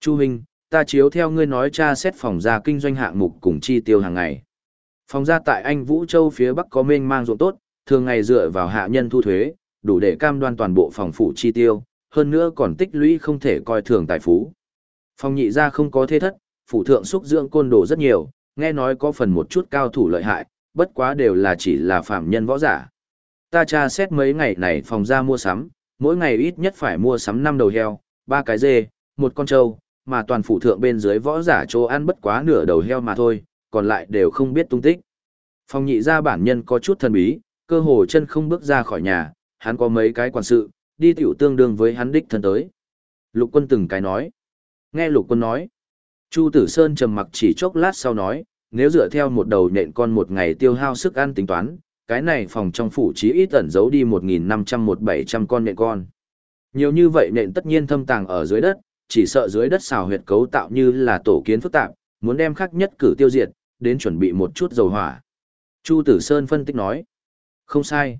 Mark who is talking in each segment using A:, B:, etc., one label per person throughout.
A: Chu Hình, ta chiếu theo ngươi nói tra xét phòng gia kinh doanh hạng mục cùng chi tiêu hàng ngày. Phòng gia tại Anh Vũ Châu phía Bắc có mênh mang ruộng tốt, thường ngày dựa vào hạ nhân thu thuế, đủ để cam đoan toàn bộ phòng phủ chi tiêu, hơn nữa còn tích lũy không thể coi thường tài phú. Phòng nhị gia không có thế thất, phủ thượng xúc dưỡng côn đồ rất nhiều, nghe nói có phần một chút cao thủ lợi hại, bất quá đều là chỉ là phạm nhân võ giả. Ta tra xét mấy ngày này phòng ra mua sắm, mỗi ngày ít nhất phải mua sắm 5 đầu heo, 3 cái dê, một con trâu, mà toàn phủ thượng bên dưới võ giả chỗ ăn bất quá nửa đầu heo mà thôi, còn lại đều không biết tung tích. Phong nhị gia bản nhân có chút thần bí, cơ hồ chân không bước ra khỏi nhà, hắn có mấy cái quản sự, đi tiểu tương đương với hắn đích thân tới. Lục quân từng cái nói. Nghe lục quân nói. Chu Tử Sơn trầm mặc chỉ chốc lát sau nói, nếu dựa theo một đầu nện con một ngày tiêu hao sức ăn tính toán, cái này phòng trong phủ chí ít ẩn giấu đi 1.500-1.700 con nện con. Nhiều như vậy nện tất nhiên thâm tàng ở dưới đất, chỉ sợ dưới đất xào huyệt cấu tạo như là tổ kiến phức tạp, muốn đem khắc nhất cử tiêu diệt, đến chuẩn bị một chút dầu hỏa. Chu Tử Sơn phân tích nói, không sai.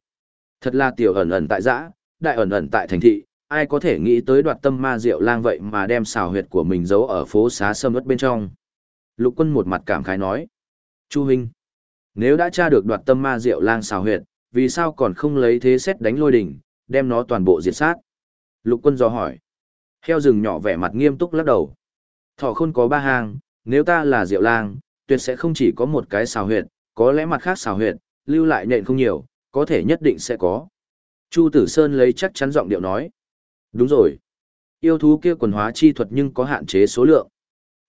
A: Thật là tiểu ẩn ẩn tại giã, đại ẩn ẩn tại thành thị, ai có thể nghĩ tới đoạt tâm ma diệu lang vậy mà đem xào huyệt của mình giấu ở phố xá sâm ớt bên trong. Lục quân một mặt cảm khái nói, Chu Huynh, nếu đã tra được đoạt tâm ma diệu lang xào huyệt, vì sao còn không lấy thế xét đánh lôi đỉnh, đem nó toàn bộ diệt sát? Lục quân do hỏi. Heo rừng nhỏ vẻ mặt nghiêm túc lắc đầu. Thỏ khôn có ba hang, nếu ta là diệu lang, tuyệt sẽ không chỉ có một cái xào huyệt, có lẽ mặt khác xào huyệt, lưu lại nện không nhiều, có thể nhất định sẽ có. Chu Tử Sơn lấy chắc chắn giọng điệu nói. Đúng rồi. Yêu thú kia quần hóa chi thuật nhưng có hạn chế số lượng.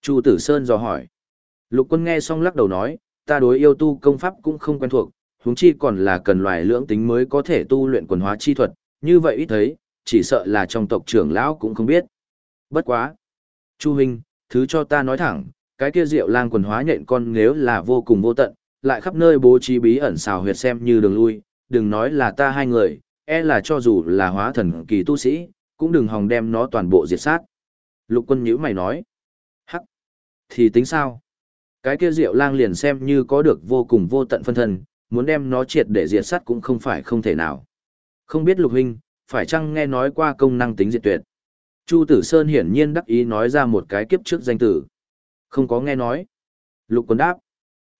A: Chu Tử Sơn dò hỏi. Lục quân nghe xong lắc đầu nói, ta đối yêu tu công pháp cũng không quen thuộc, huống chi còn là cần loài lưỡng tính mới có thể tu luyện quần hóa chi thuật, như vậy ít thấy, chỉ sợ là trong tộc trưởng lão cũng không biết. Bất quá. Chu Huynh, thứ cho ta nói thẳng, cái kia rượu lang quần hóa nhện con nếu là vô cùng vô tận, lại khắp nơi bố trí bí ẩn xào huyệt xem như đường lui, đừng nói là ta hai người, e là cho dù là hóa thần kỳ tu sĩ, cũng đừng hòng đem nó toàn bộ diệt sát. Lục quân nhữ mày nói. Hắc. Thì tính sao? Cái kia rượu lang liền xem như có được vô cùng vô tận phân thân, muốn đem nó triệt để diệt sát cũng không phải không thể nào. Không biết lục huynh, phải chăng nghe nói qua công năng tính diệt tuyệt? Chu Tử Sơn hiển nhiên đắc ý nói ra một cái kiếp trước danh tử. Không có nghe nói. Lục quân đáp.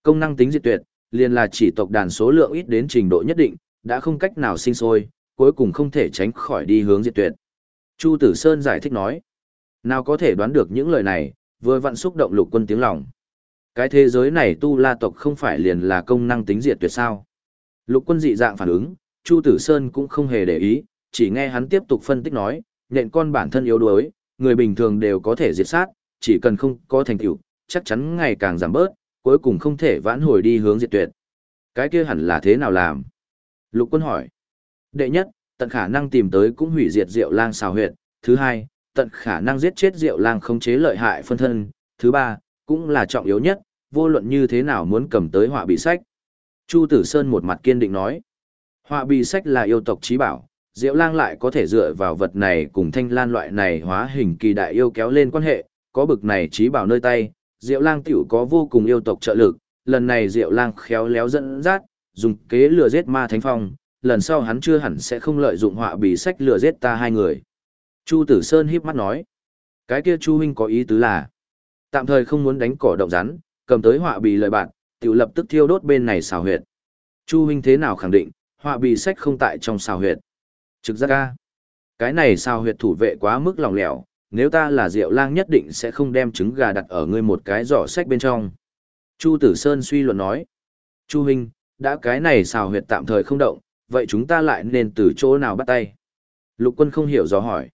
A: Công năng tính diệt tuyệt, liền là chỉ tộc đàn số lượng ít đến trình độ nhất định, đã không cách nào sinh sôi, cuối cùng không thể tránh khỏi đi hướng diệt tuyệt. Chu Tử Sơn giải thích nói. Nào có thể đoán được những lời này, vừa vặn xúc động lục quân tiếng lòng. Cái thế giới này tu la tộc không phải liền là công năng tính diệt tuyệt sao. Lục quân dị dạng phản ứng, Chu Tử Sơn cũng không hề để ý, chỉ nghe hắn tiếp tục phân tích nói, nhện con bản thân yếu đuối, người bình thường đều có thể diệt sát, chỉ cần không có thành tựu, chắc chắn ngày càng giảm bớt, cuối cùng không thể vãn hồi đi hướng diệt tuyệt. Cái kia hẳn là thế nào làm? Lục quân hỏi. Đệ nhất, tận khả năng tìm tới cũng hủy diệt diệu lang xào huyệt. Thứ hai, tận khả năng giết chết diệu lang không chế lợi hại phân thân. Thứ ba, cũng là trọng yếu nhất, vô luận như thế nào muốn cầm tới họa bị sách. Chu Tử Sơn một mặt kiên định nói. Họa bị sách là yêu tộc trí bảo, Diệu Lang lại có thể dựa vào vật này cùng thanh lan loại này hóa hình kỳ đại yêu kéo lên quan hệ, có bực này trí bảo nơi tay, Diệu Lang tiểu có vô cùng yêu tộc trợ lực, lần này Diệu Lang khéo léo dẫn dắt, dùng kế lừa giết ma thánh phong, lần sau hắn chưa hẳn sẽ không lợi dụng họa bì sách lừa giết ta hai người. Chu Tử Sơn híp mắt nói, cái kia Chu huynh có ý tứ là, tạm thời không muốn đánh cỏ động rắn, cầm tới họa bì lời bạn, tiểu lập tức thiêu đốt bên này xào huyệt. Chu huynh thế nào khẳng định, họa bì sách không tại trong xào huyệt. Trực giác ca. Cái này xào huyệt thủ vệ quá mức lòng lẻo, nếu ta là Diệu Lang nhất định sẽ không đem trứng gà đặt ở ngươi một cái giỏ sách bên trong. Chu Tử Sơn suy luận nói. Chu huynh, đã cái này xào huyệt tạm thời không động, vậy chúng ta lại nên từ chỗ nào bắt tay? Lục quân không hiểu do hỏi.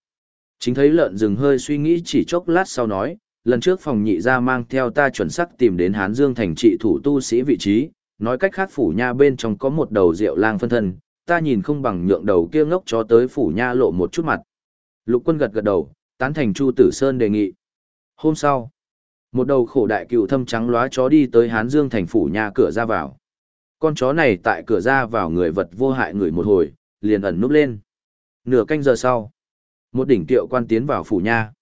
A: Chính thấy lợn rừng hơi suy nghĩ chỉ chốc lát sau nói, lần trước phòng nhị ra mang theo ta chuẩn sắc tìm đến Hán Dương thành trị thủ tu sĩ vị trí, nói cách khác phủ nha bên trong có một đầu rượu lang phân thân, ta nhìn không bằng nhượng đầu kia ngốc cho tới phủ nha lộ một chút mặt. Lục quân gật gật đầu, tán thành Chu Tử Sơn đề nghị. Hôm sau, một đầu khổ đại cựu thâm trắng lóa chó đi tới Hán Dương thành phủ nha cửa ra vào. Con chó này tại cửa ra vào người vật vô hại người một hồi, liền ẩn núp lên. Nửa canh giờ sau, một đỉnh tiệu quan tiến vào phủ nha.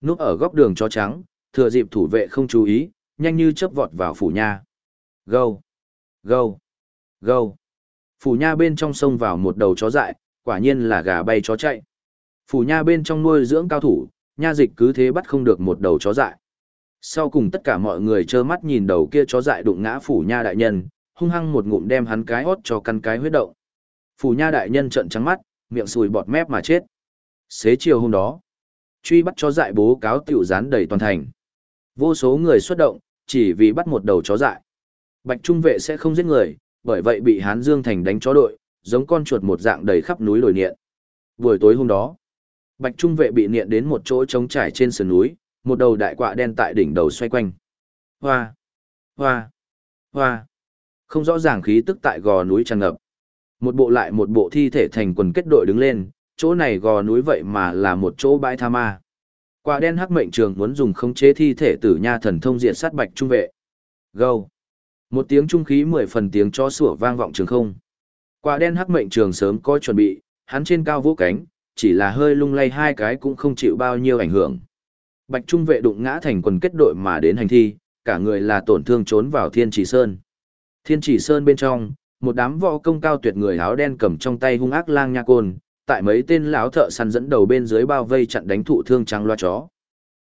A: Núp ở góc đường chó trắng, thừa dịp thủ vệ không chú ý, nhanh như chớp vọt vào phủ nha. Gâu! Gâu! Gâu! Phủ nha bên trong sông vào một đầu chó dại, quả nhiên là gà bay chó chạy. Phủ nha bên trong nuôi dưỡng cao thủ, nha dịch cứ thế bắt không được một đầu chó dại. Sau cùng tất cả mọi người trơ mắt nhìn đầu kia chó dại đụng ngã phủ nha đại nhân, hung hăng một ngụm đem hắn cái hót cho căn cái huyết động. Phủ nha đại nhân trợn trắng mắt, miệng sùi bọt mép mà chết. Xế chiều hôm đó, truy bắt chó dại bố cáo tiểu dán đầy toàn thành. Vô số người xuất động, chỉ vì bắt một đầu chó dại. Bạch Trung vệ sẽ không giết người, bởi vậy bị Hán Dương Thành đánh chó đội, giống con chuột một dạng đầy khắp núi lồi niệm. Buổi tối hôm đó, Bạch Trung vệ bị niệm đến một chỗ trống trải trên sườn núi, một đầu đại quạ đen tại đỉnh đầu xoay quanh. Hoa, hoa, hoa. Không rõ ràng khí tức tại gò núi tràn ngập. Một bộ lại một bộ thi thể thành quần kết đội đứng lên, chỗ này gò núi vậy mà là một chỗ bãi tha ma. Quả đen hắc mệnh trường muốn dùng khống chế thi thể tử nha thần thông diện sát bạch trung vệ. Gâu. Một tiếng trung khí mười phần tiếng cho sủa vang vọng trường không. Quả đen hắc mệnh trường sớm có chuẩn bị, hắn trên cao vũ cánh, chỉ là hơi lung lay hai cái cũng không chịu bao nhiêu ảnh hưởng. Bạch trung vệ đụng ngã thành quần kết đội mà đến hành thi, cả người là tổn thương trốn vào thiên chỉ sơn. Thiên chỉ sơn bên trong, một đám võ công cao tuyệt người áo đen cầm trong tay hung ác lang nha côn, tại mấy tên lão thợ săn dẫn đầu bên dưới bao vây chặn đánh thụ thương trắng loa chó.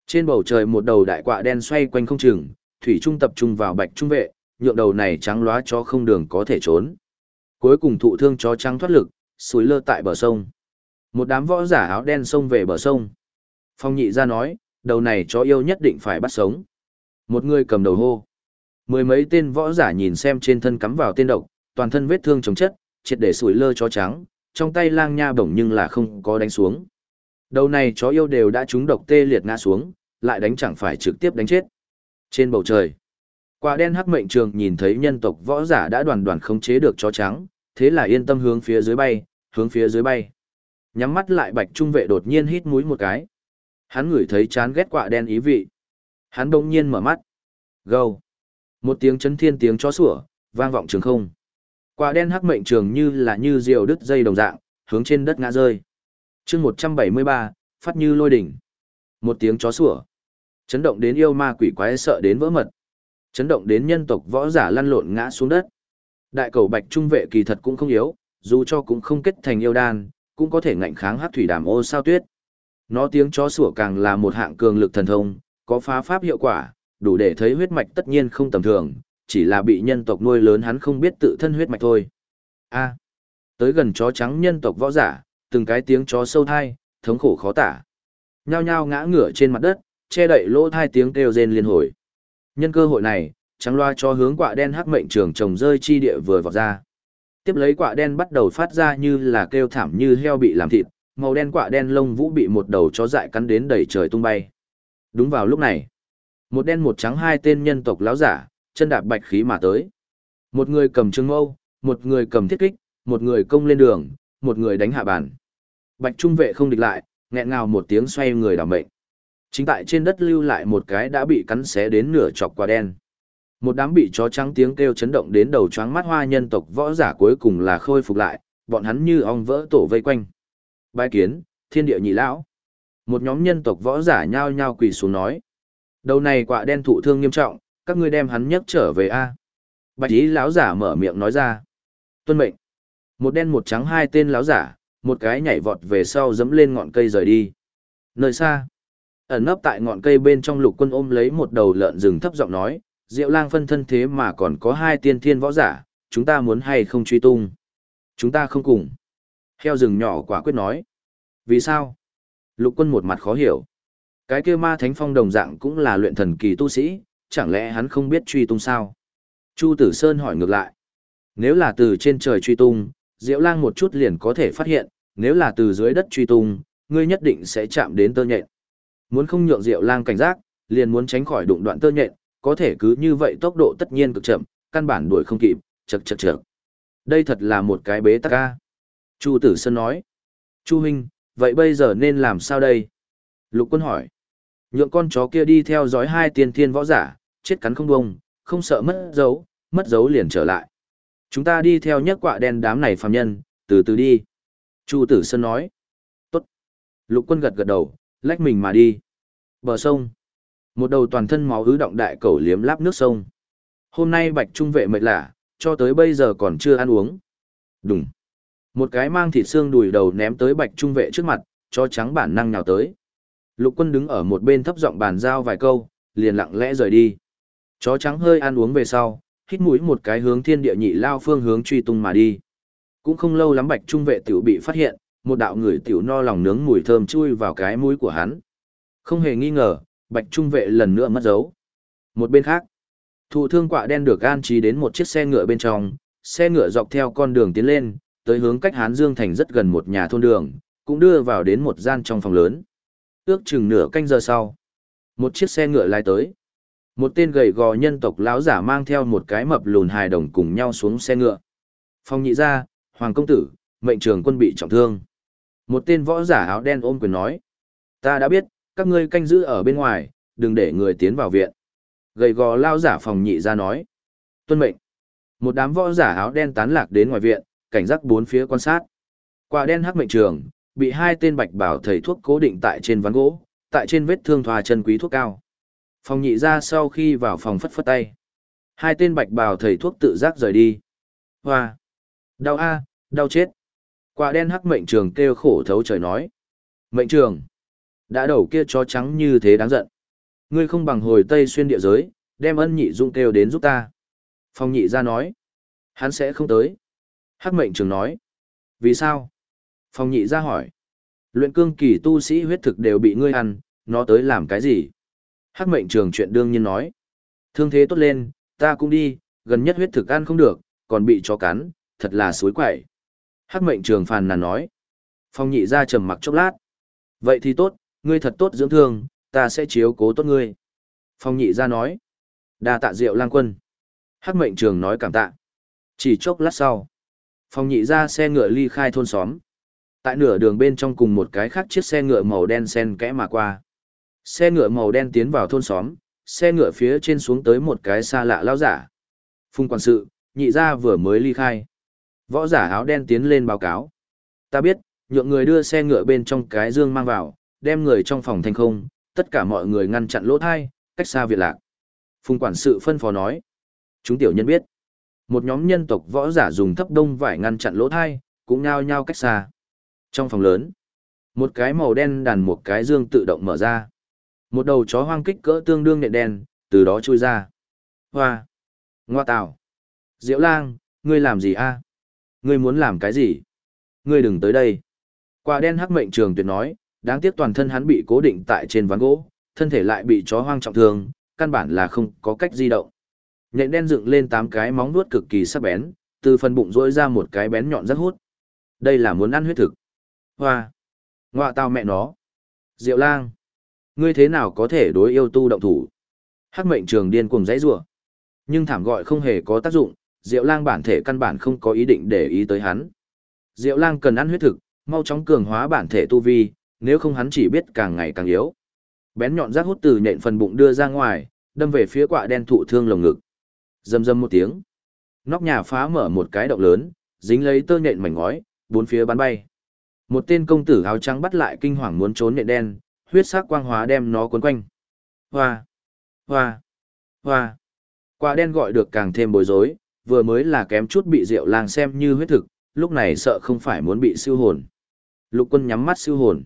A: Trên bầu trời một đầu đại quạ đen xoay quanh không chừng, thủy trung tập trung vào bạch trung vệ, nhượng đầu này trắng lóa chó không đường có thể trốn. Cuối cùng thụ thương chó trắng thoát lực, suối lơ tại bờ sông. Một đám võ giả áo đen xông về bờ sông. Phong nhị ra nói, đầu này chó yêu nhất định phải bắt sống. Một người cầm đầu hô. Mười mấy tên võ giả nhìn xem trên thân cắm vào tên độc, toàn thân vết thương chống chất, triệt để sủi lơ chó trắng, trong tay lang nha bổng nhưng là không có đánh xuống. Đầu này chó yêu đều đã trúng độc tê liệt ngã xuống, lại đánh chẳng phải trực tiếp đánh chết. Trên bầu trời, quả đen hắc mệnh trường nhìn thấy nhân tộc võ giả đã đoàn đoàn khống chế được chó trắng, thế là yên tâm hướng phía dưới bay, hướng phía dưới bay. Nhắm mắt lại bạch trung vệ đột nhiên hít mũi một cái. Hắn ngửi thấy chán ghét quả đen ý vị. Hắn bỗng nhiên mở mắt. Gâu. Một tiếng chấn thiên tiếng chó sủa, vang vọng trường không. Quả đen hắc mệnh trường như là như diều đứt dây đồng dạng, hướng trên đất ngã rơi. chương 173, phát như lôi đỉnh. Một tiếng chó sủa. Chấn động đến yêu ma quỷ quái sợ đến vỡ mật. Chấn động đến nhân tộc võ giả lăn lộn ngã xuống đất. Đại cầu bạch trung vệ kỳ thật cũng không yếu, dù cho cũng không kết thành yêu đan, cũng có thể ngạnh kháng hắc thủy đàm ô sao tuyết. Nó tiếng chó sủa càng là một hạng cường lực thần thông, có phá pháp hiệu quả, đủ để thấy huyết mạch tất nhiên không tầm thường, chỉ là bị nhân tộc nuôi lớn hắn không biết tự thân huyết mạch thôi. A. tới gần chó trắng nhân tộc võ giả, từng cái tiếng chó sâu thai, thống khổ khó tả. Nhao nhao ngã ngửa trên mặt đất, che đậy lỗ thai tiếng kêu rên liên hồi. Nhân cơ hội này, trắng loa cho hướng quạ đen hắc mệnh trường trồng rơi chi địa vừa vọt ra. Tiếp lấy quạ đen bắt đầu phát ra như là kêu thảm như heo bị làm thịt, màu đen quạ đen lông vũ bị một đầu chó dại cắn đến đầy trời tung bay. Đúng vào lúc này, một đen một trắng hai tên nhân tộc láo giả, chân đạp bạch khí mà tới. Một người cầm trường mâu, một người cầm thiết kích, một người công lên đường, một người đánh hạ bàn. Bạch trung vệ không địch lại, nghẹn ngào một tiếng xoay người đảo mệnh. Chính tại trên đất lưu lại một cái đã bị cắn xé đến nửa chọc quả đen. Một đám bị chó trắng tiếng kêu chấn động đến đầu choáng mắt hoa nhân tộc võ giả cuối cùng là khôi phục lại, bọn hắn như ong vỡ tổ vây quanh. Bái kiến, thiên địa nhị lão. Một nhóm nhân tộc võ giả nhao nhao quỳ xuống nói. Đầu này quả đen thụ thương nghiêm trọng, các ngươi đem hắn nhấc trở về a bạch ý lão giả mở miệng nói ra tuân mệnh một đen một trắng hai tên lão giả một cái nhảy vọt về sau dẫm lên ngọn cây rời đi nơi xa ẩn nấp tại ngọn cây bên trong lục quân ôm lấy một đầu lợn rừng thấp giọng nói diệu lang phân thân thế mà còn có hai tiên thiên võ giả chúng ta muốn hay không truy tung chúng ta không cùng heo rừng nhỏ quả quyết nói vì sao lục quân một mặt khó hiểu cái kia ma thánh phong đồng dạng cũng là luyện thần kỳ tu sĩ chẳng lẽ hắn không biết truy tung sao? Chu Tử Sơn hỏi ngược lại. Nếu là từ trên trời truy tung, Diệu Lang một chút liền có thể phát hiện, nếu là từ dưới đất truy tung, ngươi nhất định sẽ chạm đến tơ nhện. Muốn không nhượng Diệu Lang cảnh giác, liền muốn tránh khỏi đụng đoạn tơ nhện, có thể cứ như vậy tốc độ tất nhiên cực chậm, căn bản đuổi không kịp, chậc chậc chậc. Đây thật là một cái bế tắc ca. Chu Tử Sơn nói. Chu Huynh, vậy bây giờ nên làm sao đây? Lục quân hỏi. Nhượng con chó kia đi theo dõi hai tiên thiên võ giả, chết cắn không bông, không sợ mất dấu, mất dấu liền trở lại. Chúng ta đi theo nhất quạ đen đám này phàm nhân, từ từ đi. Chu Tử Sơn nói. Tốt. Lục quân gật gật đầu, lách mình mà đi. Bờ sông. Một đầu toàn thân máu ứ động đại cầu liếm láp nước sông. Hôm nay bạch trung vệ mệt lạ, cho tới bây giờ còn chưa ăn uống. Đúng. Một cái mang thịt xương đùi đầu ném tới bạch trung vệ trước mặt, cho trắng bản năng nhào tới. Lục quân đứng ở một bên thấp giọng bàn giao vài câu, liền lặng lẽ rời đi. Chó trắng hơi ăn uống về sau, hít mũi một cái hướng thiên địa nhị lao phương hướng truy tung mà đi. Cũng không lâu lắm bạch trung vệ tiểu bị phát hiện, một đạo người tiểu no lòng nướng mùi thơm chui vào cái mũi của hắn. Không hề nghi ngờ, bạch trung vệ lần nữa mất dấu. Một bên khác, thụ thương quạ đen được an trí đến một chiếc xe ngựa bên trong, xe ngựa dọc theo con đường tiến lên, tới hướng cách Hán Dương Thành rất gần một nhà thôn đường, cũng đưa vào đến một gian trong phòng lớn. Ước chừng nửa canh giờ sau, một chiếc xe ngựa lái tới. Một tên gầy gò nhân tộc lão giả mang theo một cái mập lùn hài đồng cùng nhau xuống xe ngựa. Phong nhị ra, Hoàng công tử, mệnh trường quân bị trọng thương. Một tên võ giả áo đen ôm quyền nói. Ta đã biết, các ngươi canh giữ ở bên ngoài, đừng để người tiến vào viện. Gầy gò lao giả phòng nhị ra nói. Tuân mệnh. Một đám võ giả áo đen tán lạc đến ngoài viện, cảnh giác bốn phía quan sát. Quả đen hắc mệnh trường, bị hai tên bạch bảo thầy thuốc cố định tại trên ván gỗ, tại trên vết thương thoa chân quý thuốc cao. Phòng nhị ra sau khi vào phòng phất phất tay. Hai tên bạch bào thầy thuốc tự giác rời đi. Hoa! Đau a, đau chết. Quả đen hắc mệnh trường kêu khổ thấu trời nói. Mệnh trường! Đã đầu kia chó trắng như thế đáng giận. Ngươi không bằng hồi tây xuyên địa giới, đem ân nhị dung kêu đến giúp ta. Phong nhị ra nói. Hắn sẽ không tới. Hắc mệnh trường nói. Vì sao? Phong nhị ra hỏi. Luyện cương kỳ tu sĩ huyết thực đều bị ngươi ăn, nó tới làm cái gì? Hắc mệnh trường chuyện đương nhiên nói. Thương thế tốt lên, ta cũng đi, gần nhất huyết thực ăn không được, còn bị chó cắn, thật là suối quậy. Hắc mệnh trường phàn nàn nói. Phong nhị ra trầm mặc chốc lát. Vậy thì tốt, ngươi thật tốt dưỡng thương, ta sẽ chiếu cố tốt ngươi. Phong nhị ra nói. đa tạ diệu lang quân. Hắc mệnh trường nói cảm tạ. Chỉ chốc lát sau. Phong nhị ra xe ngựa ly khai thôn xóm. Tại nửa đường bên trong cùng một cái khác chiếc xe ngựa màu đen sen kẽ mà qua. Xe ngựa màu đen tiến vào thôn xóm, xe ngựa phía trên xuống tới một cái xa lạ lao giả. Phung quản sự, nhị ra vừa mới ly khai. Võ giả áo đen tiến lên báo cáo. Ta biết, nhượng người đưa xe ngựa bên trong cái dương mang vào, đem người trong phòng thành không, tất cả mọi người ngăn chặn lỗ thai, cách xa việc lạc. Phùng quản sự phân phó nói. Chúng tiểu nhân biết. Một nhóm nhân tộc võ giả dùng thấp đông vải ngăn chặn lỗ thai, cũng nhao nhao cách xa. Trong phòng lớn, một cái màu đen đàn một cái dương tự động mở ra. Một đầu chó hoang kích cỡ tương đương nệ đen, từ đó chui ra. Hoa! Ngoa tào! Diệu lang, ngươi làm gì a? Ngươi muốn làm cái gì? Ngươi đừng tới đây. Quả đen hắc mệnh trường tuyệt nói, đáng tiếc toàn thân hắn bị cố định tại trên ván gỗ, thân thể lại bị chó hoang trọng thương, căn bản là không có cách di động. Nhện đen dựng lên tám cái móng vuốt cực kỳ sắc bén, từ phần bụng rỗi ra một cái bén nhọn rất hút. Đây là muốn ăn huyết thực. Hoa! Ngoạ tao mẹ nó! Diệu lang! Ngươi thế nào có thể đối yêu tu động thủ? Hắc mệnh trường điên cuồng dãy rủa. Nhưng thảm gọi không hề có tác dụng, Diệu Lang bản thể căn bản không có ý định để ý tới hắn. Diệu Lang cần ăn huyết thực, mau chóng cường hóa bản thể tu vi, nếu không hắn chỉ biết càng ngày càng yếu. Bén nhọn rác hút từ nhện phần bụng đưa ra ngoài, đâm về phía quạ đen thụ thương lồng ngực. Rầm rầm một tiếng. Nóc nhà phá mở một cái động lớn, dính lấy tơ nhện mảnh ngói, bốn phía bắn bay. Một tên công tử áo trắng bắt lại kinh hoàng muốn trốn nhện đen, huyết sắc quang hóa đem nó cuốn quanh. Hoa! Hoa! Hoa! Quả đen gọi được càng thêm bối rối, vừa mới là kém chút bị rượu lang xem như huyết thực, lúc này sợ không phải muốn bị siêu hồn. Lục quân nhắm mắt siêu hồn.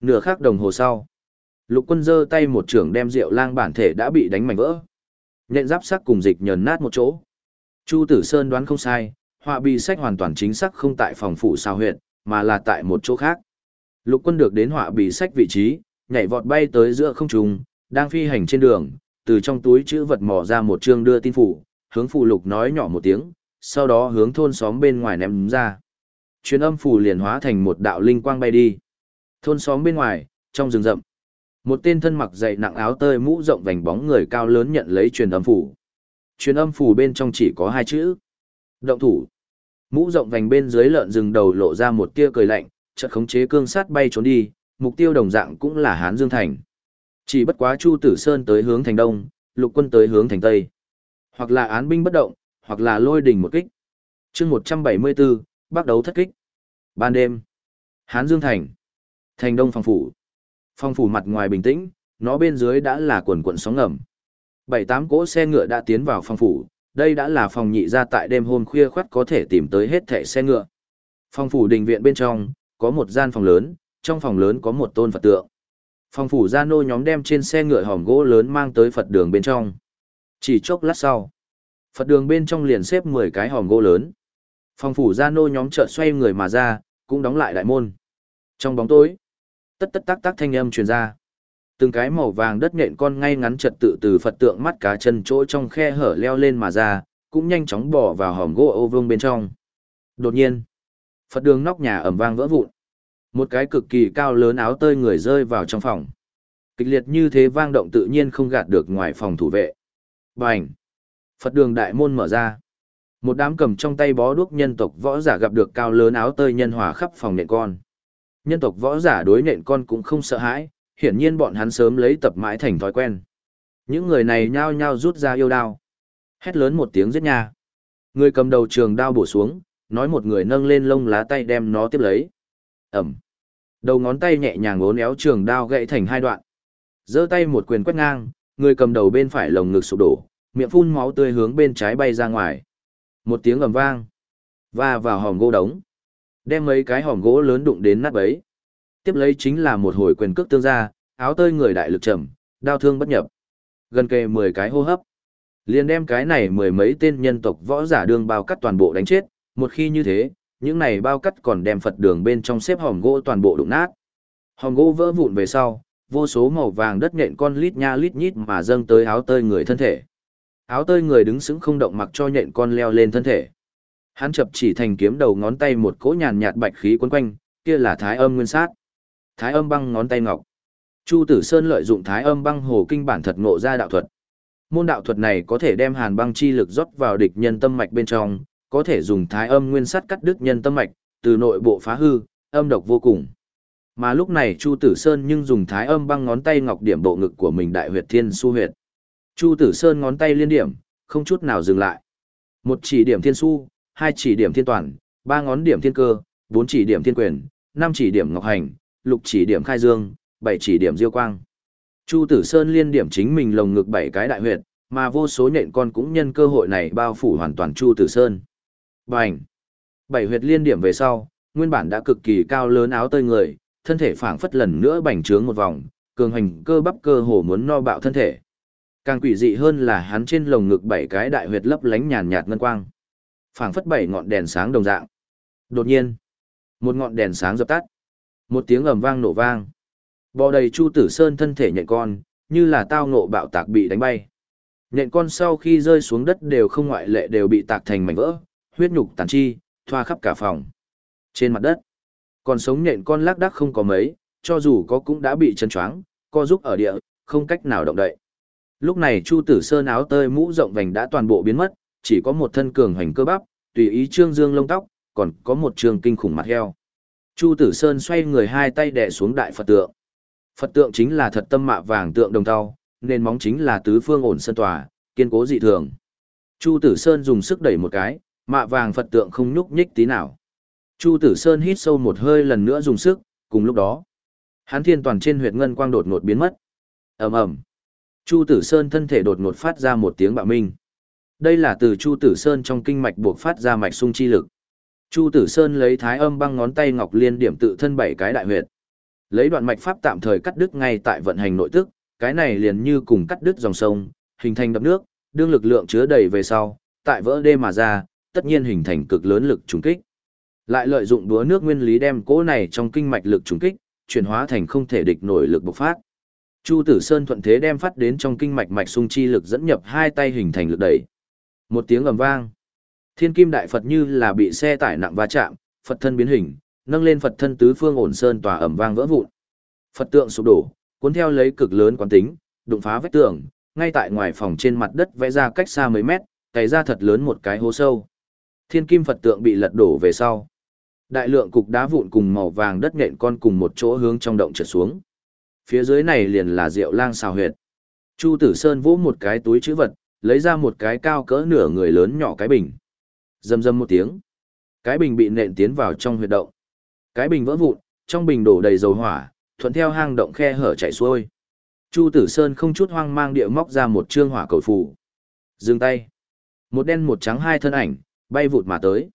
A: Nửa khắc đồng hồ sau. Lục quân giơ tay một trưởng đem rượu lang bản thể đã bị đánh mảnh vỡ. Nhện giáp sắc cùng dịch nhờn nát một chỗ. Chu Tử Sơn đoán không sai, họa bị sách hoàn toàn chính xác không tại phòng phủ sao huyện, mà là tại một chỗ khác. Lục quân được đến họa bị sách vị trí, nhảy vọt bay tới giữa không trung, đang phi hành trên đường, từ trong túi chữ vật mò ra một chương đưa tin phủ, hướng phù lục nói nhỏ một tiếng, sau đó hướng thôn xóm bên ngoài ném ra. Truyền âm phù liền hóa thành một đạo linh quang bay đi. Thôn xóm bên ngoài, trong rừng rậm, một tên thân mặc dày nặng áo tơi mũ rộng vành bóng người cao lớn nhận lấy truyền âm phù. Truyền âm phù bên trong chỉ có hai chữ. Động thủ. Mũ rộng vành bên dưới lợn rừng đầu lộ ra một tia cười lạnh, chợt khống chế cương sát bay trốn đi, mục tiêu đồng dạng cũng là Hán Dương Thành. Chỉ bất quá Chu Tử Sơn tới hướng thành đông, lục quân tới hướng thành tây. Hoặc là án binh bất động, hoặc là lôi đỉnh một kích. chương 174, bắt đấu thất kích. Ban đêm, Hán Dương Thành, thành đông phòng phủ. Phòng phủ mặt ngoài bình tĩnh, nó bên dưới đã là quần quận sóng ngầm. Bảy tám cỗ xe ngựa đã tiến vào phòng phủ, đây đã là phòng nhị ra tại đêm hôm khuya khoắt có thể tìm tới hết thẻ xe ngựa. Phòng phủ đình viện bên trong, có một gian phòng lớn, trong phòng lớn có một tôn Phật tượng. Phòng phủ gia nô nhóm đem trên xe ngựa hòm gỗ lớn mang tới Phật đường bên trong. Chỉ chốc lát sau, Phật đường bên trong liền xếp 10 cái hòm gỗ lớn. Phòng phủ gia nô nhóm chợt xoay người mà ra, cũng đóng lại đại môn. Trong bóng tối, tất tất tác tác thanh âm truyền ra. Từng cái màu vàng đất nện con ngay ngắn trật tự từ Phật tượng mắt cá chân chỗ trong khe hở leo lên mà ra, cũng nhanh chóng bỏ vào hòm gỗ ô vương bên trong. Đột nhiên, Phật đường nóc nhà ẩm vang vỡ vụn. Một cái cực kỳ cao lớn áo tơi người rơi vào trong phòng. Kịch liệt như thế vang động tự nhiên không gạt được ngoài phòng thủ vệ. Bành! Phật đường đại môn mở ra. Một đám cầm trong tay bó đuốc nhân tộc võ giả gặp được cao lớn áo tơi nhân hòa khắp phòng nện con. Nhân tộc võ giả đối nện con cũng không sợ hãi, hiển nhiên bọn hắn sớm lấy tập mãi thành thói quen. Những người này nhao nhao rút ra yêu đao. Hét lớn một tiếng giết nha. Người cầm đầu trường đao bổ xuống, nói một người nâng lên lông lá tay đem nó tiếp lấy. Ẩm. Đầu ngón tay nhẹ nhàng uốn éo trường đao gãy thành hai đoạn. giơ tay một quyền quét ngang, người cầm đầu bên phải lồng ngực sụp đổ, miệng phun máu tươi hướng bên trái bay ra ngoài. Một tiếng ầm vang, và vào hòm gỗ đống. Đem mấy cái hòm gỗ lớn đụng đến nát bấy. Tiếp lấy chính là một hồi quyền cước tương ra, áo tơi người đại lực trầm, đao thương bất nhập. Gần kề 10 cái hô hấp. Liền đem cái này mười mấy tên nhân tộc võ giả đường bao cắt toàn bộ đánh chết, một khi như thế, những này bao cắt còn đem Phật đường bên trong xếp hòm gỗ toàn bộ đụng nát. Hòm gỗ vỡ vụn về sau, vô số màu vàng đất nhện con lít nha lít nhít mà dâng tới áo tơi người thân thể. Áo tơi người đứng sững không động mặc cho nhện con leo lên thân thể. Hắn chập chỉ thành kiếm đầu ngón tay một cỗ nhàn nhạt bạch khí quấn quanh, kia là thái âm nguyên sát. Thái âm băng ngón tay ngọc. Chu Tử Sơn lợi dụng thái âm băng hồ kinh bản thật ngộ ra đạo thuật. Môn đạo thuật này có thể đem hàn băng chi lực rót vào địch nhân tâm mạch bên trong, có thể dùng thái âm nguyên sắt cắt đứt nhân tâm mạch, từ nội bộ phá hư, âm độc vô cùng. Mà lúc này Chu Tử Sơn nhưng dùng thái âm băng ngón tay ngọc điểm bộ ngực của mình đại huyệt thiên su huyệt. Chu Tử Sơn ngón tay liên điểm, không chút nào dừng lại. Một chỉ điểm thiên su, hai chỉ điểm thiên toàn, ba ngón điểm thiên cơ, bốn chỉ điểm thiên quyền, năm chỉ điểm ngọc hành, lục chỉ điểm khai dương, bảy chỉ điểm diêu quang. Chu Tử Sơn liên điểm chính mình lồng ngực bảy cái đại huyệt, mà vô số nhện con cũng nhân cơ hội này bao phủ hoàn toàn Chu Tử Sơn. Bành! Bảy huyệt liên điểm về sau, nguyên bản đã cực kỳ cao lớn áo tơi người, thân thể phảng phất lần nữa bành trướng một vòng, cường hành cơ bắp cơ hồ muốn no bạo thân thể. Càng quỷ dị hơn là hắn trên lồng ngực bảy cái đại huyệt lấp lánh nhàn nhạt ngân quang. Phảng phất bảy ngọn đèn sáng đồng dạng. Đột nhiên, một ngọn đèn sáng dập tắt. Một tiếng ầm vang nổ vang. Bò đầy Chu Tử Sơn thân thể nhện con, như là tao ngộ bạo tạc bị đánh bay. Nhện con sau khi rơi xuống đất đều không ngoại lệ đều bị tạc thành mảnh vỡ, huyết nhục tàn chi, thoa khắp cả phòng. Trên mặt đất, còn sống nhện con lác đác không có mấy, cho dù có cũng đã bị chân choáng, co giúp ở địa, không cách nào động đậy. Lúc này Chu Tử Sơn áo tơi mũ rộng vành đã toàn bộ biến mất, chỉ có một thân cường hành cơ bắp, tùy ý trương dương lông tóc, còn có một trường kinh khủng mặt heo. Chu Tử Sơn xoay người hai tay đè xuống đại Phật tượng. Phật tượng chính là thật tâm mạ vàng tượng đồng tao, nên móng chính là tứ phương ổn sơn tòa, kiên cố dị thường. Chu Tử Sơn dùng sức đẩy một cái, mạ vàng Phật tượng không nhúc nhích tí nào. Chu Tử Sơn hít sâu một hơi lần nữa dùng sức, cùng lúc đó, hắn thiên toàn trên huyệt ngân quang đột ngột biến mất. Ầm ầm. Chu Tử Sơn thân thể đột ngột phát ra một tiếng bạo minh. Đây là từ Chu Tử Sơn trong kinh mạch buộc phát ra mạch sung chi lực. Chu Tử Sơn lấy thái âm băng ngón tay ngọc liên điểm tự thân bảy cái đại huyệt. Lấy đoạn mạch pháp tạm thời cắt đứt ngay tại vận hành nội tức, cái này liền như cùng cắt đứt dòng sông, hình thành đập nước, đương lực lượng chứa đầy về sau, tại vỡ đê mà ra, tất nhiên hình thành cực lớn lực trùng kích. Lại lợi dụng đúa nước nguyên lý đem cỗ này trong kinh mạch lực trùng kích, chuyển hóa thành không thể địch nổi lực bộc phát. Chu Tử Sơn thuận thế đem phát đến trong kinh mạch mạch sung chi lực dẫn nhập hai tay hình thành lực đẩy. Một tiếng ầm vang. Thiên Kim Đại Phật như là bị xe tải nặng va chạm, Phật thân biến hình, nâng lên Phật thân tứ phương ổn sơn tòa ầm vang vỡ vụn. Phật tượng sụp đổ, cuốn theo lấy cực lớn quán tính, đụng phá vách tường, ngay tại ngoài phòng trên mặt đất vẽ ra cách xa mấy mét, cày ra thật lớn một cái hố sâu. Thiên Kim Phật tượng bị lật đổ về sau. Đại lượng cục đá vụn cùng màu vàng đất nện con cùng một chỗ hướng trong động trượt xuống. Phía dưới này liền là rượu lang xào huyệt. Chu Tử Sơn vỗ một cái túi chữ vật, lấy ra một cái cao cỡ nửa người lớn nhỏ cái bình. Rầm rầm một tiếng. Cái bình bị nện tiến vào trong huyệt động. Cái bình vỡ vụn, trong bình đổ đầy dầu hỏa, thuận theo hang động khe hở chảy xuôi. Chu Tử Sơn không chút hoang mang địa móc ra một trương hỏa cầu phù. Dừng tay. Một đen một trắng hai thân ảnh, bay vụt mà tới.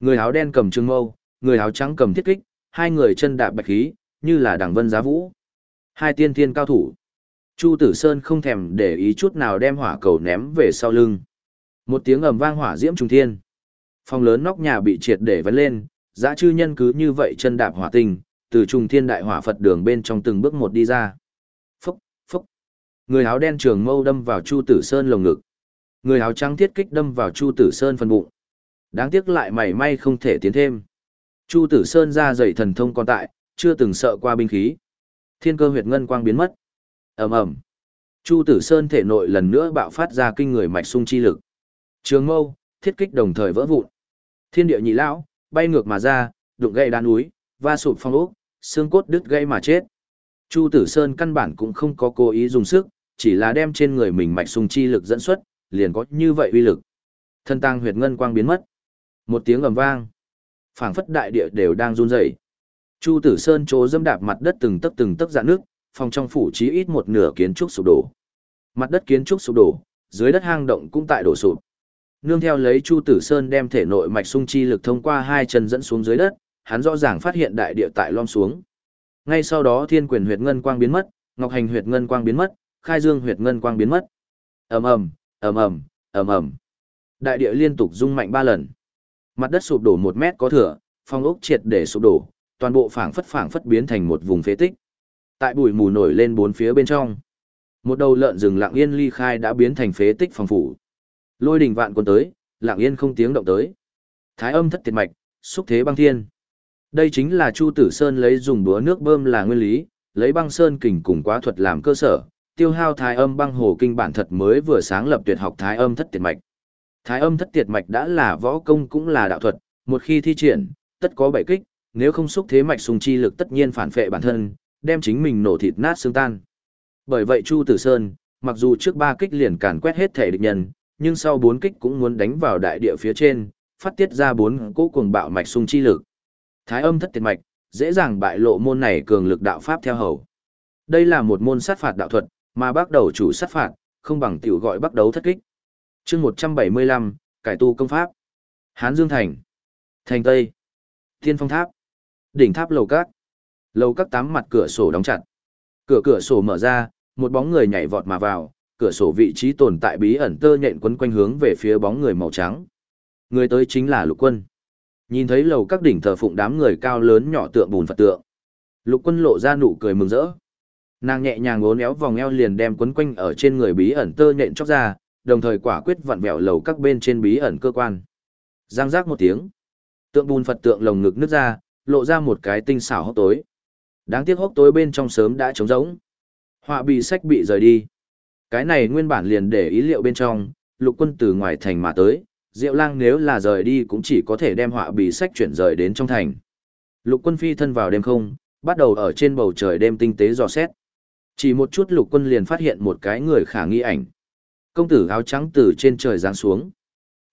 A: Người áo đen cầm trương mâu, người áo trắng cầm thiết kích, hai người chân đạp bạch khí, như là đằng vân giá vũ. Hai tiên thiên cao thủ. Chu Tử Sơn không thèm để ý chút nào đem hỏa cầu ném về sau lưng. Một tiếng ầm vang hỏa diễm trùng thiên. Phòng lớn nóc nhà bị triệt để vấn lên, dã chư nhân cứ như vậy chân đạp hỏa tình, từ trùng thiên đại hỏa Phật đường bên trong từng bước một đi ra. Phúc, phúc. Người áo đen trường mâu đâm vào Chu Tử Sơn lồng ngực. Người áo trắng thiết kích đâm vào Chu Tử Sơn phần bụng. Đáng tiếc lại mảy may không thể tiến thêm. Chu Tử Sơn ra dày thần thông còn tại, chưa từng sợ qua binh khí. Thiên cơ huyệt ngân quang biến mất. Ầm ầm. Chu Tử Sơn thể nội lần nữa bạo phát ra kinh người mạch sung chi lực. Trường mâu, thiết kích đồng thời vỡ vụn. Thiên địa nhị lão, bay ngược mà ra, đụng gãy đá núi, va sụp phong ốc, xương cốt đứt gãy mà chết. Chu Tử Sơn căn bản cũng không có cố ý dùng sức, chỉ là đem trên người mình mạch sung chi lực dẫn xuất, liền có như vậy uy lực. Thân tang huyệt ngân quang biến mất. Một tiếng ầm vang, phảng phất đại địa đều đang run rẩy. Chu Tử Sơn chỗ dâm đạp mặt đất từng tấc từng tấc dạn nước, phòng trong phủ chí ít một nửa kiến trúc sụp đổ. Mặt đất kiến trúc sụp đổ, dưới đất hang động cũng tại đổ sụp. Nương theo lấy Chu Tử Sơn đem thể nội mạch sung chi lực thông qua hai chân dẫn xuống dưới đất, hắn rõ ràng phát hiện đại địa tại lom xuống. Ngay sau đó Thiên Quyền huyệt ngân quang biến mất, Ngọc Hành huyệt ngân quang biến mất, Khai Dương huyệt ngân quang biến mất. Ầm ầm, ầm ầm, ầm ầm. Đại địa liên tục rung mạnh ba lần. Mặt đất sụp đổ một mét có thừa, phong ốc triệt để sụp đổ, toàn bộ phảng phất phảng phất biến thành một vùng phế tích. Tại bụi mù nổi lên bốn phía bên trong. Một đầu lợn rừng lặng yên ly khai đã biến thành phế tích phòng phủ. Lôi đình vạn quân tới, lặng yên không tiếng động tới. Thái âm thất tiệt mạch, xúc thế băng thiên. Đây chính là Chu Tử Sơn lấy dùng đũa nước bơm là nguyên lý, lấy băng sơn kình cùng quá thuật làm cơ sở, tiêu hao thái âm băng hồ kinh bản thật mới vừa sáng lập tuyệt học thái âm thất tiệt mạch. Thái âm thất tiệt mạch đã là võ công cũng là đạo thuật, một khi thi triển, tất có bảy kích, nếu không xúc thế mạch sùng chi lực tất nhiên phản phệ bản thân, đem chính mình nổ thịt nát xương tan. Bởi vậy Chu Tử Sơn, mặc dù trước ba kích liền càn quét hết thể địch nhân, nhưng sau bốn kích cũng muốn đánh vào đại địa phía trên, phát tiết ra bốn cỗ cuồng bạo mạch sung chi lực. Thái âm thất tiệt mạch, dễ dàng bại lộ môn này cường lực đạo pháp theo hầu. Đây là một môn sát phạt đạo thuật, mà bắt đầu chủ sát phạt, không bằng tiểu gọi bắt đầu thất kích chương 175, cải tu công pháp. Hán Dương Thành. Thành Tây. Thiên Phong Tháp. Đỉnh tháp lầu các. Lầu các tám mặt cửa sổ đóng chặt. Cửa cửa sổ mở ra, một bóng người nhảy vọt mà vào, cửa sổ vị trí tồn tại bí ẩn tơ nhện quấn quanh hướng về phía bóng người màu trắng. Người tới chính là Lục Quân. Nhìn thấy lầu các đỉnh thờ phụng đám người cao lớn nhỏ tượng bùn Phật tượng. Lục Quân lộ ra nụ cười mừng rỡ. Nàng nhẹ nhàng uốn éo vòng eo liền đem quấn quanh ở trên người bí ẩn tơ nhện chóc ra, đồng thời quả quyết vặn vẹo lầu các bên trên bí ẩn cơ quan. Giang giác một tiếng. Tượng bùn Phật tượng lồng ngực nứt ra, lộ ra một cái tinh xảo hốc tối. Đáng tiếc hốc tối bên trong sớm đã trống rỗng. Họa bị sách bị rời đi. Cái này nguyên bản liền để ý liệu bên trong, lục quân từ ngoài thành mà tới, Diệu Lang nếu là rời đi cũng chỉ có thể đem họa bị sách chuyển rời đến trong thành. Lục quân phi thân vào đêm không, bắt đầu ở trên bầu trời đêm tinh tế dò xét. Chỉ một chút lục quân liền phát hiện một cái người khả nghi ảnh. Công tử áo trắng từ trên trời giáng xuống.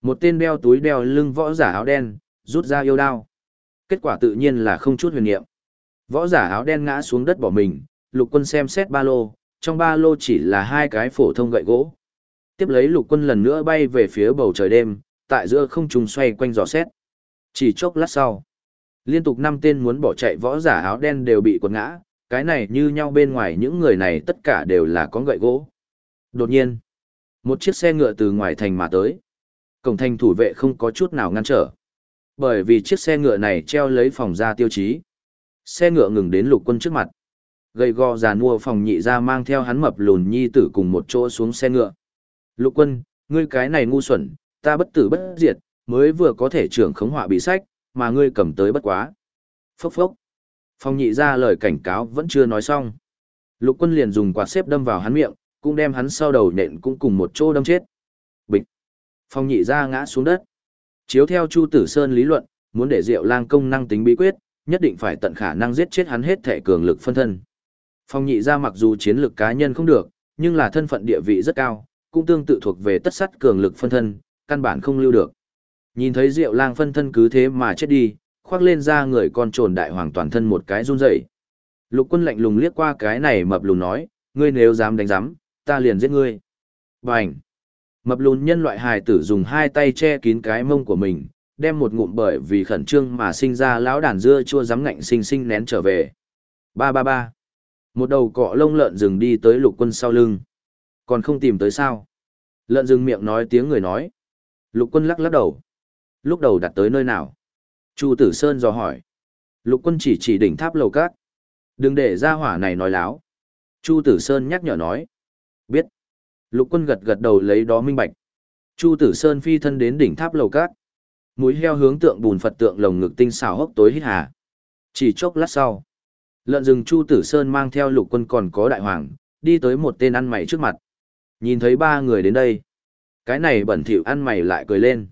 A: Một tên đeo túi đeo lưng võ giả áo đen, rút ra yêu đao. Kết quả tự nhiên là không chút huyền niệm. Võ giả áo đen ngã xuống đất bỏ mình, lục quân xem xét ba lô, trong ba lô chỉ là hai cái phổ thông gậy gỗ. Tiếp lấy lục quân lần nữa bay về phía bầu trời đêm, tại giữa không trung xoay quanh dò xét. Chỉ chốc lát sau, liên tục năm tên muốn bỏ chạy võ giả áo đen đều bị quật ngã, cái này như nhau bên ngoài những người này tất cả đều là con gậy gỗ. Đột nhiên, một chiếc xe ngựa từ ngoài thành mà tới. Cổng thành thủ vệ không có chút nào ngăn trở. Bởi vì chiếc xe ngựa này treo lấy phòng ra tiêu chí. Xe ngựa ngừng đến lục quân trước mặt. Gầy gò già nua phòng nhị ra mang theo hắn mập lùn nhi tử cùng một chỗ xuống xe ngựa. Lục quân, ngươi cái này ngu xuẩn, ta bất tử bất diệt, mới vừa có thể trưởng khống họa bị sách, mà ngươi cầm tới bất quá. Phốc phốc. Phòng nhị ra lời cảnh cáo vẫn chưa nói xong. Lục quân liền dùng quạt xếp đâm vào hắn miệng, cũng đem hắn sau đầu nện cũng cùng một chỗ đâm chết. Bịch. phong nhị ra ngã xuống đất. Chiếu theo Chu Tử Sơn lý luận, muốn để Diệu Lang công năng tính bí quyết, nhất định phải tận khả năng giết chết hắn hết thể cường lực phân thân. Phong nhị ra mặc dù chiến lược cá nhân không được, nhưng là thân phận địa vị rất cao, cũng tương tự thuộc về tất sắt cường lực phân thân, căn bản không lưu được. Nhìn thấy Diệu Lang phân thân cứ thế mà chết đi, khoác lên ra người con trồn đại hoàng toàn thân một cái run rẩy. Lục Quân lạnh lùng liếc qua cái này mập lùn nói, ngươi nếu dám đánh dám ta liền giết ngươi. Bành! Mập lùn nhân loại hài tử dùng hai tay che kín cái mông của mình, đem một ngụm bởi vì khẩn trương mà sinh ra lão đàn dưa chua dám ngạnh sinh sinh nén trở về. Ba ba ba. Một đầu cọ lông lợn rừng đi tới lục quân sau lưng. Còn không tìm tới sao? Lợn rừng miệng nói tiếng người nói. Lục quân lắc lắc đầu. Lúc đầu đặt tới nơi nào? Chu Tử Sơn dò hỏi. Lục quân chỉ chỉ đỉnh tháp lầu cát. Đừng để ra hỏa này nói láo. Chu Tử Sơn nhắc nhở nói. Lục quân gật gật đầu lấy đó minh bạch. Chu Tử Sơn phi thân đến đỉnh tháp lầu cát. Mũi heo hướng tượng bùn Phật tượng lồng ngực tinh xảo hốc tối hít hà. Chỉ chốc lát sau. Lợn rừng Chu Tử Sơn mang theo lục quân còn có đại hoàng, đi tới một tên ăn mày trước mặt. Nhìn thấy ba người đến đây. Cái này bẩn thỉu ăn mày lại cười lên.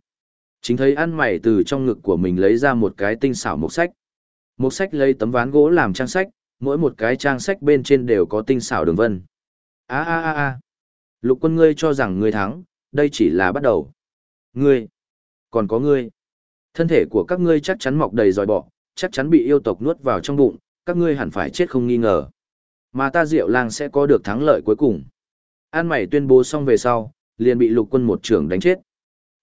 A: Chính thấy ăn mày từ trong ngực của mình lấy ra một cái tinh xảo mộc sách. Mộc sách lấy tấm ván gỗ làm trang sách, mỗi một cái trang sách bên trên đều có tinh xảo đường vân. A a a a. Lục quân ngươi cho rằng ngươi thắng, đây chỉ là bắt đầu. Ngươi, còn có ngươi. Thân thể của các ngươi chắc chắn mọc đầy dòi bọ, chắc chắn bị yêu tộc nuốt vào trong bụng, các ngươi hẳn phải chết không nghi ngờ. Mà ta Diệu Lang sẽ có được thắng lợi cuối cùng. An mày tuyên bố xong về sau, liền bị lục quân một trưởng đánh chết.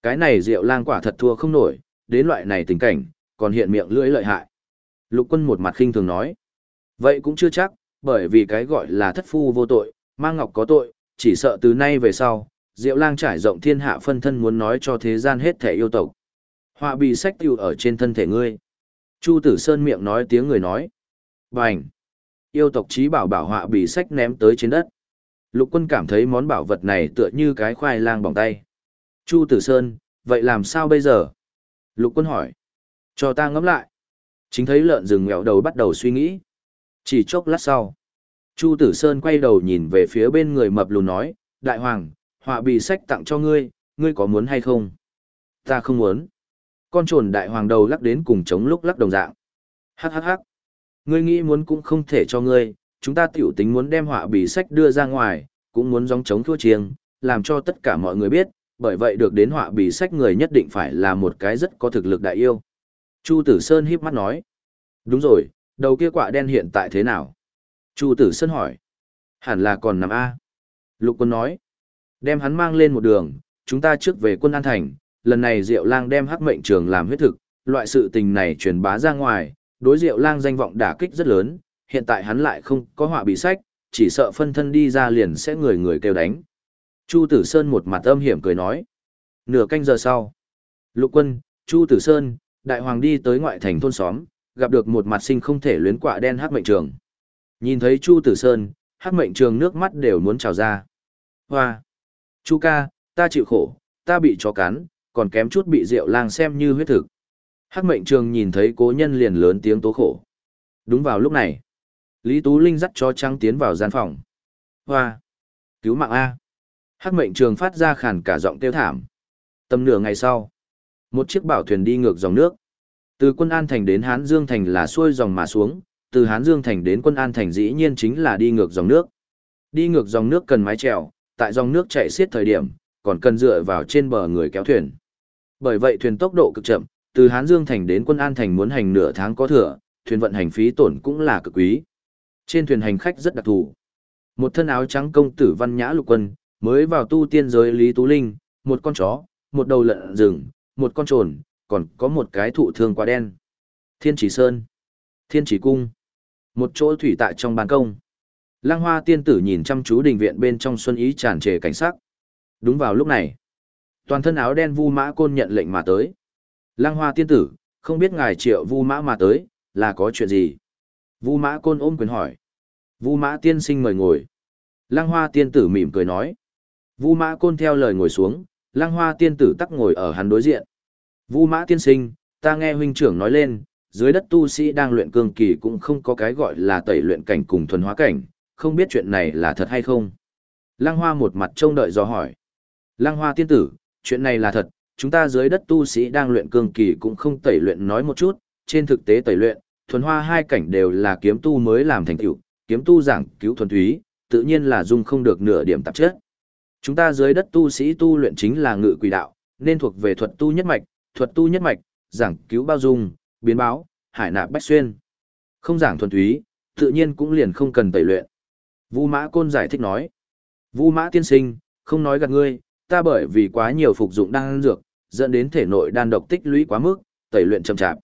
A: Cái này Diệu Lang quả thật thua không nổi, đến loại này tình cảnh, còn hiện miệng lưỡi lợi hại. Lục quân một mặt khinh thường nói. Vậy cũng chưa chắc, bởi vì cái gọi là thất phu vô tội, mang ngọc có tội, chỉ sợ từ nay về sau, Diệu Lang trải rộng thiên hạ phân thân muốn nói cho thế gian hết thể yêu tộc. Họa bị sách tiêu ở trên thân thể ngươi. Chu Tử Sơn miệng nói tiếng người nói. Bành! Yêu tộc trí bảo bảo họa bị sách ném tới trên đất. Lục quân cảm thấy món bảo vật này tựa như cái khoai lang bỏng tay. Chu Tử Sơn, vậy làm sao bây giờ? Lục quân hỏi. Cho ta ngẫm lại. Chính thấy lợn rừng nghèo đầu bắt đầu suy nghĩ. Chỉ chốc lát sau. Chu Tử Sơn quay đầu nhìn về phía bên người mập lùn nói, Đại Hoàng, họa bì sách tặng cho ngươi, ngươi có muốn hay không? Ta không muốn. Con trồn Đại Hoàng đầu lắc đến cùng chống lúc lắc đồng dạng. Hắc hắc hắc. Ngươi nghĩ muốn cũng không thể cho ngươi, chúng ta tiểu tính muốn đem họa bì sách đưa ra ngoài, cũng muốn gióng chống thua chiêng, làm cho tất cả mọi người biết, bởi vậy được đến họa bì sách người nhất định phải là một cái rất có thực lực đại yêu. Chu Tử Sơn híp mắt nói. Đúng rồi, đầu kia quả đen hiện tại thế nào? Chu Tử Sơn hỏi. Hẳn là còn nằm A. Lục quân nói. Đem hắn mang lên một đường, chúng ta trước về quân An Thành, lần này Diệu Lang đem hắc mệnh trường làm huyết thực, loại sự tình này truyền bá ra ngoài, đối Diệu Lang danh vọng đả kích rất lớn, hiện tại hắn lại không có họa bị sách, chỉ sợ phân thân đi ra liền sẽ người người kêu đánh. Chu Tử Sơn một mặt âm hiểm cười nói. Nửa canh giờ sau, Lục Quân, Chu Tử Sơn, Đại Hoàng đi tới ngoại thành thôn xóm, gặp được một mặt sinh không thể luyến quạ đen hắc mệnh trường. Nhìn thấy Chu Tử Sơn, hắc mệnh trường nước mắt đều muốn trào ra. Hoa! Chu ca, ta chịu khổ, ta bị chó cắn, còn kém chút bị rượu lang xem như huyết thực. Hắc mệnh trường nhìn thấy cố nhân liền lớn tiếng tố khổ. Đúng vào lúc này, Lý Tú Linh dắt cho trăng tiến vào gian phòng. Hoa! Cứu mạng A! Hắc mệnh trường phát ra khàn cả giọng kêu thảm. Tầm nửa ngày sau, một chiếc bảo thuyền đi ngược dòng nước. Từ quân An Thành đến Hán Dương Thành là xuôi dòng mà xuống, từ Hán Dương Thành đến quân An Thành dĩ nhiên chính là đi ngược dòng nước. Đi ngược dòng nước cần mái chèo, tại dòng nước chạy xiết thời điểm, còn cần dựa vào trên bờ người kéo thuyền. Bởi vậy thuyền tốc độ cực chậm, từ Hán Dương Thành đến quân An Thành muốn hành nửa tháng có thừa, thuyền vận hành phí tổn cũng là cực quý. Trên thuyền hành khách rất đặc thù. Một thân áo trắng công tử văn nhã lục quân, mới vào tu tiên giới Lý Tú Linh, một con chó, một đầu lợn rừng, một con trồn, còn có một cái thụ thương quá đen. Thiên Chỉ Sơn, Thiên Chỉ Cung, một chỗ thủy tại trong ban công. Lăng Hoa tiên tử nhìn chăm chú đình viện bên trong xuân ý tràn trề cảnh sắc. Đúng vào lúc này, toàn thân áo đen Vu Mã Côn nhận lệnh mà tới. Lăng Hoa tiên tử, không biết ngài triệu Vu Mã mà tới, là có chuyện gì? Vu Mã Côn ôm quyền hỏi. Vu Mã tiên sinh mời ngồi. Lăng Hoa tiên tử mỉm cười nói. Vu Mã Côn theo lời ngồi xuống, Lăng Hoa tiên tử tắc ngồi ở hắn đối diện. Vu Mã tiên sinh, ta nghe huynh trưởng nói lên, dưới đất tu sĩ đang luyện cương kỳ cũng không có cái gọi là tẩy luyện cảnh cùng thuần hóa cảnh, không biết chuyện này là thật hay không. Lăng Hoa một mặt trông đợi do hỏi. Lăng Hoa tiên tử, chuyện này là thật, chúng ta dưới đất tu sĩ đang luyện cương kỳ cũng không tẩy luyện nói một chút, trên thực tế tẩy luyện, thuần hoa hai cảnh đều là kiếm tu mới làm thành tựu, kiếm tu giảng cứu thuần túy, tự nhiên là dung không được nửa điểm tạp chất. Chúng ta dưới đất tu sĩ tu luyện chính là ngự quỷ đạo, nên thuộc về thuật tu nhất mạch, thuật tu nhất mạch, giảng cứu bao dung, biến báo, hải nạp bách xuyên. Không giảng thuần túy, tự nhiên cũng liền không cần tẩy luyện. Vu Mã Côn giải thích nói. Vu Mã tiên sinh, không nói gạt ngươi, ta bởi vì quá nhiều phục dụng đan dược, dẫn đến thể nội đan độc tích lũy quá mức, tẩy luyện chậm chạp.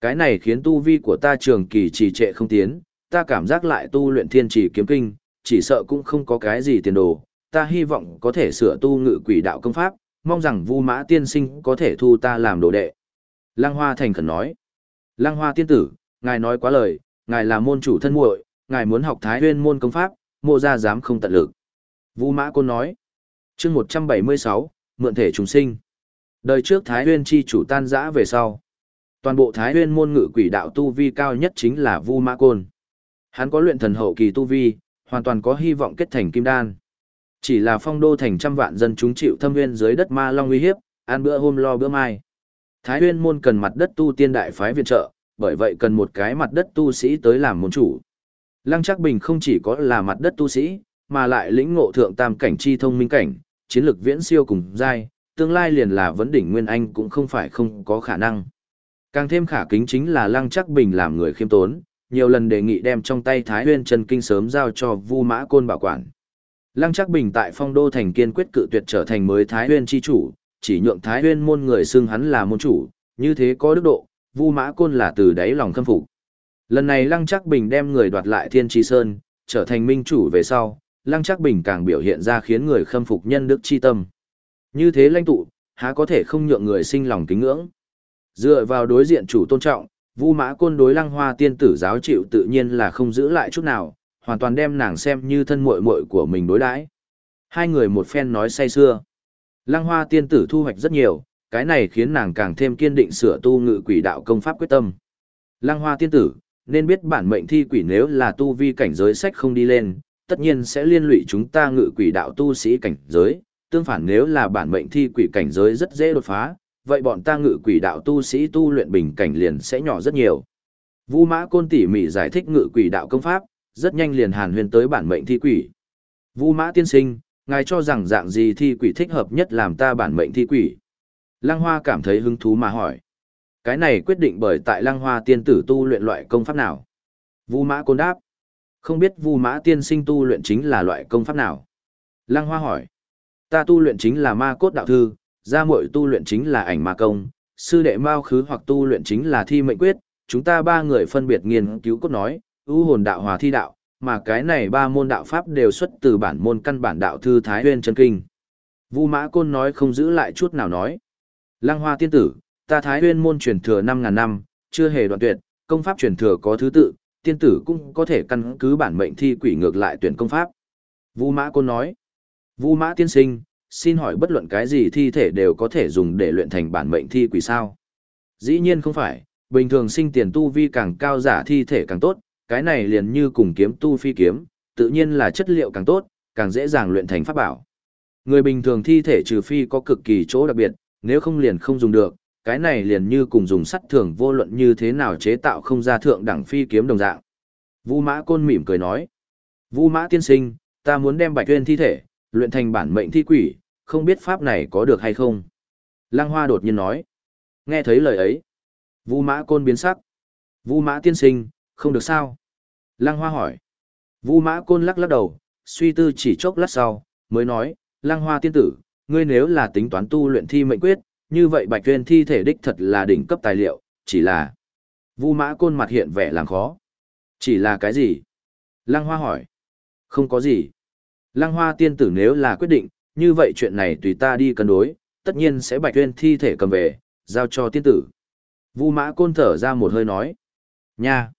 A: Cái này khiến tu vi của ta trường kỳ trì trệ không tiến, ta cảm giác lại tu luyện thiên trì kiếm kinh, chỉ sợ cũng không có cái gì tiền đồ, ta hy vọng có thể sửa tu ngự quỷ đạo công pháp, mong rằng Vu Mã tiên sinh có thể thu ta làm đồ đệ. Lăng Hoa thành khẩn nói. Lăng Hoa tiên tử, ngài nói quá lời, ngài là môn chủ thân muội, ngài muốn học Thái Huyên môn công pháp, mộ gia dám không tận lực. Vu Mã Côn nói. Chương 176, mượn thể trùng sinh. Đời trước Thái Huyên chi chủ tan rã về sau. Toàn bộ Thái Huyên môn ngự quỷ đạo tu vi cao nhất chính là Vu Mã Côn. Hắn có luyện thần hậu kỳ tu vi, hoàn toàn có hy vọng kết thành kim đan. Chỉ là phong đô thành trăm vạn dân chúng chịu thâm nguyên dưới đất ma long uy hiếp, ăn bữa hôm lo bữa mai. Thái Huyên môn cần mặt đất tu tiên đại phái viện trợ, bởi vậy cần một cái mặt đất tu sĩ tới làm môn chủ. Lăng Trác Bình không chỉ có là mặt đất tu sĩ, mà lại lĩnh ngộ thượng tam cảnh chi thông minh cảnh, chiến lược viễn siêu cùng giai, tương lai liền là vấn đỉnh nguyên anh cũng không phải không có khả năng. Càng thêm khả kính chính là Lăng Trác Bình làm người khiêm tốn, nhiều lần đề nghị đem trong tay Thái Huyên chân kinh sớm giao cho Vu Mã Côn bảo quản. Lăng Trác Bình tại Phong Đô thành kiên quyết cự tuyệt trở thành mới Thái Huyên chi chủ, chỉ nhượng Thái Huyên môn người xưng hắn là môn chủ, như thế có đức độ, Vu Mã Côn là từ đáy lòng khâm phục. Lần này Lăng Trác Bình đem người đoạt lại Thiên Chi Sơn, trở thành minh chủ về sau, Lăng Trác Bình càng biểu hiện ra khiến người khâm phục nhân đức chi tâm. Như thế lãnh tụ, há có thể không nhượng người sinh lòng kính ngưỡng. Dựa vào đối diện chủ tôn trọng, Vu Mã Côn đối Lăng Hoa tiên tử giáo chịu tự nhiên là không giữ lại chút nào, hoàn toàn đem nàng xem như thân muội muội của mình đối đãi. Hai người một phen nói say xưa. Lăng Hoa tiên tử thu hoạch rất nhiều, cái này khiến nàng càng thêm kiên định sửa tu ngự quỷ đạo công pháp quyết tâm. Lăng Hoa tiên tử, nên biết bản mệnh thi quỷ nếu là tu vi cảnh giới sách không đi lên, tất nhiên sẽ liên lụy chúng ta ngự quỷ đạo tu sĩ cảnh giới, tương phản nếu là bản mệnh thi quỷ cảnh giới rất dễ đột phá, vậy bọn ta ngự quỷ đạo tu sĩ tu luyện bình cảnh liền sẽ nhỏ rất nhiều. Vu Mã Côn tỉ mỉ giải thích ngự quỷ đạo công pháp, rất nhanh liền hàn huyền tới bản mệnh thi quỷ. Vu Mã tiên sinh, ngài cho rằng dạng gì thi quỷ thích hợp nhất làm ta bản mệnh thi quỷ? Lăng Hoa cảm thấy hứng thú mà hỏi. Cái này quyết định bởi tại Lăng Hoa tiên tử tu luyện loại công pháp nào? Vu Mã Côn đáp. Không biết Vu Mã tiên sinh tu luyện chính là loại công pháp nào? Lăng Hoa hỏi. Ta tu luyện chính là ma cốt đạo thư, gia muội tu luyện chính là ảnh ma công, sư đệ Mao Khứ hoặc tu luyện chính là thi mệnh quyết, chúng ta ba người phân biệt nghiên cứu cốt nói, ưu hồn đạo hòa thi đạo, mà cái này ba môn đạo pháp đều xuất từ bản môn căn bản đạo thư Thái Huyên chân kinh. Vu Mã Côn nói không giữ lại chút nào nói. Lăng Hoa tiên tử, ta Thái Huyên môn truyền thừa năm ngàn năm, chưa hề đoạn tuyệt, công pháp truyền thừa có thứ tự, tiên tử cũng có thể căn cứ bản mệnh thi quỷ ngược lại tuyển công pháp. Vu Mã Côn nói. Vu Mã tiên sinh, xin hỏi bất luận cái gì thi thể đều có thể dùng để luyện thành bản mệnh thi quỷ sao? Dĩ nhiên không phải, bình thường sinh tiền tu vi càng cao giả thi thể càng tốt, cái này liền như cùng kiếm tu phi kiếm, tự nhiên là chất liệu càng tốt, càng dễ dàng luyện thành pháp bảo. Người bình thường thi thể trừ phi có cực kỳ chỗ đặc biệt, nếu không liền không dùng được, cái này liền như cùng dùng sắt thường vô luận như thế nào chế tạo không ra thượng đẳng phi kiếm đồng dạng. Vu Mã Côn mỉm cười nói, Vu Mã tiên sinh, ta muốn đem Bạch Tuyên thi thể, luyện thành bản mệnh thi quỷ, không biết pháp này có được hay không. Lăng Hoa đột nhiên nói, nghe thấy lời ấy, Vu Mã Côn biến sắc. Vu Mã tiên sinh, không được sao? Lăng Hoa hỏi. Vu Mã Côn lắc lắc đầu, suy tư chỉ chốc lát sau, mới nói, Lăng Hoa tiên tử, ngươi nếu là tính toán tu luyện thi mệnh quyết, như vậy Bạch Tuyên thi thể đích thật là đỉnh cấp tài liệu, chỉ là... Vu Mã Côn mặt hiện vẻ làm khó. Chỉ là cái gì? Lăng Hoa hỏi. Không có gì. Lăng Hoa tiên tử nếu là quyết định, như vậy chuyện này tùy ta đi cân đối, tất nhiên sẽ Bạch Tuyên thi thể cầm về, giao cho tiên tử. Vu Mã Côn thở ra một hơi nói. Nha!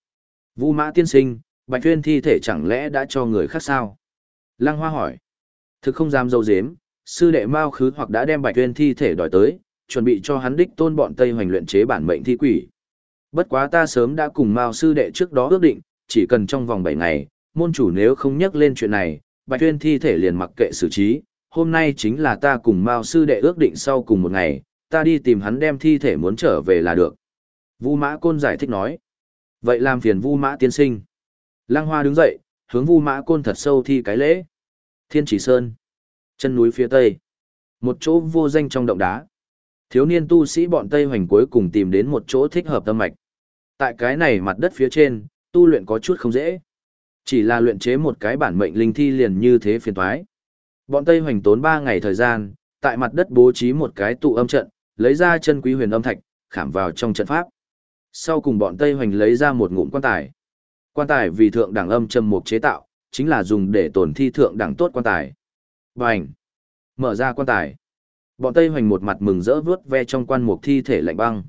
A: Vu Mã tiên sinh, Bạch Tuyên thi thể chẳng lẽ đã cho người khác sao? Lăng Hoa hỏi. Thực không dám dâu dếm, sư đệ Mao Khứ hoặc đã đem Bạch Tuyên thi thể đòi tới, chuẩn bị cho hắn đích tôn bọn Tây hoành luyện chế bản mệnh thi quỷ. Bất quá ta sớm đã cùng Mao sư đệ trước đó ước định, chỉ cần trong vòng 7 ngày, môn chủ nếu không nhắc lên chuyện này, Bạch Tuyên thi thể liền mặc kệ xử trí. Hôm nay chính là ta cùng Mao sư đệ ước định sau cùng một ngày, ta đi tìm hắn đem thi thể muốn trở về là được. Vu Mã Côn giải thích nói. Vậy làm phiền Vu Mã tiên sinh. Lăng Hoa đứng dậy, hướng Vu Mã Côn thật sâu thi cái lễ. Thiên Chỉ Sơn. Chân núi phía tây. Một chỗ vô danh trong động đá. Thiếu niên tu sĩ bọn Tây Hoành cuối cùng tìm đến một chỗ thích hợp tâm mạch. Tại cái này mặt đất phía trên, tu luyện có chút không dễ. Chỉ là luyện chế một cái bản mệnh linh thi liền như thế phiền toái. Bọn Tây Hoành tốn 3 ngày thời gian, tại mặt đất bố trí một cái tụ âm trận, lấy ra chân quý huyền âm thạch, khảm vào trong trận pháp. Sau cùng bọn Tây Hoành lấy ra một ngụm quan tài. Quan tài vì thượng đẳng âm châm mục chế tạo, chính là dùng để tổn thi thượng đẳng tốt quan tài. Bành! Mở ra quan tài. Bọn Tây Hoành một mặt mừng rỡ vướt ve trong quan mục thi thể lạnh băng.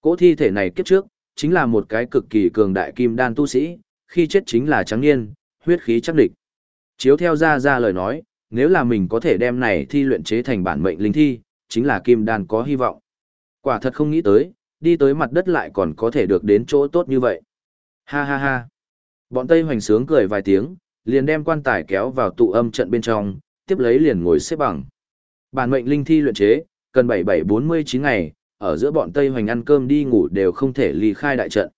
A: Cỗ thi thể này kiếp trước, chính là một cái cực kỳ cường đại kim đan tu sĩ, khi chết chính là trắng niên, huyết khí chắc địch. Chiếu theo ra ra lời nói, nếu là mình có thể đem này thi luyện chế thành bản mệnh linh thi, chính là kim đan có hy vọng. Quả thật không nghĩ tới, đi tới mặt đất lại còn có thể được đến chỗ tốt như vậy. Ha ha ha. Bọn Tây hoành sướng cười vài tiếng, liền đem quan tài kéo vào tụ âm trận bên trong, tiếp lấy liền ngồi xếp bằng. Bản mệnh linh thi luyện chế, cần 7749 ngày, ở giữa bọn Tây hoành ăn cơm đi ngủ đều không thể ly khai đại trận.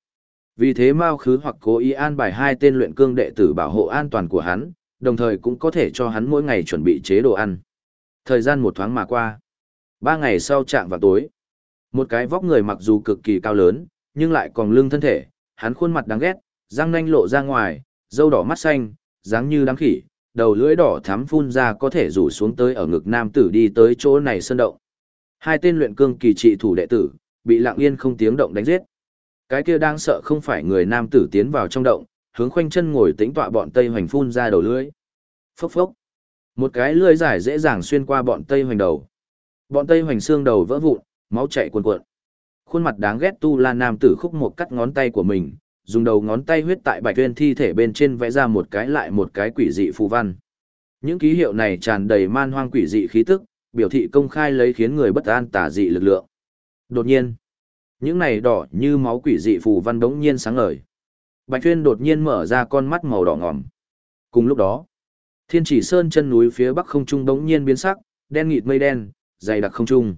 A: Vì thế Mao Khứ hoặc cố ý an bài hai tên luyện cương đệ tử bảo hộ an toàn của hắn, đồng thời cũng có thể cho hắn mỗi ngày chuẩn bị chế đồ ăn. Thời gian một thoáng mà qua. Ba ngày sau trạng vào tối. Một cái vóc người mặc dù cực kỳ cao lớn, nhưng lại còn lưng thân thể, hắn khuôn mặt đáng ghét, răng nanh lộ ra ngoài, dâu đỏ mắt xanh, dáng như đám khỉ, đầu lưỡi đỏ thắm phun ra có thể rủ xuống tới ở ngực nam tử đi tới chỗ này sơn động. Hai tên luyện cương kỳ trị thủ đệ tử, bị lặng yên không tiếng động đánh giết. Cái kia đang sợ không phải người nam tử tiến vào trong động, hướng khoanh chân ngồi tĩnh tọa bọn Tây Hoành phun ra đầu lưỡi. Phốc phốc. Một cái lưỡi dài dễ dàng xuyên qua bọn Tây Hoành đầu. Bọn Tây Hoành xương đầu vỡ vụn, máu chảy cuồn cuộn. Khuôn mặt đáng ghét tu la nam tử khúc một cắt ngón tay của mình, dùng đầu ngón tay huyết tại bạch tuyên thi thể bên trên vẽ ra một cái lại một cái quỷ dị phù văn. Những ký hiệu này tràn đầy man hoang quỷ dị khí tức, biểu thị công khai lấy khiến người bất an tả dị lực lượng. Đột nhiên, những này đỏ như máu quỷ dị phù văn đống nhiên sáng ngời. Bạch Tuyên đột nhiên mở ra con mắt màu đỏ ngòm. Cùng lúc đó, Thiên Chỉ Sơn chân núi phía bắc không trung đống nhiên biến sắc, đen nghịt mây đen, dày đặc không trung.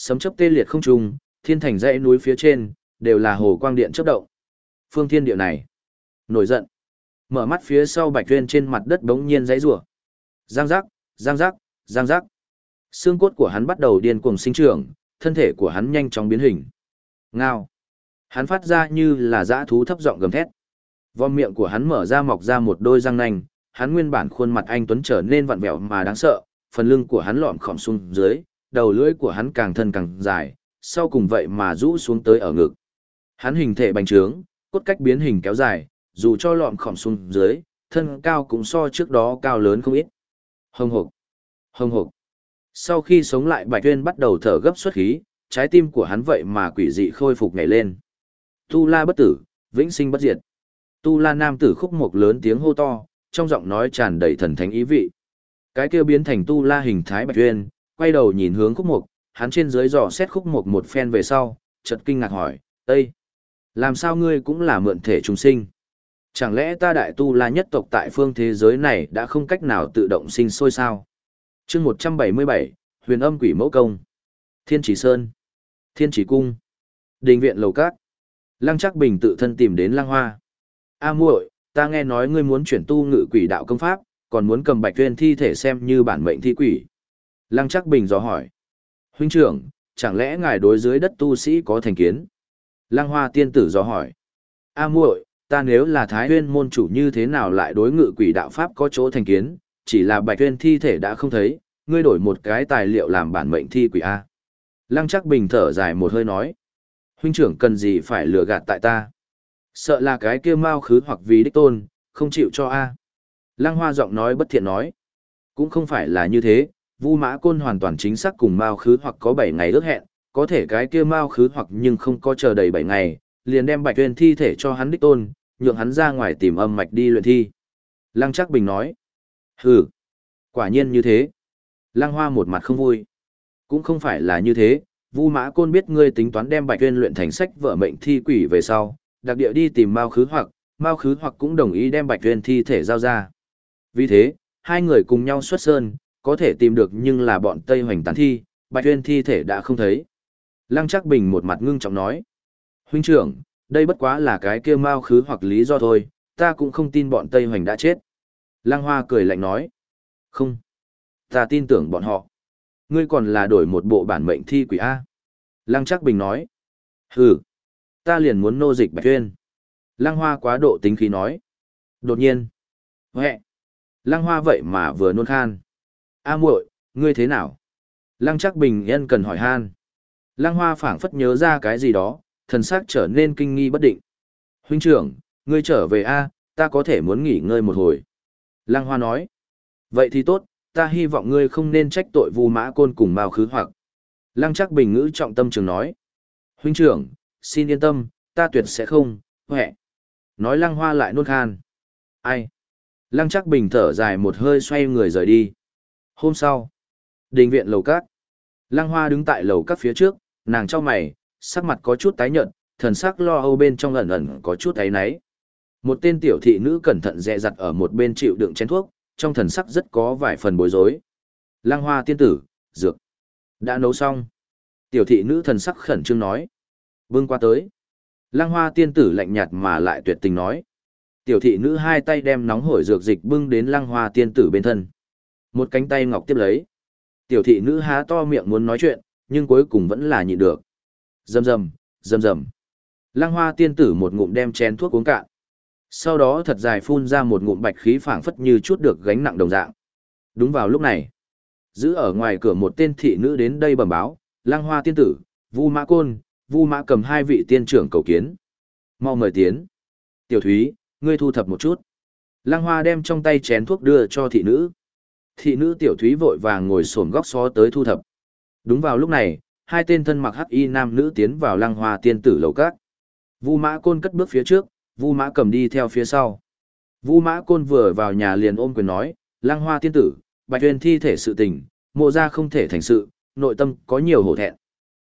A: Sấm chớp tê liệt không trung, thiên thành dãy núi phía trên đều là hồ quang điện chớp động. Phương thiên địa này, nổi giận. Mở mắt phía sau Bạch Uyên trên mặt đất bỗng nhiên dãy rủa. Giang giác, giang giác, giang giác. Xương cốt của hắn bắt đầu điên cuồng sinh trưởng, thân thể của hắn nhanh chóng biến hình. Ngao. Hắn phát ra như là dã thú thấp giọng gầm thét. Vòm miệng của hắn mở ra mọc ra một đôi răng nanh, hắn nguyên bản khuôn mặt anh tuấn trở nên vặn vẹo mà đáng sợ, phần lưng của hắn lọm khòm xuống dưới, đầu lưỡi của hắn càng thân càng dài, sau cùng vậy mà rũ xuống tới ở ngực. Hắn hình thể bành trướng, cốt cách biến hình kéo dài, dù cho lọm khỏm xuống dưới, thân cao cũng so trước đó cao lớn không ít. Hồng hộc, hồng hộc. Sau khi sống lại Bạch Tuyên bắt đầu thở gấp xuất khí, trái tim của hắn vậy mà quỷ dị khôi phục nhảy lên. Tu La bất tử, vĩnh sinh bất diệt. Tu La nam tử khúc một lớn tiếng hô to, trong giọng nói tràn đầy thần thánh ý vị. Cái kia biến thành Tu La hình thái Bạch Tuyên, quay đầu nhìn hướng khúc mục, hắn trên dưới dò xét khúc mục một phen về sau, chợt kinh ngạc hỏi, Ây! Làm sao ngươi cũng là mượn thể trùng sinh? Chẳng lẽ ta đại tu la nhất tộc tại phương thế giới này đã không cách nào tự động sinh sôi sao? chương 177, huyền âm quỷ mẫu công. Thiên chỉ sơn. Thiên chỉ cung. Đình viện lầu cát. Lăng chắc bình tự thân tìm đến lăng hoa. A muội, ta nghe nói ngươi muốn chuyển tu ngự quỷ đạo công pháp, còn muốn cầm bạch tuyên thi thể xem như bản mệnh thi quỷ. Lăng chắc bình dò hỏi. Huynh trưởng, chẳng lẽ ngài đối dưới đất tu sĩ có thành kiến? Lăng hoa tiên tử dò hỏi. A muội, ta nếu là thái huyên môn chủ như thế nào lại đối ngự quỷ đạo pháp có chỗ thành kiến, chỉ là bạch huyên thi thể đã không thấy, ngươi đổi một cái tài liệu làm bản mệnh thi quỷ A. Lăng chắc bình thở dài một hơi nói. Huynh trưởng cần gì phải lừa gạt tại ta? Sợ là cái kia mau khứ hoặc vì đích tôn, không chịu cho A. Lăng hoa giọng nói bất thiện nói. Cũng không phải là như thế, Vu Mã Côn hoàn toàn chính xác cùng Mao Khứ hoặc có 7 ngày ước hẹn, có thể cái kia Mao Khứ hoặc nhưng không có chờ đầy 7 ngày, liền đem Bạch Tuyên thi thể cho hắn đích tôn, nhượng hắn ra ngoài tìm âm mạch đi luyện thi. Lăng Trác Bình nói: "Hừ, quả nhiên như thế." Lăng Hoa một mặt không vui. Cũng không phải là như thế, Vu Mã Côn biết ngươi tính toán đem Bạch Tuyên luyện thành sách vợ mệnh thi quỷ về sau, đặc địa đi tìm Mao Khứ hoặc, Mao Khứ hoặc cũng đồng ý đem Bạch Tuyên thi thể giao ra. Vì thế, hai người cùng nhau xuất sơn, có thể tìm được nhưng là bọn Tây Hoành tán thi, Bạch Tuyên thi thể đã không thấy. Lăng Trác Bình một mặt ngưng trọng nói: "Huynh trưởng, đây bất quá là cái kia Mao Khứ hoặc lý do thôi, ta cũng không tin bọn Tây Hoành đã chết." Lăng Hoa cười lạnh nói: "Không, ta tin tưởng bọn họ." ngươi còn là đổi một bộ bản mệnh thi quỷ A. Lăng Trác bình nói. Hừ, ta liền muốn nô dịch bạch tuyên. Lăng hoa quá độ tính khí nói. Đột nhiên. Huệ. Lăng hoa vậy mà vừa nôn khan. A muội, ngươi thế nào? Lăng chắc bình yên cần hỏi han. Lăng hoa phảng phất nhớ ra cái gì đó, thần sắc trở nên kinh nghi bất định. Huynh trưởng, Ngươi trở về a, ta có thể muốn nghỉ ngơi một hồi. Lăng Hoa nói. Vậy thì tốt, ta hy vọng ngươi không nên trách tội Vu Mã Côn cùng Mao Khứ hoặc. Lăng Trác Bình ngữ trọng tâm trường nói. Huynh trưởng, xin yên tâm, ta tuyệt sẽ không, huệ. Nói Lăng Hoa lại nôn khan. Ai? Lăng Trác Bình thở dài một hơi xoay người rời đi. Hôm sau, đình viện lầu cát. Lăng Hoa đứng tại lầu cát phía trước, nàng cho mày, sắc mặt có chút tái nhợt, thần sắc lo âu bên trong ẩn ẩn có chút ấy náy. Một tên tiểu thị nữ cẩn thận dè dặt ở một bên chịu đựng chén thuốc, trong thần sắc rất có vài phần bối rối. Lăng Hoa tiên tử, dược đã nấu xong. Tiểu thị nữ thần sắc khẩn trương nói. Vương qua tới. Lăng Hoa tiên tử lạnh nhạt mà lại tuyệt tình nói. Tiểu thị nữ hai tay đem nóng hổi dược dịch bưng đến Lăng Hoa tiên tử bên thân. Một cánh tay ngọc tiếp lấy. Tiểu thị nữ há to miệng muốn nói chuyện, nhưng cuối cùng vẫn là nhịn được. dầm dầm dầm dầm Lăng Hoa tiên tử một ngụm đem chén thuốc uống cạn. Sau đó thật dài phun ra một ngụm bạch khí phảng phất như chút được gánh nặng đồng dạng. Đúng vào lúc này, giữ ở ngoài cửa một tên thị nữ đến đây bẩm báo, Lăng Hoa tiên tử, Vu Mã Côn, Vu Mã cầm hai vị tiên trưởng cầu kiến. Mau mời tiến. Tiểu Thúy, ngươi thu thập một chút. Lăng Hoa đem trong tay chén thuốc đưa cho thị nữ. Thị nữ Tiểu Thúy vội vàng ngồi xổm góc xó tới thu thập. Đúng vào lúc này, hai tên thân mặc hắc y nam nữ tiến vào Lăng Hoa tiên tử lầu các. Vu Mã Côn cất bước phía trước, Vu Mã cầm đi theo phía sau. Vu Mã Côn vừa vào nhà liền ôm quyền nói, Lăng Hoa tiên tử, Bạch Huyền thi thể sự tình, mộ ra không thể thành sự, nội tâm có nhiều hổ thẹn.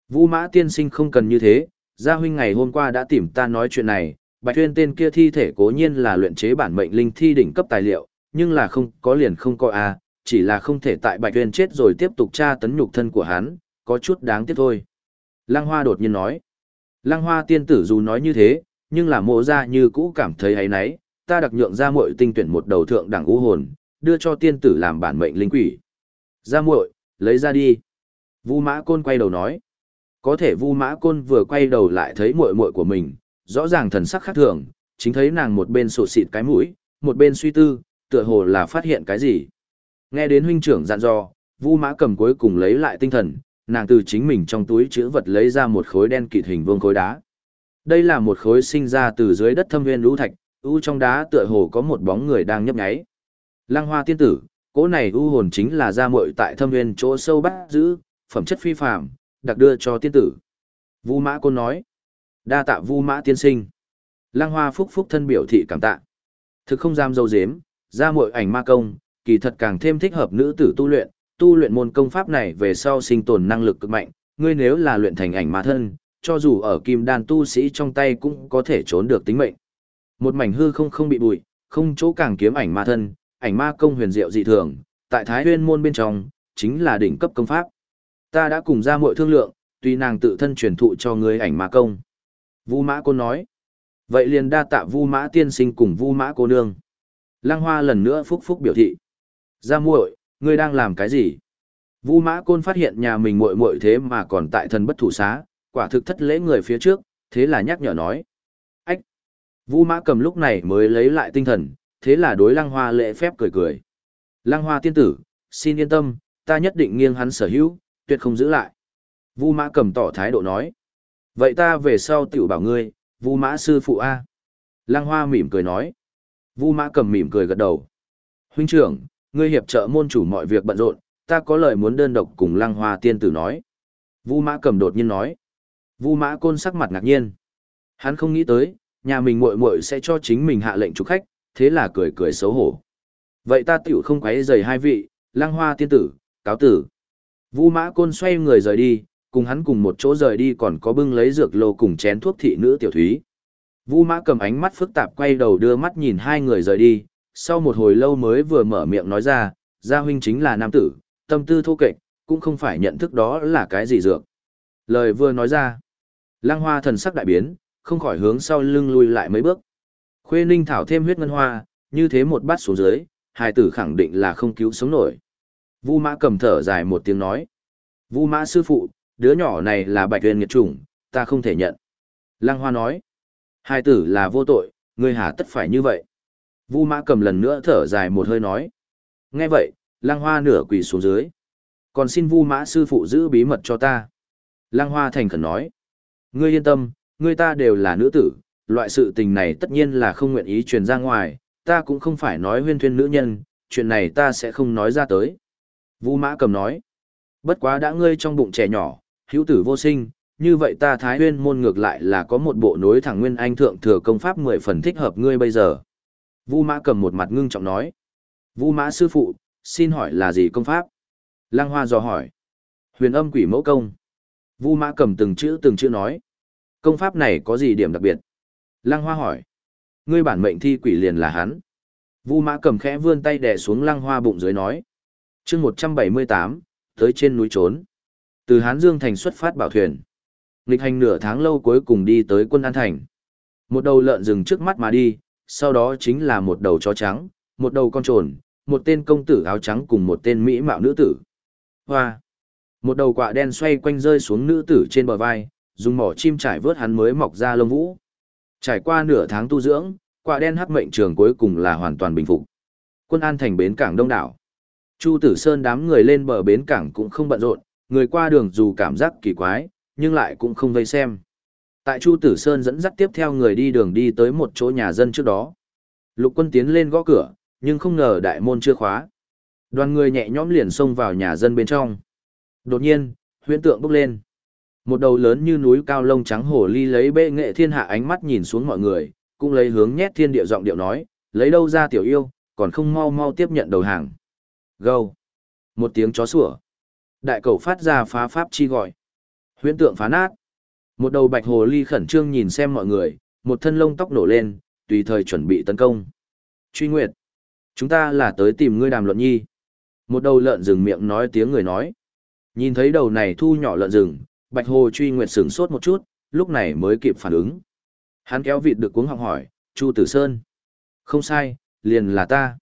A: Vu Mã tiên sinh không cần như thế, gia huynh ngày hôm qua đã tìm ta nói chuyện này, Bạch Huyền tên kia thi thể cố nhiên là luyện chế bản mệnh linh thi đỉnh cấp tài liệu, nhưng là không có liền không có a, chỉ là không thể tại Bạch Huyền chết rồi tiếp tục tra tấn nhục thân của hắn, có chút đáng tiếc thôi. Lăng Hoa đột nhiên nói. Lăng Hoa tiên tử dù nói như thế, nhưng là mộ ra như cũ cảm thấy ấy nấy, ta đặc nhượng ra muội tinh tuyển một đầu thượng đẳng u hồn, đưa cho tiên tử làm bản mệnh linh quỷ. Ra muội, lấy ra đi. Vu Mã Côn quay đầu nói. Có thể Vu Mã Côn vừa quay đầu lại thấy muội muội của mình, rõ ràng thần sắc khác thường, chính thấy nàng một bên sụt xịt cái mũi, một bên suy tư, tựa hồ là phát hiện cái gì. Nghe đến huynh trưởng dặn dò, Vu Mã cầm cuối cùng lấy lại tinh thần, nàng từ chính mình trong túi chữ vật lấy ra một khối đen kịt hình vuông khối đá. Đây là một khối sinh ra từ dưới đất thâm nguyên lũ thạch, u trong đá tựa hồ có một bóng người đang nhấp nháy. Lăng Hoa tiên tử, cỗ này u hồn chính là ra muội tại thâm nguyên chỗ sâu bắt giữ, phẩm chất phi phàm, đặc đưa cho tiên tử. Vu Mã Côn nói, đa tạ Vu Mã tiên sinh. Lăng Hoa phúc phúc thân biểu thị cảm tạ. Thực không dám dâu dếm, ra muội ảnh ma công, kỳ thật càng thêm thích hợp nữ tử tu luyện, tu luyện môn công pháp này về sau sinh tồn năng lực cực mạnh, ngươi nếu là luyện thành ảnh ma thân, cho dù ở kim đan tu sĩ trong tay cũng có thể trốn được tính mệnh. Một mảnh hư không không bị bụi, không chỗ càng kiếm ảnh ma thân, ảnh ma công huyền diệu dị thường, tại Thái Huyên môn bên trong, chính là đỉnh cấp công pháp. Ta đã cùng ra mọi thương lượng, tuy nàng tự thân truyền thụ cho ngươi ảnh ma công. Vu Mã cô nói. Vậy liền đa tạ Vu Mã tiên sinh cùng Vu Mã cô nương. Lăng Hoa lần nữa phúc phúc biểu thị. Ra muội, ngươi đang làm cái gì? Vu Mã Côn phát hiện nhà mình muội muội thế mà còn tại thần bất thủ xá, quả thực thất lễ người phía trước, thế là nhắc nhở nói. Ách! Vu Mã cầm lúc này mới lấy lại tinh thần, thế là đối Lăng Hoa lễ phép cười cười. Lăng Hoa tiên tử, xin yên tâm, ta nhất định nghiêng hắn sở hữu, tuyệt không giữ lại. Vu Mã cầm tỏ thái độ nói. Vậy ta về sau tiểu bảo ngươi, Vu Mã sư phụ A. Lăng Hoa mỉm cười nói. Vu Mã cầm mỉm cười gật đầu. Huynh trưởng, ngươi hiệp trợ môn chủ mọi việc bận rộn, ta có lời muốn đơn độc cùng Lăng Hoa tiên tử nói. Vu Mã cầm đột nhiên nói. Vu Mã Côn sắc mặt ngạc nhiên. Hắn không nghĩ tới, nhà mình muội muội sẽ cho chính mình hạ lệnh chủ khách, thế là cười cười xấu hổ. Vậy ta tiểu không quấy rầy hai vị, Lăng Hoa tiên tử, cáo tử. Vu Mã Côn xoay người rời đi, cùng hắn cùng một chỗ rời đi còn có bưng lấy dược lô cùng chén thuốc thị nữ tiểu thúy. Vu Mã cầm ánh mắt phức tạp quay đầu đưa mắt nhìn hai người rời đi, sau một hồi lâu mới vừa mở miệng nói ra, gia huynh chính là nam tử, tâm tư thô kệch, cũng không phải nhận thức đó là cái gì dược. Lời vừa nói ra, lang hoa thần sắc đại biến, không khỏi hướng sau lưng lui lại mấy bước. Khuê ninh thảo thêm huyết ngân hoa, như thế một bát xuống dưới, hài tử khẳng định là không cứu sống nổi. Vu mã cầm thở dài một tiếng nói. Vu mã sư phụ, đứa nhỏ này là bạch huyền nghiệt chủng, ta không thể nhận. Lăng hoa nói. Hài tử là vô tội, ngươi hà tất phải như vậy. Vu mã cầm lần nữa thở dài một hơi nói. Nghe vậy, lăng hoa nửa quỳ xuống dưới. Còn xin vu mã sư phụ giữ bí mật cho ta. Lăng hoa thành khẩn nói. Ngươi yên tâm, ngươi ta đều là nữ tử, loại sự tình này tất nhiên là không nguyện ý truyền ra ngoài, ta cũng không phải nói huyên thuyên nữ nhân, chuyện này ta sẽ không nói ra tới. Vu Mã Cầm nói, bất quá đã ngươi trong bụng trẻ nhỏ, hữu tử vô sinh, như vậy ta Thái Huyên môn ngược lại là có một bộ nối thẳng nguyên anh thượng thừa công pháp mười phần thích hợp ngươi bây giờ. Vu Mã Cầm một mặt ngưng trọng nói, Vu Mã sư phụ, xin hỏi là gì công pháp? Lăng Hoa dò hỏi. Huyền âm quỷ mẫu công. Vu Mã Cầm từng chữ từng chữ nói. Công pháp này có gì điểm đặc biệt? Lăng Hoa hỏi. Ngươi bản mệnh thi quỷ liền là hắn. Vu Mã Cầm khẽ vươn tay đè xuống Lăng Hoa bụng dưới nói. chương 178, tới trên núi trốn. Từ Hán Dương Thành xuất phát bảo thuyền. Nghịch hành nửa tháng lâu cuối cùng đi tới quân An Thành. Một đầu lợn rừng trước mắt mà đi, sau đó chính là một đầu chó trắng, một đầu con trồn, một tên công tử áo trắng cùng một tên mỹ mạo nữ tử. Hoa! Một đầu quạ đen xoay quanh rơi xuống nữ tử trên bờ vai, dùng mỏ chim trải vớt hắn mới mọc ra lông vũ. Trải qua nửa tháng tu dưỡng, quạ đen hắc mệnh trường cuối cùng là hoàn toàn bình phục. Quân an thành bến cảng đông đảo. Chu Tử Sơn đám người lên bờ bến cảng cũng không bận rộn, người qua đường dù cảm giác kỳ quái, nhưng lại cũng không vây xem. Tại Chu Tử Sơn dẫn dắt tiếp theo người đi đường đi tới một chỗ nhà dân trước đó. Lục quân tiến lên gõ cửa, nhưng không ngờ đại môn chưa khóa. Đoàn người nhẹ nhõm liền xông vào nhà dân bên trong. Đột nhiên, huyễn tượng bốc lên. Một đầu lớn như núi cao lông trắng hổ ly lấy bệ nghệ thiên hạ ánh mắt nhìn xuống mọi người, cũng lấy hướng nhét thiên địa giọng điệu nói, lấy đâu ra tiểu yêu, còn không mau mau tiếp nhận đầu hàng. Gâu. Một tiếng chó sủa. Đại cầu phát ra phá pháp chi gọi. Huyễn tượng phá nát. Một đầu bạch hồ ly khẩn trương nhìn xem mọi người, một thân lông tóc nổ lên, tùy thời chuẩn bị tấn công. Truy Nguyệt. Chúng ta là tới tìm ngươi đàm luận nhi. Một đầu lợn rừng miệng nói tiếng người nói. Nhìn thấy đầu này thu nhỏ lợn rừng, Bạch Hồ truy nguyệt sửng sốt một chút, lúc này mới kịp phản ứng. Hắn kéo vịt được cuống họng hỏi, Chu Tử Sơn. Không sai, liền là ta.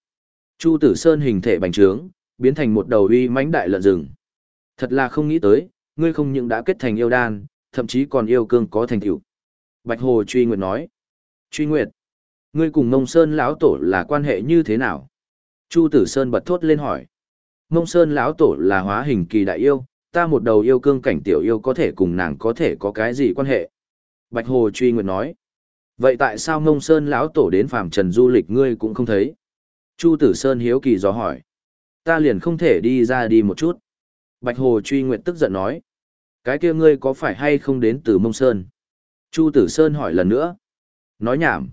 A: Chu Tử Sơn hình thể bành trướng, biến thành một đầu uy mãnh đại lợn rừng. Thật là không nghĩ tới, ngươi không những đã kết thành yêu đan, thậm chí còn yêu cương có thành tựu. Bạch Hồ truy nguyệt nói. Truy nguyệt, ngươi cùng Mông Sơn lão tổ là quan hệ như thế nào? Chu Tử Sơn bật thốt lên hỏi. Mông Sơn lão tổ là hóa hình kỳ đại yêu, ta một đầu yêu cương cảnh tiểu yêu có thể cùng nàng có thể có cái gì quan hệ? Bạch Hồ truy nguyệt nói. Vậy tại sao Mông Sơn lão tổ đến phàm trần du lịch ngươi cũng không thấy? Chu Tử Sơn hiếu kỳ dò hỏi. Ta liền không thể đi ra đi một chút. Bạch Hồ truy nguyệt tức giận nói. Cái kia ngươi có phải hay không đến từ Mông Sơn? Chu Tử Sơn hỏi lần nữa. Nói nhảm.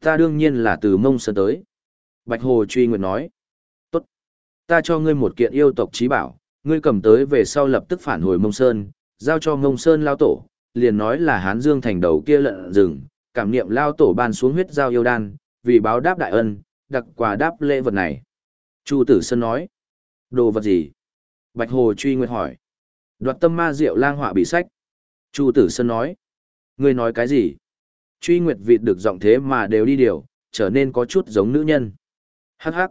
A: Ta đương nhiên là từ Mông Sơn tới. Bạch Hồ truy nguyệt nói. Tốt. Ta cho ngươi một kiện yêu tộc trí bảo, ngươi cầm tới về sau lập tức phản hồi Mông Sơn, giao cho Mông Sơn lao tổ, liền nói là Hán Dương thành đầu kia lợn rừng, cảm niệm lao tổ ban xuống huyết giao yêu đan, vì báo đáp đại ân, đặc quà đáp lễ vật này. Chu Tử Sơn nói. Đồ vật gì? Bạch Hồ truy nguyệt hỏi. Đoạt tâm ma diệu lang họa bị sách. Chu Tử Sơn nói. Ngươi nói cái gì? Truy nguyệt vịt được giọng thế mà đều đi điều, trở nên có chút giống nữ nhân. Hắc hắc.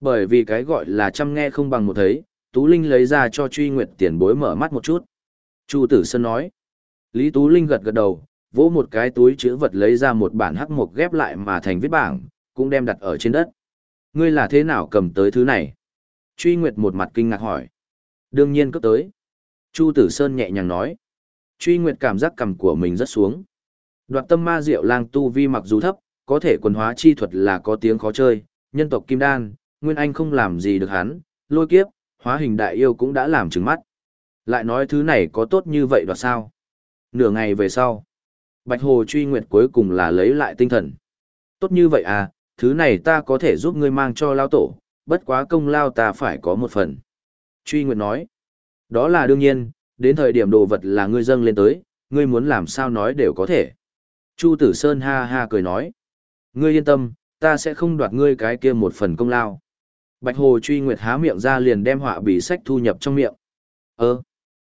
A: Bởi vì cái gọi là chăm nghe không bằng một thấy, Tú Linh lấy ra cho truy nguyệt tiền bối mở mắt một chút. Chu Tử Sơn nói. Lý Tú Linh gật gật đầu, vỗ một cái túi chữ vật lấy ra một bản hắc mục ghép lại mà thành viết bảng, cũng đem đặt ở trên đất. Ngươi là thế nào cầm tới thứ này? Truy Nguyệt một mặt kinh ngạc hỏi. Đương nhiên cấp tới. Chu Tử Sơn nhẹ nhàng nói. Truy Nguyệt cảm giác cầm của mình rất xuống. Đoạt tâm ma diệu lang tu vi mặc dù thấp, có thể quần hóa chi thuật là có tiếng khó chơi, nhân tộc Kim Đan, Nguyên Anh không làm gì được hắn, lôi kiếp, hóa hình đại yêu cũng đã làm trừng mắt. Lại nói thứ này có tốt như vậy đoạt sao? Nửa ngày về sau, Bạch Hồ truy nguyệt cuối cùng là lấy lại tinh thần. Tốt như vậy à, thứ này ta có thể giúp ngươi mang cho lao tổ, bất quá công lao ta phải có một phần. Truy nguyệt nói, đó là đương nhiên, đến thời điểm đồ vật là ngươi dâng lên tới, ngươi muốn làm sao nói đều có thể. Chu Tử Sơn ha ha cười nói, ngươi yên tâm, ta sẽ không đoạt ngươi cái kia một phần công lao. Bạch Hồ truy nguyệt há miệng ra liền đem họa bì sách thu nhập trong miệng. Ơ,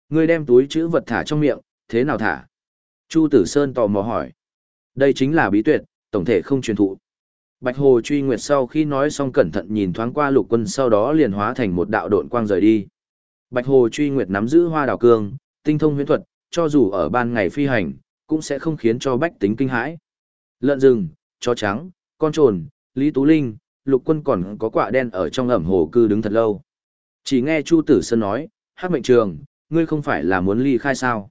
A: ngươi đem túi chữ vật thả trong miệng, thế nào thả? Chu Tử Sơn tò mò hỏi. Đây chính là bí tuyệt, tổng thể không truyền thụ. Bạch Hồ truy nguyệt sau khi nói xong cẩn thận nhìn thoáng qua lục quân sau đó liền hóa thành một đạo độn quang rời đi. Bạch Hồ truy nguyệt nắm giữ hoa đào cương, tinh thông huyễn thuật, cho dù ở ban ngày phi hành, cũng sẽ không khiến cho bách tính kinh hãi. Lợn rừng, chó trắng, con trồn, Lý Tú Linh, lục quân còn có quả đen ở trong ẩm hồ cư đứng thật lâu. Chỉ nghe Chu Tử Sơn nói, hát mệnh trường, ngươi không phải là muốn ly khai sao?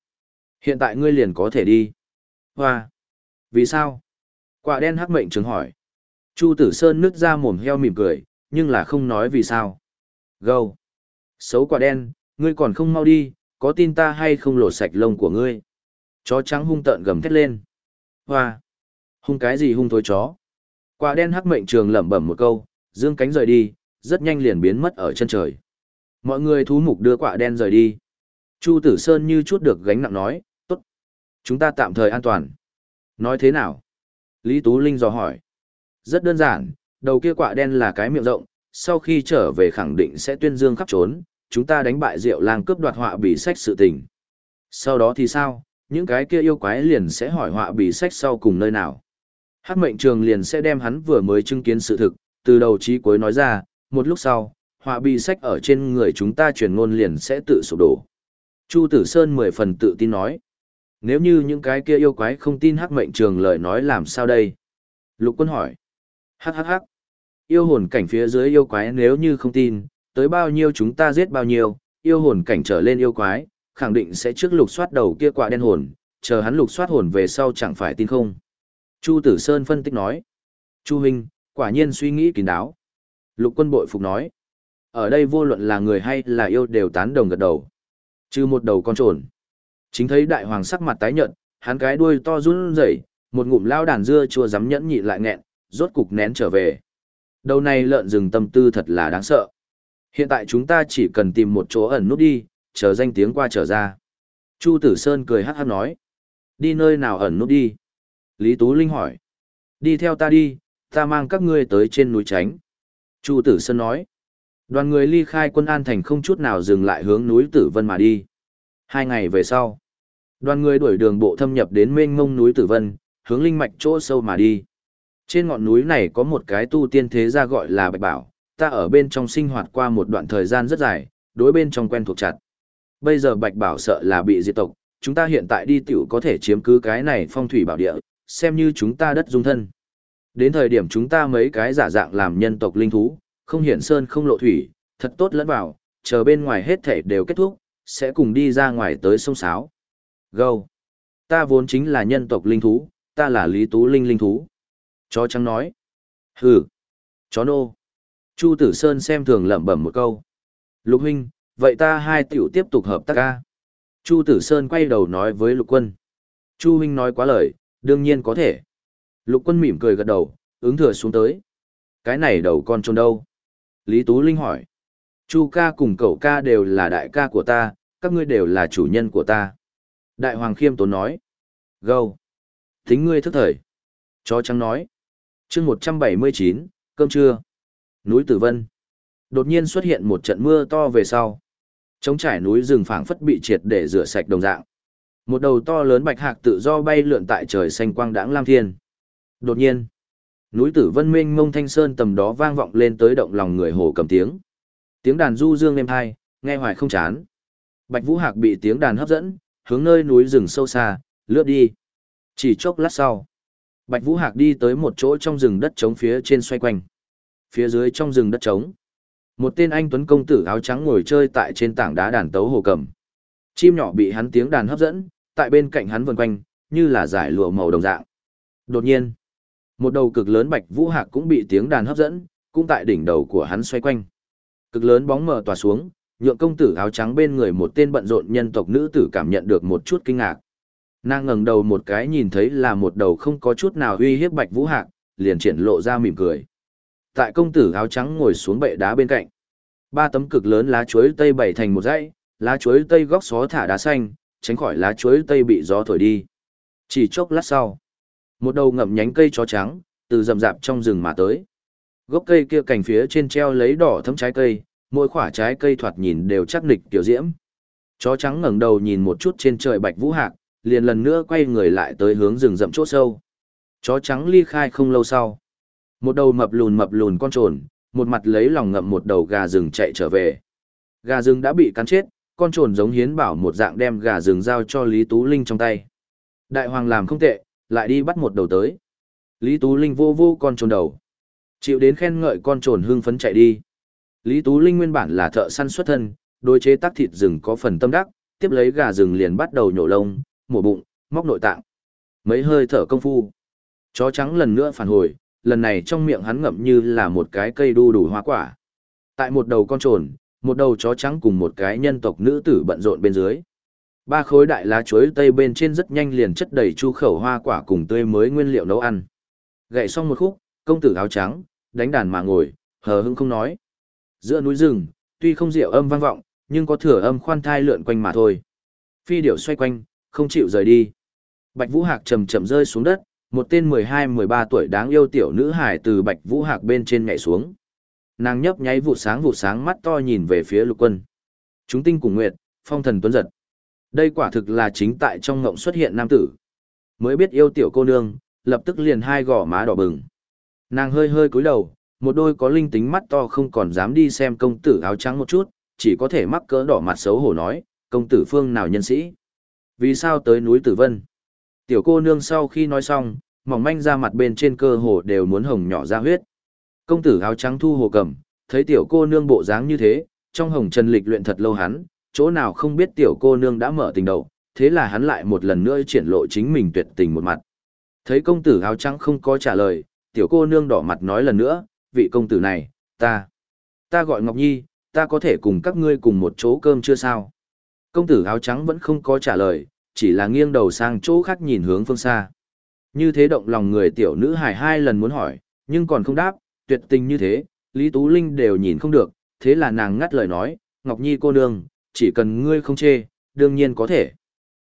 A: Hiện tại ngươi liền có thể đi. Hoa! Vì sao? Quả đen hắc mệnh trường hỏi. Chu Tử Sơn nứt ra mồm heo mỉm cười, nhưng là không nói vì sao. Gâu. Xấu quả đen, ngươi còn không mau đi, có tin ta hay không lột sạch lông của ngươi. Chó trắng hung tợn gầm thét lên. Hoa. Hung cái gì hung thối chó. Quả đen hắc mệnh trường lẩm bẩm một câu, dương cánh rời đi, rất nhanh liền biến mất ở chân trời. Mọi người thú mục đưa quả đen rời đi. Chu Tử Sơn như chút được gánh nặng nói, tốt. Chúng ta tạm thời an toàn. Nói thế nào? Lý Tú Linh dò hỏi. Rất đơn giản, đầu kia quả đen là cái miệng rộng, sau khi trở về khẳng định sẽ tuyên dương khắp trốn, chúng ta đánh bại Diệu Lang cướp đoạt họa bì sách sự tình. Sau đó thì sao, những cái kia yêu quái liền sẽ hỏi họa bì sách sau cùng nơi nào. Hắc mệnh trường liền sẽ đem hắn vừa mới chứng kiến sự thực, từ đầu chí cuối nói ra, một lúc sau, họa bì sách ở trên người chúng ta truyền ngôn liền sẽ tự sụp đổ. Chu Tử Sơn mười phần tự tin nói. Nếu như những cái kia yêu quái không tin hắc mệnh trường lời nói làm sao đây? Lục quân hỏi. Hắc hắc hắc. Yêu hồn cảnh phía dưới yêu quái nếu như không tin, tới bao nhiêu chúng ta giết bao nhiêu, yêu hồn cảnh trở lên yêu quái, khẳng định sẽ trước lục soát đầu kia quả đen hồn, chờ hắn lục soát hồn về sau chẳng phải tin không. Chu Tử Sơn phân tích nói. Chu Hình, quả nhiên suy nghĩ kín đáo. Lục quân bội phục nói. Ở đây vô luận là người hay là yêu đều tán đồng gật đầu. Trừ một đầu con trồn. Chính thấy đại hoàng sắc mặt tái nhợt, hắn cái đuôi to run rẩy, một ngụm lao đàn dưa chua dám nhẫn nhị lại nghẹn, rốt cục nén trở về. Đầu này lợn rừng tâm tư thật là đáng sợ. Hiện tại chúng ta chỉ cần tìm một chỗ ẩn nút đi, chờ danh tiếng qua trở ra. Chu Tử Sơn cười hát hát nói. Đi nơi nào ẩn nút đi? Lý Tú Linh hỏi. Đi theo ta đi, ta mang các ngươi tới trên núi tránh. Chu Tử Sơn nói. Đoàn người ly khai quân an thành không chút nào dừng lại hướng núi Tử Vân mà đi. Hai ngày về sau, đoàn người đuổi đường bộ thâm nhập đến mênh mông núi Tử Vân, hướng linh mạch chỗ sâu mà đi. Trên ngọn núi này có một cái tu tiên thế gia gọi là Bạch Bảo, ta ở bên trong sinh hoạt qua một đoạn thời gian rất dài, đối bên trong quen thuộc chặt. Bây giờ Bạch Bảo sợ là bị diệt tộc, chúng ta hiện tại đi tiểu có thể chiếm cứ cái này phong thủy bảo địa, xem như chúng ta đất dung thân. Đến thời điểm chúng ta mấy cái giả dạng làm nhân tộc linh thú, không hiển sơn không lộ thủy, thật tốt lẫn vào, chờ bên ngoài hết thể đều kết thúc, sẽ cùng đi ra ngoài tới sông Sáo. Gâu! Ta vốn chính là nhân tộc linh thú, ta là Lý Tú Linh linh thú. Chó trắng nói. Hừ! Chó nô! Chu Tử Sơn xem thường lẩm bẩm một câu. Lục huynh, vậy ta hai tiểu tiếp tục hợp tác ca. Chu Tử Sơn quay đầu nói với lục quân. Chu huynh nói quá lời, đương nhiên có thể. Lục quân mỉm cười gật đầu, ứng thừa xuống tới. Cái này đầu con trôn đâu? Lý Tú Linh hỏi. Chu ca cùng cậu ca đều là đại ca của ta, các ngươi đều là chủ nhân của ta. Đại Hoàng Khiêm Tốn nói. Gâu. Tính ngươi thức thời. Chó trắng nói. chương 179, cơm trưa. Núi Tử Vân. Đột nhiên xuất hiện một trận mưa to về sau. Trống trải núi rừng phảng phất bị triệt để rửa sạch đồng dạng. Một đầu to lớn bạch hạc tự do bay lượn tại trời xanh quang đãng lam thiên. Đột nhiên, núi Tử Vân Minh mông thanh sơn tầm đó vang vọng lên tới động lòng người hồ cầm tiếng. Tiếng đàn du dương êm hai, nghe hoài không chán. Bạch Vũ Hạc bị tiếng đàn hấp dẫn, hướng nơi núi rừng sâu xa, lướt đi. Chỉ chốc lát sau, Bạch Vũ Hạc đi tới một chỗ trong rừng đất trống phía trên xoay quanh. Phía dưới trong rừng đất trống, một tên anh tuấn công tử áo trắng ngồi chơi tại trên tảng đá đàn tấu hồ cầm. Chim nhỏ bị hắn tiếng đàn hấp dẫn, tại bên cạnh hắn vần quanh, như là giải lụa màu đồng dạng. Đột nhiên, một đầu cực lớn Bạch Vũ Hạc cũng bị tiếng đàn hấp dẫn, cũng tại đỉnh đầu của hắn xoay quanh. Cực lớn bóng mờ tỏa xuống, nhượng công tử áo trắng bên người một tên bận rộn nhân tộc nữ tử cảm nhận được một chút kinh ngạc. Nàng ngẩng đầu một cái nhìn thấy là một đầu không có chút nào uy hiếp bạch vũ hạc, liền triển lộ ra mỉm cười. Tại công tử áo trắng ngồi xuống bệ đá bên cạnh. Ba tấm cực lớn lá chuối tây bày thành một dãy, lá chuối tây góc xó thả đá xanh, tránh khỏi lá chuối tây bị gió thổi đi. Chỉ chốc lát sau, một đầu ngậm nhánh cây chó trắng từ rậm rạp trong rừng mà tới. Gốc cây kia cành phía trên treo lấy đỏ thấm trái cây, mỗi quả trái cây thoạt nhìn đều chắc nịch tiểu diễm. Chó trắng ngẩng đầu nhìn một chút trên trời bạch vũ hạc, liền lần nữa quay người lại tới hướng rừng rậm chỗ sâu. Chó trắng ly khai không lâu sau. Một đầu mập lùn mập lùn con trồn, một mặt lấy lòng ngậm một đầu gà rừng chạy trở về. Gà rừng đã bị cắn chết, con trồn giống hiến bảo một dạng đem gà rừng giao cho Lý Tú Linh trong tay. Đại hoàng làm không tệ, lại đi bắt một đầu tới. Lý Tú Linh vô vô con trồn đầu. Chịu đến khen ngợi con trồn hưng phấn chạy đi. Lý Tú Linh nguyên bản là thợ săn xuất thân, đối chế tác thịt rừng có phần tâm đắc, tiếp lấy gà rừng liền bắt đầu nhổ lông, mổ bụng, móc nội tạng. Mấy hơi thở công phu, Chó trắng lần nữa phản hồi, lần này trong miệng hắn ngậm như là một cái cây đu đủ hoa quả. Tại một đầu con trồn, một đầu chó trắng cùng một cái nhân tộc nữ tử bận rộn bên dưới. Ba khối đại lá chuối tây bên trên rất nhanh liền chất đầy chu khẩu hoa quả cùng tươi mới nguyên liệu nấu ăn. Gậy xong một khúc, công tử áo trắng, đánh đàn mà ngồi, hờ hững không nói. Giữa núi rừng, tuy không rượu âm vang vọng, nhưng có thừa âm khoan thai lượn quanh mà thôi. Phi điểu xoay quanh, không chịu rời đi. Bạch Vũ Hạc chậm chậm rơi xuống đất, một tên 12-13 tuổi đáng yêu tiểu nữ hải từ Bạch Vũ Hạc bên trên nhảy xuống. Nàng nhấp nháy vụ sáng vụ sáng mắt to nhìn về phía lục quân. Chúng tinh cùng nguyệt, phong thần tuấn giật. Đây quả thực là chính tại trong ngộng xuất hiện nam tử. Mới biết yêu tiểu cô nương, lập tức liền hai gò má đỏ bừng. Nàng hơi hơi cúi đầu, một đôi có linh tính mắt to không còn dám đi xem công tử áo trắng một chút, chỉ có thể mắc cỡ đỏ mặt xấu hổ nói, công tử phương nào nhân sĩ. Vì sao tới núi Tử Vân? Tiểu cô nương sau khi nói xong, mỏng manh ra mặt bên trên cơ hồ đều muốn hồng nhỏ ra huyết. Công tử áo trắng thu hồ cầm, thấy tiểu cô nương bộ dáng như thế, trong hồng trần lịch luyện thật lâu hắn, chỗ nào không biết tiểu cô nương đã mở tình đầu, thế là hắn lại một lần nữa triển lộ chính mình tuyệt tình một mặt. Thấy công tử áo trắng không có trả lời, tiểu cô nương đỏ mặt nói lần nữa, vị công tử này, ta, ta gọi Ngọc Nhi, ta có thể cùng các ngươi cùng một chỗ cơm chưa sao? Công tử áo trắng vẫn không có trả lời, chỉ là nghiêng đầu sang chỗ khác nhìn hướng phương xa. Như thế động lòng người tiểu nữ hải hai lần muốn hỏi, nhưng còn không đáp, tuyệt tình như thế, Lý Tú Linh đều nhìn không được, thế là nàng ngắt lời nói, Ngọc Nhi cô nương, chỉ cần ngươi không chê, đương nhiên có thể.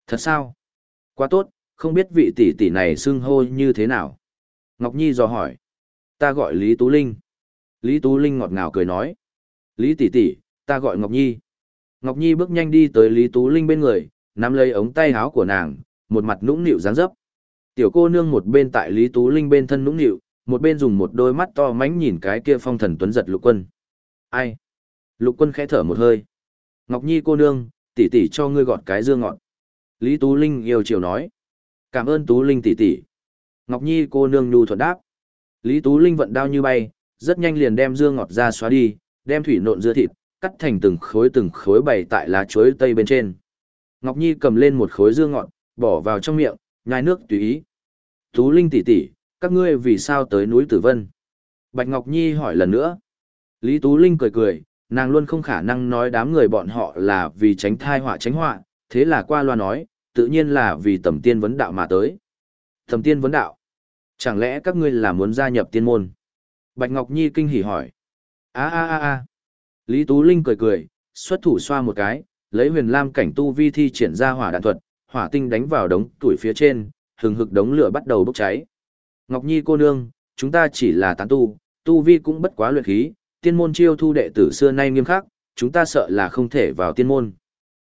A: Thật sao? Quá tốt, không biết vị tỷ tỷ này xưng hô như thế nào. Ngọc Nhi dò hỏi. Ta gọi Lý Tú Linh. Lý Tú Linh ngọt ngào cười nói. Lý tỷ tỷ, ta gọi Ngọc Nhi. Ngọc Nhi bước nhanh đi tới Lý Tú Linh bên người, nắm lấy ống tay áo của nàng, một mặt nũng nịu dáng dấp. Tiểu cô nương một bên tại Lý Tú Linh bên thân nũng nịu, một bên dùng một đôi mắt to mánh nhìn cái kia phong thần tuấn giật lục quân. Ai? Lục quân khẽ thở một hơi. Ngọc Nhi cô nương, tỷ tỷ cho ngươi gọt cái dương ngọt. Lý Tú Linh yêu chiều nói. Cảm ơn Tú Linh tỷ tỷ. Ngọc Nhi cô nương nhu thuận đáp. Lý Tú Linh vận đao như bay, rất nhanh liền đem dương ngọt ra xóa đi, đem thủy nộn dưa thịt, cắt thành từng khối từng khối bày tại lá chuối tây bên trên. Ngọc Nhi cầm lên một khối dưa ngọt, bỏ vào trong miệng, nhai nước tùy ý. Tú Linh tỷ tỷ, các ngươi vì sao tới núi Tử Vân? Bạch Ngọc Nhi hỏi lần nữa. Lý Tú Linh cười cười, nàng luôn không khả năng nói đám người bọn họ là vì tránh thai họa tránh họa, thế là qua loa nói, tự nhiên là vì tầm tiên vấn đạo mà tới. Tầm tiên vấn đạo? Chẳng lẽ các ngươi là muốn gia nhập tiên môn? Bạch Ngọc Nhi kinh hỉ hỏi. a a a a Lý Tú Linh cười cười, xuất thủ xoa một cái, lấy huyền lam cảnh tu vi thi triển ra hỏa đạn thuật, hỏa tinh đánh vào đống tuổi phía trên, hừng hực đống lửa bắt đầu bốc cháy. Ngọc Nhi cô nương, chúng ta chỉ là tán tu, tu vi cũng bất quá luyện khí, tiên môn chiêu thu đệ tử xưa nay nghiêm khắc, chúng ta sợ là không thể vào tiên môn.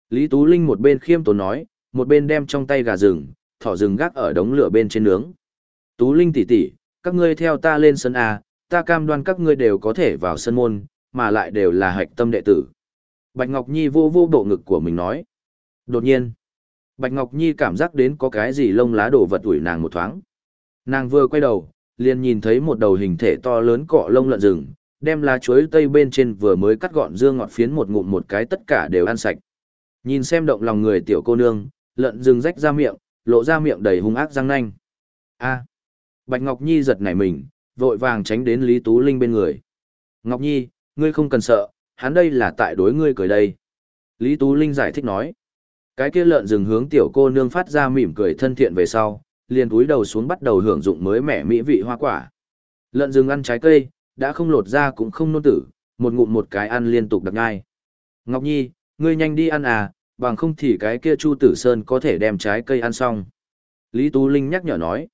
A: Lý Tú Linh một bên khiêm tốn nói, một bên đem trong tay gà rừng, thỏ rừng gác ở đống lửa bên trên nướng. Tú Linh tỷ tỷ, các ngươi theo ta lên sân A, ta cam đoan các ngươi đều có thể vào sân môn, mà lại đều là hạch tâm đệ tử. Bạch Ngọc Nhi vô vô bộ ngực của mình nói. Đột nhiên, Bạch Ngọc Nhi cảm giác đến có cái gì lông lá đổ vật ủi nàng một thoáng. Nàng vừa quay đầu, liền nhìn thấy một đầu hình thể to lớn cọ lông lợn rừng, đem lá chuối tây bên trên vừa mới cắt gọn dương ngọt phiến một ngụm một cái tất cả đều ăn sạch. Nhìn xem động lòng người tiểu cô nương, lợn rừng rách ra miệng, lộ ra miệng đầy hung ác răng nanh. A. Bạch Ngọc Nhi giật nảy mình, vội vàng tránh đến Lý Tú Linh bên người. Ngọc Nhi, ngươi không cần sợ, hắn đây là tại đối ngươi cười đây. Lý Tú Linh giải thích nói. Cái kia lợn rừng hướng tiểu cô nương phát ra mỉm cười thân thiện về sau, liền túi đầu xuống bắt đầu hưởng dụng mới mẻ mỹ vị hoa quả. Lợn rừng ăn trái cây, đã không lột ra cũng không nôn tử, một ngụm một cái ăn liên tục đặc ngai. Ngọc Nhi, ngươi nhanh đi ăn à, bằng không thì cái kia Chu Tử Sơn có thể đem trái cây ăn xong. Lý Tú Linh nhắc nhở nói.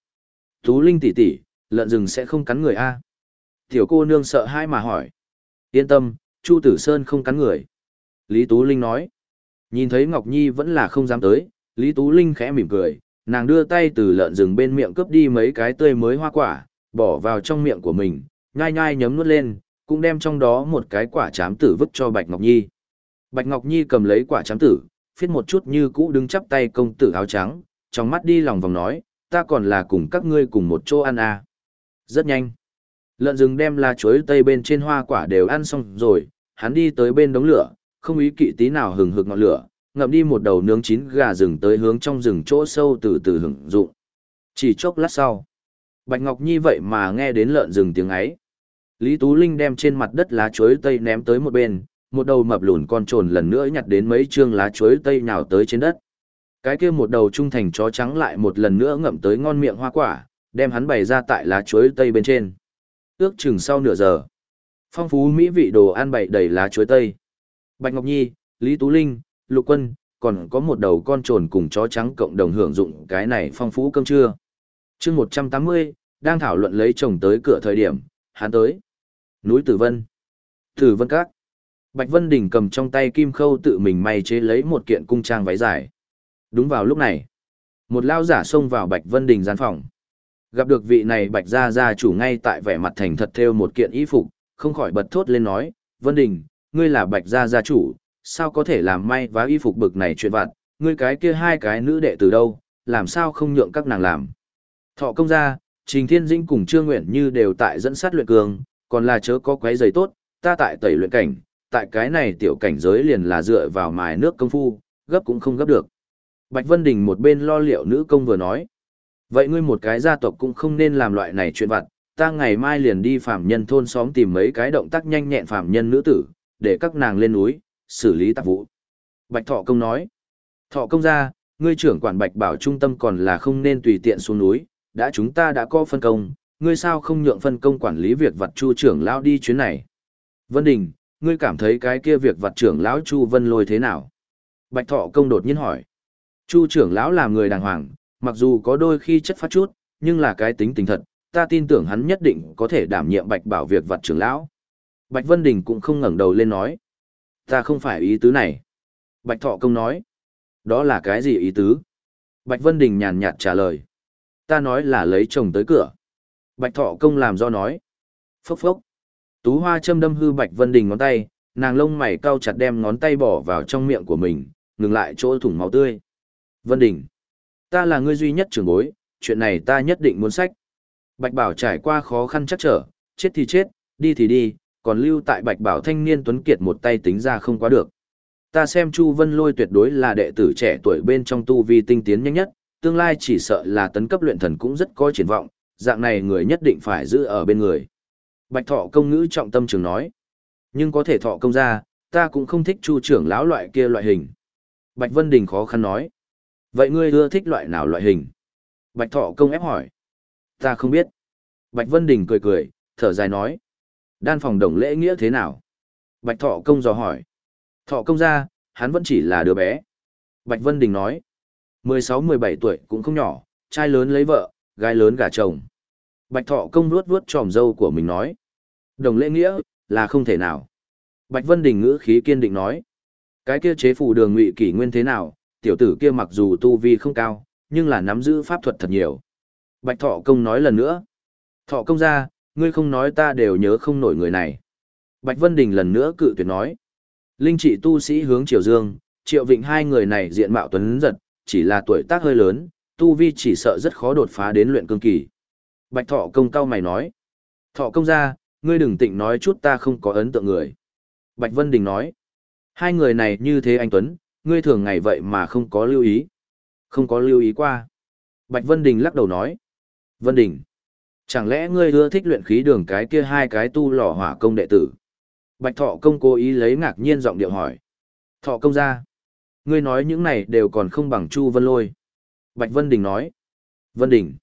A: Tú Linh tỷ tỷ, lợn rừng sẽ không cắn người a à? Tiểu cô nương sợ hai mà hỏi. Yên tâm, Chu Tử Sơn không cắn người. Lý Tú Linh nói. Nhìn thấy Ngọc Nhi vẫn là không dám tới, Lý Tú Linh khẽ mỉm cười, nàng đưa tay từ lợn rừng bên miệng cướp đi mấy cái tươi mới hoa quả, bỏ vào trong miệng của mình, nhai nhai nhấm nuốt lên, cũng đem trong đó một cái quả chám tử vứt cho Bạch Ngọc Nhi. Bạch Ngọc Nhi cầm lấy quả chám tử, phiết một chút như cũ đứng chắp tay công tử áo trắng, trong mắt đi lòng vòng nói, ta còn là cùng các ngươi cùng một chỗ ăn à. Rất nhanh. Lợn rừng đem lá chuối tây bên trên hoa quả đều ăn xong rồi, hắn đi tới bên đống lửa, không ý kỵ tí nào hừng hực ngọn lửa, ngậm đi một đầu nướng chín gà rừng tới hướng trong rừng chỗ sâu từ từ hưởng dụng. Chỉ chốc lát sau, Bạch Ngọc Nhi vậy mà nghe đến lợn rừng tiếng ấy. Lý Tú Linh đem trên mặt đất lá chuối tây ném tới một bên, một đầu mập lùn con trồn lần nữa nhặt đến mấy chương lá chuối tây nhào tới trên đất. Cái kia một đầu trung thành chó trắng lại một lần nữa ngậm tới ngon miệng hoa quả, đem hắn bày ra tại lá chuối tây bên trên. Ước chừng sau nửa giờ, phong phú mỹ vị đồ ăn bày đầy lá chuối tây. Bạch Ngọc Nhi, Lý Tú Linh, Lục Quân, còn có một đầu con trồn cùng chó trắng cộng đồng hưởng dụng cái này phong phú cơm trưa. chương 180, đang thảo luận lấy chồng tới cửa thời điểm, hắn tới. Núi Tử Vân. Tử Vân Các. Bạch Vân Đình cầm trong tay kim khâu tự mình may chế lấy một kiện cung trang váy dài. Đúng vào lúc này, một lao giả xông vào Bạch Vân Đình gian phòng. Gặp được vị này Bạch gia gia chủ ngay tại vẻ mặt thành thật theo một kiện y phục, không khỏi bật thốt lên nói, Vân Đình, ngươi là Bạch gia gia chủ, sao có thể làm may và y phục bực này chuyện vặt, ngươi cái kia hai cái nữ đệ từ đâu, làm sao không nhượng các nàng làm. Thọ công gia, Trình Thiên Dĩnh cùng Trương Nguyện Như đều tại dẫn sát luyện cường, còn là chớ có quấy giày tốt, ta tại tẩy luyện cảnh, tại cái này tiểu cảnh giới liền là dựa vào mài nước công phu, gấp cũng không gấp được. Bạch Vân Đình một bên lo liệu nữ công vừa nói. Vậy ngươi một cái gia tộc cũng không nên làm loại này chuyện vặt, ta ngày mai liền đi phạm nhân thôn xóm tìm mấy cái động tác nhanh nhẹn phạm nhân nữ tử, để các nàng lên núi, xử lý tạp vụ. Bạch Thọ Công nói. Thọ Công ra, ngươi trưởng quản Bạch Bảo trung tâm còn là không nên tùy tiện xuống núi, đã chúng ta đã có phân công, ngươi sao không nhượng phân công quản lý việc vật chu trưởng lão đi chuyến này. Vân Đình, ngươi cảm thấy cái kia việc vật trưởng lão Chu Vân Lôi thế nào? Bạch Thọ Công đột nhiên hỏi. Chu trưởng lão là người đàng hoàng, mặc dù có đôi khi chất phát chút, nhưng là cái tính tình thật, ta tin tưởng hắn nhất định có thể đảm nhiệm Bạch Bảo việc vật trưởng lão. Bạch Vân Đình cũng không ngẩng đầu lên nói. Ta không phải ý tứ này. Bạch Thọ Công nói. Đó là cái gì ý tứ? Bạch Vân Đình nhàn nhạt trả lời. Ta nói là lấy chồng tới cửa. Bạch Thọ Công làm do nói. Phốc phốc. Tú Hoa châm đâm hư Bạch Vân Đình ngón tay, nàng lông mày cau chặt đem ngón tay bỏ vào trong miệng của mình, ngừng lại chỗ thủng máu tươi. Vân Đình. Ta là người duy nhất trưởng bối, chuyện này ta nhất định muốn sách. Bạch Bảo trải qua khó khăn chắc trở, chết thì chết, đi thì đi, còn lưu tại Bạch Bảo thanh niên Tuấn Kiệt một tay tính ra không quá được. Ta xem Chu Vân Lôi tuyệt đối là đệ tử trẻ tuổi bên trong tu vi tinh tiến nhanh nhất, tương lai chỉ sợ là tấn cấp luyện thần cũng rất có triển vọng, dạng này người nhất định phải giữ ở bên người. Bạch thọ công ngữ trọng tâm trường nói. Nhưng có thể thọ công ra, ta cũng không thích chu trưởng lão loại kia loại hình. Bạch Vân Đình khó khăn nói. Vậy ngươi ưa thích loại nào loại hình? Bạch thọ công ép hỏi. Ta không biết. Bạch Vân Đình cười cười, thở dài nói. Đan phòng đồng lễ nghĩa thế nào? Bạch thọ công dò hỏi. Thọ công ra, hắn vẫn chỉ là đứa bé. Bạch Vân Đình nói. 16-17 tuổi cũng không nhỏ, trai lớn lấy vợ, gái lớn gả chồng. Bạch Thọ công nuốt vuốt tròm dâu của mình nói. Đồng lễ nghĩa, là không thể nào. Bạch Vân Đình ngữ khí kiên định nói. Cái kia chế phủ đường ngụy kỷ nguyên thế nào, tiểu tử kia mặc dù tu vi không cao, nhưng là nắm giữ pháp thuật thật nhiều. Bạch Thọ công nói lần nữa. Thọ công ra, ngươi không nói ta đều nhớ không nổi người này. Bạch Vân Đình lần nữa cự tuyệt nói. Linh trị tu sĩ hướng Triều Dương, Triệu Vịnh hai người này diện mạo tuấn giật, chỉ là tuổi tác hơi lớn, tu vi chỉ sợ rất khó đột phá đến luyện cương kỳ. Bạch thọ công cao mày nói. Thọ công ra, ngươi đừng tịnh nói chút ta không có ấn tượng người. Bạch Vân Đình nói. Hai người này như thế anh Tuấn, ngươi thường ngày vậy mà không có lưu ý. Không có lưu ý qua. Bạch Vân Đình lắc đầu nói. Vân Đình. Chẳng lẽ ngươi ưa thích luyện khí đường cái kia hai cái tu lò hỏa công đệ tử? Bạch Thọ công cố ý lấy ngạc nhiên giọng điệu hỏi. Thọ công ra. Ngươi nói những này đều còn không bằng Chu Vân Lôi. Bạch Vân Đình nói. Vân Đình.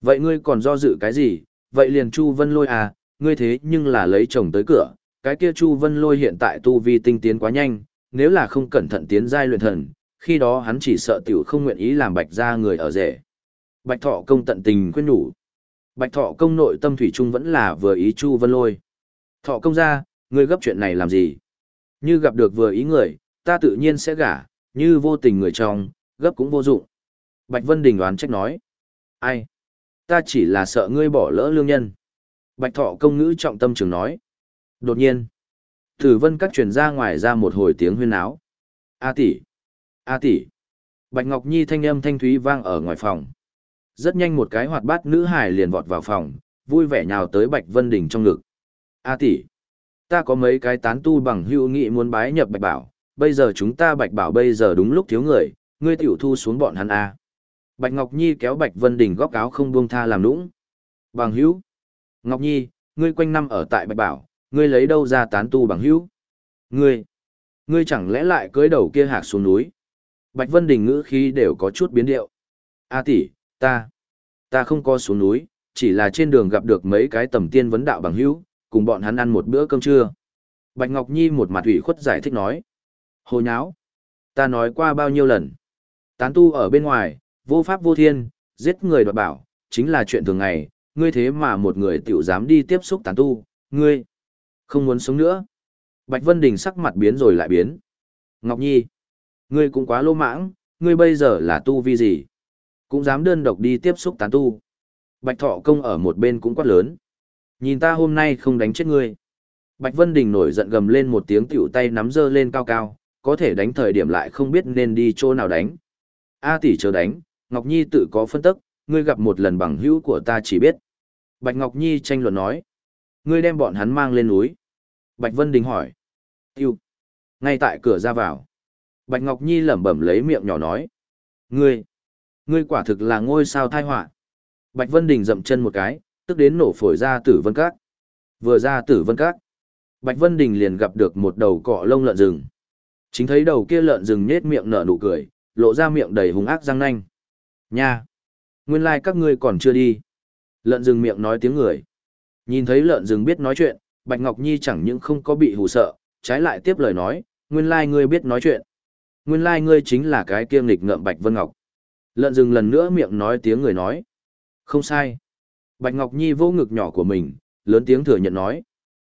A: Vậy ngươi còn do dự cái gì? Vậy liền Chu Vân Lôi à, ngươi thế nhưng là lấy chồng tới cửa. Cái kia Chu Vân Lôi hiện tại tu vi tinh tiến quá nhanh, nếu là không cẩn thận tiến giai luyện thần, khi đó hắn chỉ sợ tiểu không nguyện ý làm bạch gia người ở rể. Bạch Thọ công tận tình khuyên nhủ. Bạch Thọ công nội tâm thủy chung vẫn là vừa ý Chu Vân Lôi. Thọ công ra, ngươi gấp chuyện này làm gì? Như gặp được vừa ý người, ta tự nhiên sẽ gả, như vô tình người trong, gấp cũng vô dụng. Bạch Vân Đình đoán trách nói. Ai? Ta chỉ là sợ ngươi bỏ lỡ lương nhân. Bạch Thọ công ngữ trọng tâm trường nói. Đột nhiên, Tử Vân các truyền ra ngoài ra một hồi tiếng huyên áo. A tỷ, A tỷ. Bạch Ngọc Nhi thanh âm thanh thúy vang ở ngoài phòng. Rất nhanh một cái hoạt bát nữ hài liền vọt vào phòng, vui vẻ nhào tới Bạch Vân Đình trong ngực. A tỷ, ta có mấy cái tán tu bằng hữu nghị muốn bái nhập Bạch Bảo, bây giờ chúng ta Bạch Bảo bây giờ đúng lúc thiếu người, ngươi tiểu thu xuống bọn hắn a. Bạch Ngọc Nhi kéo Bạch Vân Đình góc áo không buông tha làm nũng. Bằng hữu. Ngọc Nhi, ngươi quanh năm ở tại Bạch Bảo, ngươi lấy đâu ra tán tu bằng hữu? Ngươi, ngươi chẳng lẽ lại cưới đầu kia hạc xuống núi? Bạch Vân Đình ngữ khí đều có chút biến điệu. A tỷ, ta, ta không có xuống núi, chỉ là trên đường gặp được mấy cái tầm tiên vấn đạo bằng hữu, cùng bọn hắn ăn một bữa cơm trưa. Bạch Ngọc Nhi một mặt ủy khuất giải thích nói. Hồ nháo. Ta nói qua bao nhiêu lần. Tán tu ở bên ngoài, vô pháp vô thiên, giết người đoạt bảo, chính là chuyện thường ngày, ngươi thế mà một người tiểu dám đi tiếp xúc tán tu, ngươi không muốn sống nữa. Bạch Vân Đình sắc mặt biến rồi lại biến. Ngọc Nhi, ngươi cũng quá lô mãng, ngươi bây giờ là tu vi gì? Cũng dám đơn độc đi tiếp xúc tán tu. Bạch Thọ Công ở một bên cũng quát lớn. Nhìn ta hôm nay không đánh chết ngươi. Bạch Vân Đình nổi giận gầm lên một tiếng tiểu tay nắm dơ lên cao cao, có thể đánh thời điểm lại không biết nên đi chỗ nào đánh. A tỷ chờ đánh, Ngọc Nhi tự có phân tức, ngươi gặp một lần bằng hữu của ta chỉ biết. Bạch Ngọc Nhi tranh luận nói. Ngươi đem bọn hắn mang lên núi. Bạch Vân Đình hỏi. Tiêu. Ngay tại cửa ra vào. Bạch Ngọc Nhi lẩm bẩm lấy miệng nhỏ nói. Ngươi. Ngươi quả thực là ngôi sao thai họa Bạch Vân Đình dậm chân một cái, tức đến nổ phổi ra tử vân các. Vừa ra tử vân các. Bạch Vân Đình liền gặp được một đầu cọ lông lợn rừng. Chính thấy đầu kia lợn rừng nhết miệng nở nụ cười, lộ ra miệng đầy hung ác răng nanh. Nha! Nguyên lai like các ngươi còn chưa đi. Lợn rừng miệng nói tiếng người. Nhìn thấy lợn rừng biết nói chuyện, Bạch Ngọc Nhi chẳng những không có bị hù sợ, trái lại tiếp lời nói, nguyên lai ngươi biết nói chuyện. Nguyên lai ngươi chính là cái kiêm nghịch ngợm Bạch Vân Ngọc. Lợn rừng lần nữa miệng nói tiếng người nói. Không sai. Bạch Ngọc Nhi vô ngực nhỏ của mình, lớn tiếng thừa nhận nói.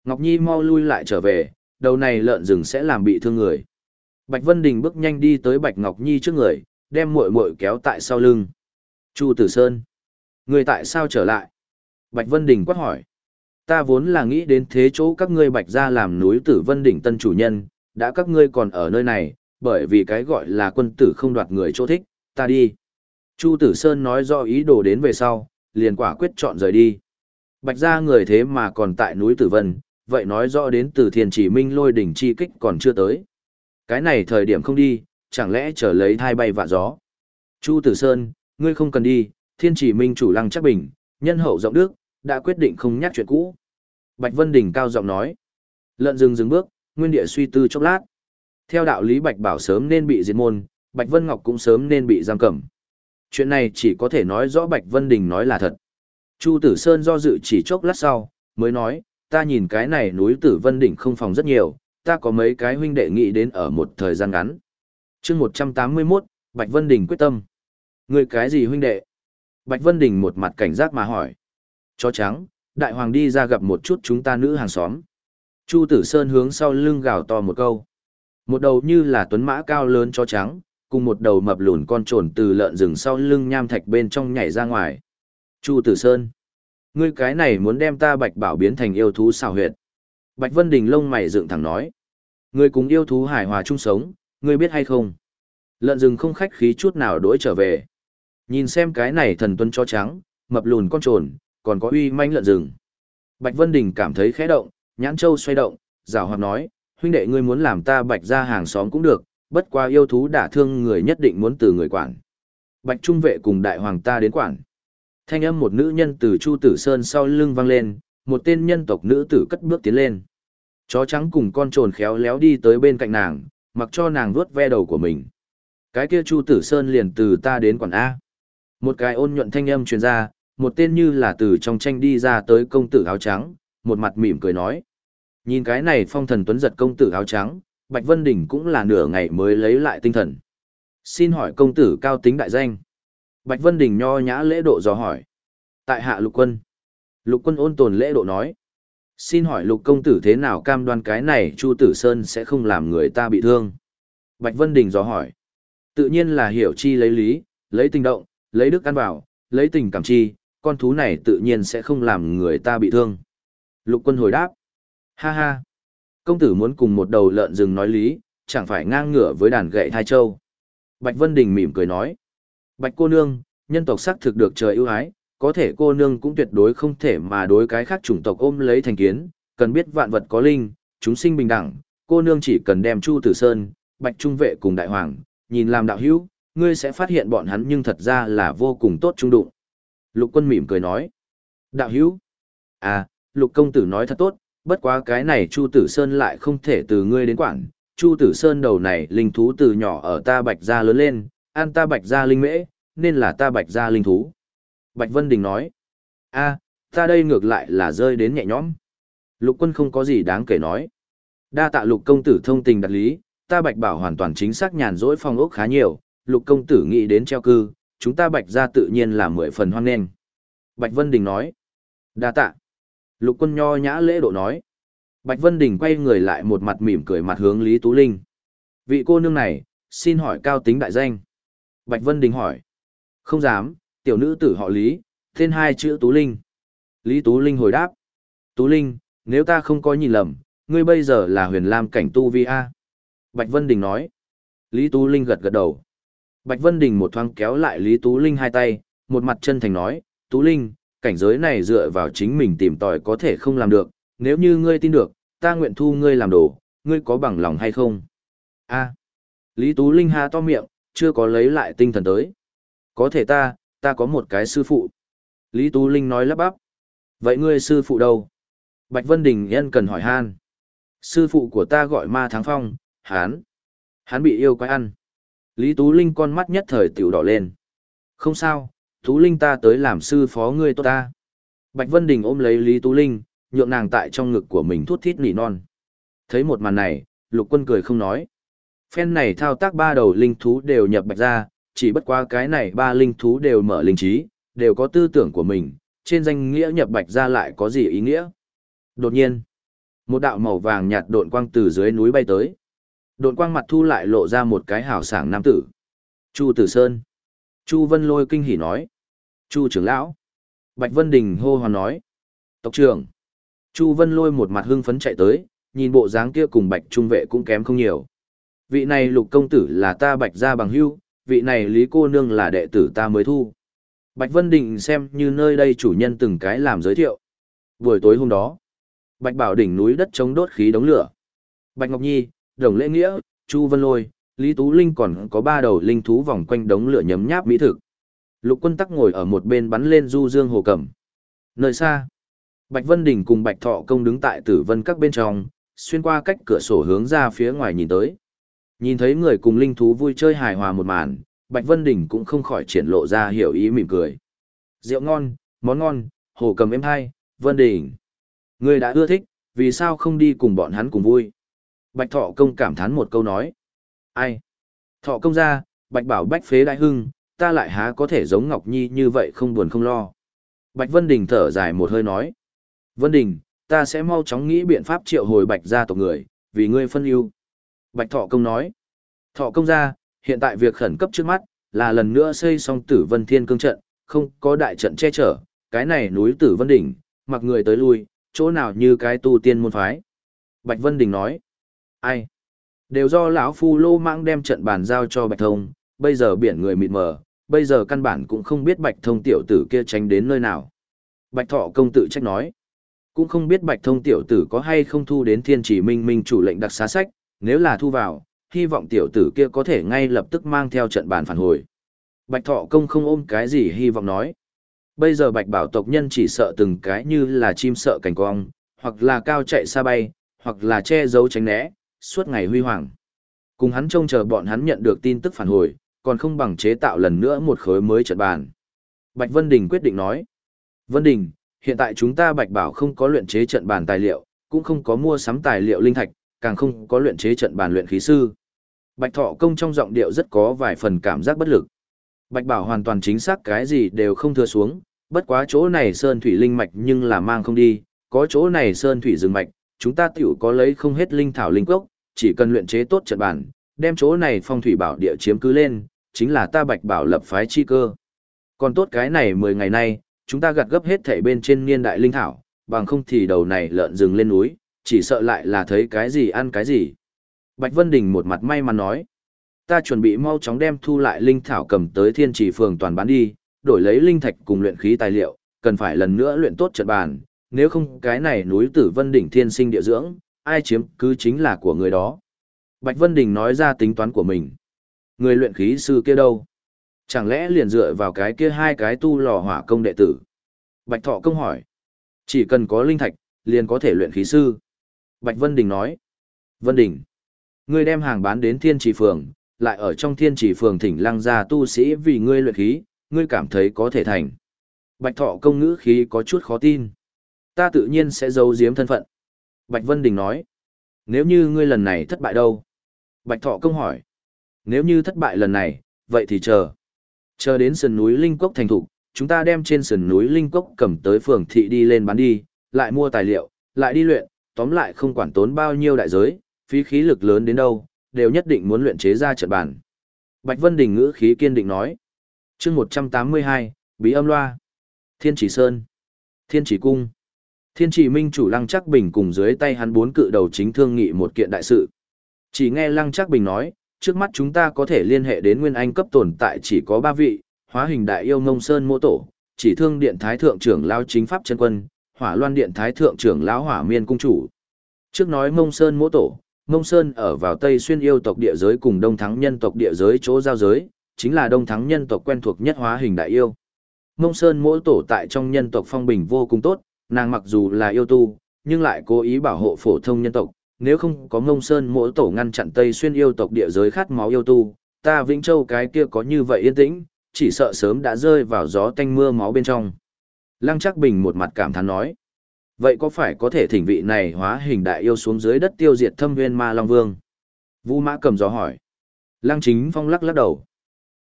A: Ngọc Nhi mau lui lại trở về, đầu này lợn rừng sẽ làm bị thương người. Bạch Vân Đình bước nhanh đi tới Bạch Ngọc Nhi trước người, đem muội muội kéo tại sau lưng. Chu Tử Sơn, người tại sao trở lại? Bạch Vân Đình quát hỏi. Ta vốn là nghĩ đến thế chỗ các ngươi Bạch gia làm núi Tử Vân Đỉnh tân chủ nhân, đã các ngươi còn ở nơi này, bởi vì cái gọi là quân tử không đoạt người chỗ thích, ta đi. Chu Tử Sơn nói do ý đồ đến về sau, liền quả quyết chọn rời đi. Bạch gia người thế mà còn tại núi Tử Vân, vậy nói rõ đến từ thiên chỉ minh lôi đỉnh chi kích còn chưa tới. Cái này thời điểm không đi, chẳng lẽ trở lấy thai bay vạ gió. Chu Tử Sơn, ngươi không cần đi, thiên chỉ minh chủ lăng chắc bình, nhân hậu rộng đức, đã quyết định không nhắc chuyện cũ. Bạch Vân Đình cao giọng nói. Lợn dừng dừng bước, nguyên địa suy tư chốc lát. Theo đạo lý Bạch Bảo sớm nên bị diệt môn, Bạch Vân Ngọc cũng sớm nên bị giam cầm. Chuyện này chỉ có thể nói rõ Bạch Vân Đình nói là thật. Chu Tử Sơn do dự chỉ chốc lát sau, mới nói, ta nhìn cái này núi Tử Vân Đỉnh không phòng rất nhiều, ta có mấy cái huynh đệ nghĩ đến ở một thời gian ngắn. chương 181, Bạch Vân Đình quyết tâm. Người cái gì huynh đệ? Bạch Vân Đình một mặt cảnh giác mà hỏi. Chó trắng, đại hoàng đi ra gặp một chút chúng ta nữ hàng xóm. Chu Tử Sơn hướng sau lưng gào to một câu. Một đầu như là tuấn mã cao lớn chó trắng, cùng một đầu mập lùn con trồn từ lợn rừng sau lưng nham thạch bên trong nhảy ra ngoài. Chu Tử Sơn, ngươi cái này muốn đem ta Bạch Bảo biến thành yêu thú xào huyệt. Bạch Vân Đình lông mày dựng thẳng nói. Ngươi cùng yêu thú hài hòa chung sống, ngươi biết hay không? Lợn rừng không khách khí chút nào đối trở về. Nhìn xem cái này thần tuân cho trắng, mập lùn con trồn, còn có uy manh lợn rừng. Bạch Vân Đình cảm thấy khẽ động, nhãn châu xoay động, rào hoạt nói, huynh đệ ngươi muốn làm ta bạch ra hàng xóm cũng được, bất qua yêu thú đả thương người nhất định muốn từ người quản. Bạch Trung vệ cùng đại hoàng ta đến quản. Thanh âm một nữ nhân từ Chu Tử Sơn sau lưng vang lên, một tên nhân tộc nữ tử cất bước tiến lên. Chó trắng cùng con trồn khéo léo đi tới bên cạnh nàng, mặc cho nàng vuốt ve đầu của mình. Cái kia Chu Tử Sơn liền từ ta đến quản A. Một cái ôn nhuận thanh âm truyền ra, một tên như là từ trong tranh đi ra tới công tử áo trắng, một mặt mỉm cười nói. Nhìn cái này phong thần tuấn giật công tử áo trắng, Bạch Vân Đình cũng là nửa ngày mới lấy lại tinh thần. Xin hỏi công tử cao tính đại danh. Bạch Vân Đình nho nhã lễ độ dò hỏi. Tại hạ lục quân. Lục quân ôn tồn lễ độ nói. Xin hỏi lục công tử thế nào cam đoan cái này Chu Tử Sơn sẽ không làm người ta bị thương? Bạch Vân Đình dò hỏi. Tự nhiên là hiểu chi lấy lý, lấy tình động, lấy đức ăn vào, lấy tình cảm chi, con thú này tự nhiên sẽ không làm người ta bị thương. Lục quân hồi đáp. Ha ha. Công tử muốn cùng một đầu lợn rừng nói lý, chẳng phải ngang ngửa với đàn gậy thai châu. Bạch Vân Đình mỉm cười nói. Bạch cô nương, nhân tộc sắc thực được trời ưu ái, có thể cô nương cũng tuyệt đối không thể mà đối cái khác chủng tộc ôm lấy thành kiến, cần biết vạn vật có linh, chúng sinh bình đẳng, cô nương chỉ cần đem Chu Tử Sơn, Bạch Trung Vệ cùng Đại Hoàng, nhìn làm đạo hữu, ngươi sẽ phát hiện bọn hắn nhưng thật ra là vô cùng tốt trung đụng. Lục quân mỉm cười nói, Đạo hữu. À, lục công tử nói thật tốt, bất quá cái này Chu Tử Sơn lại không thể từ ngươi đến quản. Chu Tử Sơn đầu này linh thú từ nhỏ ở ta bạch gia lớn lên, an ta bạch gia linh mễ, nên là ta bạch gia linh thú. Bạch Vân Đình nói, a, ta đây ngược lại là rơi đến nhẹ nhõm. Lục quân không có gì đáng kể nói. Đa tạ lục công tử thông tình đặt lý, ta bạch bảo hoàn toàn chính xác nhàn rỗi phong ốc khá nhiều, lục công tử nghĩ đến treo cư, chúng ta bạch gia tự nhiên là mười phần hoan nghênh. Bạch Vân Đình nói, đa tạ. Lục quân nho nhã lễ độ nói. Bạch Vân Đình quay người lại một mặt mỉm cười mặt hướng Lý Tú Linh. Vị cô nương này, xin hỏi cao tính đại danh. Bạch Vân Đình hỏi. Không dám, tiểu nữ tử họ Lý, tên hai chữ Tú Linh. Lý Tú Linh hồi đáp. Tú Linh, nếu ta không có nhìn lầm, ngươi bây giờ là huyền lam cảnh tu vi A. Bạch Vân Đình nói. Lý Tú Linh gật gật đầu. Bạch Vân Đình một thoáng kéo lại Lý Tú Linh hai tay, một mặt chân thành nói, Tú Linh, cảnh giới này dựa vào chính mình tìm tòi có thể không làm được, nếu như ngươi tin được, ta nguyện thu ngươi làm đồ, ngươi có bằng lòng hay không? A. Lý Tú Linh ha to miệng, chưa có lấy lại tinh thần tới. Có thể ta, ta có một cái sư phụ. Lý Tú Linh nói lắp bắp. Vậy ngươi sư phụ đâu? Bạch Vân Đình nhân cần hỏi han. Sư phụ của ta gọi ma thắng phong, hán. Hán bị yêu quái ăn. Lý Tú Linh con mắt nhất thời tiểu đỏ lên. Không sao, Tú Linh ta tới làm sư phó ngươi tốt ta. Bạch Vân Đình ôm lấy Lý Tú Linh, nhượng nàng tại trong ngực của mình thút thít nỉ non. Thấy một màn này, lục quân cười không nói. Phen này thao tác ba đầu linh thú đều nhập bạch ra, chỉ bất qua cái này ba linh thú đều mở linh trí, đều có tư tưởng của mình, trên danh nghĩa nhập bạch ra lại có gì ý nghĩa. Đột nhiên, một đạo màu vàng nhạt độn quang từ dưới núi bay tới. Độn quang mặt thu lại lộ ra một cái hào sảng nam tử. Chu Tử Sơn. Chu Vân Lôi kinh hỉ nói. Chu trưởng lão. Bạch Vân Đình hô hoán nói. Tộc trưởng. Chu Vân Lôi một mặt hưng phấn chạy tới, nhìn bộ dáng kia cùng Bạch Trung vệ cũng kém không nhiều. Vị này lục công tử là ta Bạch gia bằng hưu, vị này Lý cô nương là đệ tử ta mới thu. Bạch Vân Đình xem như nơi đây chủ nhân từng cái làm giới thiệu. Buổi tối hôm đó, Bạch Bảo đỉnh núi đất chống đốt khí đống lửa. Bạch Ngọc Nhi, Đồng Lễ Nghĩa, Chu Vân Lôi, Lý Tú Linh còn có ba đầu linh thú vòng quanh đống lửa nhấm nháp mỹ thực. Lục quân tắc ngồi ở một bên bắn lên du dương hồ cẩm. Nơi xa, Bạch Vân Đình cùng Bạch Thọ Công đứng tại tử vân các bên trong, xuyên qua cách cửa sổ hướng ra phía ngoài nhìn tới. Nhìn thấy người cùng linh thú vui chơi hài hòa một màn, Bạch Vân Đình cũng không khỏi triển lộ ra hiểu ý mỉm cười. Rượu ngon, món ngon, hồ cầm êm hay, Vân Đình. Người đã ưa thích, vì sao không đi cùng bọn hắn cùng vui? Bạch Thọ Công cảm thán một câu nói. Ai? Thọ Công ra, Bạch Bảo Bách Phế Đại Hưng, ta lại há có thể giống Ngọc Nhi như vậy không buồn không lo. Bạch Vân Đình thở dài một hơi nói. Vân Đình, ta sẽ mau chóng nghĩ biện pháp triệu hồi Bạch gia tộc người, vì ngươi phân ưu. Bạch Thọ Công nói. Thọ Công ra, hiện tại việc khẩn cấp trước mắt, là lần nữa xây xong tử vân thiên cương trận, không có đại trận che chở, cái này núi tử vân đỉnh, mặc người tới lui, chỗ nào như cái tu tiên môn phái. Bạch Vân Đình nói. Ai? Đều do lão phu lô mãng đem trận bàn giao cho Bạch Thông, bây giờ biển người mịt mờ, bây giờ căn bản cũng không biết Bạch Thông tiểu tử kia tránh đến nơi nào. Bạch Thọ công tự trách nói, cũng không biết Bạch Thông tiểu tử có hay không thu đến Thiên Chỉ Minh Minh chủ lệnh đặc xá sách, nếu là thu vào, hy vọng tiểu tử kia có thể ngay lập tức mang theo trận bàn phản hồi. Bạch Thọ công không ôm cái gì hy vọng nói. Bây giờ Bạch Bảo tộc nhân chỉ sợ từng cái như là chim sợ cảnh cong, hoặc là cao chạy xa bay, hoặc là che giấu tránh né, suốt ngày huy hoàng. Cùng hắn trông chờ bọn hắn nhận được tin tức phản hồi, còn không bằng chế tạo lần nữa một khối mới trận bàn. Bạch Vân Đình quyết định nói. Vân Đình, hiện tại chúng ta Bạch Bảo không có luyện chế trận bàn tài liệu, cũng không có mua sắm tài liệu linh thạch, càng không có luyện chế trận bàn luyện khí sư. Bạch Thọ công trong giọng điệu rất có vài phần cảm giác bất lực. Bạch Bảo hoàn toàn chính xác cái gì đều không thừa xuống, bất quá chỗ này sơn thủy linh mạch nhưng là mang không đi, có chỗ này sơn thủy rừng mạch, chúng ta tiểu có lấy không hết linh thảo linh cốc, chỉ cần luyện chế tốt trận bản, đem chỗ này phong thủy bảo địa chiếm cứ lên, chính là ta bạch bảo lập phái chi cơ. Còn tốt cái này 10 ngày nay, chúng ta gặt gấp hết thảy bên trên niên đại linh thảo, bằng không thì đầu này lợn rừng lên núi, chỉ sợ lại là thấy cái gì ăn cái gì. Bạch Vân Đình một mặt may mắn nói, ta chuẩn bị mau chóng đem thu lại linh thảo cầm tới thiên trì phường toàn bán đi, đổi lấy linh thạch cùng luyện khí tài liệu, cần phải lần nữa luyện tốt trận bàn, nếu không cái này núi tử vân đỉnh thiên sinh địa dưỡng, ai chiếm cứ chính là của người đó. Bạch Vân Đình nói ra tính toán của mình. Người luyện khí sư kia đâu? Chẳng lẽ liền dựa vào cái kia hai cái tu lò hỏa công đệ tử? Bạch Thọ công hỏi. Chỉ cần có linh thạch, liền có thể luyện khí sư. Bạch Vân Đình nói. Vân Đình. Ngươi đem hàng bán đến thiên trì phường, lại ở trong thiên trì phường thỉnh lăng gia tu sĩ vì ngươi luyện khí, ngươi cảm thấy có thể thành. Bạch Thọ công ngữ khí có chút khó tin. Ta tự nhiên sẽ giấu giếm thân phận. Bạch Vân Đình nói. Nếu như ngươi lần này thất bại đâu? Bạch Thọ công hỏi. Nếu như thất bại lần này, vậy thì chờ. Chờ đến sườn núi Linh Cốc thành thủ, chúng ta đem trên sườn núi Linh Cốc cầm tới phường thị đi lên bán đi, lại mua tài liệu, lại đi luyện, tóm lại không quản tốn bao nhiêu đại giới, phí khí lực lớn đến đâu, đều nhất định muốn luyện chế ra trận bản. Bạch Vân Đình ngữ khí kiên định nói. chương 182, Bí âm loa. Thiên Chỉ Sơn. Thiên Chỉ Cung. Thiên Chỉ Minh chủ Lăng Chắc Bình cùng dưới tay hắn bốn cự đầu chính thương nghị một kiện đại sự. Chỉ nghe Lăng Chắc Bình nói, trước mắt chúng ta có thể liên hệ đến Nguyên Anh cấp tồn tại chỉ có ba vị, hóa hình đại yêu ngông sơn mô tổ, chỉ thương điện thái thượng trưởng lao chính pháp chân quân, hỏa loan điện thái thượng trưởng lão hỏa miên cung chủ. Trước nói ngông sơn mô tổ, ngông sơn ở vào tây xuyên yêu tộc địa giới cùng đông thắng nhân tộc địa giới chỗ giao giới, chính là đông thắng nhân tộc quen thuộc nhất hóa hình đại yêu. Ngông sơn mỗi tổ tại trong nhân tộc phong bình vô cùng tốt, nàng mặc dù là yêu tu, nhưng lại cố ý bảo hộ phổ thông nhân tộc, nếu không có ngông sơn mỗi tổ ngăn chặn tây xuyên yêu tộc địa giới khát máu yêu tu, ta Vĩnh Châu cái kia có như vậy yên tĩnh, chỉ sợ sớm đã rơi vào gió tanh mưa máu bên trong. Lăng chắc bình một mặt cảm thán nói. Vậy có phải có thể thỉnh vị này hóa hình đại yêu xuống dưới đất tiêu diệt thâm nguyên ma long vương? Vu mã cầm gió hỏi. Lăng chính phong lắc lắc đầu.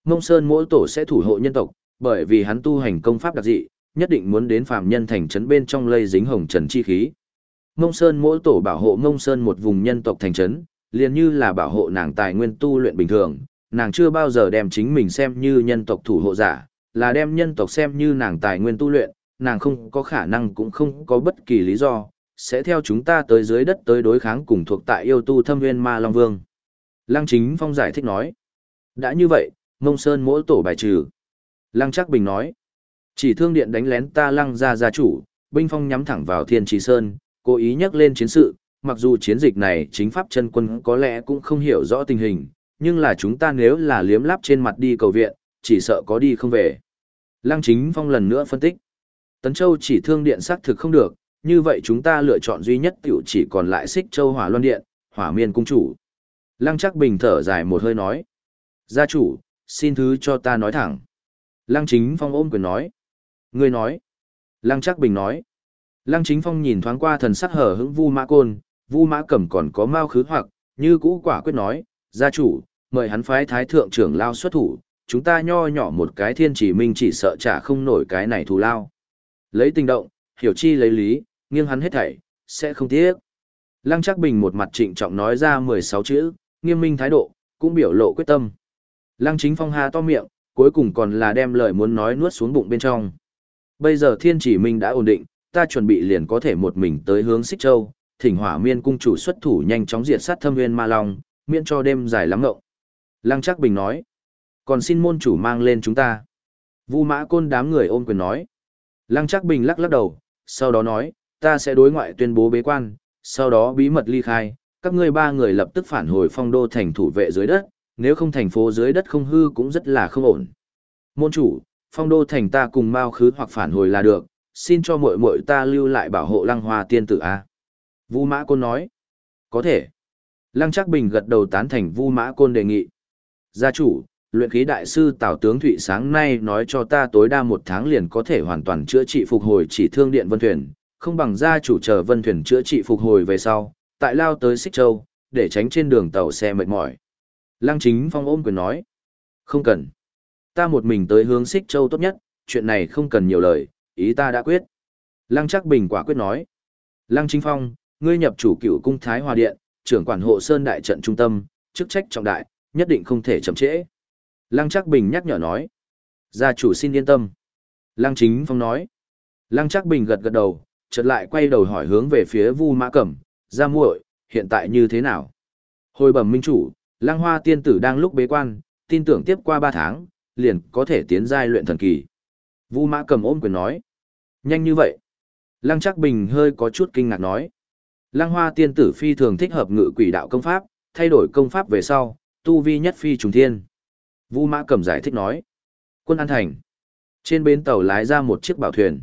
A: Ngông Sơn mỗi tổ sẽ thủ hộ nhân tộc, bởi vì hắn tu hành công pháp đặc dị, nhất định muốn đến phàm nhân thành trấn bên trong lây dính hồng trần chi khí. Ngông Sơn mỗi tổ bảo hộ Ngông Sơn một vùng nhân tộc thành trấn, liền như là bảo hộ nàng tài nguyên tu luyện bình thường, nàng chưa bao giờ đem chính mình xem như nhân tộc thủ hộ giả, là đem nhân tộc xem như nàng tài nguyên tu luyện, nàng không có khả năng cũng không có bất kỳ lý do, sẽ theo chúng ta tới dưới đất tới đối kháng cùng thuộc tại yêu tu thâm nguyên ma long vương. Lăng chính phong giải thích nói, đã như vậy, Ngông Sơn mỗi tổ bài trừ. Lăng chắc bình nói, chỉ thương điện đánh lén ta lăng ra gia chủ, binh phong nhắm thẳng vào thiên trì sơn, cố ý nhắc lên chiến sự, mặc dù chiến dịch này chính pháp chân quân có lẽ cũng không hiểu rõ tình hình, nhưng là chúng ta nếu là liếm lắp trên mặt đi cầu viện, chỉ sợ có đi không về. Lăng chính phong lần nữa phân tích. Tấn Châu chỉ thương điện xác thực không được, như vậy chúng ta lựa chọn duy nhất tiểu chỉ còn lại xích châu hỏa loan điện, hỏa miên cung chủ. Lăng chắc bình thở dài một hơi nói. Gia chủ, xin thứ cho ta nói thẳng. Lăng chính phong ôm quyền nói. Ngươi nói. Lăng trác bình nói. Lăng Chính Phong nhìn thoáng qua thần sắc hở hững Vu Mã Côn, Vu Mã Cẩm còn có mao khứ hoặc, như cũ quả quyết nói, gia chủ, mời hắn phái thái thượng trưởng lao xuất thủ, chúng ta nho nhỏ một cái thiên chỉ minh chỉ sợ trả không nổi cái này thù lao. Lấy tình động, hiểu chi lấy lý, nghiêng hắn hết thảy, sẽ không tiếc. Lăng Trác Bình một mặt trịnh trọng nói ra 16 chữ, nghiêm minh thái độ, cũng biểu lộ quyết tâm. Lăng Chính Phong hà to miệng, cuối cùng còn là đem lời muốn nói nuốt xuống bụng bên trong. Bây giờ thiên chỉ minh đã ổn định, ta chuẩn bị liền có thể một mình tới hướng Xích Châu, thỉnh hỏa miên cung chủ xuất thủ nhanh chóng diệt sát thâm nguyên ma long, miễn cho đêm dài lắm ngộng. Lăng Trác Bình nói, còn xin môn chủ mang lên chúng ta. Vu mã côn đám người ôm quyền nói. Lăng Trác Bình lắc lắc đầu, sau đó nói, ta sẽ đối ngoại tuyên bố bế quan, sau đó bí mật ly khai, các ngươi ba người lập tức phản hồi phong đô thành thủ vệ dưới đất, nếu không thành phố dưới đất không hư cũng rất là không ổn. Môn chủ, phong đô thành ta cùng mau khứ hoặc phản hồi là được, xin cho muội muội ta lưu lại bảo hộ lăng hoa tiên tử a. Vu mã côn nói. Có thể. Lăng Trác bình gật đầu tán thành vu mã côn đề nghị. Gia chủ luyện khí đại sư tào tướng thụy sáng nay nói cho ta tối đa một tháng liền có thể hoàn toàn chữa trị phục hồi chỉ thương điện vân thuyền không bằng gia chủ chờ vân thuyền chữa trị phục hồi về sau tại lao tới xích châu để tránh trên đường tàu xe mệt mỏi. Lăng chính phong ôm quyền nói. Không cần ta một mình tới hướng xích châu tốt nhất chuyện này không cần nhiều lời ý ta đã quyết. Lăng Trác bình quả quyết nói. Lăng chính phong, ngươi nhập chủ cựu cung Thái Hòa Điện, trưởng quản hộ sơn đại trận trung tâm, chức trách trọng đại, nhất định không thể chậm trễ. Lăng Trác bình nhắc nhở nói. Gia chủ xin yên tâm. Lăng chính phong nói. Lăng Trác bình gật gật đầu, chợt lại quay đầu hỏi hướng về phía Vu Mã Cẩm, gia muội, hiện tại như thế nào? Hồi bẩm minh chủ, Lăng Hoa tiên tử đang lúc bế quan, tin tưởng tiếp qua 3 tháng, liền có thể tiến giai luyện thần kỳ. Vu Mã cầm ôm quyền nói. Nhanh như vậy. Lăng Trác Bình hơi có chút kinh ngạc nói. Lăng Hoa tiên tử phi thường thích hợp ngự quỷ đạo công pháp, thay đổi công pháp về sau, tu vi nhất phi trùng thiên. Vu Mã cầm giải thích nói. Quân An Thành. Trên bến tàu lái ra một chiếc bảo thuyền.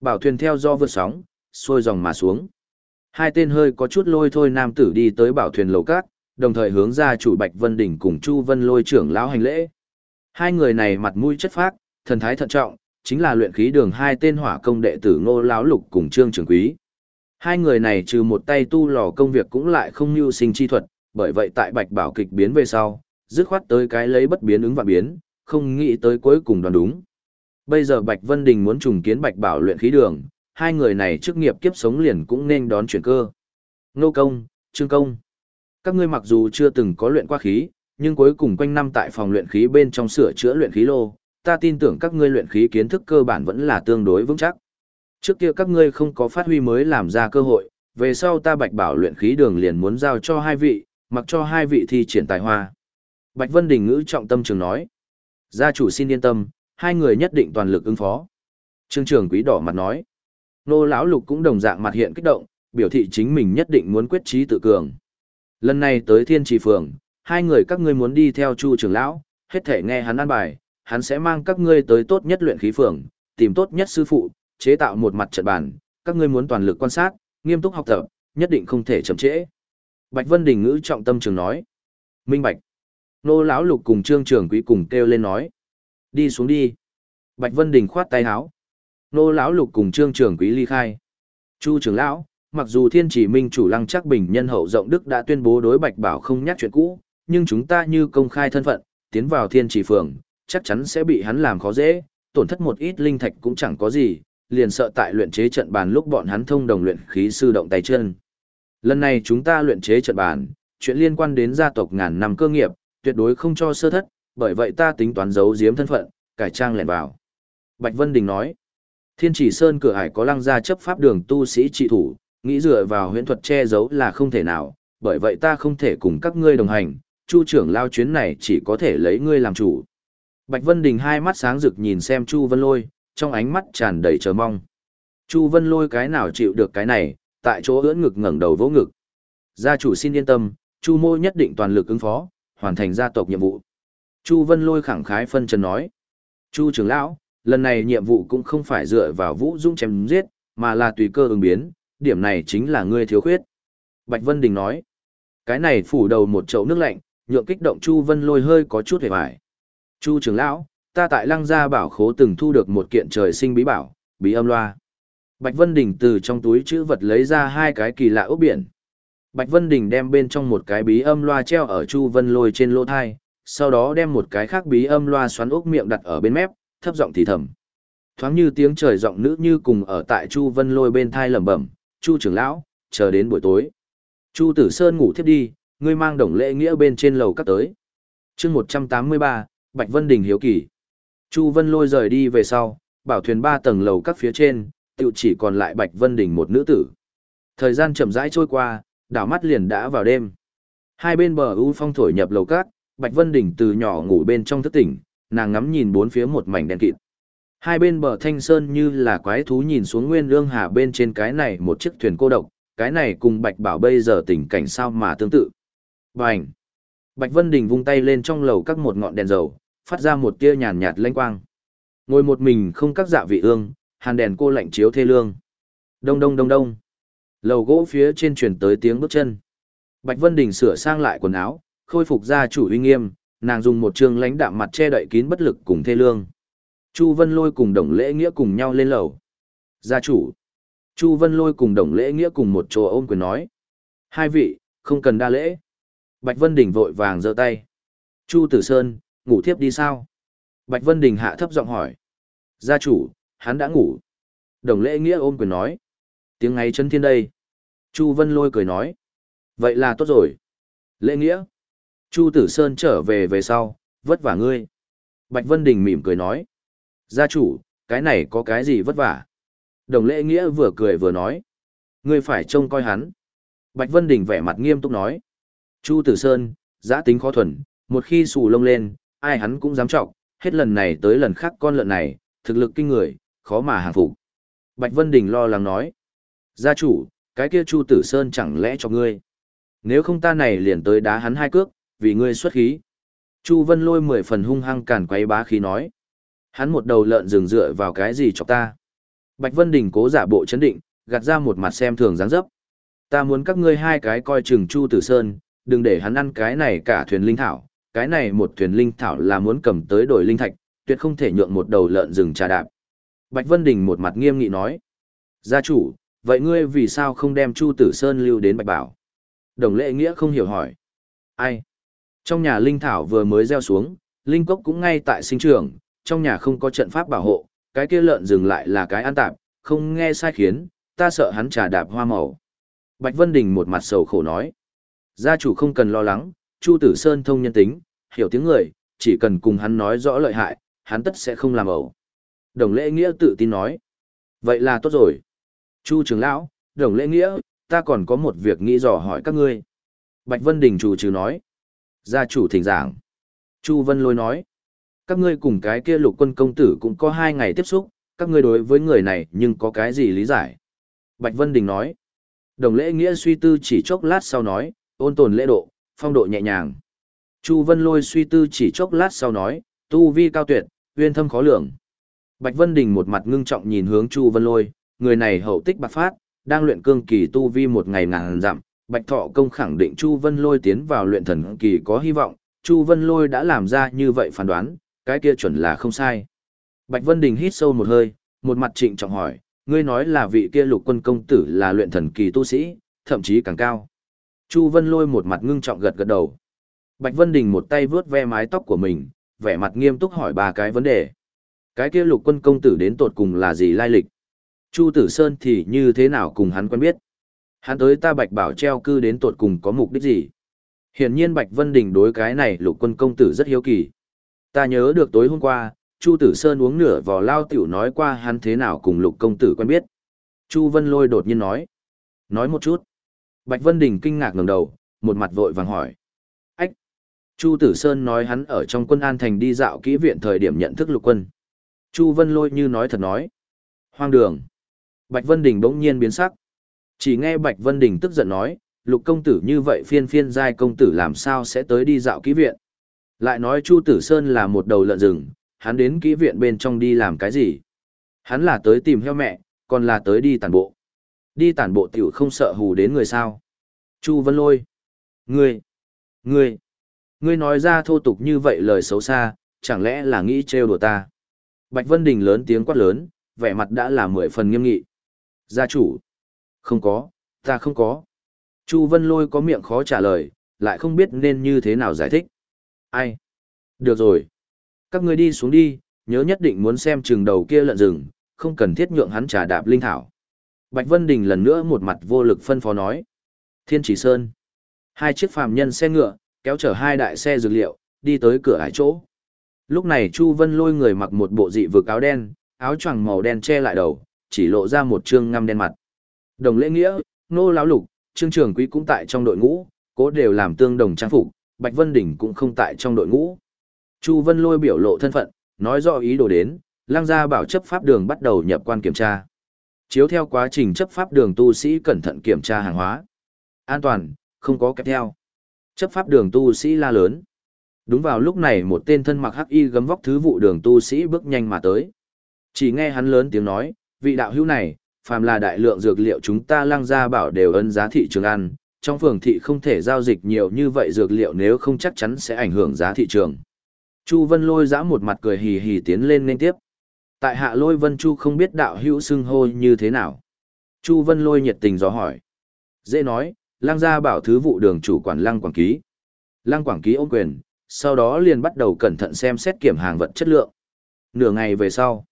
A: Bảo thuyền theo do vượt sóng, xuôi dòng mà xuống. Hai tên hơi có chút lôi thôi nam tử đi tới bảo thuyền lầu cát, đồng thời hướng ra chủ Bạch Vân Đỉnh cùng Chu Vân lôi trưởng lão hành lễ. Hai người này mặt mũi chất phác, thần thái thận trọng, chính là luyện khí đường hai tên hỏa công đệ tử Ngô Lão Lục cùng Trương Trường Quý. Hai người này trừ một tay tu lò công việc cũng lại không mưu sinh chi thuật, bởi vậy tại Bạch Bảo kịch biến về sau, dứt khoát tới cái lấy bất biến ứng và biến, không nghĩ tới cuối cùng đoán đúng. Bây giờ Bạch Vân Đình muốn trùng kiến Bạch Bảo luyện khí đường, hai người này chức nghiệp kiếp sống liền cũng nên đón chuyển cơ. Ngô công, Trương công. Các ngươi mặc dù chưa từng có luyện qua khí, nhưng cuối cùng quanh năm tại phòng luyện khí bên trong sửa chữa luyện khí lô, ta tin tưởng các ngươi luyện khí kiến thức cơ bản vẫn là tương đối vững chắc. Trước kia các ngươi không có phát huy mới làm ra cơ hội, về sau ta Bạch Bảo luyện khí đường liền muốn giao cho hai vị, mặc cho hai vị thi triển tài hoa. Bạch Vân Đình ngữ trọng tâm trường nói. Gia chủ xin yên tâm, hai người nhất định toàn lực ứng phó. Trương trường quý đỏ mặt nói. Nô lão lục cũng đồng dạng mặt hiện kích động, biểu thị chính mình nhất định muốn quyết trí tự cường. Lần này tới thiên trì phường, hai người các ngươi muốn đi theo chu trưởng lão, hết thể nghe hắn an bài, hắn sẽ mang các ngươi tới tốt nhất luyện khí phường, tìm tốt nhất sư phụ, chế tạo một mặt trận bàn, các ngươi muốn toàn lực quan sát, nghiêm túc học tập, nhất định không thể chậm trễ. Bạch Vân Đình ngữ trọng tâm trường nói. Minh Bạch. Nô lão lục cùng trương trường quý cùng kêu lên nói. Đi xuống đi. Bạch Vân Đình khoát tay háo. Nô lão lục cùng trương trường quý ly khai. Chu trưởng lão, mặc dù thiên chỉ minh chủ lăng chắc bình nhân hậu rộng đức đã tuyên bố đối bạch bảo không nhắc chuyện cũ, nhưng chúng ta như công khai thân phận, tiến vào thiên chỉ phường, chắc chắn sẽ bị hắn làm khó dễ, tổn thất một ít linh thạch cũng chẳng có gì, liền sợ tại luyện chế trận bàn lúc bọn hắn thông đồng luyện khí sư động tay chân. Lần này chúng ta luyện chế trận bàn, chuyện liên quan đến gia tộc ngàn năm cơ nghiệp, tuyệt đối không cho sơ thất, bởi vậy ta tính toán giấu giếm thân phận, cải trang lẻn vào. Bạch Vân Đình nói, Thiên chỉ sơn cửa hải có lăng gia chấp pháp đường tu sĩ trị thủ, nghĩ dựa vào huyễn thuật che giấu là không thể nào, bởi vậy ta không thể cùng các ngươi đồng hành, chu trưởng lao chuyến này chỉ có thể lấy ngươi làm chủ. Bạch Vân Đình hai mắt sáng rực nhìn xem Chu Vân Lôi, trong ánh mắt tràn đầy chờ mong. Chu Vân Lôi cái nào chịu được cái này, tại chỗ ưỡn ngực ngẩng đầu vỗ ngực. Gia chủ xin yên tâm, Chu Mô nhất định toàn lực ứng phó, hoàn thành gia tộc nhiệm vụ. Chu Vân Lôi khẳng khái phân trần nói. Chu trưởng lão, lần này nhiệm vụ cũng không phải dựa vào vũ dũng chém giết, mà là tùy cơ ứng biến, điểm này chính là ngươi thiếu khuyết. Bạch Vân Đình nói. Cái này phủ đầu một chậu nước lạnh, nhượng kích động Chu Vân Lôi hơi có chút hề bại. Chu trưởng lão, ta tại lăng gia bảo khố từng thu được một kiện trời sinh bí bảo, bí âm loa. Bạch Vân Đình từ trong túi chữ vật lấy ra hai cái kỳ lạ ốc biển. Bạch Vân Đình đem bên trong một cái bí âm loa treo ở Chu Vân Lôi trên lỗ thai, sau đó đem một cái khác bí âm loa xoắn ốc miệng đặt ở bên mép, thấp giọng thì thầm. Thoáng như tiếng trời giọng nữ như cùng ở tại Chu Vân Lôi bên thai lẩm bẩm, "Chu trưởng lão, chờ đến buổi tối." Chu Tử Sơn ngủ thiếp đi, ngươi mang đồng lễ nghĩa bên trên lầu cắt tới. Chương 183, Bạch Vân Đình hiếu kỳ. Chu Vân Lôi rời đi về sau, bảo thuyền ba tầng lầu các phía trên, tự chỉ còn lại Bạch Vân Đình một nữ tử. Thời gian chậm rãi trôi qua, đảo mắt liền đã vào đêm. Hai bên bờ u phong thổi nhập lầu cát, Bạch Vân Đình từ nhỏ ngủ bên trong thức tỉnh, nàng ngắm nhìn bốn phía một mảnh đen kịt. Hai bên bờ thanh sơn như là quái thú nhìn xuống nguyên lương hà bên trên cái này một chiếc thuyền cô độc, cái này cùng Bạch Bảo bây giờ tình cảnh sao mà tương tự. Bành! Bạch Vân Đình vung tay lên trong lầu các một ngọn đèn dầu, phát ra một tia nhàn nhạt lanh quang. Ngồi một mình không các dạ vị ương, hàn đèn cô lạnh chiếu thê lương. Đông đông đông đông. Lầu gỗ phía trên truyền tới tiếng bước chân. Bạch Vân Đình sửa sang lại quần áo, khôi phục ra chủ uy nghiêm, nàng dùng một trường lãnh đạm mặt che đậy kín bất lực cùng thê lương. Chu Vân Lôi cùng Đồng Lễ Nghĩa cùng nhau lên lầu. Gia chủ. Chu Vân Lôi cùng Đồng Lễ Nghĩa cùng một chỗ ôm quyền nói. Hai vị, không cần đa lễ. Bạch Vân Đình vội vàng giơ tay. Chu Tử Sơn, ngủ thiếp đi sao? Bạch Vân Đình hạ thấp giọng hỏi. Gia chủ, hắn đã ngủ. Đồng Lễ Nghĩa ôm quyền nói. Tiếng ngay chân thiên đây. Chu Vân Lôi cười nói. Vậy là tốt rồi. Lễ Nghĩa. Chu Tử Sơn trở về về sau, vất vả ngươi. Bạch Vân Đình mỉm cười nói. Gia chủ, cái này có cái gì vất vả? Đồng lễ nghĩa vừa cười vừa nói. Ngươi phải trông coi hắn. Bạch Vân Đình vẻ mặt nghiêm túc nói. Chu Tử Sơn, giã tính khó thuần, một khi xù lông lên, ai hắn cũng dám trọng, hết lần này tới lần khác con lợn này, thực lực kinh người, khó mà hàng phục. Bạch Vân Đình lo lắng nói. Gia chủ, cái kia Chu Tử Sơn chẳng lẽ cho ngươi? Nếu không ta này liền tới đá hắn hai cước, vì ngươi xuất khí. Chu Vân lôi mười phần hung hăng càn quấy bá khí nói. Hắn một đầu lợn rừng dựa vào cái gì cho ta? Bạch Vân Đình cố giả bộ chấn định, gạt ra một mặt xem thường dáng dấp. Ta muốn các ngươi hai cái coi chừng Chu Tử Sơn, đừng để hắn ăn cái này cả thuyền linh thảo, cái này một thuyền linh thảo là muốn cầm tới đổi linh thạch, tuyệt không thể nhượng một đầu lợn rừng trà đạp. Bạch Vân Đình một mặt nghiêm nghị nói. Gia chủ, vậy ngươi vì sao không đem Chu Tử Sơn lưu đến Bạch Bảo? Đồng lệ nghĩa không hiểu hỏi. Ai? Trong nhà linh thảo vừa mới gieo xuống, linh cốc cũng ngay tại sinh trường, trong nhà không có trận pháp bảo hộ, cái kia lợn dừng lại là cái an tạp, không nghe sai khiến, ta sợ hắn trà đạp hoa màu. Bạch Vân Đình một mặt sầu khổ nói. Gia chủ không cần lo lắng, Chu Tử Sơn thông nhân tính, hiểu tiếng người, chỉ cần cùng hắn nói rõ lợi hại, hắn tất sẽ không làm ẩu. Đồng lễ nghĩa tự tin nói. Vậy là tốt rồi. Chu trưởng lão, đồng lễ nghĩa, ta còn có một việc nghĩ dò hỏi các ngươi. Bạch Vân Đình chủ trừ nói. Gia chủ thỉnh giảng. Chu Vân Lôi nói. Các ngươi cùng cái kia lục quân công tử cũng có hai ngày tiếp xúc, các ngươi đối với người này nhưng có cái gì lý giải? Bạch Vân Đình nói. Đồng lễ nghĩa suy tư chỉ chốc lát sau nói, ôn tồn lễ độ, phong độ nhẹ nhàng. Chu Vân Lôi suy tư chỉ chốc lát sau nói, tu vi cao tuyệt, uyên thâm khó lường. Bạch Vân Đình một mặt ngưng trọng nhìn hướng Chu Vân Lôi, người này hậu tích bạc phát, đang luyện cương kỳ tu vi một ngày ngàn dặm, Bạch Thọ công khẳng định Chu Vân Lôi tiến vào luyện thần kỳ có hy vọng, Chu Vân Lôi đã làm ra như vậy phán đoán, cái kia chuẩn là không sai. Bạch Vân Đình hít sâu một hơi, một mặt trịnh trọng hỏi, ngươi nói là vị kia lục quân công tử là luyện thần kỳ tu sĩ, thậm chí càng cao. Chu Vân Lôi một mặt ngưng trọng gật gật đầu. Bạch Vân Đình một tay vướt ve mái tóc của mình, vẻ mặt nghiêm túc hỏi ba cái vấn đề. Cái kia lục quân công tử đến tột cùng là gì lai lịch? Chu Tử Sơn thì như thế nào cùng hắn quen biết? Hắn tới ta Bạch Bảo treo cư đến tột cùng có mục đích gì? Hiển nhiên Bạch Vân Đình đối cái này lục quân công tử rất hiếu kỳ. Ta nhớ được tối hôm qua, Chu Tử Sơn uống nửa vò lao tiểu nói qua hắn thế nào cùng lục công tử quen biết. Chu Vân Lôi đột nhiên nói. Nói một chút. Bạch Vân Đình kinh ngạc ngẩng đầu, một mặt vội vàng hỏi. Ách! Chu Tử Sơn nói hắn ở trong quân an thành đi dạo kỹ viện thời điểm nhận thức lục quân. Chu Vân Lôi như nói thật nói. Hoang đường! Bạch Vân Đình bỗng nhiên biến sắc. Chỉ nghe Bạch Vân Đình tức giận nói, lục công tử như vậy phiên phiên giai công tử làm sao sẽ tới đi dạo kỹ viện. Lại nói Chu Tử Sơn là một đầu lợn rừng, hắn đến kỹ viện bên trong đi làm cái gì? Hắn là tới tìm heo mẹ, còn là tới đi tàn bộ. Đi tản bộ tiểu không sợ hù đến người sao. Chu Vân Lôi. Ngươi. Ngươi. Ngươi nói ra thô tục như vậy lời xấu xa, chẳng lẽ là nghĩ trêu đùa ta. Bạch Vân Đình lớn tiếng quát lớn, vẻ mặt đã là mười phần nghiêm nghị. Gia chủ. Không có, ta không có. Chu Vân Lôi có miệng khó trả lời, lại không biết nên như thế nào giải thích. Ai? Được rồi. Các ngươi đi xuống đi, nhớ nhất định muốn xem trường đầu kia lợn rừng, không cần thiết nhượng hắn trả đạp linh thảo. Bạch Vân Đình lần nữa một mặt vô lực phân phó nói. Thiên Chỉ Sơn. Hai chiếc phàm nhân xe ngựa, kéo chở hai đại xe dược liệu, đi tới cửa ải chỗ. Lúc này Chu Vân lôi người mặc một bộ dị vực áo đen, áo choàng màu đen che lại đầu, chỉ lộ ra một trương ngăm đen mặt. Đồng lễ nghĩa, nô lão lục, trương trường quý cũng tại trong đội ngũ, cố đều làm tương đồng trang phục, Bạch Vân Đình cũng không tại trong đội ngũ. Chu Vân lôi biểu lộ thân phận, nói rõ ý đồ đến, lang gia bảo chấp pháp đường bắt đầu nhập quan kiểm tra. Chiếu theo quá trình chấp pháp đường tu sĩ cẩn thận kiểm tra hàng hóa. An toàn, không có kẹp theo. Chấp pháp đường tu sĩ la lớn. Đúng vào lúc này một tên thân mặc hắc y gấm vóc thứ vụ đường tu sĩ bước nhanh mà tới. Chỉ nghe hắn lớn tiếng nói, vị đạo hữu này, phàm là đại lượng dược liệu chúng ta lăng ra bảo đều ấn giá thị trường ăn, trong phường thị không thể giao dịch nhiều như vậy dược liệu nếu không chắc chắn sẽ ảnh hưởng giá thị trường. Chu Vân lôi giã một mặt cười hì hì tiến lên nên tiếp. Tại hạ lôi Vân Chu không biết đạo hữu xưng hô như thế nào. Chu Vân lôi nhiệt tình dò hỏi. Dễ nói, lang gia bảo thứ vụ đường chủ quản lăng quảng ký. Lăng quảng ký ôm quyền, sau đó liền bắt đầu cẩn thận xem xét kiểm hàng vật chất lượng. Nửa ngày về sau,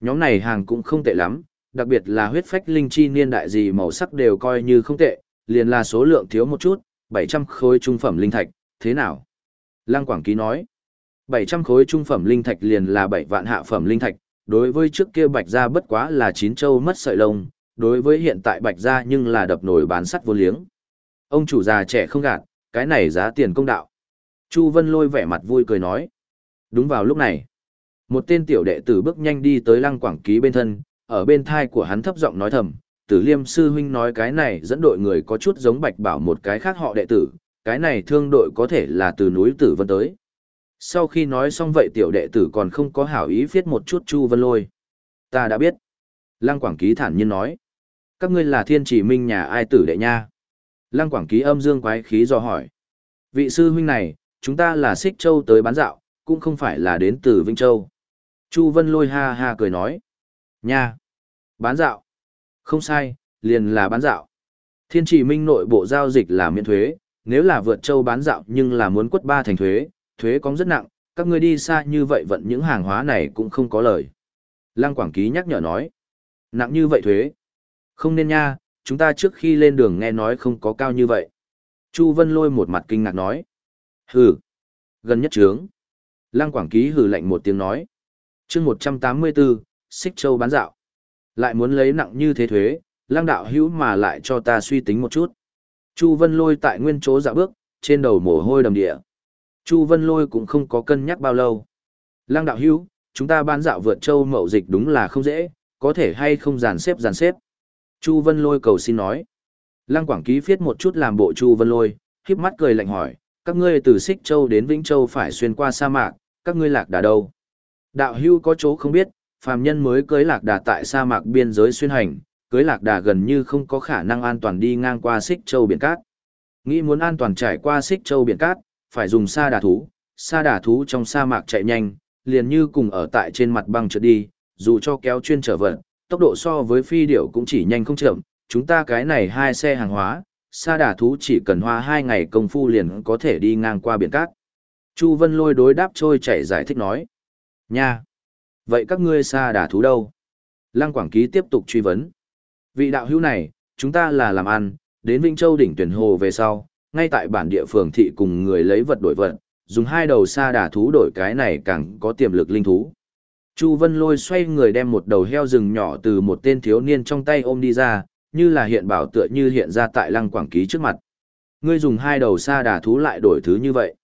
A: nhóm này hàng cũng không tệ lắm, đặc biệt là huyết phách linh chi niên đại gì màu sắc đều coi như không tệ, liền là số lượng thiếu một chút, 700 khối trung phẩm linh thạch, thế nào? Lăng Quảng Ký nói, 700 khối trung phẩm linh thạch liền là 7 vạn hạ phẩm linh thạch, đối với trước kia bạch gia bất quá là chín châu mất sợi lông, đối với hiện tại bạch gia nhưng là đập nổi bán sắt vô liếng. Ông chủ già trẻ không gạt, cái này giá tiền công đạo. Chu Vân lôi vẻ mặt vui cười nói. Đúng vào lúc này, một tên tiểu đệ tử bước nhanh đi tới lăng quảng ký bên thân, ở bên thai của hắn thấp giọng nói thầm, tử liêm sư huynh nói cái này dẫn đội người có chút giống bạch bảo một cái khác họ đệ tử, cái này thương đội có thể là từ núi tử vân tới. Sau khi nói xong vậy tiểu đệ tử còn không có hảo ý viết một chút Chu Vân Lôi. Ta đã biết. Lăng Quảng Ký thản nhiên nói. Các ngươi là thiên chỉ minh nhà ai tử đệ nha? Lăng Quảng Ký âm dương quái khí do hỏi. Vị sư huynh này, chúng ta là Xích Châu tới bán dạo, cũng không phải là đến từ Vinh Châu. Chu Vân lôi ha ha cười nói. Nha! Bán dạo! Không sai, liền là bán dạo. Thiên chỉ minh nội bộ giao dịch là miễn thuế, nếu là vượt châu bán dạo nhưng là muốn quất ba thành thuế, thuế có rất nặng, các ngươi đi xa như vậy vận những hàng hóa này cũng không có lời. Lăng Quảng Ký nhắc nhở nói. Nặng như vậy thuế. Không nên nha, chúng ta trước khi lên đường nghe nói không có cao như vậy. Chu Vân lôi một mặt kinh ngạc nói. Hừ. Gần nhất trướng. Lăng Quảng Ký hừ lạnh một tiếng nói. chương 184, Xích Châu bán dạo. Lại muốn lấy nặng như thế thuế, Lăng đạo hữu mà lại cho ta suy tính một chút. Chu Vân lôi tại nguyên chỗ dạo bước, trên đầu mồ hôi đầm địa. Chu Vân lôi cũng không có cân nhắc bao lâu. Lăng đạo hữu, chúng ta bán dạo vượt châu mậu dịch đúng là không dễ, có thể hay không dàn xếp dàn xếp. Chu Vân lôi cầu xin nói. Lăng Quảng Ký viết một chút làm bộ Chu Vân lôi, khiếp mắt cười lạnh hỏi, các ngươi từ Xích Châu đến Vĩnh Châu phải xuyên qua sa mạc, các ngươi lạc đà đâu? Đạo hưu có chỗ không biết, phàm nhân mới cưới lạc đà tại sa mạc biên giới xuyên hành, cưới lạc đà gần như không có khả năng an toàn đi ngang qua Xích Châu biển cát. Nghĩ muốn an toàn trải qua Xích Châu biển cát, phải dùng sa đà thú, sa đà thú trong sa mạc chạy nhanh, liền như cùng ở tại trên mặt băng trượt đi, dù cho kéo chuyên trở vận, tốc độ so với phi điểu cũng chỉ nhanh không chậm, chúng ta cái này hai xe hàng hóa, sa đà thú chỉ cần hoa hai ngày công phu liền có thể đi ngang qua biển cát. Chu Vân lôi đối đáp trôi chảy giải thích nói. Nha! Vậy các ngươi sa đà thú đâu? Lăng Quảng Ký tiếp tục truy vấn. Vị đạo hữu này, chúng ta là làm ăn, đến Vinh Châu đỉnh tuyển hồ về sau, ngay tại bản địa phường thị cùng người lấy vật đổi vật, dùng hai đầu sa đà thú đổi cái này càng có tiềm lực linh thú. Chu Vân Lôi xoay người đem một đầu heo rừng nhỏ từ một tên thiếu niên trong tay ôm đi ra, như là hiện bảo tựa như hiện ra tại Lăng Quảng Ký trước mặt. Ngươi dùng hai đầu sa đà thú lại đổi thứ như vậy.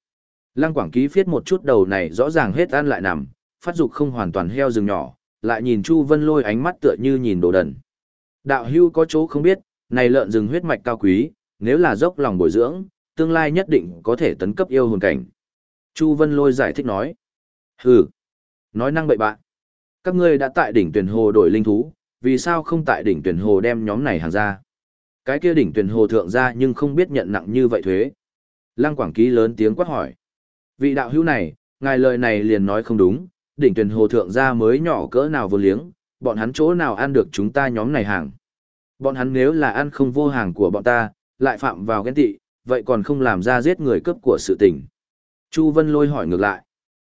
A: Lăng Quảng Ký viết một chút đầu này rõ ràng hết ăn lại nằm, phát dục không hoàn toàn heo rừng nhỏ, lại nhìn Chu Vân Lôi ánh mắt tựa như nhìn đồ đần. Đạo hưu có chỗ không biết, này lợn rừng huyết mạch cao quý, nếu là dốc lòng bồi dưỡng, tương lai nhất định có thể tấn cấp yêu hồn cảnh. Chu Vân Lôi giải thích nói. Hừ, nói năng bậy bạn. Các ngươi đã tại đỉnh tuyển hồ đổi linh thú, vì sao không tại đỉnh tuyển hồ đem nhóm này hàng ra? Cái kia đỉnh tuyển hồ thượng ra nhưng không biết nhận nặng như vậy thuế. Lăng Quảng Ký lớn tiếng quát hỏi. Vị đạo hữu này, ngài lời này liền nói không đúng, đỉnh tuyển hồ thượng ra mới nhỏ cỡ nào vô liếng, bọn hắn chỗ nào ăn được chúng ta nhóm này hàng. Bọn hắn nếu là ăn không vô hàng của bọn ta, lại phạm vào ghen tị, vậy còn không làm ra giết người cướp của sự tình. Chu Vân lôi hỏi ngược lại.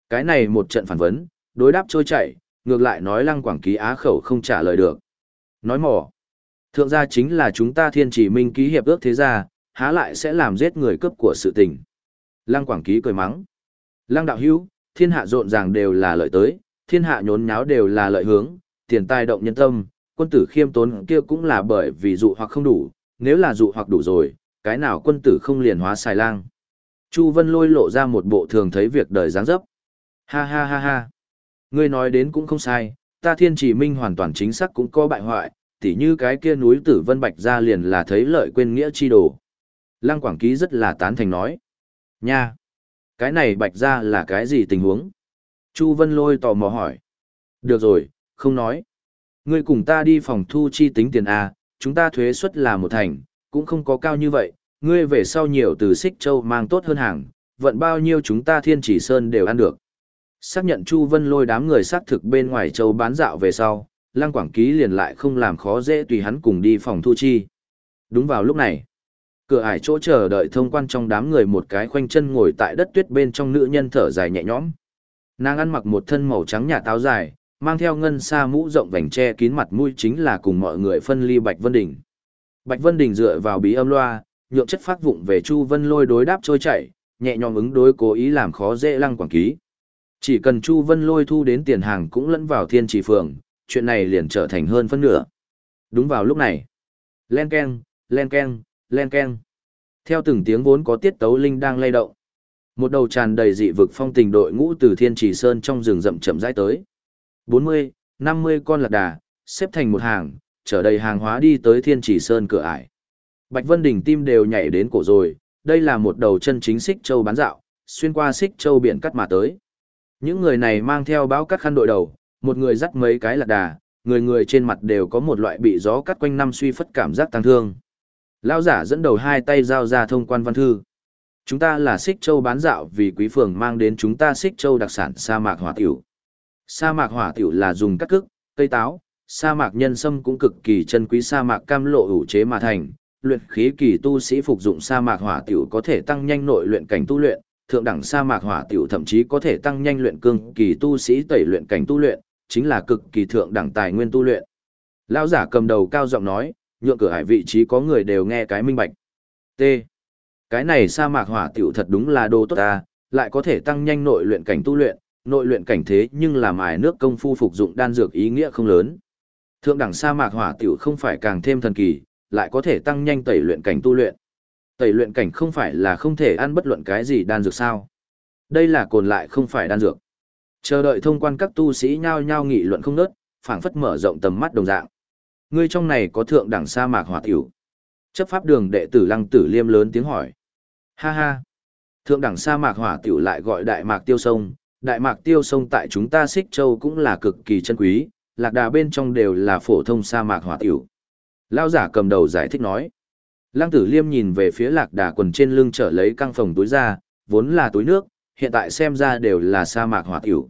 A: Cái này một trận phản vấn, đối đáp trôi chảy, ngược lại nói lăng quảng ký á khẩu không trả lời được. Nói mỏ. Thượng gia chính là chúng ta thiên chỉ minh ký hiệp ước thế gia, há lại sẽ làm giết người cướp của sự tình. Lăng quảng ký cười mắng. Lăng đạo hữu, thiên hạ rộn ràng đều là lợi tới, thiên hạ nhốn nháo đều là lợi hướng, tiền tài động nhân tâm, quân tử khiêm tốn kia cũng là bởi vì dụ hoặc không đủ, nếu là dụ hoặc đủ rồi, cái nào quân tử không liền hóa xài lang. Chu Vân lôi lộ ra một bộ thường thấy việc đời dáng dấp. Ha ha ha ha. Ngươi nói đến cũng không sai, ta thiên chỉ minh hoàn toàn chính xác cũng có bại hoại, tỉ như cái kia núi tử vân bạch ra liền là thấy lợi quên nghĩa chi đồ. Lăng Quảng Ký rất là tán thành nói. Nha! Cái này bạch ra là cái gì tình huống? Chu Vân lôi tò mò hỏi. Được rồi, không nói. Ngươi cùng ta đi phòng thu chi tính tiền A, chúng ta thuế suất là một thành, cũng không có cao như vậy, ngươi về sau nhiều từ xích châu mang tốt hơn hàng, vận bao nhiêu chúng ta thiên chỉ sơn đều ăn được. Xác nhận Chu Vân lôi đám người xác thực bên ngoài châu bán dạo về sau, Lăng Quảng Ký liền lại không làm khó dễ tùy hắn cùng đi phòng thu chi. Đúng vào lúc này, cửa ải chỗ chờ đợi thông quan trong đám người một cái khoanh chân ngồi tại đất tuyết bên trong nữ nhân thở dài nhẹ nhõm. Nàng ăn mặc một thân màu trắng nhà táo dài, mang theo ngân sa mũ rộng vành che kín mặt mũi chính là cùng mọi người phân ly Bạch Vân Đình. Bạch Vân Đình dựa vào bí âm loa, nhượng chất phát vụng về Chu Vân Lôi đối đáp trôi chảy, nhẹ nhõm ứng đối cố ý làm khó dễ Lăng Quảng Ký. Chỉ cần Chu Vân Lôi thu đến tiền hàng cũng lẫn vào thiên trì phường, chuyện này liền trở thành hơn phân nửa. Đúng vào lúc này. Len keng, len keng, len keng. Theo từng tiếng vốn có tiết tấu linh đang lay động. Một đầu tràn đầy dị vực phong tình đội ngũ từ thiên trì sơn trong rừng rậm chậm rãi tới. 40, 50 con lạc đà, xếp thành một hàng, chở đầy hàng hóa đi tới thiên Chỉ sơn cửa ải. Bạch Vân Đình tim đều nhảy đến cổ rồi, đây là một đầu chân chính xích châu bán dạo, xuyên qua xích châu biển cắt mà tới. Những người này mang theo báo cắt khăn đội đầu, một người dắt mấy cái lạc đà, người người trên mặt đều có một loại bị gió cắt quanh năm suy phất cảm giác tăng thương. Lao giả dẫn đầu hai tay giao ra thông quan văn thư. Chúng ta là Xích Châu bán dạo vì quý phường mang đến chúng ta Xích Châu đặc sản sa mạc hỏa tiểu. Sa mạc hỏa tiểu là dùng cắt cức, cây táo, sa mạc nhân sâm cũng cực kỳ chân quý sa mạc cam lộ ủ chế mà thành. Luyện khí kỳ tu sĩ phục dụng sa mạc hỏa tiểu có thể tăng nhanh nội luyện cảnh tu luyện, thượng đẳng sa mạc hỏa tiểu thậm chí có thể tăng nhanh luyện cương kỳ tu sĩ tẩy luyện cảnh tu luyện, chính là cực kỳ thượng đẳng tài nguyên tu luyện. Lão giả cầm đầu cao giọng nói, nhượng cửa hải vị trí có người đều nghe cái minh bạch. T. Cái này sa mạc hỏa tiểu thật đúng là đồ tốt ta, lại có thể tăng nhanh nội luyện cảnh tu luyện, nội luyện cảnh thế nhưng là mài nước công phu phục dụng đan dược ý nghĩa không lớn. Thượng đẳng sa mạc hỏa tiểu không phải càng thêm thần kỳ, lại có thể tăng nhanh tẩy luyện cảnh tu luyện. Tẩy luyện cảnh không phải là không thể ăn bất luận cái gì đan dược sao? Đây là cồn lại không phải đan dược. Chờ đợi thông quan các tu sĩ nhao nhao nghị luận không nớt, phảng phất mở rộng tầm mắt đồng dạng. Ngươi trong này có thượng đẳng sa mạc hỏa tiểu. Chấp pháp đường đệ tử Lăng Tử Liêm lớn tiếng hỏi. Ha ha. Thượng đẳng sa mạc hỏa tiểu lại gọi đại mạc tiêu sông, đại mạc tiêu sông tại chúng ta Xích Châu cũng là cực kỳ chân quý, lạc đà bên trong đều là phổ thông sa mạc hỏa tiểu. Lao giả cầm đầu giải thích nói. Lăng tử liêm nhìn về phía lạc đà quần trên lưng trở lấy căng phòng túi ra, vốn là túi nước, hiện tại xem ra đều là sa mạc hỏa tiểu.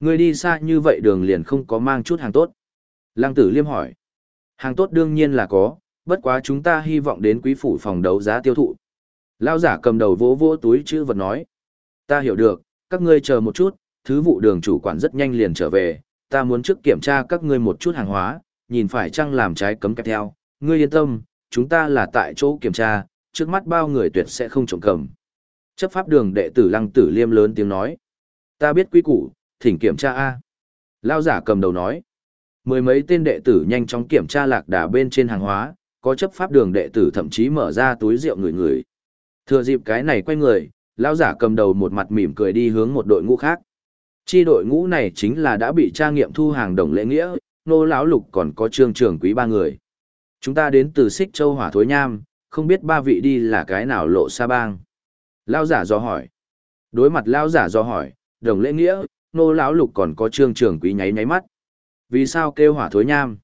A: Người đi xa như vậy đường liền không có mang chút hàng tốt. Lăng tử liêm hỏi. Hàng tốt đương nhiên là có, bất quá chúng ta hy vọng đến quý phủ phòng đấu giá tiêu thụ. Lao giả cầm đầu vỗ vỗ túi chữ vật nói. Ta hiểu được, các ngươi chờ một chút, thứ vụ đường chủ quản rất nhanh liền trở về, ta muốn trước kiểm tra các ngươi một chút hàng hóa, nhìn phải chăng làm trái cấm kẹp theo, ngươi yên tâm, chúng ta là tại chỗ kiểm tra, trước mắt bao người tuyệt sẽ không trộm cầm. Chấp pháp đường đệ tử lăng tử liêm lớn tiếng nói. Ta biết quy củ, thỉnh kiểm tra A. Lao giả cầm đầu nói. Mười mấy tên đệ tử nhanh chóng kiểm tra lạc đà bên trên hàng hóa, có chấp pháp đường đệ tử thậm chí mở ra túi rượu người người. Thừa dịp cái này quay người, lão giả cầm đầu một mặt mỉm cười đi hướng một đội ngũ khác. Chi đội ngũ này chính là đã bị tra nghiệm thu hàng đồng lễ nghĩa, nô lão lục còn có trương trưởng quý ba người. Chúng ta đến từ Xích Châu Hỏa Thối Nham, không biết ba vị đi là cái nào lộ sa bang. Lão giả do hỏi. Đối mặt lão giả do hỏi, đồng lễ nghĩa, nô lão lục còn có trương trưởng quý nháy nháy mắt. Vì sao kêu Hỏa Thối Nham?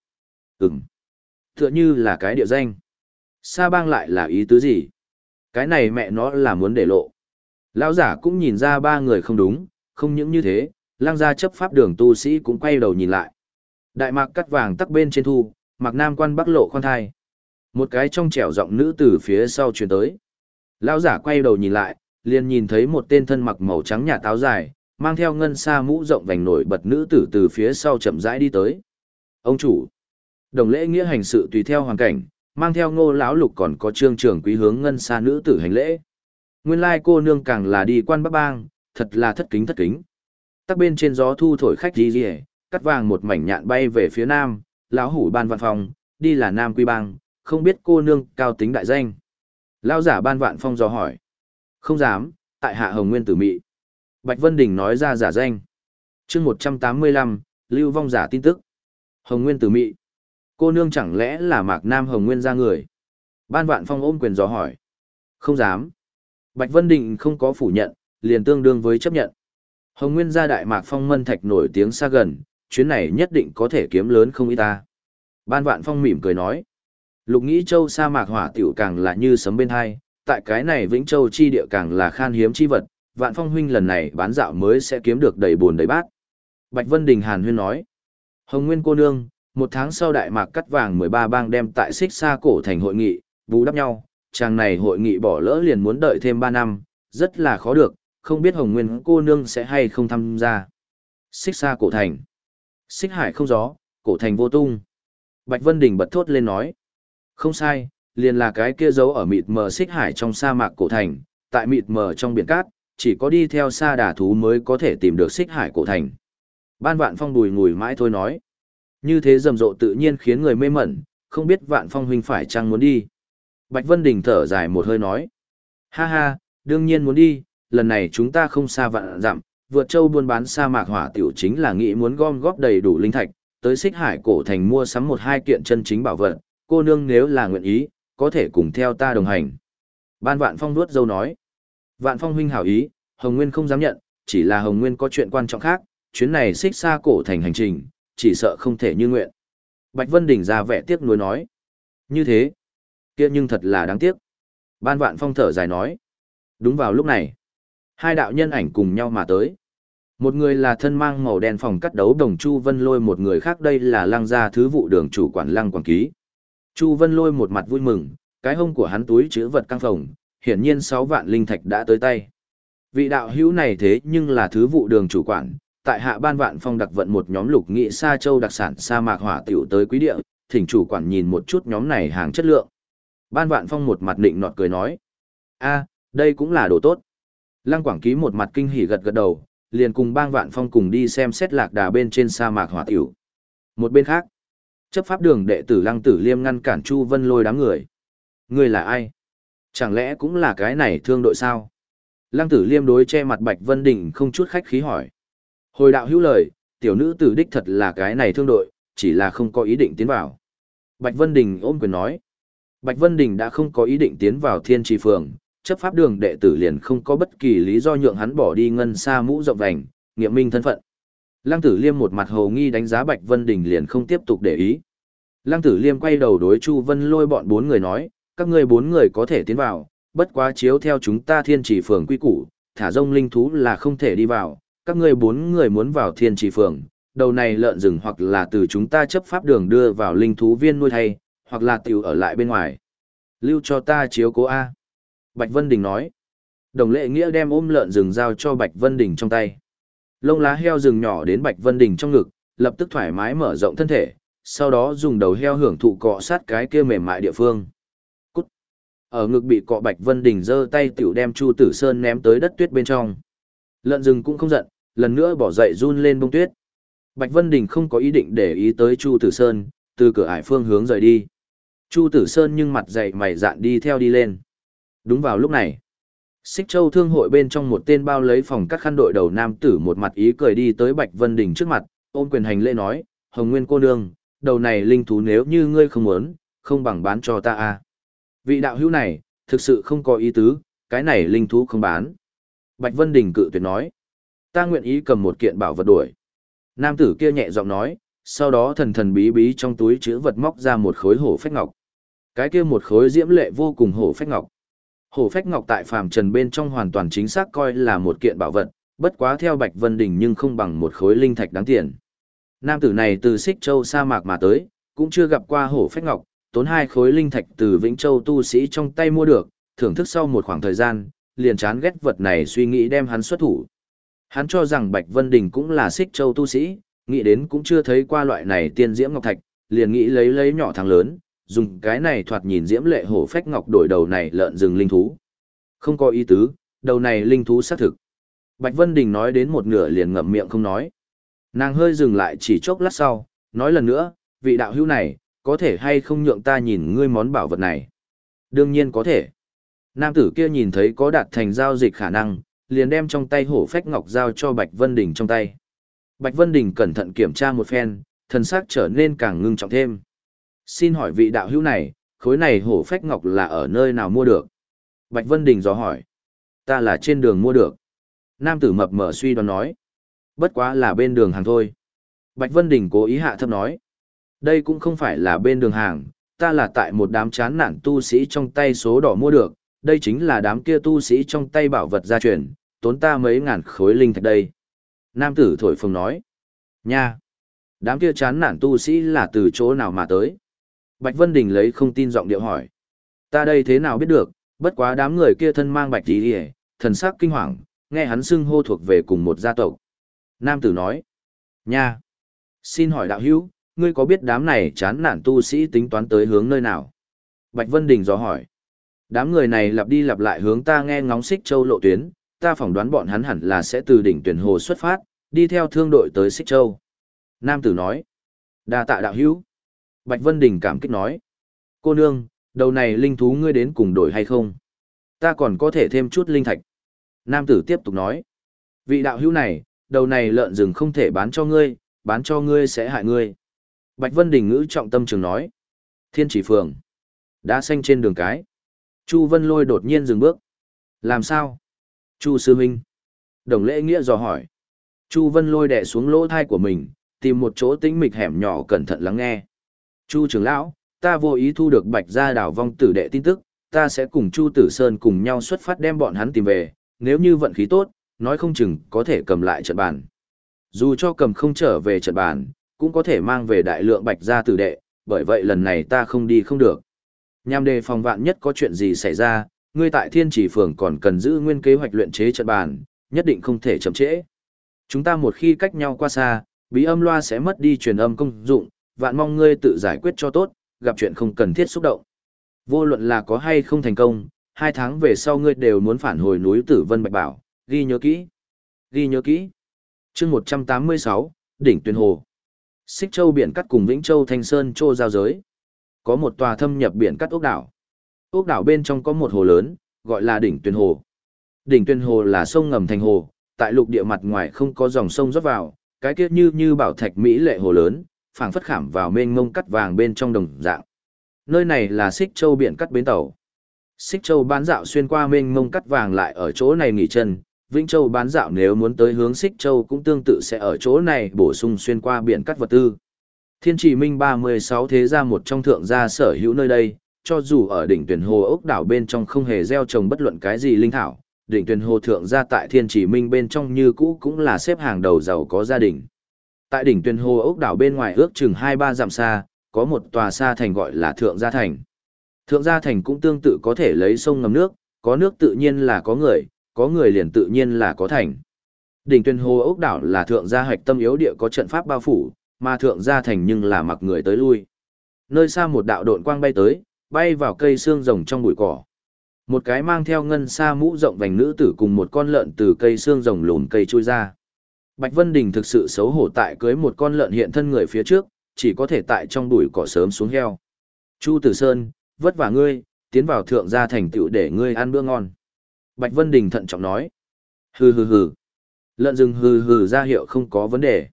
A: Ừm. Tựa như là cái địa danh. Sa bang lại là ý tứ gì? Cái này mẹ nó là muốn để lộ. Lão giả cũng nhìn ra ba người không đúng, không những như thế, lang gia chấp pháp đường tu sĩ cũng quay đầu nhìn lại. Đại mạc cắt vàng tắc bên trên thu, mạc nam quan bắc lộ khoan thai. Một cái trong trẻo giọng nữ từ phía sau truyền tới. Lão giả quay đầu nhìn lại, liền nhìn thấy một tên thân mặc màu trắng nhà táo dài, mang theo ngân sa mũ rộng vành nổi bật nữ tử từ phía sau chậm rãi đi tới. Ông chủ, đồng lễ nghĩa hành sự tùy theo hoàn cảnh, mang theo ngô lão lục còn có trương trưởng quý hướng ngân sa nữ tử hành lễ. Nguyên lai cô nương càng là đi quan bắc bang, thật là thất kính thất kính. Tắc bên trên gió thu thổi khách di gì, cắt vàng một mảnh nhạn bay về phía nam, lão hủ ban văn phòng, đi là nam quy bang, không biết cô nương cao tính đại danh. Lão giả ban vạn phong dò hỏi. Không dám, tại hạ hồng nguyên tử mị. Bạch Vân Đình nói ra giả danh. chương 185, lưu vong giả tin tức. Hồng nguyên tử mị. Cô nương chẳng lẽ là mạc nam hồng nguyên ra người? Ban vạn phong ôm quyền dò hỏi. Không dám. Bạch Vân Đình không có phủ nhận, liền tương đương với chấp nhận. Hồng Nguyên gia đại mạc phong mân thạch nổi tiếng xa gần, chuyến này nhất định có thể kiếm lớn không ít ta. Ban vạn phong mỉm cười nói. Lục nghĩ châu sa mạc hỏa tiểu càng là như sấm bên hai, tại cái này Vĩnh Châu chi địa càng là khan hiếm chi vật, vạn phong huynh lần này bán dạo mới sẽ kiếm được đầy buồn đầy bát. Bạch Vân Đình Hàn Huyên nói. Hồng Nguyên cô nương, một tháng sau đại mạc cắt vàng 13 bang đem tại xích xa cổ thành hội nghị, bù đắp nhau, chàng này hội nghị bỏ lỡ liền muốn đợi thêm 3 năm, rất là khó được, không biết Hồng Nguyên cô nương sẽ hay không tham gia. Xích xa cổ thành. Xích hải không gió, cổ thành vô tung. Bạch Vân Đình bật thốt lên nói. Không sai, liền là cái kia giấu ở mịt mờ xích hải trong sa mạc cổ thành, tại mịt mờ trong biển cát, chỉ có đi theo sa đà thú mới có thể tìm được xích hải cổ thành. Ban vạn phong đùi ngùi mãi thôi nói. Như thế rầm rộ tự nhiên khiến người mê mẩn, không biết vạn phong huynh phải chăng muốn đi. Bạch Vân Đình thở dài một hơi nói. Ha ha, đương nhiên muốn đi, lần này chúng ta không xa vạn dặm, vượt châu buôn bán sa mạc hỏa tiểu chính là nghĩ muốn gom góp đầy đủ linh thạch, tới xích hải cổ thành mua sắm một hai kiện chân chính bảo vật, cô nương nếu là nguyện ý, có thể cùng theo ta đồng hành. Ban vạn phong nuốt dâu nói. Vạn phong huynh hảo ý, Hồng Nguyên không dám nhận, chỉ là Hồng Nguyên có chuyện quan trọng khác, chuyến này xích xa cổ thành hành trình, chỉ sợ không thể như nguyện. Bạch Vân Đình ra vẻ tiếc nuối nói. Như thế, kia nhưng thật là đáng tiếc. Ban vạn phong thở dài nói. Đúng vào lúc này, hai đạo nhân ảnh cùng nhau mà tới. Một người là thân mang màu đen phòng cắt đấu đồng Chu Vân Lôi một người khác đây là lăng gia thứ vụ đường chủ quản lăng quảng ký. Chu Vân Lôi một mặt vui mừng, cái hông của hắn túi chứa vật căng phòng, hiển nhiên 6 vạn linh thạch đã tới tay. Vị đạo hữu này thế nhưng là thứ vụ đường chủ quản, tại hạ ban vạn phong đặc vận một nhóm lục nghị sa châu đặc sản sa mạc hỏa tiểu tới quý địa, thỉnh chủ quản nhìn một chút nhóm này hàng chất lượng. Ban vạn phong một mặt định nọt cười nói. a đây cũng là đồ tốt. Lăng Quảng Ký một mặt kinh hỉ gật gật đầu, liền cùng bang vạn phong cùng đi xem xét lạc đà bên trên sa mạc hỏa tiểu. Một bên khác, chấp pháp đường đệ tử Lăng Tử Liêm ngăn cản Chu Vân lôi đám người. Người là ai? Chẳng lẽ cũng là cái này thương đội sao? Lăng Tử Liêm đối che mặt Bạch Vân Đình không chút khách khí hỏi. Hồi đạo hữu lời, tiểu nữ tử đích thật là cái này thương đội, chỉ là không có ý định tiến vào. Bạch Vân Đình ôm quyền nói. Bạch Vân Đình đã không có ý định tiến vào thiên trì phường, chấp pháp đường đệ tử liền không có bất kỳ lý do nhượng hắn bỏ đi ngân xa mũ rộng vành, nghiệm minh thân phận. Lăng tử liêm một mặt hồ nghi đánh giá Bạch Vân Đình liền không tiếp tục để ý. Lăng tử liêm quay đầu đối Chu Vân lôi bọn bốn người nói, các ngươi bốn người có thể tiến vào, bất quá chiếu theo chúng ta thiên trì phường quy củ, thả rông linh thú là không thể đi vào, các ngươi bốn người muốn vào thiên trì phường, đầu này lợn rừng hoặc là từ chúng ta chấp pháp đường đưa vào linh thú viên nuôi thay, hoặc là tiểu ở lại bên ngoài. Lưu cho ta chiếu cố A. Bạch Vân Đình nói. Đồng lệ nghĩa đem ôm lợn rừng giao cho Bạch Vân Đình trong tay. Lông lá heo rừng nhỏ đến Bạch Vân Đình trong ngực, lập tức thoải mái mở rộng thân thể, sau đó dùng đầu heo hưởng thụ cọ sát cái kia mềm mại địa phương. Cút. Ở ngực bị cọ Bạch Vân Đình giơ tay tiểu đem Chu Tử Sơn ném tới đất tuyết bên trong. Lợn rừng cũng không giận, lần nữa bỏ dậy run lên bông tuyết. Bạch Vân Đình không có ý định để ý tới Chu Tử Sơn, từ cửa ải phương hướng rời đi. Chu Tử Sơn nhưng mặt dày mày dạn đi theo đi lên. Đúng vào lúc này, Xích Châu Thương hội bên trong một tên bao lấy phòng các khăn đội đầu nam tử một mặt ý cười đi tới Bạch Vân Đình trước mặt, ôm quyền hành lễ nói, Hồng Nguyên cô nương, đầu này linh thú nếu như ngươi không muốn, không bằng bán cho ta a. Vị đạo hữu này, thực sự không có ý tứ, cái này linh thú không bán. Bạch Vân Đình cự tuyệt nói, ta nguyện ý cầm một kiện bảo vật đuổi. Nam tử kia nhẹ giọng nói, sau đó thần thần bí bí trong túi chữ vật móc ra một khối hổ phách ngọc. Cái kia một khối diễm lệ vô cùng hổ phách ngọc. Hổ phách ngọc tại phàm trần bên trong hoàn toàn chính xác coi là một kiện bảo vật, bất quá theo Bạch Vân Đình nhưng không bằng một khối linh thạch đáng tiền. Nam tử này từ Xích Châu sa mạc mà tới, cũng chưa gặp qua hổ phách ngọc, tốn hai khối linh thạch từ Vĩnh Châu tu sĩ trong tay mua được, thưởng thức sau một khoảng thời gian, liền chán ghét vật này suy nghĩ đem hắn xuất thủ. Hắn cho rằng Bạch Vân Đình cũng là Xích Châu tu sĩ, nghĩ đến cũng chưa thấy qua loại này tiên diễm ngọc thạch, liền nghĩ lấy lấy nhỏ thằng lớn, dùng cái này thoạt nhìn diễm lệ hổ phách ngọc đổi đầu này lợn rừng linh thú. Không có ý tứ, đầu này linh thú xác thực. Bạch Vân Đình nói đến một nửa liền ngậm miệng không nói. Nàng hơi dừng lại chỉ chốc lát sau, nói lần nữa, vị đạo hữu này, có thể hay không nhượng ta nhìn ngươi món bảo vật này? Đương nhiên có thể. Nam tử kia nhìn thấy có đạt thành giao dịch khả năng, liền đem trong tay hổ phách ngọc giao cho Bạch Vân Đình trong tay. Bạch Vân Đình cẩn thận kiểm tra một phen, thần sắc trở nên càng ngưng trọng thêm. Xin hỏi vị đạo hữu này, khối này hổ phách ngọc là ở nơi nào mua được? Bạch Vân Đình dò hỏi. Ta là trên đường mua được. Nam tử mập mở suy đoán nói. Bất quá là bên đường hàng thôi. Bạch Vân Đình cố ý hạ thấp nói. Đây cũng không phải là bên đường hàng, ta là tại một đám chán nản tu sĩ trong tay số đỏ mua được, đây chính là đám kia tu sĩ trong tay bảo vật gia truyền, tốn ta mấy ngàn khối linh thạch đây. Nam tử thổi phồng nói. Nha! Đám kia chán nản tu sĩ là từ chỗ nào mà tới? Bạch Vân Đình lấy không tin giọng điệu hỏi. Ta đây thế nào biết được, bất quá đám người kia thân mang bạch tí hề, thần sắc kinh hoàng, nghe hắn xưng hô thuộc về cùng một gia tộc. Nam tử nói. Nha! Xin hỏi đạo hữu, ngươi có biết đám này chán nản tu sĩ tính toán tới hướng nơi nào? Bạch Vân Đình dò hỏi. Đám người này lặp đi lặp lại hướng ta nghe ngóng xích châu lộ tuyến, ta phỏng đoán bọn hắn hẳn là sẽ từ đỉnh tuyển hồ xuất phát, đi theo thương đội tới xích châu. Nam tử nói. đa tạ đạo hữu. Bạch Vân Đình cảm kích nói. Cô nương, đầu này linh thú ngươi đến cùng đổi hay không? Ta còn có thể thêm chút linh thạch. Nam tử tiếp tục nói. Vị đạo hữu này, đầu này lợn rừng không thể bán cho ngươi, bán cho ngươi sẽ hại ngươi. Bạch Vân Đình ngữ trọng tâm trường nói. Thiên chỉ phường. Đã xanh trên đường cái. Chu Vân Lôi đột nhiên dừng bước. Làm sao? Chu Sư Minh. Đồng lễ nghĩa dò hỏi. Chu Vân Lôi đè xuống lỗ thai của mình, tìm một chỗ tĩnh mịch hẻm nhỏ cẩn thận lắng nghe. Chu trưởng lão, ta vô ý thu được Bạch Gia đảo vong tử đệ tin tức, ta sẽ cùng Chu Tử Sơn cùng nhau xuất phát đem bọn hắn tìm về, nếu như vận khí tốt, nói không chừng có thể cầm lại trận bàn. Dù cho cầm không trở về trận bàn, cũng có thể mang về đại lượng Bạch Gia tử đệ, bởi vậy lần này ta không đi không được. Nhằm đề phòng vạn nhất có chuyện gì xảy ra, ngươi tại Thiên Chỉ Phường còn cần giữ nguyên kế hoạch luyện chế trận bàn, nhất định không thể chậm trễ. Chúng ta một khi cách nhau qua xa, bí âm loa sẽ mất đi truyền âm công dụng, vạn mong ngươi tự giải quyết cho tốt, gặp chuyện không cần thiết xúc động. Vô luận là có hay không thành công, hai tháng về sau ngươi đều muốn phản hồi núi Tử Vân Bạch Bảo, ghi nhớ kỹ. Ghi nhớ kỹ. chương 186, đỉnh tuyên hồ. Xích Châu biển cắt cùng Vĩnh Châu Thanh Sơn trô giao giới. Có một tòa thâm nhập biển cắt ốc đảo. Ốc đảo bên trong có một hồ lớn, gọi là đỉnh tuyên hồ. Đỉnh tuyên hồ là sông ngầm thành hồ, tại lục địa mặt ngoài không có dòng sông rót vào, cái kia như như bảo thạch mỹ lệ hồ lớn, phảng phất khảm vào mênh mông cắt vàng bên trong đồng dạng. Nơi này là Xích Châu biển cắt bến tàu. Xích Châu bán dạo xuyên qua mênh mông cắt vàng lại ở chỗ này nghỉ chân, Vĩnh Châu bán dạo nếu muốn tới hướng Xích Châu cũng tương tự sẽ ở chỗ này bổ sung xuyên qua biển cắt vật tư. Thiên Chỉ Minh 36 thế gia một trong thượng gia sở hữu nơi đây, cho dù ở đỉnh tuyển hồ ốc đảo bên trong không hề gieo trồng bất luận cái gì linh thảo, đỉnh tuyển hồ thượng gia tại Thiên Chỉ Minh bên trong như cũ cũng là xếp hàng đầu giàu có gia đình. Tại đỉnh tuyên hồ ốc đảo bên ngoài ước chừng 2-3 dặm xa, có một tòa xa thành gọi là Thượng Gia Thành. Thượng Gia Thành cũng tương tự có thể lấy sông ngầm nước, có nước tự nhiên là có người, có người liền tự nhiên là có thành. Đỉnh tuyên hồ ốc đảo là thượng gia hạch tâm yếu địa có trận pháp bao phủ, mà thượng gia thành nhưng là mặc người tới lui. Nơi xa một đạo độn quang bay tới, bay vào cây xương rồng trong bụi cỏ. Một cái mang theo ngân sa mũ rộng vành nữ tử cùng một con lợn từ cây xương rồng lùn cây chui ra. Bạch Vân Đình thực sự xấu hổ tại cưới một con lợn hiện thân người phía trước, chỉ có thể tại trong bụi cỏ sớm xuống heo. Chu Tử Sơn, vất vả ngươi, tiến vào thượng gia thành tựu để ngươi ăn bữa ngon. Bạch Vân Đình thận trọng nói. Hừ hừ hừ. Lợn rừng hừ hừ ra hiệu không có vấn đề.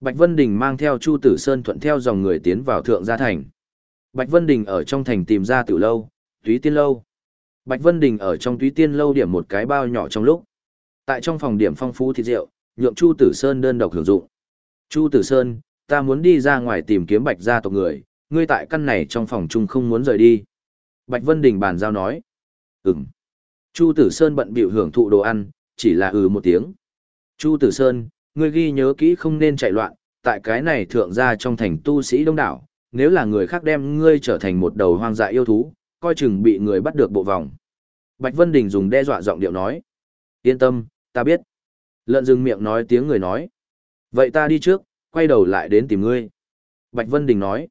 A: Bạch Vân Đình mang theo Chu Tử Sơn thuận theo dòng người tiến vào thượng gia thành. Bạch Vân Đình ở trong thành tìm ra tiểu lâu, túy tiên lâu. Bạch Vân Đình ở trong túy tiên lâu điểm một cái bao nhỏ trong lúc. Tại trong phòng điểm phong phú thịt rượu, nhượng Chu Tử Sơn đơn độc hưởng dụng. Chu Tử Sơn, ta muốn đi ra ngoài tìm kiếm Bạch gia tộc người, ngươi tại căn này trong phòng chung không muốn rời đi. Bạch Vân Đình bàn giao nói. Ừm. Chu Tử Sơn bận bịu hưởng thụ đồ ăn, chỉ là ừ một tiếng. Chu Tử Sơn, ngươi ghi nhớ kỹ không nên chạy loạn, tại cái này thượng gia trong thành tu sĩ đông đảo, nếu là người khác đem ngươi trở thành một đầu hoang dại yêu thú, coi chừng bị người bắt được bộ vòng. Bạch Vân Đình dùng đe dọa giọng điệu nói. Yên tâm, ta biết. Lợn dừng miệng nói tiếng người nói. Vậy ta đi trước, quay đầu lại đến tìm ngươi. Bạch Vân Đình nói.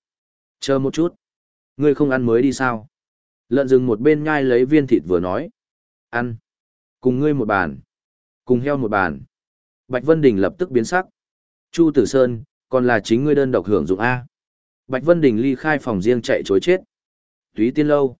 A: Chờ một chút. Ngươi không ăn mới đi sao? Lợn rừng một bên nhai lấy viên thịt vừa nói. Ăn. Cùng ngươi một bàn. Cùng heo một bàn. Bạch Vân Đình lập tức biến sắc. Chu Tử Sơn, còn là chính ngươi đơn độc hưởng dụng A. Bạch Vân Đình ly khai phòng riêng chạy chối chết. Túy tiên lâu.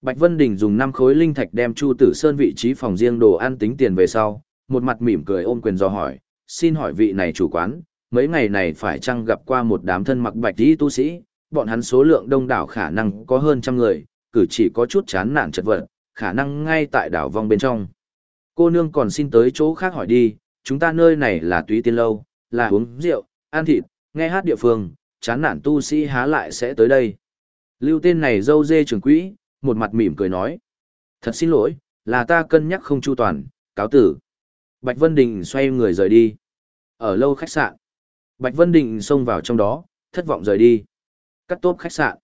A: Bạch Vân Đình dùng 5 khối linh thạch đem Chu Tử Sơn vị trí phòng riêng đồ ăn tính tiền về sau, một mặt mỉm cười ôm quyền do hỏi, xin hỏi vị này chủ quán, mấy ngày này phải chăng gặp qua một đám thân mặc bạch y tu sĩ, bọn hắn số lượng đông đảo khả năng có hơn trăm người, cử chỉ có chút chán nản chật vật, khả năng ngay tại đảo vong bên trong. Cô nương còn xin tới chỗ khác hỏi đi, chúng ta nơi này là túy tiên lâu, là uống rượu, ăn thịt, nghe hát địa phương, chán nản tu sĩ há lại sẽ tới đây. Lưu tên này dâu dê trường quỹ, một mặt mỉm cười nói. Thật xin lỗi, là ta cân nhắc không chu toàn, cáo tử. Bạch Vân Đình xoay người rời đi. Ở lâu khách sạn. Bạch Vân Đình xông vào trong đó, thất vọng rời đi. Cắt tốt khách sạn.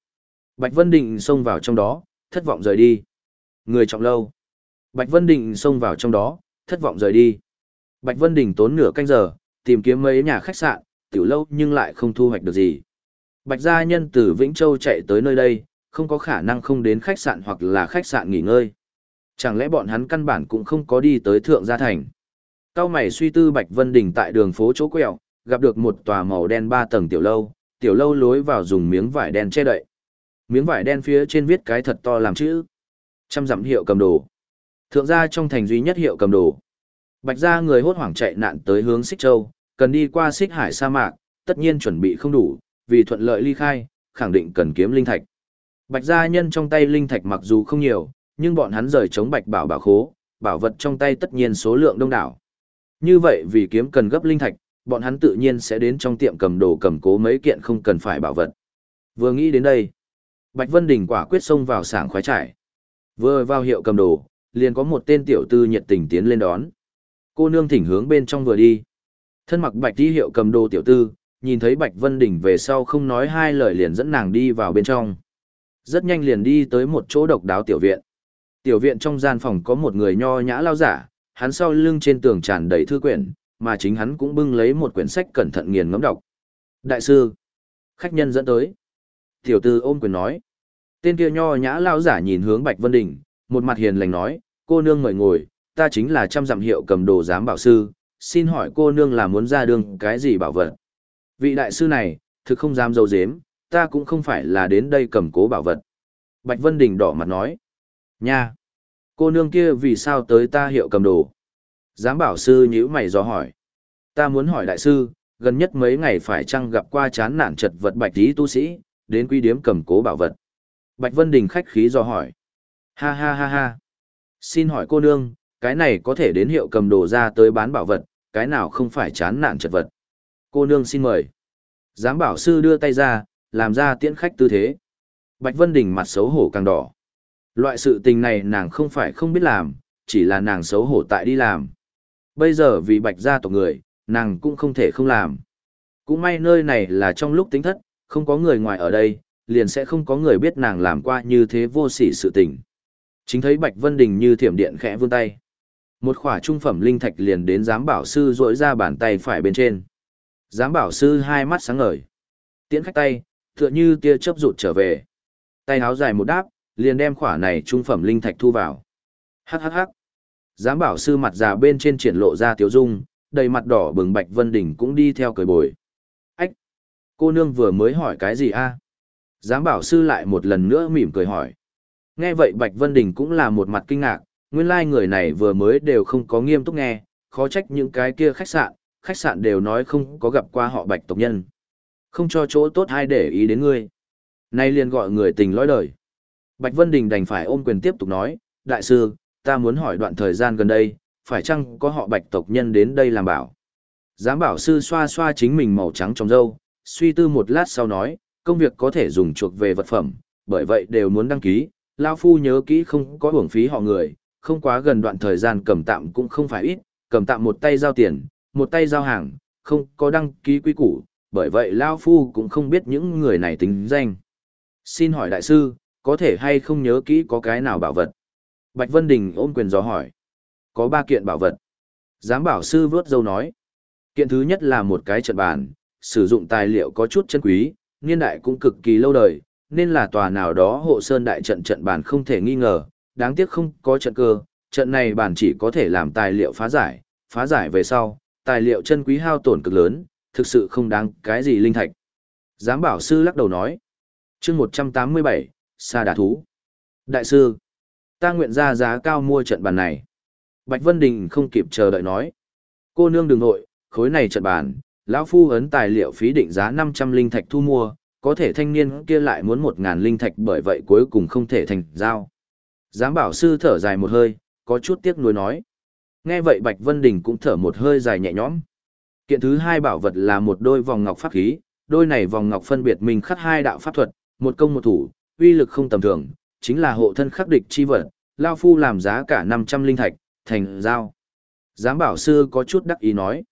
A: Bạch Vân Đình xông vào trong đó, thất vọng rời đi. Người trọng lâu. Bạch Vân Đình xông vào trong đó, thất vọng rời đi. Bạch Vân Đình tốn nửa canh giờ, tìm kiếm mấy nhà khách sạn, tiểu lâu nhưng lại không thu hoạch được gì. Bạch gia nhân từ Vĩnh Châu chạy tới nơi đây, không có khả năng không đến khách sạn hoặc là khách sạn nghỉ ngơi. Chẳng lẽ bọn hắn căn bản cũng không có đi tới Thượng Gia Thành. Cao mày suy tư Bạch Vân Đình tại đường phố chỗ quẹo, gặp được một tòa màu đen ba tầng tiểu lâu, tiểu lâu lối vào dùng miếng vải đen che đậy. Miếng vải đen phía trên viết cái thật to làm chữ. Trăm dặm hiệu cầm đồ. Thượng gia trong thành duy nhất hiệu cầm đồ. Bạch gia người hốt hoảng chạy nạn tới hướng Xích Châu, cần đi qua Xích Hải sa mạc, tất nhiên chuẩn bị không đủ, vì thuận lợi ly khai, khẳng định cần kiếm linh thạch. Bạch gia nhân trong tay linh thạch mặc dù không nhiều, nhưng bọn hắn rời chống Bạch Bảo bảo khố, bảo vật trong tay tất nhiên số lượng đông đảo. Như vậy vì kiếm cần gấp linh thạch, bọn hắn tự nhiên sẽ đến trong tiệm cầm đồ cầm cố mấy kiện không cần phải bảo vật. Vừa nghĩ đến đây, Bạch Vân Đình quả quyết xông vào sảng khoái trải. Vừa vào hiệu cầm đồ, liền có một tên tiểu tư nhiệt tình tiến lên đón. Cô nương thỉnh hướng bên trong vừa đi. Thân mặc bạch đi hiệu cầm đồ tiểu tư, nhìn thấy Bạch Vân Đình về sau không nói hai lời liền dẫn nàng đi vào bên trong. Rất nhanh liền đi tới một chỗ độc đáo tiểu viện. Tiểu viện trong gian phòng có một người nho nhã lao giả, hắn sau lưng trên tường tràn đầy thư quyển, mà chính hắn cũng bưng lấy một quyển sách cẩn thận nghiền ngẫm đọc. Đại sư, khách nhân dẫn tới. Tiểu tư ôm quyền nói. Tên kia nho nhã lao giả nhìn hướng Bạch Vân Đình, một mặt hiền lành nói, cô nương mời ngồi, ta chính là trăm dặm hiệu cầm đồ giám bảo sư, xin hỏi cô nương là muốn ra đường cái gì bảo vật. Vị đại sư này, thực không dám dâu dếm, ta cũng không phải là đến đây cầm cố bảo vật. Bạch Vân Đình đỏ mặt nói, nha, cô nương kia vì sao tới ta hiệu cầm đồ. Giám bảo sư nhíu mày do hỏi, ta muốn hỏi đại sư, gần nhất mấy ngày phải chăng gặp qua chán nản chật vật bạch tí tu sĩ, đến quy điếm cầm cố bảo vật. Bạch Vân Đình khách khí do hỏi. Ha ha ha ha. Xin hỏi cô nương, cái này có thể đến hiệu cầm đồ ra tới bán bảo vật, cái nào không phải chán nản chật vật. Cô nương xin mời. Giám bảo sư đưa tay ra, làm ra tiễn khách tư thế. Bạch Vân Đình mặt xấu hổ càng đỏ. Loại sự tình này nàng không phải không biết làm, chỉ là nàng xấu hổ tại đi làm. Bây giờ vì bạch gia tộc người, nàng cũng không thể không làm. Cũng may nơi này là trong lúc tính thất, không có người ngoài ở đây, liền sẽ không có người biết nàng làm qua như thế vô sỉ sự tình. Chính thấy Bạch Vân Đình như thiểm điện khẽ vươn tay. Một khỏa trung phẩm linh thạch liền đến giám bảo sư rỗi ra bàn tay phải bên trên. Giám bảo sư hai mắt sáng ngời. Tiễn khách tay, tựa như tia chớp rụt trở về. Tay háo dài một đáp, liền đem khỏa này trung phẩm linh thạch thu vào. Hắc hắc hắc. Giám bảo sư mặt già bên trên triển lộ ra tiếu dung, đầy mặt đỏ bừng Bạch Vân Đình cũng đi theo cười bồi. Ách! Cô nương vừa mới hỏi cái gì a? Giám bảo sư lại một lần nữa mỉm cười hỏi. Nghe vậy Bạch Vân Đình cũng là một mặt kinh ngạc, nguyên lai like người này vừa mới đều không có nghiêm túc nghe, khó trách những cái kia khách sạn, khách sạn đều nói không có gặp qua họ Bạch tộc nhân. Không cho chỗ tốt hay để ý đến ngươi. Nay liền gọi người tình lõi đời. Bạch Vân Đình đành phải ôm quyền tiếp tục nói, đại sư, ta muốn hỏi đoạn thời gian gần đây, phải chăng có họ Bạch tộc nhân đến đây làm bảo. Giám bảo sư xoa xoa chính mình màu trắng trong râu, suy tư một lát sau nói, công việc có thể dùng chuộc về vật phẩm, bởi vậy đều muốn đăng ký, Lao Phu nhớ kỹ không có hưởng phí họ người, không quá gần đoạn thời gian cầm tạm cũng không phải ít, cầm tạm một tay giao tiền, một tay giao hàng, không có đăng ký quy củ, bởi vậy Lao Phu cũng không biết những người này tính danh. Xin hỏi đại sư, có thể hay không nhớ kỹ có cái nào bảo vật? Bạch Vân Đình ôm quyền dò hỏi. Có ba kiện bảo vật. Giám bảo sư vớt dâu nói. Kiện thứ nhất là một cái trận bàn, sử dụng tài liệu có chút chân quý, niên đại cũng cực kỳ lâu đời, nên là tòa nào đó hộ sơn đại trận trận bàn không thể nghi ngờ, đáng tiếc không có trận cơ, trận này bản chỉ có thể làm tài liệu phá giải, phá giải về sau, tài liệu chân quý hao tổn cực lớn, thực sự không đáng cái gì linh thạch. Giám bảo sư lắc đầu nói, chương 187, Sa Đà Thú. Đại sư, ta nguyện ra giá cao mua trận bàn này. Bạch Vân Đình không kịp chờ đợi nói, cô nương đừng nội, khối này trận bàn, lão phu ấn tài liệu phí định giá 500 linh thạch thu mua, có thể thanh niên kia lại muốn 1000 linh thạch bởi vậy cuối cùng không thể thành giao. Giám bảo sư thở dài một hơi, có chút tiếc nuối nói. Nghe vậy Bạch Vân Đình cũng thở một hơi dài nhẹ nhõm. Kiện thứ hai bảo vật là một đôi vòng ngọc pháp khí, đôi này vòng ngọc phân biệt mình khắc hai đạo pháp thuật, một công một thủ, uy lực không tầm thường, chính là hộ thân khắc địch chi vật, lao phu làm giá cả 500 linh thạch, thành giao. Giám bảo sư có chút đắc ý nói.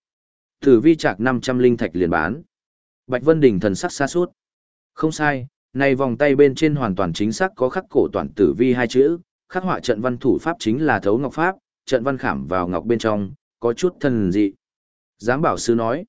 A: Tử vi chạc 500 linh thạch liền bán. Bạch Vân Đình thần sắc xa suốt. Không sai, này vòng tay bên trên hoàn toàn chính xác có khắc cổ toàn tử vi hai chữ, khắc họa trận văn thủ pháp chính là thấu ngọc pháp, trận văn khảm vào ngọc bên trong, có chút thần dị. Giám bảo sư nói,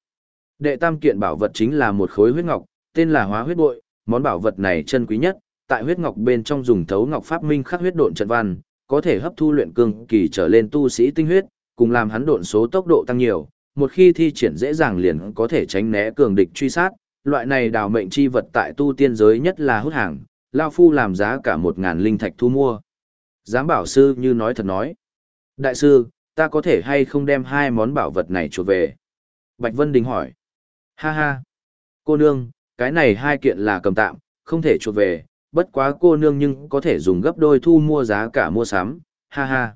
A: đệ tam kiện bảo vật chính là một khối huyết ngọc, tên là hóa huyết bội, món bảo vật này chân quý nhất, tại huyết ngọc bên trong dùng thấu ngọc pháp minh khắc huyết độn trận văn, có thể hấp thu luyện cương kỳ trở lên tu sĩ tinh huyết, cùng làm hắn độn số tốc độ tăng nhiều, một khi thi triển dễ dàng liền có thể tránh né cường địch truy sát, loại này đào mệnh chi vật tại tu tiên giới nhất là hút hàng, Lao Phu làm giá cả một ngàn linh thạch thu mua. Giám bảo sư như nói thật nói. Đại sư, ta có thể hay không đem hai món bảo vật này chuột về? Bạch Vân Đình hỏi. Ha ha. Cô nương, cái này hai kiện là cầm tạm, không thể chuột về, bất quá cô nương nhưng có thể dùng gấp đôi thu mua giá cả mua sắm, ha ha.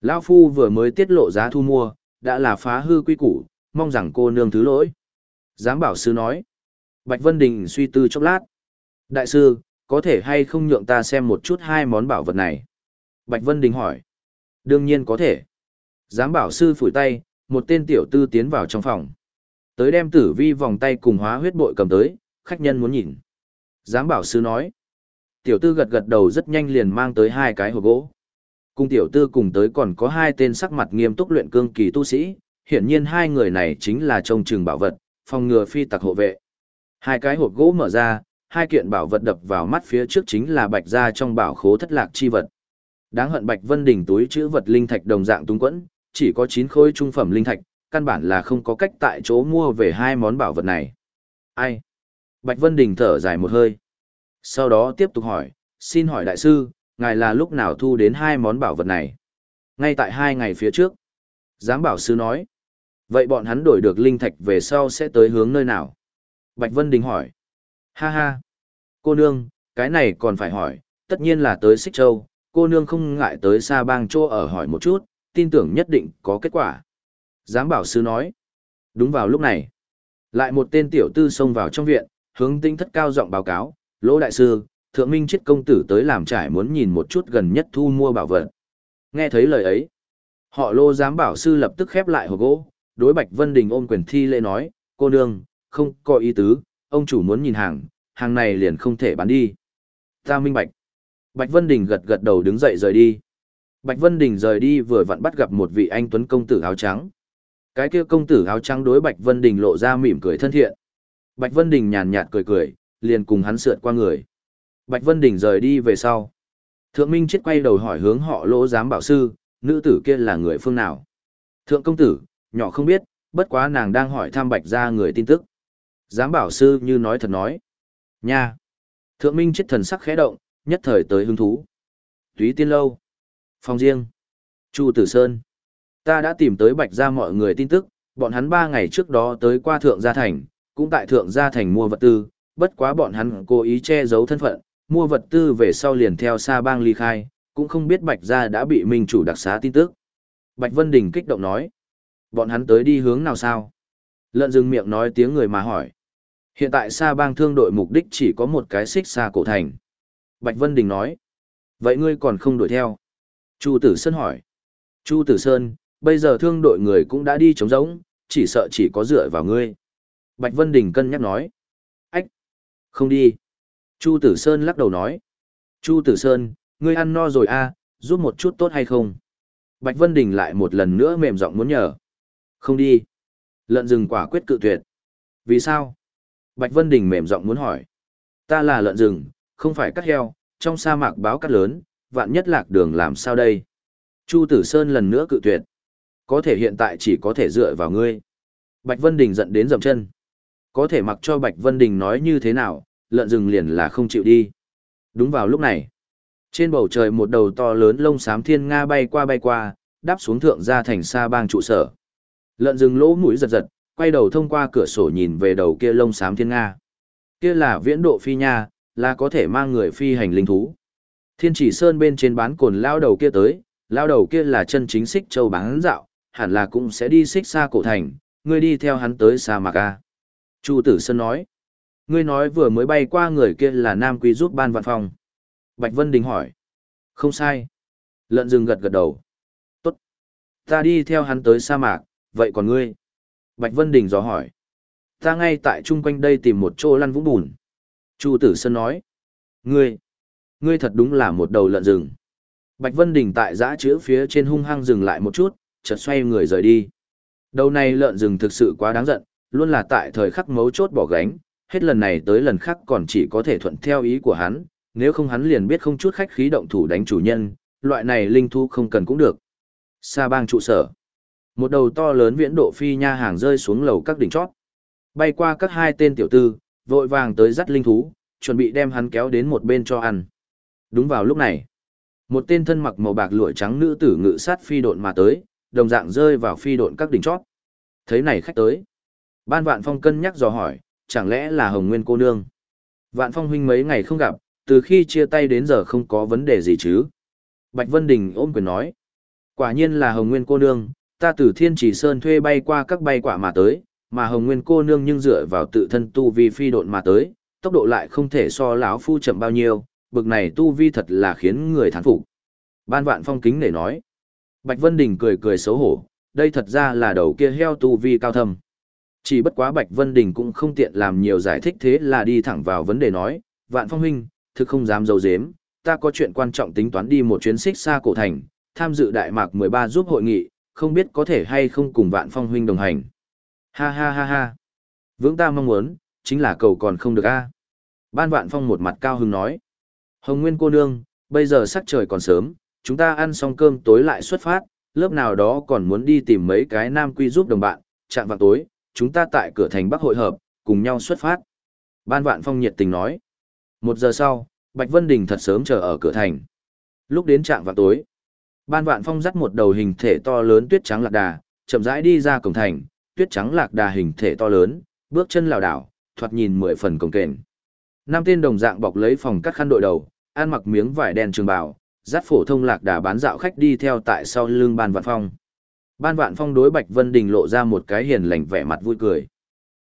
A: Lão Phu vừa mới tiết lộ giá thu mua, đã là phá hư quy củ, mong rằng cô nương thứ lỗi. Giám bảo sư nói. Bạch Vân Đình suy tư chốc lát. Đại sư, có thể hay không nhượng ta xem một chút hai món bảo vật này? Bạch Vân Đình hỏi. Đương nhiên có thể. Giám bảo sư phủi tay, một tên tiểu tư tiến vào trong phòng. Tới đem tử vi vòng tay cùng hóa huyết bội cầm tới, khách nhân muốn nhìn. Giám bảo sư nói. Tiểu tư gật gật đầu rất nhanh liền mang tới hai cái hộp gỗ. Cùng tiểu tư cùng tới còn có hai tên sắc mặt nghiêm túc luyện cương kỳ tu sĩ, hiển nhiên hai người này chính là trông trường bảo vật, phòng ngừa phi tặc hộ vệ. Hai cái hộp gỗ mở ra, hai kiện bảo vật đập vào mắt phía trước chính là bạch ra trong bảo khố thất lạc chi vật. Đáng hận Bạch Vân đỉnh túi chữ vật linh thạch đồng dạng túng quẫn, chỉ có 9 khối trung phẩm linh thạch, căn bản là không có cách tại chỗ mua về hai món bảo vật này. Ai? Bạch Vân Đình thở dài một hơi. Sau đó tiếp tục hỏi, xin hỏi đại sư, ngài là lúc nào thu đến hai món bảo vật này? Ngay tại hai ngày phía trước. Giám bảo sư nói. Vậy bọn hắn đổi được linh thạch về sau sẽ tới hướng nơi nào? Bạch Vân Đình hỏi. Ha ha. Cô nương, cái này còn phải hỏi, tất nhiên là tới Xích Châu, cô nương không ngại tới xa bang chỗ ở hỏi một chút, tin tưởng nhất định có kết quả. Giám bảo sư nói. Đúng vào lúc này, lại một tên tiểu tư xông vào trong viện, hướng tinh thất cao giọng báo cáo, lỗ đại sư, thượng minh chết công tử tới làm trải muốn nhìn một chút gần nhất thu mua bảo vật. Nghe thấy lời ấy, họ lô giám bảo sư lập tức khép lại hộp gỗ, đối Bạch Vân Đình ôm quyền thi lễ nói, cô nương, không có ý tứ, ông chủ muốn nhìn hàng, hàng này liền không thể bán đi. Ta minh bạch. Bạch Vân Đình gật gật đầu đứng dậy rời đi. Bạch Vân Đình rời đi vừa vặn bắt gặp một vị anh tuấn công tử áo trắng. Cái kia công tử áo trắng đối Bạch Vân Đình lộ ra mỉm cười thân thiện. Bạch Vân Đình nhàn nhạt cười cười, liền cùng hắn sượt qua người. Bạch Vân Đình rời đi về sau. Thượng Minh chết quay đầu hỏi hướng họ lỗ giám bảo sư, nữ tử kia là người phương nào? Thượng công tử, nhỏ không biết, bất quá nàng đang hỏi thăm Bạch ra người tin tức. Giám bảo sư như nói thật nói. Nha! Thượng Minh chết thần sắc khẽ động, nhất thời tới hứng thú. Túy tiên lâu. Phòng riêng. Chu Tử Sơn. Ta đã tìm tới bạch ra mọi người tin tức, bọn hắn ba ngày trước đó tới qua Thượng Gia Thành, cũng tại Thượng Gia Thành mua vật tư, bất quá bọn hắn cố ý che giấu thân phận, mua vật tư về sau liền theo xa bang ly khai, cũng không biết bạch gia đã bị minh chủ đặc xá tin tức. Bạch Vân Đình kích động nói. Bọn hắn tới đi hướng nào sao? Lợn dừng miệng nói tiếng người mà hỏi. Hiện tại xa bang thương đội mục đích chỉ có một cái xích xa cổ thành. Bạch Vân Đình nói. Vậy ngươi còn không đuổi theo? Chu Tử Sơn hỏi. Chu Tử Sơn, bây giờ thương đội người cũng đã đi chống giống, chỉ sợ chỉ có dựa vào ngươi. Bạch Vân Đình cân nhắc nói. Không đi. Chu Tử Sơn lắc đầu nói. Chu Tử Sơn, ngươi ăn no rồi a, à, giúp một chút tốt hay không? Bạch Vân Đình lại một lần nữa mềm giọng muốn nhờ. Không đi. Lợn rừng quả quyết cự tuyệt. Vì sao? Bạch Vân Đình mềm giọng muốn hỏi. Ta là lợn rừng, không phải cắt heo, trong sa mạc báo cắt lớn, vạn nhất lạc đường làm sao đây? Chu Tử Sơn lần nữa cự tuyệt. Có thể hiện tại chỉ có thể dựa vào ngươi. Bạch Vân Đình giận đến dầm chân. Có thể mặc cho Bạch Vân Đình nói như thế nào, lợn rừng liền là không chịu đi. Đúng vào lúc này, trên bầu trời một đầu to lớn lông xám thiên nga bay qua bay qua, đáp xuống thượng ra thành xa bang trụ sở. Lợn rừng lỗ mũi giật giật, quay đầu thông qua cửa sổ nhìn về đầu kia lông xám thiên nga. Kia là viễn độ phi nha, là có thể mang người phi hành linh thú. Thiên chỉ sơn bên trên bán cồn lao đầu kia tới, lao đầu kia là chân chính xích châu bán dạo, hẳn là cũng sẽ đi xích xa cổ thành, ngươi đi theo hắn tới sa mạc a. Chu tử sơn nói, ngươi nói vừa mới bay qua người kia là nam quý giúp ban văn phòng. Bạch Vân Đình hỏi, không sai. Lợn rừng gật gật đầu. Tốt. Ta đi theo hắn tới sa mạc, vậy còn ngươi? Bạch Vân Đình dò hỏi. Ta ngay tại chung quanh đây tìm một chỗ lăn vũng bùn. Chu Tử Sơn nói. Ngươi, ngươi thật đúng là một đầu lợn rừng. Bạch Vân Đình tại giã chữ phía trên hung hăng dừng lại một chút, chợt xoay người rời đi. Đầu này lợn rừng thực sự quá đáng giận, luôn là tại thời khắc mấu chốt bỏ gánh, hết lần này tới lần khác còn chỉ có thể thuận theo ý của hắn, nếu không hắn liền biết không chút khách khí động thủ đánh chủ nhân, loại này linh thu không cần cũng được. Sa bang trụ sở. Một đầu to lớn viễn độ phi nha hàng rơi xuống lầu các đỉnh chót. Bay qua các hai tên tiểu tư, vội vàng tới dắt linh thú, chuẩn bị đem hắn kéo đến một bên cho ăn. Đúng vào lúc này, một tên thân mặc màu bạc lụa trắng nữ tử ngự sát phi độn mà tới, đồng dạng rơi vào phi độn các đỉnh chót. Thấy này khách tới. Ban Vạn Phong cân nhắc dò hỏi, chẳng lẽ là Hồng Nguyên cô nương? Vạn Phong huynh mấy ngày không gặp, từ khi chia tay đến giờ không có vấn đề gì chứ? Bạch Vân Đình ôm quyền nói. Quả nhiên là Hồng Nguyên cô nương, ta từ Thiên Chỉ Sơn thuê bay qua các bay quả mà tới, mà Hồng Nguyên cô nương nhưng dựa vào tự thân tu vi phi độn mà tới, tốc độ lại không thể so lão phu chậm bao nhiêu, bực này tu vi thật là khiến người thán phục. Ban vạn phong kính để nói. Bạch Vân Đình cười cười xấu hổ, đây thật ra là đầu kia heo tu vi cao thâm. Chỉ bất quá Bạch Vân Đình cũng không tiện làm nhiều giải thích thế là đi thẳng vào vấn đề nói, vạn phong huynh, thực không dám dấu dếm, ta có chuyện quan trọng tính toán đi một chuyến xích xa cổ thành, tham dự Đại Mạc 13 giúp hội nghị, không biết có thể hay không cùng vạn phong huynh đồng hành. Ha ha ha ha. Vững ta mong muốn, chính là cầu còn không được a. Ban vạn phong một mặt cao hứng nói. Hồng Nguyên cô nương, bây giờ sắc trời còn sớm, chúng ta ăn xong cơm tối lại xuất phát, lớp nào đó còn muốn đi tìm mấy cái nam quy giúp đồng bạn, chạm vào tối, chúng ta tại cửa thành Bắc hội hợp, cùng nhau xuất phát. Ban vạn phong nhiệt tình nói. Một giờ sau, Bạch Vân Đình thật sớm chờ ở cửa thành. Lúc đến trạng vào tối, ban vạn phong dắt một đầu hình thể to lớn tuyết trắng lạc đà, chậm rãi đi ra cổng thành, tuyết trắng lạc đà hình thể to lớn, bước chân lảo đảo, thoạt nhìn mười phần cồng kềnh. Năm tên đồng dạng bọc lấy phòng cắt khăn đội đầu, ăn mặc miếng vải đen trường bào, dắt phổ thông lạc đà bán dạo khách đi theo tại sau lưng ban vạn phong. Ban vạn phong đối Bạch Vân Đình lộ ra một cái hiền lành vẻ mặt vui cười.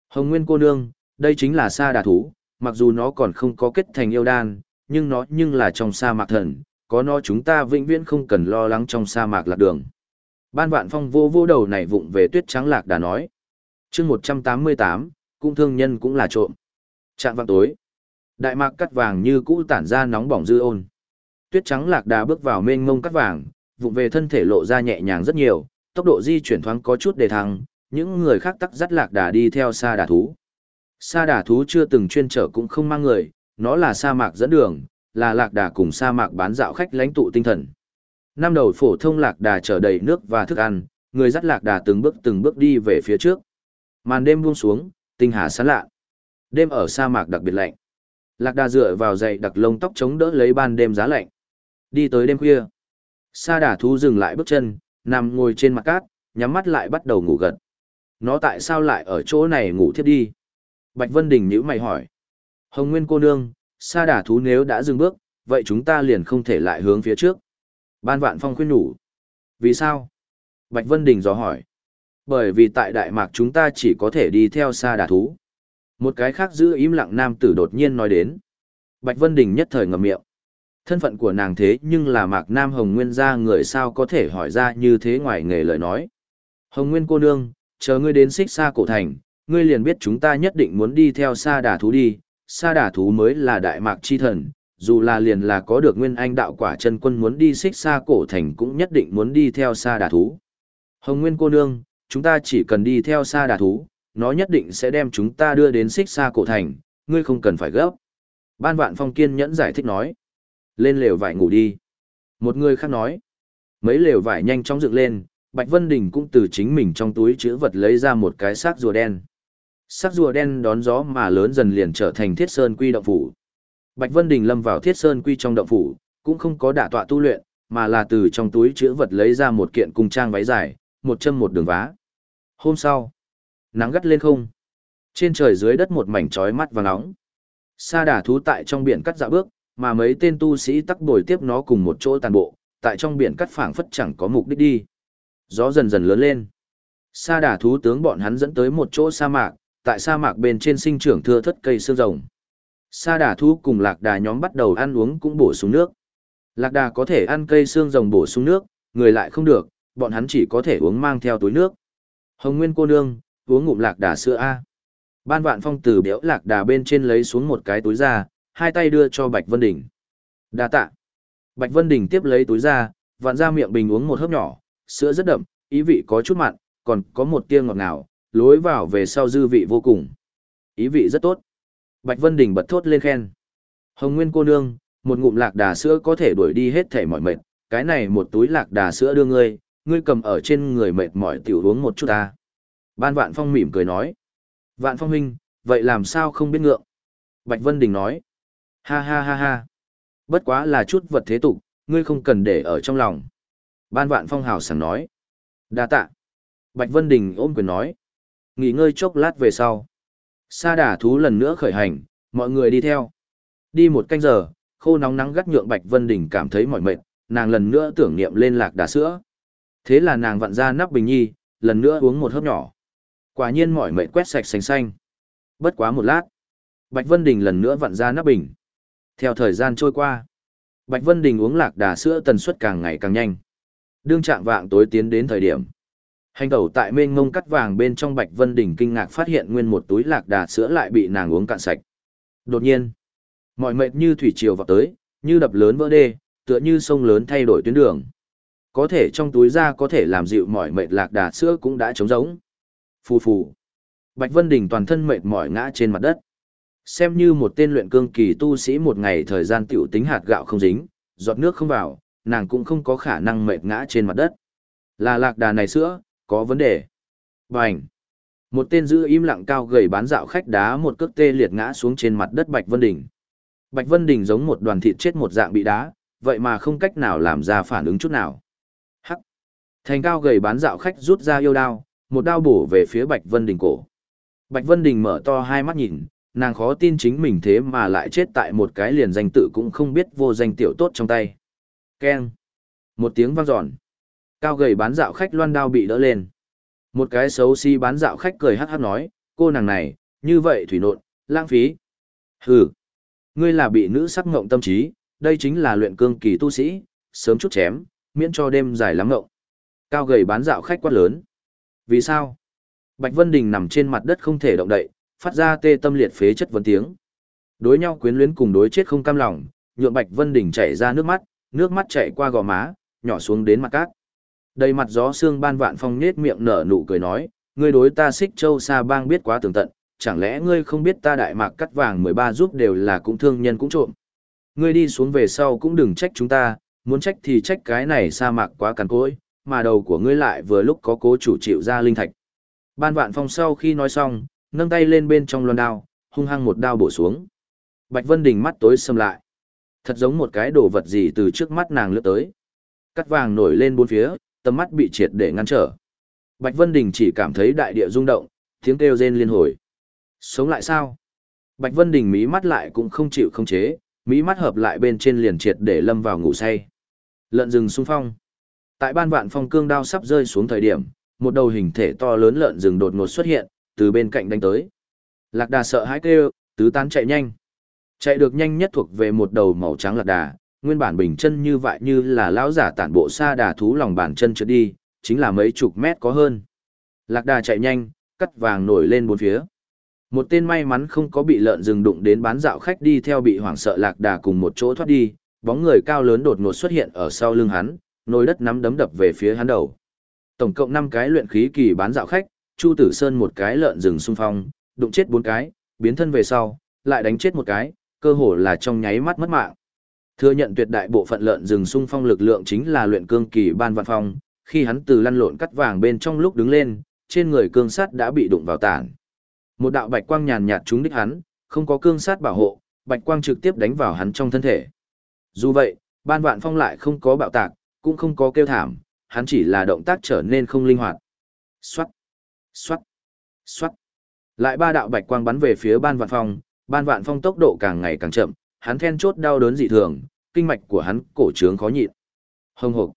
A: Hồng Nguyên cô nương, đây chính là sa đà thú, mặc dù nó còn không có kết thành yêu đan, nhưng nó nhưng là trong sa mạc thần, có nó chúng ta vĩnh viễn không cần lo lắng trong sa mạc lạc đường. Ban vạn phong vô vô đầu này vụng về tuyết trắng lạc đà nói. chương 188, cung thương nhân cũng là trộm. Trạng vạn tối. Đại mạc cắt vàng như cũ tản ra nóng bỏng dư ôn. Tuyết trắng lạc đà bước vào mênh mông cắt vàng, vụng về thân thể lộ ra nhẹ nhàng rất nhiều, tốc độ di chuyển thoáng có chút đề thăng, những người khác tắc dắt lạc đà đi theo sa đà thú. Sa đà thú chưa từng chuyên trở cũng không mang người, nó là sa mạc dẫn đường, là lạc đà cùng sa mạc bán dạo khách lãnh tụ tinh thần. Năm đầu phổ thông lạc đà chở đầy nước và thức ăn, người dắt lạc đà từng bước từng bước đi về phía trước. Màn đêm buông xuống, tinh hà sáng lạ. Đêm ở sa mạc đặc biệt lạnh. Lạc đà dựa vào dậy đặc lông tóc chống đỡ lấy ban đêm giá lạnh. Đi tới đêm khuya. Sa đà thú dừng lại bước chân, nằm ngồi trên mặt cát, nhắm mắt lại bắt đầu ngủ gật. Nó tại sao lại ở chỗ này ngủ thiếp đi? Bạch Vân Đình nhíu mày hỏi. Hồng Nguyên cô nương, sa đà thú nếu đã dừng bước, vậy chúng ta liền không thể lại hướng phía trước. Ban Vạn Phong khuyên nhủ. Vì sao? Bạch Vân Đình dò hỏi. Bởi vì tại Đại Mạc chúng ta chỉ có thể đi theo sa đà thú. Một cái khác giữ im lặng nam tử đột nhiên nói đến. Bạch Vân Đình nhất thời ngậm miệng. Thân phận của nàng thế nhưng là Mạc Nam Hồng Nguyên gia người sao có thể hỏi ra như thế ngoài nghề lời nói. Hồng Nguyên cô nương, chờ ngươi đến xích xa cổ thành, ngươi liền biết chúng ta nhất định muốn đi theo sa đà thú đi, sa đà thú mới là đại mạc chi thần, dù là liền là có được nguyên anh đạo quả chân quân muốn đi xích xa cổ thành cũng nhất định muốn đi theo sa đà thú. Hồng Nguyên cô nương, chúng ta chỉ cần đi theo sa đà thú, nó nhất định sẽ đem chúng ta đưa đến xích xa cổ thành, ngươi không cần phải gấp. Ban vạn phong kiên nhẫn giải thích nói. Lên lều vải ngủ đi. Một người khác nói. Mấy lều vải nhanh chóng dựng lên, Bạch Vân Đình cũng từ chính mình trong túi chữ vật lấy ra một cái xác rùa đen. Xác rùa đen đón gió mà lớn dần liền trở thành thiết sơn quy động phủ. Bạch Vân Đình lâm vào thiết sơn quy trong động phủ, cũng không có đả tọa tu luyện, mà là từ trong túi chữ vật lấy ra một kiện cung trang váy dài, một châm một đường vá. Hôm sau, nắng gắt lên không. Trên trời dưới đất một mảnh trói mắt và nóng. Sa đà thú tại trong biển cắt dạ bước, mà mấy tên tu sĩ tắc bồi tiếp nó cùng một chỗ tàn bộ, tại trong biển cắt phảng phất chẳng có mục đích đi. Gió dần dần lớn lên. Sa đà thú tướng bọn hắn dẫn tới một chỗ sa mạc, tại sa mạc bên trên sinh trưởng thưa thất cây xương rồng. Sa đà thú cùng lạc đà nhóm bắt đầu ăn uống cũng bổ sung nước. Lạc đà có thể ăn cây xương rồng bổ sung nước, người lại không được, bọn hắn chỉ có thể uống mang theo túi nước. Hồng Nguyên cô nương, uống ngụm lạc đà sữa A. Ban vạn phong từ béo lạc đà bên trên lấy xuống một cái túi ra, hai tay đưa cho Bạch Vân Đình. Đa tạ. Bạch Vân Đình tiếp lấy túi ra, vặn ra miệng bình uống một hớp nhỏ, sữa rất đậm, ý vị có chút mặn, còn có một tia ngọt ngào, lối vào về sau dư vị vô cùng. Ý vị rất tốt. Bạch Vân Đình bật thốt lên khen. Hồng Nguyên cô nương, một ngụm lạc đà sữa có thể đuổi đi hết thể mọi mệt, cái này một túi lạc đà sữa đưa ngươi, ngươi cầm ở trên người mệt mỏi tiểu uống một chút ta. Ban Vạn Phong mỉm cười nói. Vạn Phong huynh, vậy làm sao không biết ngượng? Bạch Vân Đình nói. Ha ha ha ha. Bất quá là chút vật thế tục, ngươi không cần để ở trong lòng. Ban Vạn Phong hào sảng nói. Đa tạ. Bạch Vân Đình ôm quyền nói. Nghỉ ngơi chốc lát về sau. Sa đà thú lần nữa khởi hành, mọi người đi theo. Đi một canh giờ, khô nóng nắng gắt nhượng Bạch Vân Đình cảm thấy mỏi mệt, nàng lần nữa tưởng niệm lên lạc đà sữa. Thế là nàng vặn ra nắp bình nhi, lần nữa uống một hớp nhỏ. Quả nhiên mỏi mệt quét sạch sành xanh. Bất quá một lát. Bạch Vân Đình lần nữa vặn ra nắp bình. Theo thời gian trôi qua, Bạch Vân Đình uống lạc đà sữa tần suất càng ngày càng nhanh. Đương trạng vạng tối tiến đến thời điểm. Hành tẩu tại mênh ngông cắt vàng bên trong Bạch Vân Đình kinh ngạc phát hiện nguyên một túi lạc đà sữa lại bị nàng uống cạn sạch. Đột nhiên, mọi mệt như thủy triều vào tới, như đập lớn vỡ đê, tựa như sông lớn thay đổi tuyến đường. Có thể trong túi ra có thể làm dịu mọi mệt lạc đà sữa cũng đã trống rỗng. Phù phù. Bạch Vân Đình toàn thân mệt mỏi ngã trên mặt đất. Xem như một tên luyện cương kỳ tu sĩ một ngày thời gian tiểu tính hạt gạo không dính, giọt nước không vào, nàng cũng không có khả năng mệt ngã trên mặt đất. Là lạc đà này sữa, có vấn đề. Bành. Một tên giữ im lặng cao gầy bán dạo khách đá một cước tê liệt ngã xuống trên mặt đất Bạch Vân Đình. Bạch Vân Đình giống một đoàn thịt chết một dạng bị đá, vậy mà không cách nào làm ra phản ứng chút nào. Hắc. Thành cao gầy bán dạo khách rút ra yêu đao, một đao bổ về phía Bạch Vân Đình cổ. Bạch Vân Đình mở to hai mắt nhìn, nàng khó tin chính mình thế mà lại chết tại một cái liền danh tự cũng không biết vô danh tiểu tốt trong tay. Keng. Một tiếng vang dọn. Cao gầy bán dạo khách loan đao bị đỡ lên. Một cái xấu xí si bán dạo khách cười hát hát nói, cô nàng này, như vậy thủy nộn, lãng phí. Hừ. Ngươi là bị nữ sắc ngộng tâm trí, đây chính là luyện cương kỳ tu sĩ, sớm chút chém, miễn cho đêm dài lắm ngộng. Cao gầy bán dạo khách quát lớn. Vì sao? Bạch Vân Đình nằm trên mặt đất không thể động đậy, phát ra tê tâm liệt phế chất vấn tiếng. Đối nhau quyến luyến cùng đối chết không cam lòng, nhượng Bạch Vân Đình chảy ra nước mắt, nước mắt chảy qua gò má, nhỏ xuống đến mặt cát. Đầy mặt gió xương ban vạn phong nết miệng nở nụ cười nói, ngươi đối ta xích châu xa bang biết quá tường tận, chẳng lẽ ngươi không biết ta đại mạc cắt vàng 13 giúp đều là cũng thương nhân cũng trộm. Ngươi đi xuống về sau cũng đừng trách chúng ta, muốn trách thì trách cái này sa mạc quá cằn cỗi, mà đầu của ngươi lại vừa lúc có cố chủ chịu ra linh thạch. Ban vạn phong sau khi nói xong, nâng tay lên bên trong loan đao, hung hăng một đao bổ xuống. Bạch Vân Đình mắt tối sầm lại. Thật giống một cái đồ vật gì từ trước mắt nàng lướt tới. Cắt vàng nổi lên bốn phía, tầm mắt bị triệt để ngăn trở. Bạch Vân Đình chỉ cảm thấy đại địa rung động, tiếng kêu rên liên hồi. Sống lại sao? Bạch Vân Đình mí mắt lại cũng không chịu không chế, mí mắt hợp lại bên trên liền triệt để lâm vào ngủ say. Lợn rừng xung phong. Tại ban vạn phong cương đao sắp rơi xuống thời điểm, một đầu hình thể to lớn lợn rừng đột ngột xuất hiện, từ bên cạnh đánh tới. Lạc đà sợ hãi kêu, tứ tán chạy nhanh. Chạy được nhanh nhất thuộc về một đầu màu trắng lạc đà, nguyên bản bình chân như vậy như là lão giả tản bộ xa đà thú lòng bàn chân trượt đi, chính là mấy chục mét có hơn. Lạc đà chạy nhanh, cắt vàng nổi lên bốn phía. Một tên may mắn không có bị lợn rừng đụng đến bán dạo khách đi theo bị hoảng sợ lạc đà cùng một chỗ thoát đi, bóng người cao lớn đột ngột xuất hiện ở sau lưng hắn, nồi đất nắm đấm đập về phía hắn đầu. Tổng cộng 5 cái luyện khí kỳ bán dạo khách, Chu Tử Sơn một cái lợn rừng xung phong, đụng chết bốn cái, biến thân về sau, lại đánh chết một cái, cơ hồ là trong nháy mắt mất mạng. Thừa nhận tuyệt đại bộ phận lợn rừng xung phong lực lượng chính là luyện cương kỳ ban vạn phong, khi hắn từ lăn lộn cắt vàng bên trong lúc đứng lên, trên người cương sắt đã bị đụng vào tản. Một đạo bạch quang nhàn nhạt trúng đích hắn, không có cương sát bảo hộ, bạch quang trực tiếp đánh vào hắn trong thân thể. Dù vậy, ban vạn phong lại không có bạo tạc, cũng không có kêu thảm, hắn chỉ là động tác trở nên không linh hoạt. Xoát, xoát, xoát. Lại ba đạo bạch quang bắn về phía ban vạn phong, ban vạn phong tốc độ càng ngày càng chậm, hắn then chốt đau đớn dị thường, kinh mạch của hắn cổ trướng khó nhịn. Hồng hộc,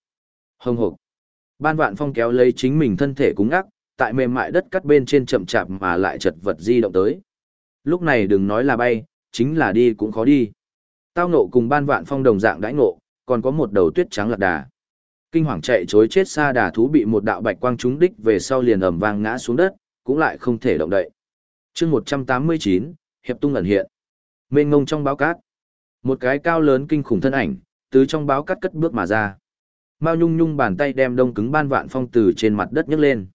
A: hồng hộc. Ban vạn phong kéo lấy chính mình thân thể cúng ngắc, tại mềm mại đất cắt bên trên chậm chạp mà lại chật vật di động tới. Lúc này đừng nói là bay, chính là đi cũng khó đi. Tao nộ cùng ban vạn phong đồng dạng đãi ngộ, còn có một đầu tuyết trắng lạc đà. Kinh hoàng chạy chối chết xa đà thú bị một đạo bạch quang trúng đích về sau liền ầm vang ngã xuống đất, cũng lại không thể động đậy. chương 189, hiệp tung ẩn hiện. Mênh ngông trong báo cát. Một cái cao lớn kinh khủng thân ảnh, từ trong báo cát cất bước mà ra. Mao nhung nhung bàn tay đem đông cứng ban vạn phong từ trên mặt đất nhấc lên.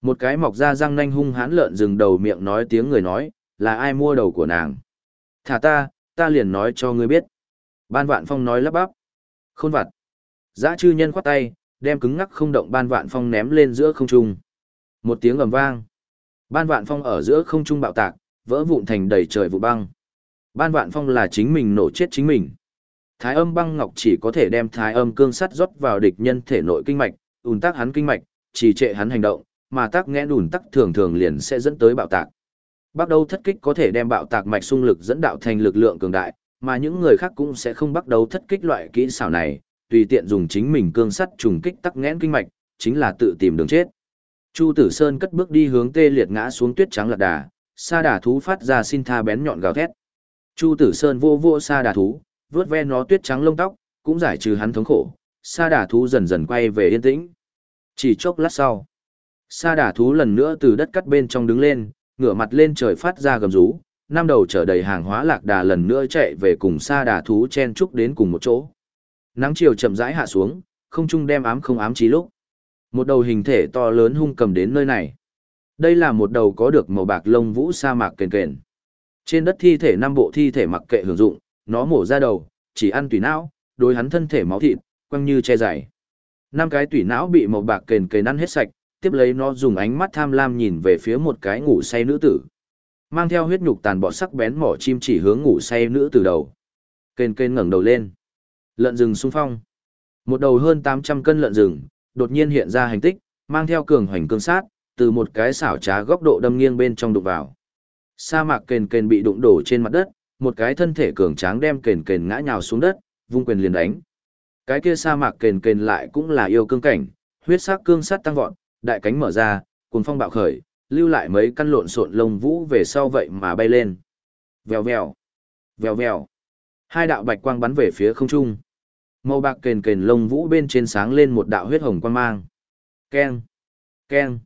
A: Một cái mọc ra răng nanh hung hãn lợn dừng đầu miệng nói tiếng người nói, là ai mua đầu của nàng. Thả ta, ta liền nói cho ngươi biết. Ban vạn phong nói lắp bắp. Khôn vặt. Dã chư nhân khoát tay, đem cứng ngắc không động ban vạn phong ném lên giữa không trung. Một tiếng ầm vang. Ban vạn phong ở giữa không trung bạo tạc, vỡ vụn thành đầy trời vụ băng. Ban vạn phong là chính mình nổ chết chính mình. Thái âm băng ngọc chỉ có thể đem thái âm cương sắt rót vào địch nhân thể nội kinh mạch, ùn tắc hắn kinh mạch, chỉ trệ hắn hành động, mà tắc nghẽn ùn tắc thường thường liền sẽ dẫn tới bạo tạc. Bắt đầu thất kích có thể đem bạo tạc mạch xung lực dẫn đạo thành lực lượng cường đại, mà những người khác cũng sẽ không bắt đầu thất kích loại kỹ xảo này, tùy tiện dùng chính mình cương sắt trùng kích tắc nghẽn kinh mạch, chính là tự tìm đường chết. Chu Tử Sơn cất bước đi hướng tê liệt ngã xuống tuyết trắng lạc đà, sa đà thú phát ra xin tha bén nhọn gào thét. Chu Tử Sơn vô vô sa đà thú, vướt ve nó tuyết trắng lông tóc, cũng giải trừ hắn thống khổ. Sa đà thú dần dần quay về yên tĩnh. Chỉ chốc lát sau, sa đà thú lần nữa từ đất cắt bên trong đứng lên, ngửa mặt lên trời phát ra gầm rú, năm đầu chở đầy hàng hóa lạc đà lần nữa chạy về cùng sa đà thú chen chúc đến cùng một chỗ. Nắng chiều chậm rãi hạ xuống, không trung đem ám không ám chí lúc. Một đầu hình thể to lớn hung cầm đến nơi này. Đây là một đầu có được màu bạc lông vũ sa mạc kền kền. Trên đất thi thể năm bộ thi thể mặc kệ hưởng dụng, nó mổ ra đầu, chỉ ăn tùy não, đối hắn thân thể máu thịt, quăng như che dày. Năm cái tùy não bị màu bạc kền kền ăn hết sạch, tiếp lấy nó dùng ánh mắt tham lam nhìn về phía một cái ngủ say nữ tử. Mang theo huyết nhục tàn bọ sắc bén mỏ chim chỉ hướng ngủ say nữ tử đầu. Kền kền ngẩng đầu lên. Lợn rừng xung phong. Một đầu hơn 800 cân lợn rừng, đột nhiên hiện ra hành tích, mang theo cường hoành cương sát, từ một cái xảo trá góc độ đâm nghiêng bên trong đụng vào. Sa mạc kền kền bị đụng đổ trên mặt đất, một cái thân thể cường tráng đem kền kền ngã nhào xuống đất, vung quyền liền đánh. Cái kia sa mạc kền kền lại cũng là yêu cương cảnh, huyết sắc cương sát tăng vọt, đại cánh mở ra, cuồng phong bạo khởi, lưu lại mấy căn lộn xộn lông vũ về sau vậy mà bay lên. Vèo vèo, vèo vèo. Hai đạo bạch quang bắn về phía không trung. Màu bạc kền kền lông vũ bên trên sáng lên một đạo huyết hồng quan mang. Keng, keng.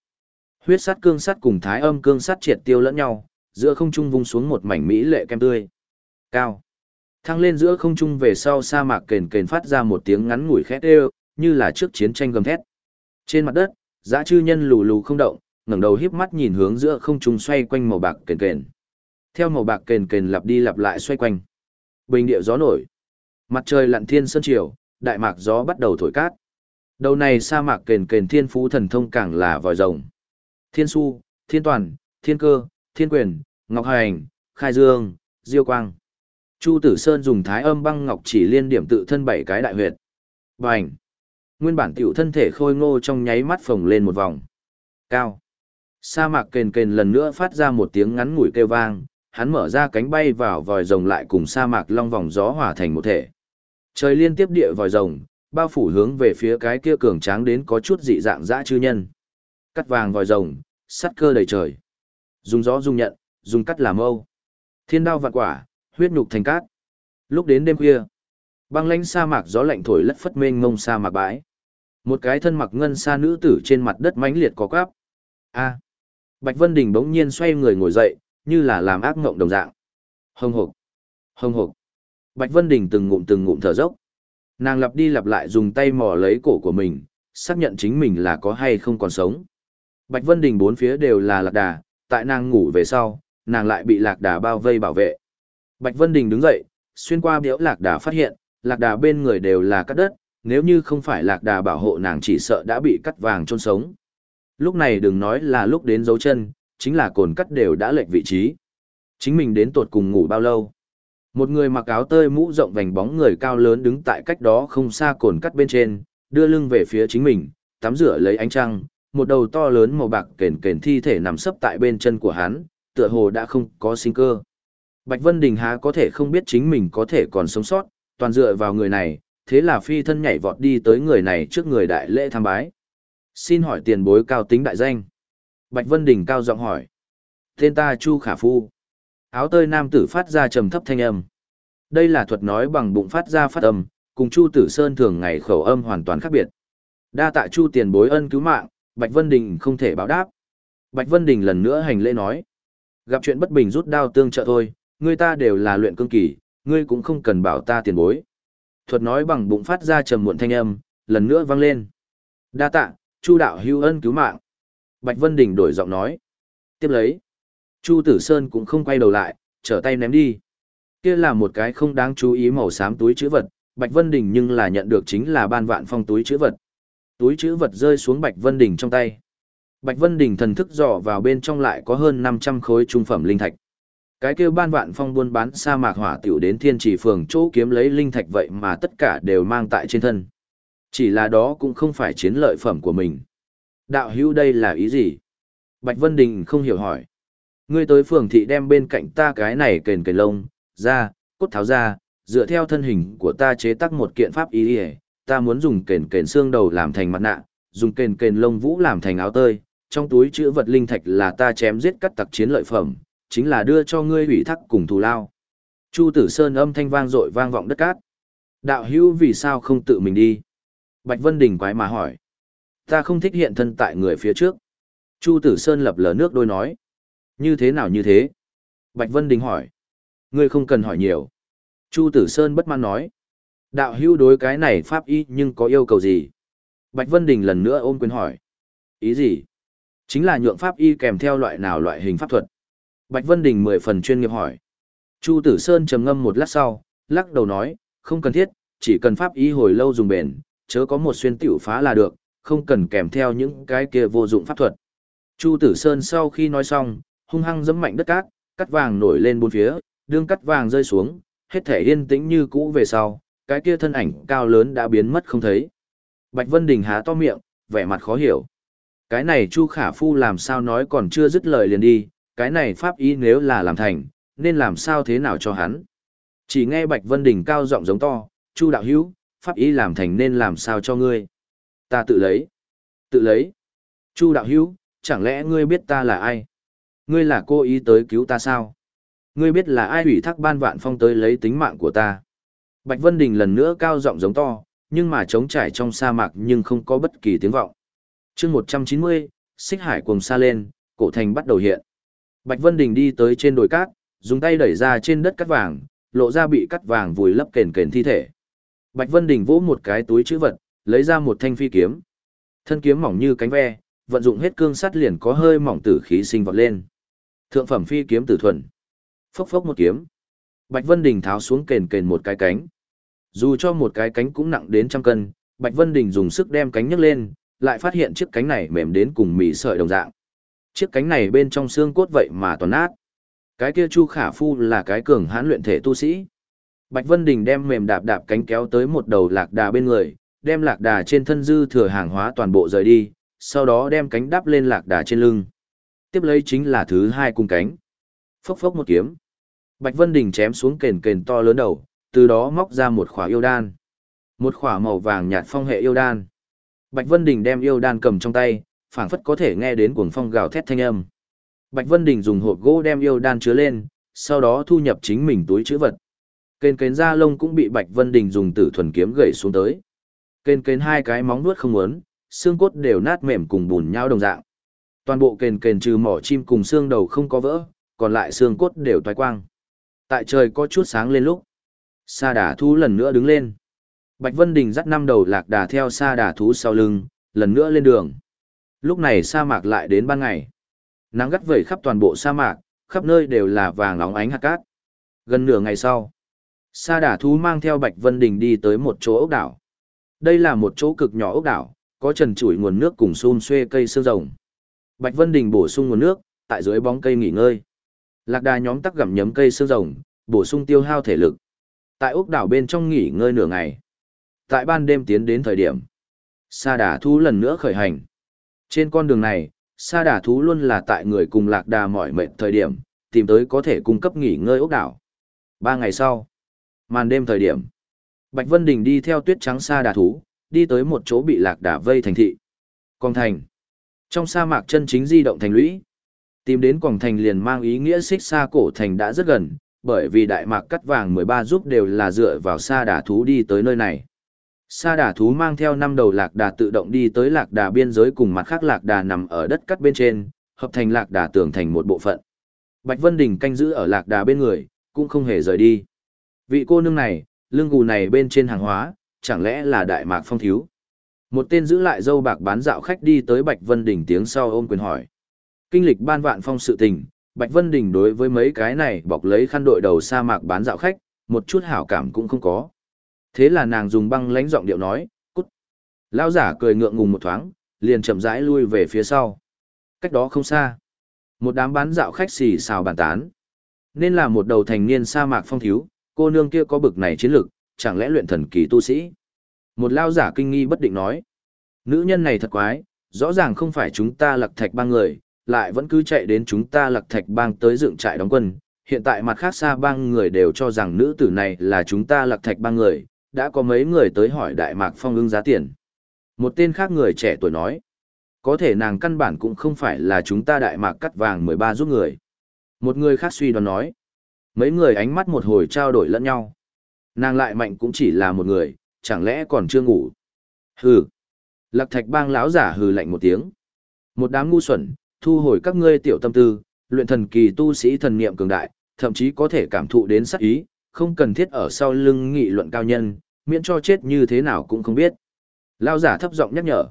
A: Huyết sắt cương sắt cùng thái âm cương sắt triệt tiêu lẫn nhau, giữa không trung vung xuống một mảnh mỹ lệ kem tươi. Cao. Thăng lên giữa không trung về sau sa mạc kền kền phát ra một tiếng ngắn ngủi khét đều, như là trước chiến tranh gầm thét. Trên mặt đất, dã chư nhân lù lù không động, ngẩng đầu híp mắt nhìn hướng giữa không trung xoay quanh màu bạc kền kền. Theo màu bạc kền kền lặp đi lặp lại xoay quanh. Bình địa gió nổi. Mặt trời lặn thiên sơn chiều, đại mạc gió bắt đầu thổi cát. Đầu này sa mạc kền kền thiên phú thần thông càng là vòi rồng. Thiên su, thiên toàn, thiên cơ, thiên quyền, ngọc hành, khai dương, diêu quang. Chu Tử Sơn dùng thái âm băng ngọc chỉ liên điểm tự thân bảy cái đại huyệt. Bành! Nguyên bản tiểu thân thể khôi ngô trong nháy mắt phồng lên một vòng. Cao! Sa mạc kền kền lần nữa phát ra một tiếng ngắn ngủi kêu vang, hắn mở ra cánh bay vào vòi rồng lại cùng sa mạc long vòng gió hòa thành một thể. Trời liên tiếp địa vòi rồng, bao phủ hướng về phía cái kia cường tráng đến có chút dị dạng dã chư nhân. Cắt vàng vòi rồng, sắt cơ đầy trời. Dùng gió dùng nhận, dùng cắt làm âu. Thiên đao vạn quả, huyết nhục thành cát. Lúc đến đêm khuya, băng lãnh sa mạc gió lạnh thổi lất phất mênh mông sa mạc bãi. Một cái thân mặc ngân sa nữ tử trên mặt đất mãnh liệt có quáp. A. À. Bạch Vân Đình bỗng nhiên xoay người ngồi dậy, như là làm ác ngộng đồng dạng. Hồng hộc, hồng hộc. Bạch Vân Đình từng ngụm từng ngụm thở dốc. Nàng lặp đi lặp lại dùng tay mò lấy cổ của mình, xác nhận chính mình là có hay không còn sống. Bạch Vân Đình bốn phía đều là lạc đà, tại nàng ngủ về sau, nàng lại bị lạc đà bao vây bảo vệ. Bạch Vân Đình đứng dậy, xuyên qua biểu lạc đà phát hiện, lạc đà bên người đều là cắt đất, nếu như không phải lạc đà bảo hộ nàng chỉ sợ đã bị cắt vàng chôn sống. Lúc này đừng nói là lúc đến dấu chân, chính là cồn cắt đều đã lệch vị trí. Chính mình đến tuột cùng ngủ bao lâu. Một người mặc áo tơi mũ rộng vành bóng người cao lớn đứng tại cách đó không xa cồn cắt bên trên, đưa lưng về phía chính mình, tắm rửa lấy ánh trăng, một đầu to lớn màu bạc kền kền thi thể nằm sấp tại bên chân của hắn, tựa hồ đã không có sinh cơ. Bạch Vân Đình há có thể không biết chính mình có thể còn sống sót, toàn dựa vào người này, thế là phi thân nhảy vọt đi tới người này trước người đại lễ tham bái. Xin hỏi tiền bối cao tính đại danh. Bạch Vân Đình cao giọng hỏi. Tên ta Chu Khả Phu. Áo tơi nam tử phát ra trầm thấp thanh âm. Đây là thuật nói bằng bụng phát ra phát âm, cùng Chu Tử Sơn thường ngày khẩu âm hoàn toàn khác biệt. Đa tạ Chu tiền bối ân cứu mạng, Bạch Vân Đình không thể báo đáp. Bạch Vân Đình lần nữa hành lễ nói. Gặp chuyện bất bình rút đao tương trợ thôi, người ta đều là luyện cương kỳ, ngươi cũng không cần bảo ta tiền bối. Thuật nói bằng bụng phát ra trầm muộn thanh âm, lần nữa vang lên. Đa tạ, Chu đạo hưu ân cứu mạng. Bạch Vân Đình đổi giọng nói. Tiếp lấy. Chu Tử Sơn cũng không quay đầu lại, trở tay ném đi. Kia là một cái không đáng chú ý màu xám túi chữ vật, Bạch Vân Đình nhưng là nhận được chính là ban vạn phong túi chữ vật. Túi chữ vật rơi xuống Bạch Vân Đình trong tay. Bạch Vân Đình thần thức dò vào bên trong lại có hơn 500 khối trung phẩm linh thạch. Cái kêu ban vạn phong buôn bán sa mạc hỏa tiểu đến thiên trì phường chỗ kiếm lấy linh thạch vậy mà tất cả đều mang tại trên thân. Chỉ là đó cũng không phải chiến lợi phẩm của mình. Đạo hữu đây là ý gì? Bạch Vân Đình không hiểu hỏi. Ngươi tới phường thị đem bên cạnh ta cái này kền kền lông, ra, cốt tháo ra, dựa theo thân hình của ta chế tác một kiện pháp ý hề, ta muốn dùng kền kền xương đầu làm thành mặt nạ, dùng kền kền lông vũ làm thành áo tơi, trong túi chữ vật linh thạch là ta chém giết cắt tặc chiến lợi phẩm, chính là đưa cho ngươi ủy thác cùng thù lao. Chu Tử Sơn âm thanh vang dội vang vọng đất cát. Đạo hữu vì sao không tự mình đi? Bạch Vân Đình quái mà hỏi. Ta không thích hiện thân tại người phía trước. Chu Tử Sơn lập lờ nước đôi nói. Như thế nào như thế? Bạch Vân Đình hỏi. Ngươi không cần hỏi nhiều. Chu Tử Sơn bất mãn nói. Đạo hữu đối cái này pháp y nhưng có yêu cầu gì? Bạch Vân Đình lần nữa ôm quyền hỏi. Ý gì? Chính là nhượng pháp y kèm theo loại nào loại hình pháp thuật. Bạch Vân Đình mười phần chuyên nghiệp hỏi. Chu Tử Sơn trầm ngâm một lát sau, lắc đầu nói, không cần thiết, chỉ cần pháp y hồi lâu dùng bền, chớ có một xuyên tiểu phá là được, không cần kèm theo những cái kia vô dụng pháp thuật. Chu Tử Sơn sau khi nói xong, hung hăng dẫm mạnh đất cát, cắt vàng nổi lên bốn phía, đương cắt vàng rơi xuống, hết thể yên tĩnh như cũ về sau, cái kia thân ảnh cao lớn đã biến mất không thấy. Bạch Vân Đình há to miệng, vẻ mặt khó hiểu. Cái này Chu Khả Phu làm sao nói còn chưa dứt lời liền đi, cái này pháp ý nếu là làm thành, nên làm sao thế nào cho hắn. Chỉ nghe Bạch Vân Đình cao giọng giống to, Chu đạo hữu, pháp ý làm thành nên làm sao cho ngươi. Ta tự lấy. Tự lấy. Chu đạo hữu, chẳng lẽ ngươi biết ta là ai? Ngươi là cô ý tới cứu ta sao? Ngươi biết là ai ủy thác ban vạn phong tới lấy tính mạng của ta? Bạch Vân Đình lần nữa cao giọng giống to, nhưng mà trống trải trong sa mạc nhưng không có bất kỳ tiếng vọng. chương 190, xích hải cuồng xa lên, cổ thành bắt đầu hiện. Bạch Vân Đình đi tới trên đồi cát, dùng tay đẩy ra trên đất cắt vàng, lộ ra bị cắt vàng vùi lấp kền kền thi thể. Bạch Vân Đình vỗ một cái túi chữ vật, lấy ra một thanh phi kiếm. Thân kiếm mỏng như cánh ve, vận dụng hết cương sắt liền có hơi mỏng tử khí sinh vọt lên. Thượng phẩm phi kiếm tử thuần. Phốc phốc một kiếm. Bạch Vân Đình tháo xuống kền kền một cái cánh. Dù cho một cái cánh cũng nặng đến trăm cân, Bạch Vân Đình dùng sức đem cánh nhấc lên, lại phát hiện chiếc cánh này mềm đến cùng mì sợi đồng dạng. Chiếc cánh này bên trong xương cốt vậy mà toàn nát. Cái kia Chu Khả Phu là cái cường hãn luyện thể tu sĩ. Bạch Vân Đình đem mềm đạp đạp cánh kéo tới một đầu lạc đà bên người, đem lạc đà trên thân dư thừa hàng hóa toàn bộ rời đi, sau đó đem cánh đắp lên lạc đà trên lưng. Tiếp lấy chính là thứ hai cung cánh. Phốc phốc một kiếm. Bạch Vân Đình chém xuống kền kền to lớn đầu, từ đó móc ra một khỏa yêu đan. Một khỏa màu vàng nhạt phong hệ yêu đan. Bạch Vân Đình đem yêu đan cầm trong tay, phảng phất có thể nghe đến cuồng phong gào thét thanh âm. Bạch Vân Đình dùng hộp gỗ đem yêu đan chứa lên, sau đó thu nhập chính mình túi chữ vật. kền kền da lông cũng bị Bạch Vân Đình dùng tử thuần kiếm gậy xuống tới. kền kền hai cái móng nuốt không muốn, xương cốt đều nát mềm cùng bùn nhau đồng dạng. Toàn bộ kền kền trừ mỏ chim cùng xương đầu không có vỡ, còn lại xương cốt đều toái quang. Tại trời có chút sáng lên lúc. Sa đà thú lần nữa đứng lên. Bạch Vân Đình dắt năm đầu lạc đà theo sa đà thú sau lưng, lần nữa lên đường. Lúc này sa mạc lại đến ban ngày. Nắng gắt vẩy khắp toàn bộ sa mạc, khắp nơi đều là vàng óng ánh hạt cát. Gần nửa ngày sau, sa đà thú mang theo Bạch Vân Đình đi tới một chỗ ốc đảo. Đây là một chỗ cực nhỏ ốc đảo, có trần trụi nguồn nước cùng xun xuê cây xương rồng. Bạch Vân Đình bổ sung nguồn nước, tại dưới bóng cây nghỉ ngơi. Lạc đà nhóm tắc gặm nhấm cây xương rồng, bổ sung tiêu hao thể lực. Tại ốc đảo bên trong nghỉ ngơi nửa ngày. Tại ban đêm tiến đến thời điểm, sa đà thú lần nữa khởi hành. Trên con đường này, sa đà thú luôn là tại người cùng lạc đà mỏi mệt thời điểm, tìm tới có thể cung cấp nghỉ ngơi ốc đảo. Ba ngày sau, màn đêm thời điểm, Bạch Vân Đình đi theo tuyết trắng sa đà thú, đi tới một chỗ bị lạc đà vây thành thị. Con thành. Trong sa mạc chân chính di động thành lũy. Tìm đến quảng thành liền mang ý nghĩa xích xa cổ thành đã rất gần, bởi vì đại mạc cắt vàng 13 giúp đều là dựa vào sa đà thú đi tới nơi này. Sa đà thú mang theo năm đầu lạc đà tự động đi tới lạc đà biên giới cùng mặt khác lạc đà nằm ở đất cắt bên trên, hợp thành lạc đà tường thành một bộ phận. Bạch Vân Đình canh giữ ở lạc đà bên người, cũng không hề rời đi. Vị cô nương này, lương gù này bên trên hàng hóa, chẳng lẽ là đại mạc phong thiếu? Một tên giữ lại dâu bạc bán dạo khách đi tới Bạch Vân Đình tiếng sau ôm quyền hỏi. Kinh lịch ban vạn phong sự tình, Bạch Vân Đình đối với mấy cái này bọc lấy khăn đội đầu sa mạc bán dạo khách, một chút hảo cảm cũng không có. Thế là nàng dùng băng lãnh giọng điệu nói, cút. Lão giả cười ngượng ngùng một thoáng, liền chậm rãi lui về phía sau. Cách đó không xa. Một đám bán dạo khách xì xào bàn tán. Nên là một đầu thành niên sa mạc phong thiếu, cô nương kia có bực này chiến lực, chẳng lẽ luyện thần kỳ tu sĩ? Một lao giả kinh nghi bất định nói. Nữ nhân này thật quái, rõ ràng không phải chúng ta lặc thạch bang người, lại vẫn cứ chạy đến chúng ta lặc thạch bang tới dựng trại đóng quân. Hiện tại mặt khác xa bang người đều cho rằng nữ tử này là chúng ta lặc thạch bang người, đã có mấy người tới hỏi Đại Mạc Phong ưng giá tiền. Một tên khác người trẻ tuổi nói, có thể nàng căn bản cũng không phải là chúng ta Đại Mạc cắt vàng 13 giúp người. Một người khác suy đoán nói. Mấy người ánh mắt một hồi trao đổi lẫn nhau. Nàng lại mạnh cũng chỉ là một người, chẳng lẽ còn chưa ngủ. Hừ. Lạc thạch bang lão giả hừ lạnh một tiếng. Một đám ngu xuẩn, thu hồi các ngươi tiểu tâm tư, luyện thần kỳ tu sĩ thần niệm cường đại, thậm chí có thể cảm thụ đến sát ý, không cần thiết ở sau lưng nghị luận cao nhân, miễn cho chết như thế nào cũng không biết. Lão giả thấp giọng nhắc nhở.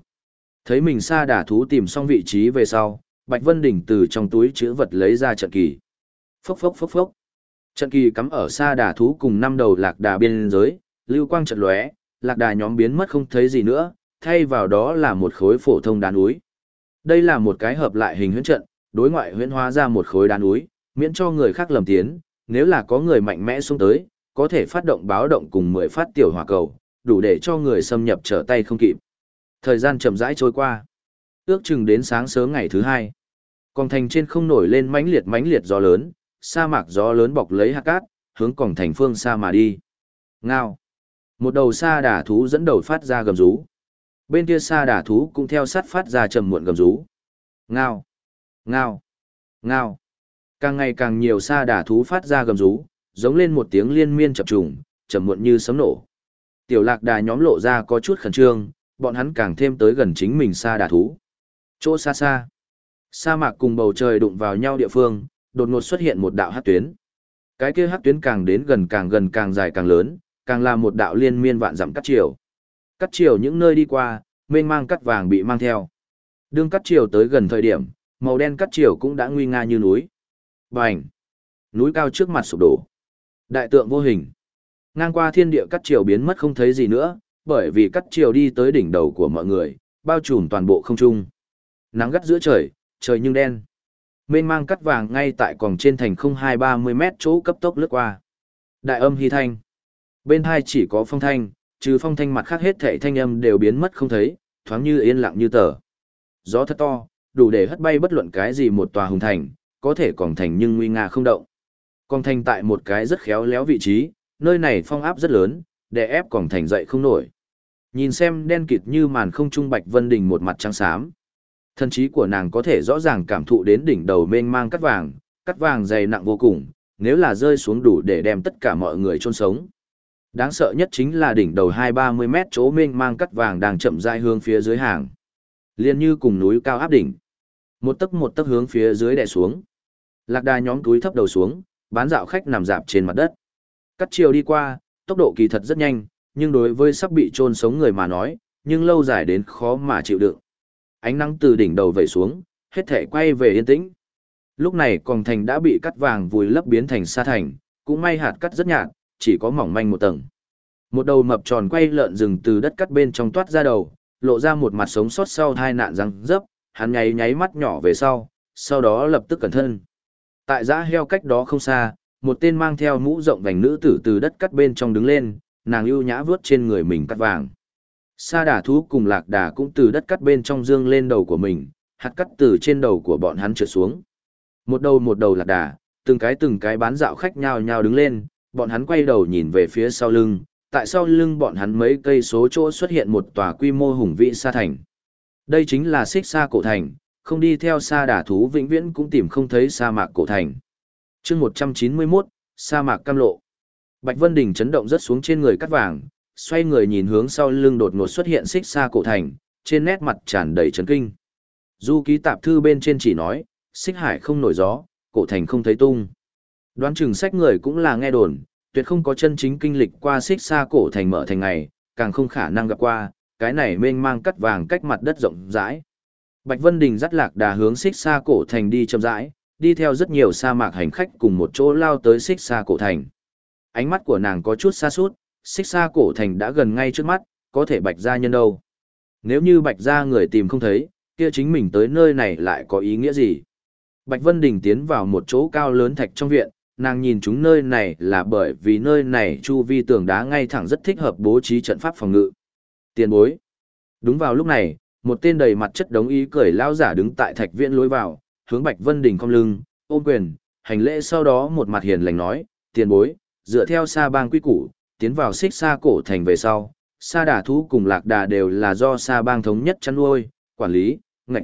A: Thấy mình xa đà thú tìm xong vị trí về sau, Bạch Vân đỉnh từ trong túi chữ vật lấy ra trận kỳ. Phốc phốc phốc phốc. Trận kỳ cắm ở xa đà thú cùng năm đầu lạc đà biên giới, lưu quang trận lóe, lạc đà nhóm biến mất không thấy gì nữa, thay vào đó là một khối phổ thông đá núi. Đây là một cái hợp lại hình huyễn trận, đối ngoại huyễn hóa ra một khối đá núi, miễn cho người khác lầm tiến, nếu là có người mạnh mẽ xuống tới, có thể phát động báo động cùng mười phát tiểu hỏa cầu, đủ để cho người xâm nhập trở tay không kịp. Thời gian chậm rãi trôi qua. Ước chừng đến sáng sớm ngày thứ hai. Còn thành trên không nổi lên mãnh liệt mãnh liệt gió lớn, sa mạc gió lớn bọc lấy hạt cát, hướng cổng thành phương xa mà đi. Ngao. Một đầu sa đà thú dẫn đầu phát ra gầm rú. Bên kia sa đà thú cũng theo sát phát ra trầm muộn gầm rú. Ngao. Ngao. Ngao. Càng ngày càng nhiều sa đà thú phát ra gầm rú, giống lên một tiếng liên miên chập trùng, trầm muộn như sấm nổ. Tiểu lạc đà nhóm lộ ra có chút khẩn trương, bọn hắn càng thêm tới gần chính mình sa đà thú. Chỗ xa xa, sa mạc cùng bầu trời đụng vào nhau địa phương, đột ngột xuất hiện một đạo hát tuyến. Cái kia hát tuyến càng đến gần càng gần càng dài càng lớn, càng là một đạo liên miên vạn dặm cắt chiều. Cắt chiều những nơi đi qua, mênh mang cắt vàng bị mang theo. Đương cắt chiều tới gần thời điểm, màu đen cắt chiều cũng đã nguy nga như núi. Bành! Núi cao trước mặt sụp đổ. Đại tượng vô hình. Ngang qua thiên địa cắt chiều biến mất không thấy gì nữa, bởi vì cắt chiều đi tới đỉnh đầu của mọi người, bao trùm toàn bộ không trung. Nắng gắt giữa trời, trời nhưng đen. Mênh mang cắt vàng ngay tại còng trên thành không hai ba mươi mét chỗ cấp tốc lướt qua. Đại âm hy thanh. Bên hai chỉ có phong thanh, trừ phong thanh mặt khác hết thảy thanh âm đều biến mất không thấy, thoáng như yên lặng như tờ. Gió thật to, đủ để hất bay bất luận cái gì một tòa hùng thành, có thể còn thành nhưng nguy nga không động. Còn thành tại một cái rất khéo léo vị trí, nơi này phong áp rất lớn, để ép còn thành dậy không nổi. Nhìn xem đen kịt như màn không trung bạch vân đình một mặt trắng xám. Thân trí của nàng có thể rõ ràng cảm thụ đến đỉnh đầu mênh mang cắt vàng, cắt vàng dày nặng vô cùng, nếu là rơi xuống đủ để đem tất cả mọi người chôn sống. Đáng sợ nhất chính là đỉnh đầu hai ba mươi mét chỗ mênh mang cắt vàng đang chậm rãi hướng phía dưới hàng. Liên như cùng núi cao áp đỉnh. Một tấc một tấc hướng phía dưới đè xuống. Lạc đà nhóm túi thấp đầu xuống, bán dạo khách nằm dạp trên mặt đất. Cắt chiều đi qua, tốc độ kỳ thật rất nhanh, nhưng đối với sắp bị trôn sống người mà nói, nhưng lâu dài đến khó mà chịu đựng. Ánh nắng từ đỉnh đầu vẩy xuống, hết thể quay về yên tĩnh. Lúc này còn thành đã bị cắt vàng vùi lấp biến thành sa thành, cũng may hạt cắt rất nhạt, chỉ có mỏng manh một tầng. Một đầu mập tròn quay lợn rừng từ đất cắt bên trong toát ra đầu, lộ ra một mặt sống sót sau hai nạn răng rấp, hắn nháy nháy mắt nhỏ về sau, sau đó lập tức cẩn thân. Tại giã heo cách đó không xa, một tên mang theo mũ rộng vành nữ tử từ đất cắt bên trong đứng lên, nàng ưu nhã vướt trên người mình cắt vàng. Sa đà thú cùng lạc đà cũng từ đất cắt bên trong dương lên đầu của mình, hạt cắt từ trên đầu của bọn hắn trượt xuống. Một đầu một đầu lạc đà, từng cái từng cái bán dạo khách nhao nhao đứng lên, bọn hắn quay đầu nhìn về phía sau lưng, tại sau lưng bọn hắn mấy cây số chỗ xuất hiện một tòa quy mô hùng vĩ xa thành. Đây chính là xích sa cổ thành, không đi theo xa đả thú vĩnh viễn cũng tìm không thấy sa mạc cổ thành. chương 191, sa mạc cam lộ. Bạch Vân Đình chấn động rất xuống trên người cắt vàng, xoay người nhìn hướng sau lưng đột ngột xuất hiện xích sa cổ thành, trên nét mặt tràn đầy chấn kinh. Du ký tạp thư bên trên chỉ nói, xích hải không nổi gió, cổ thành không thấy tung. Đoán chừng sách người cũng là nghe đồn, tuyệt không có chân chính kinh lịch qua xích xa cổ thành mở thành ngày, càng không khả năng gặp qua, cái này mênh mang cắt vàng cách mặt đất rộng rãi. Bạch Vân Đình dắt lạc đà hướng xích xa cổ thành đi chậm rãi, đi theo rất nhiều sa mạc hành khách cùng một chỗ lao tới xích xa cổ thành. Ánh mắt của nàng có chút xa suốt, xích xa cổ thành đã gần ngay trước mắt, có thể bạch ra nhân đâu. Nếu như bạch ra người tìm không thấy, kia chính mình tới nơi này lại có ý nghĩa gì? Bạch Vân Đình tiến vào một chỗ cao lớn thạch trong viện, nàng nhìn chúng nơi này là bởi vì nơi này chu vi tường đá ngay thẳng rất thích hợp bố trí trận pháp phòng ngự. Tiền bối. Đúng vào lúc này, một tên đầy mặt chất đống ý cười lao giả đứng tại thạch viện lối vào, hướng Bạch Vân Đình cong lưng, ôm quyền, hành lễ sau đó một mặt hiền lành nói, tiền bối, dựa theo sa bang quy củ, tiến vào xích sa cổ thành về sau, sa đà thú cùng lạc đà đều là do sa bang thống nhất chăn nuôi, quản lý, ngạch.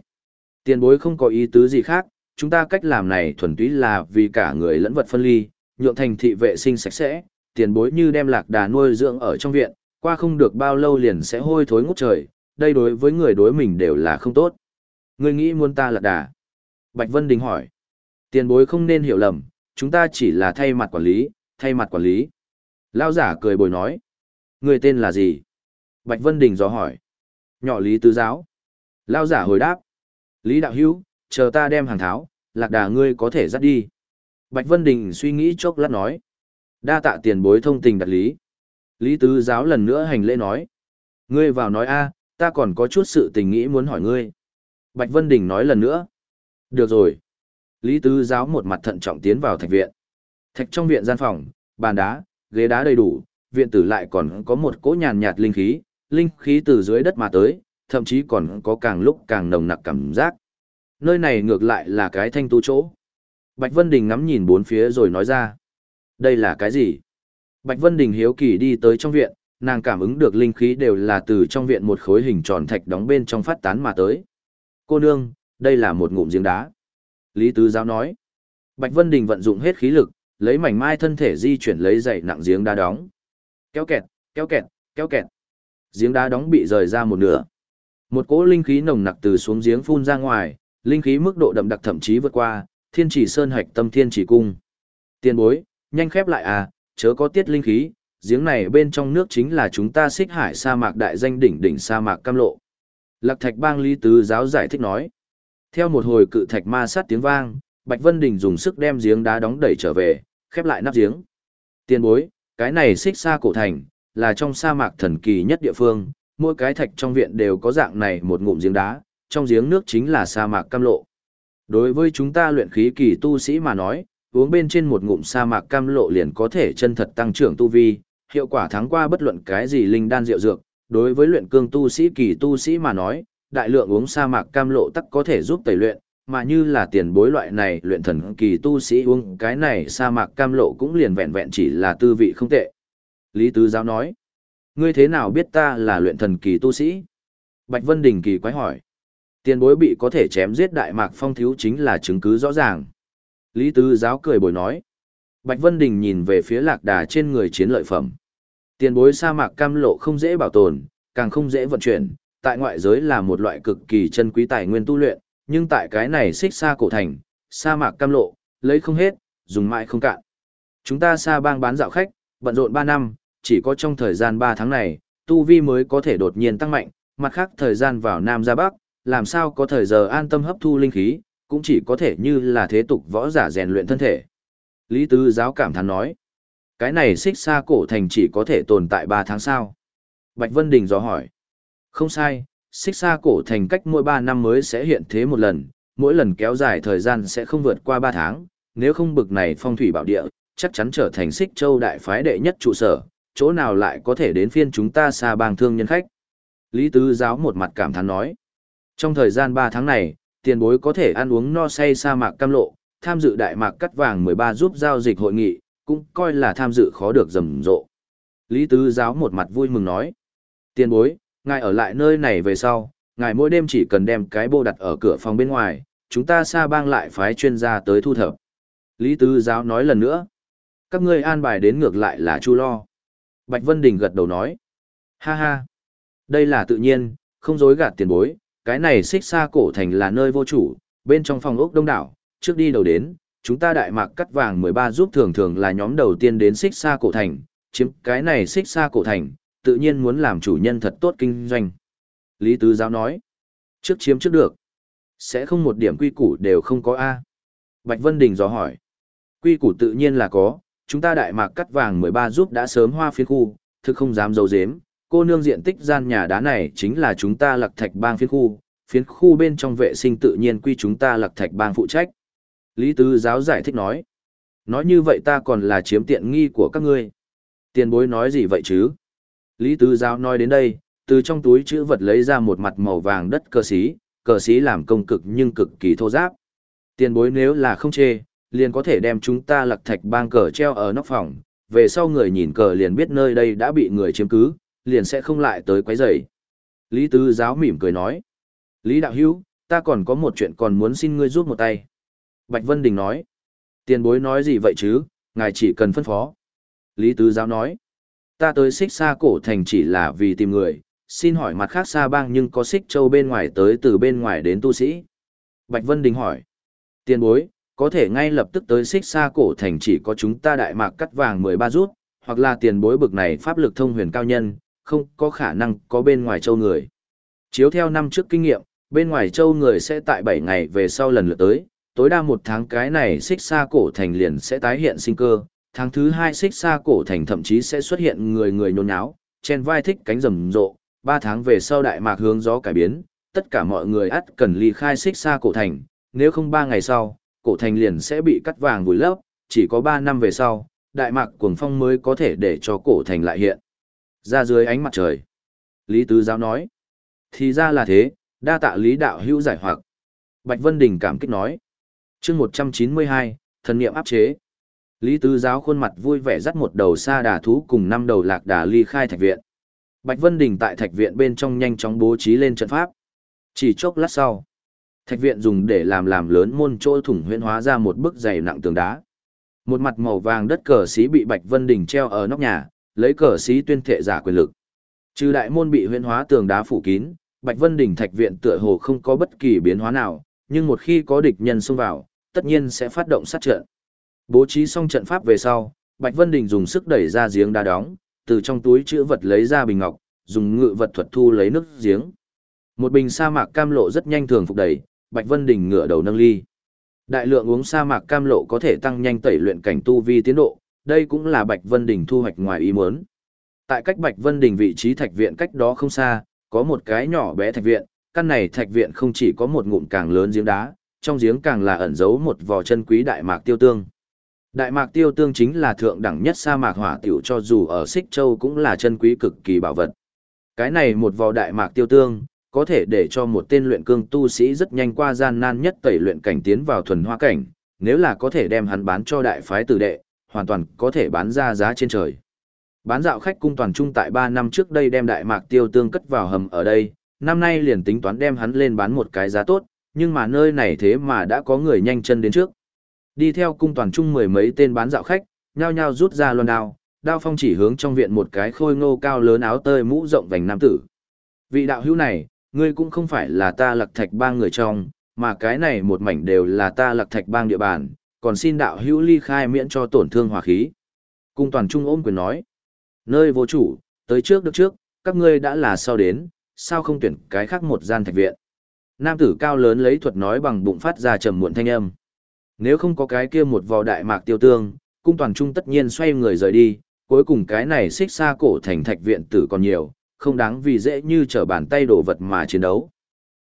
A: Tiền bối không có ý tứ gì khác, chúng ta cách làm này thuần túy là vì cả người lẫn vật phân ly, nhượng thành thị vệ sinh sạch sẽ, tiền bối như đem lạc đà nuôi dưỡng ở trong viện, qua không được bao lâu liền sẽ hôi thối ngút trời, đây đối với người đối mình đều là không tốt. Ngươi nghĩ muốn ta lạc đà? Bạch Vân Đình hỏi. Tiền bối không nên hiểu lầm, chúng ta chỉ là thay mặt quản lý, thay mặt quản lý. Lao giả cười bồi nói. Người tên là gì? Bạch Vân Đình dò hỏi. Nhỏ Lý Tứ Giáo. Lao giả hồi đáp. Lý Đạo Hữu chờ ta đem hàng tháo, lạc đà ngươi có thể dắt đi. Bạch Vân Đình suy nghĩ chốc lát nói. Đa tạ tiền bối thông tình đặt lý. Lý Tứ Giáo lần nữa hành lễ nói. Ngươi vào nói a, ta còn có chút sự tình nghĩ muốn hỏi ngươi. Bạch Vân Đình nói lần nữa. Được rồi. Lý Tứ Giáo một mặt thận trọng tiến vào thạch viện. Thạch trong viện gian phòng, bàn đá, ghế đá đầy đủ, viện tử lại còn có một cỗ nhàn nhạt linh khí, linh khí từ dưới đất mà tới, thậm chí còn có càng lúc càng nồng nặc cảm giác. Nơi này ngược lại là cái thanh tu chỗ. Bạch Vân Đình ngắm nhìn bốn phía rồi nói ra. Đây là cái gì? Bạch Vân Đình hiếu kỳ đi tới trong viện, nàng cảm ứng được linh khí đều là từ trong viện một khối hình tròn thạch đóng bên trong phát tán mà tới. Cô nương, đây là một ngụm giếng đá. Lý Tứ Giáo nói. Bạch Vân Đình vận dụng hết khí lực, lấy mảnh mai thân thể di chuyển lấy dậy nặng giếng đá đóng. Kéo kẹt, kéo kẹt, kéo kẹt. Giếng đá đóng bị rời ra một nửa. Một cỗ linh khí nồng nặc từ xuống giếng phun ra ngoài, linh khí mức độ đậm đặc thậm chí vượt qua, thiên chỉ sơn hạch tâm thiên chỉ cung. Tiền bối, nhanh khép lại à, chớ có tiết linh khí, giếng này bên trong nước chính là chúng ta xích hải sa mạc đại danh đỉnh đỉnh sa mạc cam lộ. Lạc thạch bang lý tứ giáo giải thích nói. Theo một hồi cự thạch ma sát tiếng vang, Bạch Vân Đình dùng sức đem giếng đá đóng đẩy trở về, khép lại nắp giếng. Tiền bối, cái này xích xa cổ thành, là trong sa mạc thần kỳ nhất địa phương, mỗi cái thạch trong viện đều có dạng này một ngụm giếng đá, trong giếng nước chính là sa mạc cam lộ. Đối với chúng ta luyện khí kỳ tu sĩ mà nói, uống bên trên một ngụm sa mạc cam lộ liền có thể chân thật tăng trưởng tu vi, hiệu quả thắng qua bất luận cái gì linh đan rượu dược. Đối với luyện cương tu sĩ kỳ tu sĩ mà nói, đại lượng uống sa mạc cam lộ tắc có thể giúp tẩy luyện, mà như là tiền bối loại này luyện thần kỳ tu sĩ uống cái này sa mạc cam lộ cũng liền vẹn vẹn chỉ là tư vị không tệ. Lý Tứ Giáo nói, ngươi thế nào biết ta là luyện thần kỳ tu sĩ? Bạch Vân Đình kỳ quái hỏi. Tiền bối bị có thể chém giết đại mạc phong thiếu chính là chứng cứ rõ ràng. Lý Tứ Giáo cười bồi nói. Bạch Vân Đình nhìn về phía lạc đà trên người chiến lợi phẩm. Tiền bối sa mạc cam lộ không dễ bảo tồn, càng không dễ vận chuyển, tại ngoại giới là một loại cực kỳ chân quý tài nguyên tu luyện, nhưng tại cái này xích xa cổ thành, sa mạc cam lộ, lấy không hết, dùng mãi không cạn. Chúng ta xa bang bán dạo khách, bận rộn 3 năm, chỉ có trong thời gian 3 tháng này, tu vi mới có thể đột nhiên tăng mạnh, mặt khác thời gian vào Nam ra Bắc, làm sao có thời giờ an tâm hấp thu linh khí, cũng chỉ có thể như là thế tục võ giả rèn luyện thân thể. Lý Tứ giáo cảm thán nói, cái này xích xa cổ thành chỉ có thể tồn tại 3 tháng sau. Bạch Vân Đình dò hỏi, không sai, xích xa cổ thành cách mỗi 3 năm mới sẽ hiện thế một lần, mỗi lần kéo dài thời gian sẽ không vượt qua 3 tháng, nếu không bực này phong thủy bảo địa, chắc chắn trở thành xích châu đại phái đệ nhất trụ sở, chỗ nào lại có thể đến phiên chúng ta xa bang thương nhân khách. Lý Tứ Giáo một mặt cảm thán nói, trong thời gian 3 tháng này, tiền bối có thể ăn uống no say sa mạc cam lộ, tham dự đại mạc cắt vàng 13 giúp giao dịch hội nghị, cũng coi là tham dự khó được rầm rộ. Lý Tứ Giáo một mặt vui mừng nói, tiền bối, ngài ở lại nơi này về sau, ngài mỗi đêm chỉ cần đem cái bô đặt ở cửa phòng bên ngoài, chúng ta xa bang lại phái chuyên gia tới thu thập. Lý Tứ Giáo nói lần nữa, các ngươi an bài đến ngược lại là chu lo. Bạch Vân Đình gật đầu nói, ha ha, đây là tự nhiên, không dối gạt tiền bối, cái này xích xa cổ thành là nơi vô chủ, bên trong phòng ốc đông đảo, trước đi đầu đến, chúng ta đại mạc cắt vàng 13 giúp thường thường là nhóm đầu tiên đến xích xa cổ thành, chiếm cái này xích xa cổ thành, tự nhiên muốn làm chủ nhân thật tốt kinh doanh. Lý Tứ Giáo nói, trước chiếm trước được, sẽ không một điểm quy củ đều không có A. Bạch Vân Đình dò hỏi, quy củ tự nhiên là có, chúng ta đại mạc cắt vàng 13 giúp đã sớm hoa phiên khu, thực không dám dấu dếm, cô nương diện tích gian nhà đá này chính là chúng ta lạc thạch bang phiến khu, phiến khu bên trong vệ sinh tự nhiên quy chúng ta lạc thạch bang phụ trách. Lý Tứ Giáo giải thích nói. Nói như vậy ta còn là chiếm tiện nghi của các ngươi. Tiền bối nói gì vậy chứ? Lý Tứ Giáo nói đến đây, từ trong túi chữ vật lấy ra một mặt màu vàng đất cờ xí, cờ xí làm công cực nhưng cực kỳ thô giáp. Tiền bối nếu là không chê, liền có thể đem chúng ta lạc thạch bang cờ treo ở nóc phòng, về sau người nhìn cờ liền biết nơi đây đã bị người chiếm cứ, liền sẽ không lại tới quấy rầy. Lý Tứ Giáo mỉm cười nói. Lý Đạo Hữu ta còn có một chuyện còn muốn xin ngươi giúp một tay. Bạch Vân Đình nói. Tiền bối nói gì vậy chứ, ngài chỉ cần phân phó. Lý Tứ Giáo nói. Ta tới xích xa cổ thành chỉ là vì tìm người, xin hỏi mặt khác xa bang nhưng có xích châu bên ngoài tới từ bên ngoài đến tu sĩ. Bạch Vân Đình hỏi. Tiền bối, có thể ngay lập tức tới xích xa cổ thành chỉ có chúng ta đại mạc cắt vàng 13 rút, hoặc là tiền bối bực này pháp lực thông huyền cao nhân, không có khả năng có bên ngoài châu người. Chiếu theo năm trước kinh nghiệm, bên ngoài châu người sẽ tại 7 ngày về sau lần lượt tới, tối đa một tháng cái này xích xa cổ thành liền sẽ tái hiện sinh cơ, tháng thứ hai xích xa cổ thành thậm chí sẽ xuất hiện người người nhôn nháo, chen vai thích cánh rầm rộ, ba tháng về sau đại mạc hướng gió cải biến, tất cả mọi người ắt cần ly khai xích xa cổ thành, nếu không ba ngày sau, cổ thành liền sẽ bị cắt vàng vùi lấp, chỉ có ba năm về sau, đại mạc cuồng phong mới có thể để cho cổ thành lại hiện. Ra dưới ánh mặt trời. Lý Tứ Giáo nói. Thì ra là thế, đa tạ Lý Đạo hữu giải hoặc. Bạch Vân Đình cảm kích nói. chương 192, thần niệm áp chế. Lý Tứ Giáo khuôn mặt vui vẻ dắt một đầu sa đà thú cùng năm đầu lạc đà ly khai thạch viện. Bạch Vân Đình tại thạch viện bên trong nhanh chóng bố trí lên trận pháp. Chỉ chốc lát sau, thạch viện dùng để làm làm lớn môn chỗ thủng huyễn hóa ra một bức dày nặng tường đá. Một mặt màu vàng đất cờ xí bị Bạch Vân Đình treo ở nóc nhà, lấy cờ xí tuyên thệ giả quyền lực. Trừ đại môn bị huyễn hóa tường đá phủ kín, Bạch Vân đỉnh thạch viện tựa hồ không có bất kỳ biến hóa nào, nhưng một khi có địch nhân xông vào, tất nhiên sẽ phát động sát trận. Bố trí xong trận pháp về sau, Bạch Vân Đình dùng sức đẩy ra giếng đá đóng, từ trong túi chữ vật lấy ra bình ngọc, dùng ngự vật thuật thu lấy nước giếng. Một bình sa mạc cam lộ rất nhanh thường phục đầy, Bạch Vân Đình ngửa đầu nâng ly. Đại lượng uống sa mạc cam lộ có thể tăng nhanh tẩy luyện cảnh tu vi tiến độ, đây cũng là Bạch Vân Đình thu hoạch ngoài ý muốn. Tại cách Bạch Vân Đình vị trí thạch viện cách đó không xa, có một cái nhỏ bé thạch viện, căn này thạch viện không chỉ có một ngụm càng lớn giếng đá, trong giếng càng là ẩn giấu một vò chân quý đại mạc tiêu tương. Đại mạc tiêu tương chính là thượng đẳng nhất sa mạc hỏa tiểu cho dù ở Xích Châu cũng là chân quý cực kỳ bảo vật. Cái này một vò đại mạc tiêu tương, có thể để cho một tên luyện cương tu sĩ rất nhanh qua gian nan nhất tẩy luyện cảnh tiến vào thuần hoa cảnh, nếu là có thể đem hắn bán cho đại phái tử đệ, hoàn toàn có thể bán ra giá trên trời. Bán dạo khách cung toàn trung tại 3 năm trước đây đem đại mạc tiêu tương cất vào hầm ở đây, năm nay liền tính toán đem hắn lên bán một cái giá tốt, nhưng mà nơi này thế mà đã có người nhanh chân đến trước. Đi theo cung toàn trung mười mấy tên bán dạo khách, nhao nhao rút ra loan đao, đao phong chỉ hướng trong viện một cái khôi ngô cao lớn áo tơi mũ rộng vành nam tử. Vị đạo hữu này, ngươi cũng không phải là ta lạc thạch bang người trong, mà cái này một mảnh đều là ta lạc thạch bang địa bàn, còn xin đạo hữu ly khai miễn cho tổn thương hòa khí. Cung toàn trung ôm quyền nói, nơi vô chủ, tới trước được trước, các ngươi đã là sau đến, sao không tuyển cái khác một gian thạch viện. Nam tử cao lớn lấy thuật nói bằng bụng phát ra trầm muộn thanh âm. Nếu không có cái kia một vò đại mạc tiêu tương, cung toàn trung tất nhiên xoay người rời đi, cuối cùng cái này xích xa cổ thành thạch viện tử còn nhiều, không đáng vì dễ như trở bàn tay đổ vật mà chiến đấu.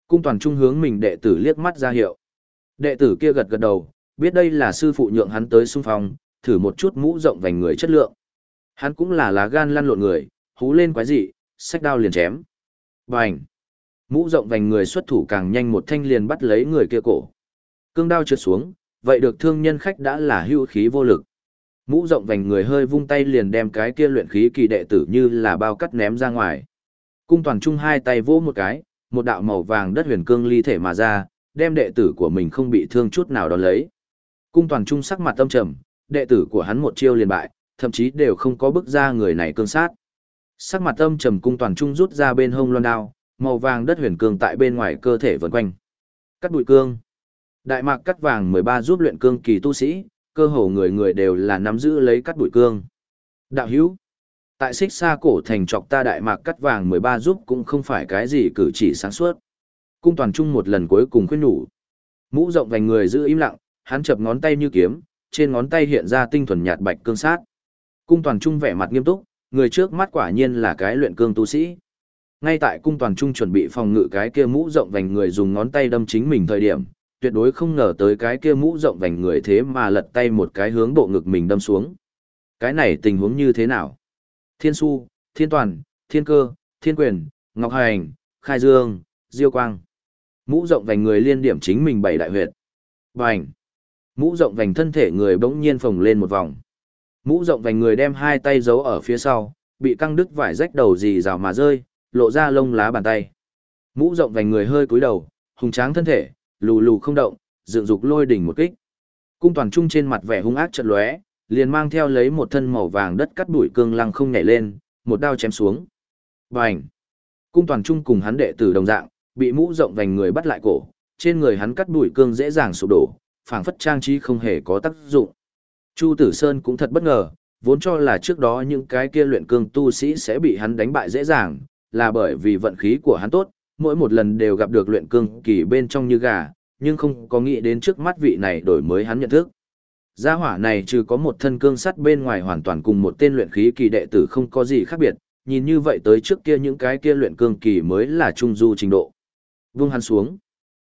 A: Cung toàn trung hướng mình đệ tử liếc mắt ra hiệu. Đệ tử kia gật gật đầu, biết đây là sư phụ nhượng hắn tới xung phong, thử một chút mũ rộng vành người chất lượng. Hắn cũng là lá gan lăn lộn người, hú lên quái dị, sách đao liền chém. Bành! Mũ rộng vành người xuất thủ càng nhanh một thanh liền bắt lấy người kia cổ. Cương đao trượt xuống, vậy được thương nhân khách đã là hưu khí vô lực. Mũ rộng vành người hơi vung tay liền đem cái kia luyện khí kỳ đệ tử như là bao cắt ném ra ngoài. Cung toàn trung hai tay vỗ một cái, một đạo màu vàng đất huyền cương ly thể mà ra, đem đệ tử của mình không bị thương chút nào đón lấy. Cung toàn trung sắc mặt tâm trầm, đệ tử của hắn một chiêu liền bại, thậm chí đều không có bức ra người này cương sát. Sắc mặt tâm trầm cung toàn trung rút ra bên hông loan đao, màu vàng đất huyền cương tại bên ngoài cơ thể vần quanh. Cắt bụi cương. Đại mạc cắt vàng 13 giúp luyện cương kỳ tu sĩ, cơ hồ người người đều là nắm giữ lấy cắt bụi cương. Đạo hữu. Tại xích xa cổ thành trọc ta đại mạc cắt vàng 13 giúp cũng không phải cái gì cử chỉ sáng suốt. Cung toàn trung một lần cuối cùng khuyên nhủ. Mũ rộng vành người giữ im lặng, hắn chập ngón tay như kiếm, trên ngón tay hiện ra tinh thuần nhạt bạch cương sát. Cung toàn trung vẻ mặt nghiêm túc, người trước mắt quả nhiên là cái luyện cương tu sĩ. Ngay tại cung toàn trung chuẩn bị phòng ngự cái kia mũ rộng vành người dùng ngón tay đâm chính mình thời điểm, tuyệt đối không ngờ tới cái kia mũ rộng vành người thế mà lật tay một cái hướng bộ ngực mình đâm xuống. Cái này tình huống như thế nào? Thiên su, thiên toàn, thiên cơ, thiên quyền, ngọc hành, khai dương, diêu quang. Mũ rộng vành người liên điểm chính mình bảy đại huyệt. Bành! Mũ rộng vành thân thể người bỗng nhiên phồng lên một vòng. Mũ rộng vành người đem hai tay giấu ở phía sau, bị căng đứt vải rách đầu gì rào mà rơi, lộ ra lông lá bàn tay. Mũ rộng vành người hơi cúi đầu, hùng tráng thân thể, lù lù không động, dựng dục lôi đỉnh một kích. Cung toàn trung trên mặt vẻ hung ác chợt lóe, liền mang theo lấy một thân màu vàng đất cắt đuổi cương lăng không nhảy lên, một đao chém xuống. Bành! Cung toàn trung cùng hắn đệ tử đồng dạng, bị mũ rộng vành người bắt lại cổ, trên người hắn cắt đuổi cương dễ dàng sụp đổ, phảng phất trang trí không hề có tác dụng. Chu Tử Sơn cũng thật bất ngờ, vốn cho là trước đó những cái kia luyện cương tu sĩ sẽ bị hắn đánh bại dễ dàng, là bởi vì vận khí của hắn tốt, mỗi một lần đều gặp được luyện cương kỳ bên trong như gà, nhưng không có nghĩ đến trước mắt vị này đổi mới hắn nhận thức. Gia hỏa này trừ có một thân cương sắt bên ngoài hoàn toàn cùng một tên luyện khí kỳ đệ tử không có gì khác biệt, nhìn như vậy tới trước kia những cái kia luyện cương kỳ mới là trung du trình độ. Vung hắn xuống.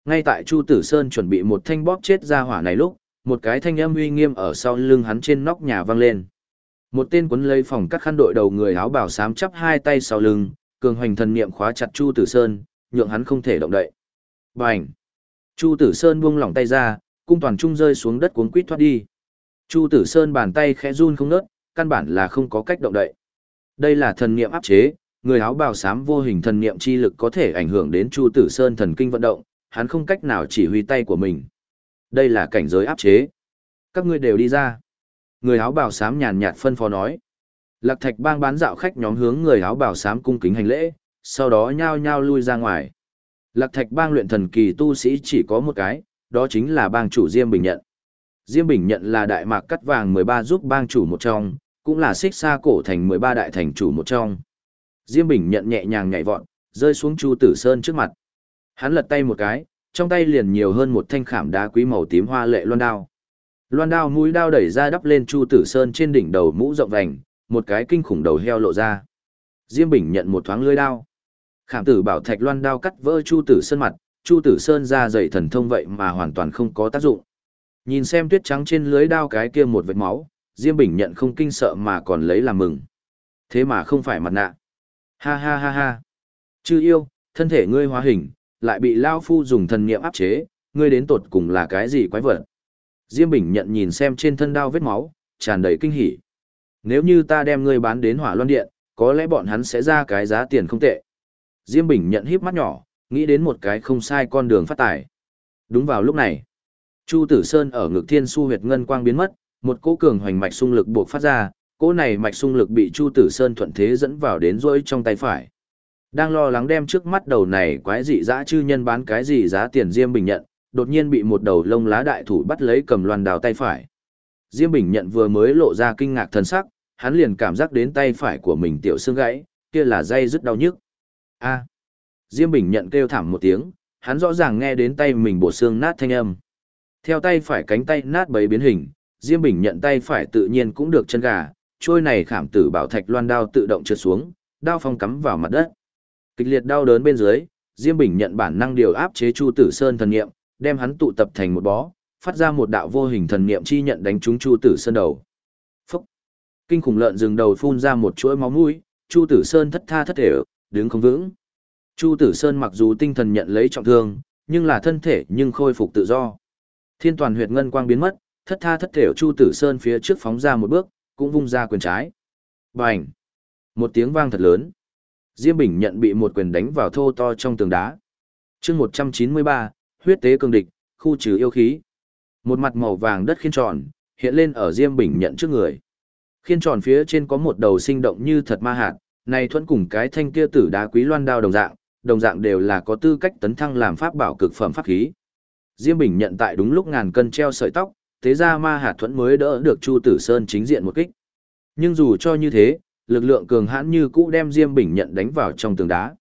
A: Ngay tại Chu Tử Sơn chuẩn bị một thanh bóp chết ra hỏa này lúc, một cái thanh âm uy nghiêm ở sau lưng hắn trên nóc nhà vang lên. Một tên quấn lấy phòng các khăn đội đầu người áo bảo sám chắp hai tay sau lưng, cường hoành thần niệm khóa chặt Chu Tử Sơn, nhượng hắn không thể động đậy. Bành! Chu Tử Sơn buông lỏng tay ra, cung toàn trung rơi xuống đất cuốn quít thoát đi. Chu Tử Sơn bàn tay khẽ run không nớt, căn bản là không có cách động đậy. Đây là thần niệm áp chế, người áo bào xám vô hình thần niệm chi lực có thể ảnh hưởng đến Chu Tử Sơn thần kinh vận động, hắn không cách nào chỉ huy tay của mình. Đây là cảnh giới áp chế. Các ngươi đều đi ra. Người áo bào xám nhàn nhạt phân phó nói. Lạc Thạch bang bán dạo khách nhóm hướng người áo bào xám cung kính hành lễ, sau đó nhao nhao lui ra ngoài. Lạc Thạch bang luyện thần kỳ tu sĩ chỉ có một cái, đó chính là bang chủ Diêm Bình Nhận. Diêm Bình Nhận là đại mạc cắt vàng 13 giúp bang chủ một trong, cũng là xích xa cổ thành 13 đại thành chủ một trong. Diêm Bình Nhận nhẹ nhàng nhảy vọt, rơi xuống Chu Tử Sơn trước mặt. Hắn lật tay một cái, trong tay liền nhiều hơn một thanh khảm đá quý màu tím hoa lệ loan đao. Loan đao mũi đao đẩy ra đắp lên Chu Tử Sơn trên đỉnh đầu mũ rộng vành, một cái kinh khủng đầu heo lộ ra. Diêm Bình nhận một thoáng lưỡi đao. Khảm tử bảo thạch loan đao cắt vỡ Chu Tử Sơn mặt, Chu Tử Sơn ra dày thần thông vậy mà hoàn toàn không có tác dụng. Nhìn xem tuyết trắng trên lưới đao cái kia một vệt máu, Diêm Bình nhận không kinh sợ mà còn lấy làm mừng. Thế mà không phải mặt nạ. Ha ha ha ha. Chư yêu, thân thể ngươi hóa hình, lại bị Lao Phu dùng thần niệm áp chế, ngươi đến tột cùng là cái gì quái vật. Diêm Bình nhận nhìn xem trên thân đao vết máu, tràn đầy kinh hỉ. Nếu như ta đem ngươi bán đến hỏa loan điện, có lẽ bọn hắn sẽ ra cái giá tiền không tệ. Diêm Bình nhận híp mắt nhỏ, nghĩ đến một cái không sai con đường phát tài. Đúng vào lúc này, Chu Tử Sơn ở ngực thiên su huyệt ngân quang biến mất, một cỗ cường hoành mạch xung lực buộc phát ra, cỗ này mạch xung lực bị Chu Tử Sơn thuận thế dẫn vào đến rỗi trong tay phải. Đang lo lắng đem trước mắt đầu này quái dị dã chư nhân bán cái gì giá tiền Diêm Bình nhận, đột nhiên bị một đầu lông lá đại thủ bắt lấy cầm loan đào tay phải. Diêm Bình nhận vừa mới lộ ra kinh ngạc thần sắc, hắn liền cảm giác đến tay phải của mình tiểu xương gãy, kia là dây rất đau nhức. A. Diêm Bình nhận kêu thảm một tiếng, hắn rõ ràng nghe đến tay mình bộ xương nát thanh âm. Theo tay phải cánh tay nát bấy biến hình, Diêm Bình nhận tay phải tự nhiên cũng được chân gà, trôi này khảm tử bảo thạch loan đao tự động trượt xuống, đao phong cắm vào mặt đất. Kịch liệt đau đớn bên dưới, Diêm Bình nhận bản năng điều áp chế Chu Tử Sơn thần niệm, đem hắn tụ tập thành một bó, phát ra một đạo vô hình thần niệm chi nhận đánh trúng Chu Tử Sơn đầu. Phốc. Kinh khủng lợn rừng đầu phun ra một chuỗi máu mũi, Chu Tử Sơn thất tha thất thể, đứng không vững. Chu Tử Sơn mặc dù tinh thần nhận lấy trọng thương, nhưng là thân thể nhưng khôi phục tự do. Thiên toàn huyệt ngân quang biến mất, thất tha thất thể Chu Tử Sơn phía trước phóng ra một bước, cũng vung ra quyền trái. Bành! Một tiếng vang thật lớn. Diêm Bình nhận bị một quyền đánh vào thô to trong tường đá. chương 193, huyết tế cường địch, khu trừ yêu khí. Một mặt màu vàng đất khiên tròn, hiện lên ở Diêm Bình nhận trước người. Khiên tròn phía trên có một đầu sinh động như thật ma hạt, này thuẫn cùng cái thanh kia tử đá quý loan đao đồng dạng, đồng dạng đều là có tư cách tấn thăng làm pháp bảo cực phẩm pháp khí. Diêm Bình nhận tại đúng lúc ngàn cân treo sợi tóc, thế ra ma hạt thuẫn mới đỡ được Chu Tử Sơn chính diện một kích. Nhưng dù cho như thế, lực lượng cường hãn như cũ đem Diêm Bình nhận đánh vào trong tường đá.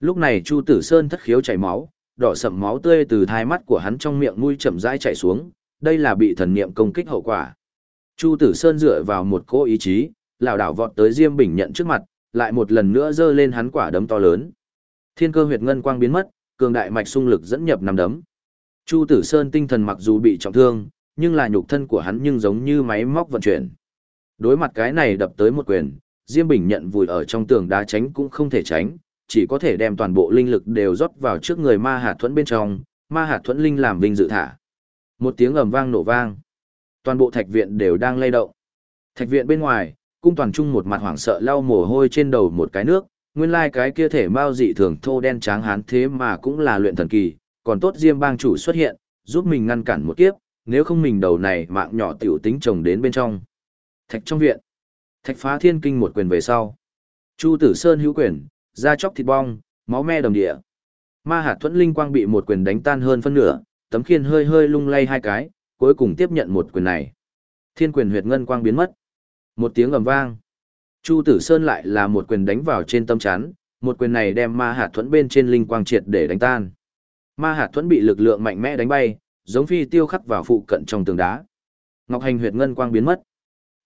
A: Lúc này Chu Tử Sơn thất khiếu chảy máu, đỏ sậm máu tươi từ thai mắt của hắn trong miệng mũi chậm rãi chảy xuống, đây là bị thần niệm công kích hậu quả. Chu Tử Sơn dựa vào một cố ý chí, lảo đảo vọt tới Diêm Bình nhận trước mặt, lại một lần nữa giơ lên hắn quả đấm to lớn. Thiên cơ huyệt ngân quang biến mất, cường đại mạch xung lực dẫn nhập năm đấm. Chu Tử Sơn tinh thần mặc dù bị trọng thương, nhưng là nhục thân của hắn nhưng giống như máy móc vận chuyển. Đối mặt cái này đập tới một quyền, Diêm Bình nhận vùi ở trong tường đá tránh cũng không thể tránh, chỉ có thể đem toàn bộ linh lực đều rót vào trước người ma hạt thuẫn bên trong, ma hạt thuẫn linh làm vinh dự thả. Một tiếng ầm vang nổ vang. Toàn bộ thạch viện đều đang lay động. Thạch viện bên ngoài, cung toàn trung một mặt hoảng sợ lau mồ hôi trên đầu một cái nước, nguyên lai cái kia thể mao dị thường thô đen tráng hán thế mà cũng là luyện thần kỳ, còn tốt Diêm bang chủ xuất hiện, giúp mình ngăn cản một kiếp, nếu không mình đầu này mạng nhỏ tiểu tính chồng đến bên trong. Thạch trong viện. Thạch phá thiên kinh một quyền về sau. Chu tử sơn hữu quyền, da chóc thịt bong, máu me đồng địa. Ma hạt thuẫn linh quang bị một quyền đánh tan hơn phân nửa, tấm khiên hơi hơi lung lay hai cái, cuối cùng tiếp nhận một quyền này. Thiên quyền huyệt ngân quang biến mất. Một tiếng ầm vang. Chu Tử Sơn lại là một quyền đánh vào trên tâm chán, một quyền này đem ma hạt thuẫn bên trên linh quang triệt để đánh tan. Ma hạt thuẫn bị lực lượng mạnh mẽ đánh bay, giống phi tiêu khắc vào phụ cận trong tường đá. Ngọc hành huyệt ngân quang biến mất.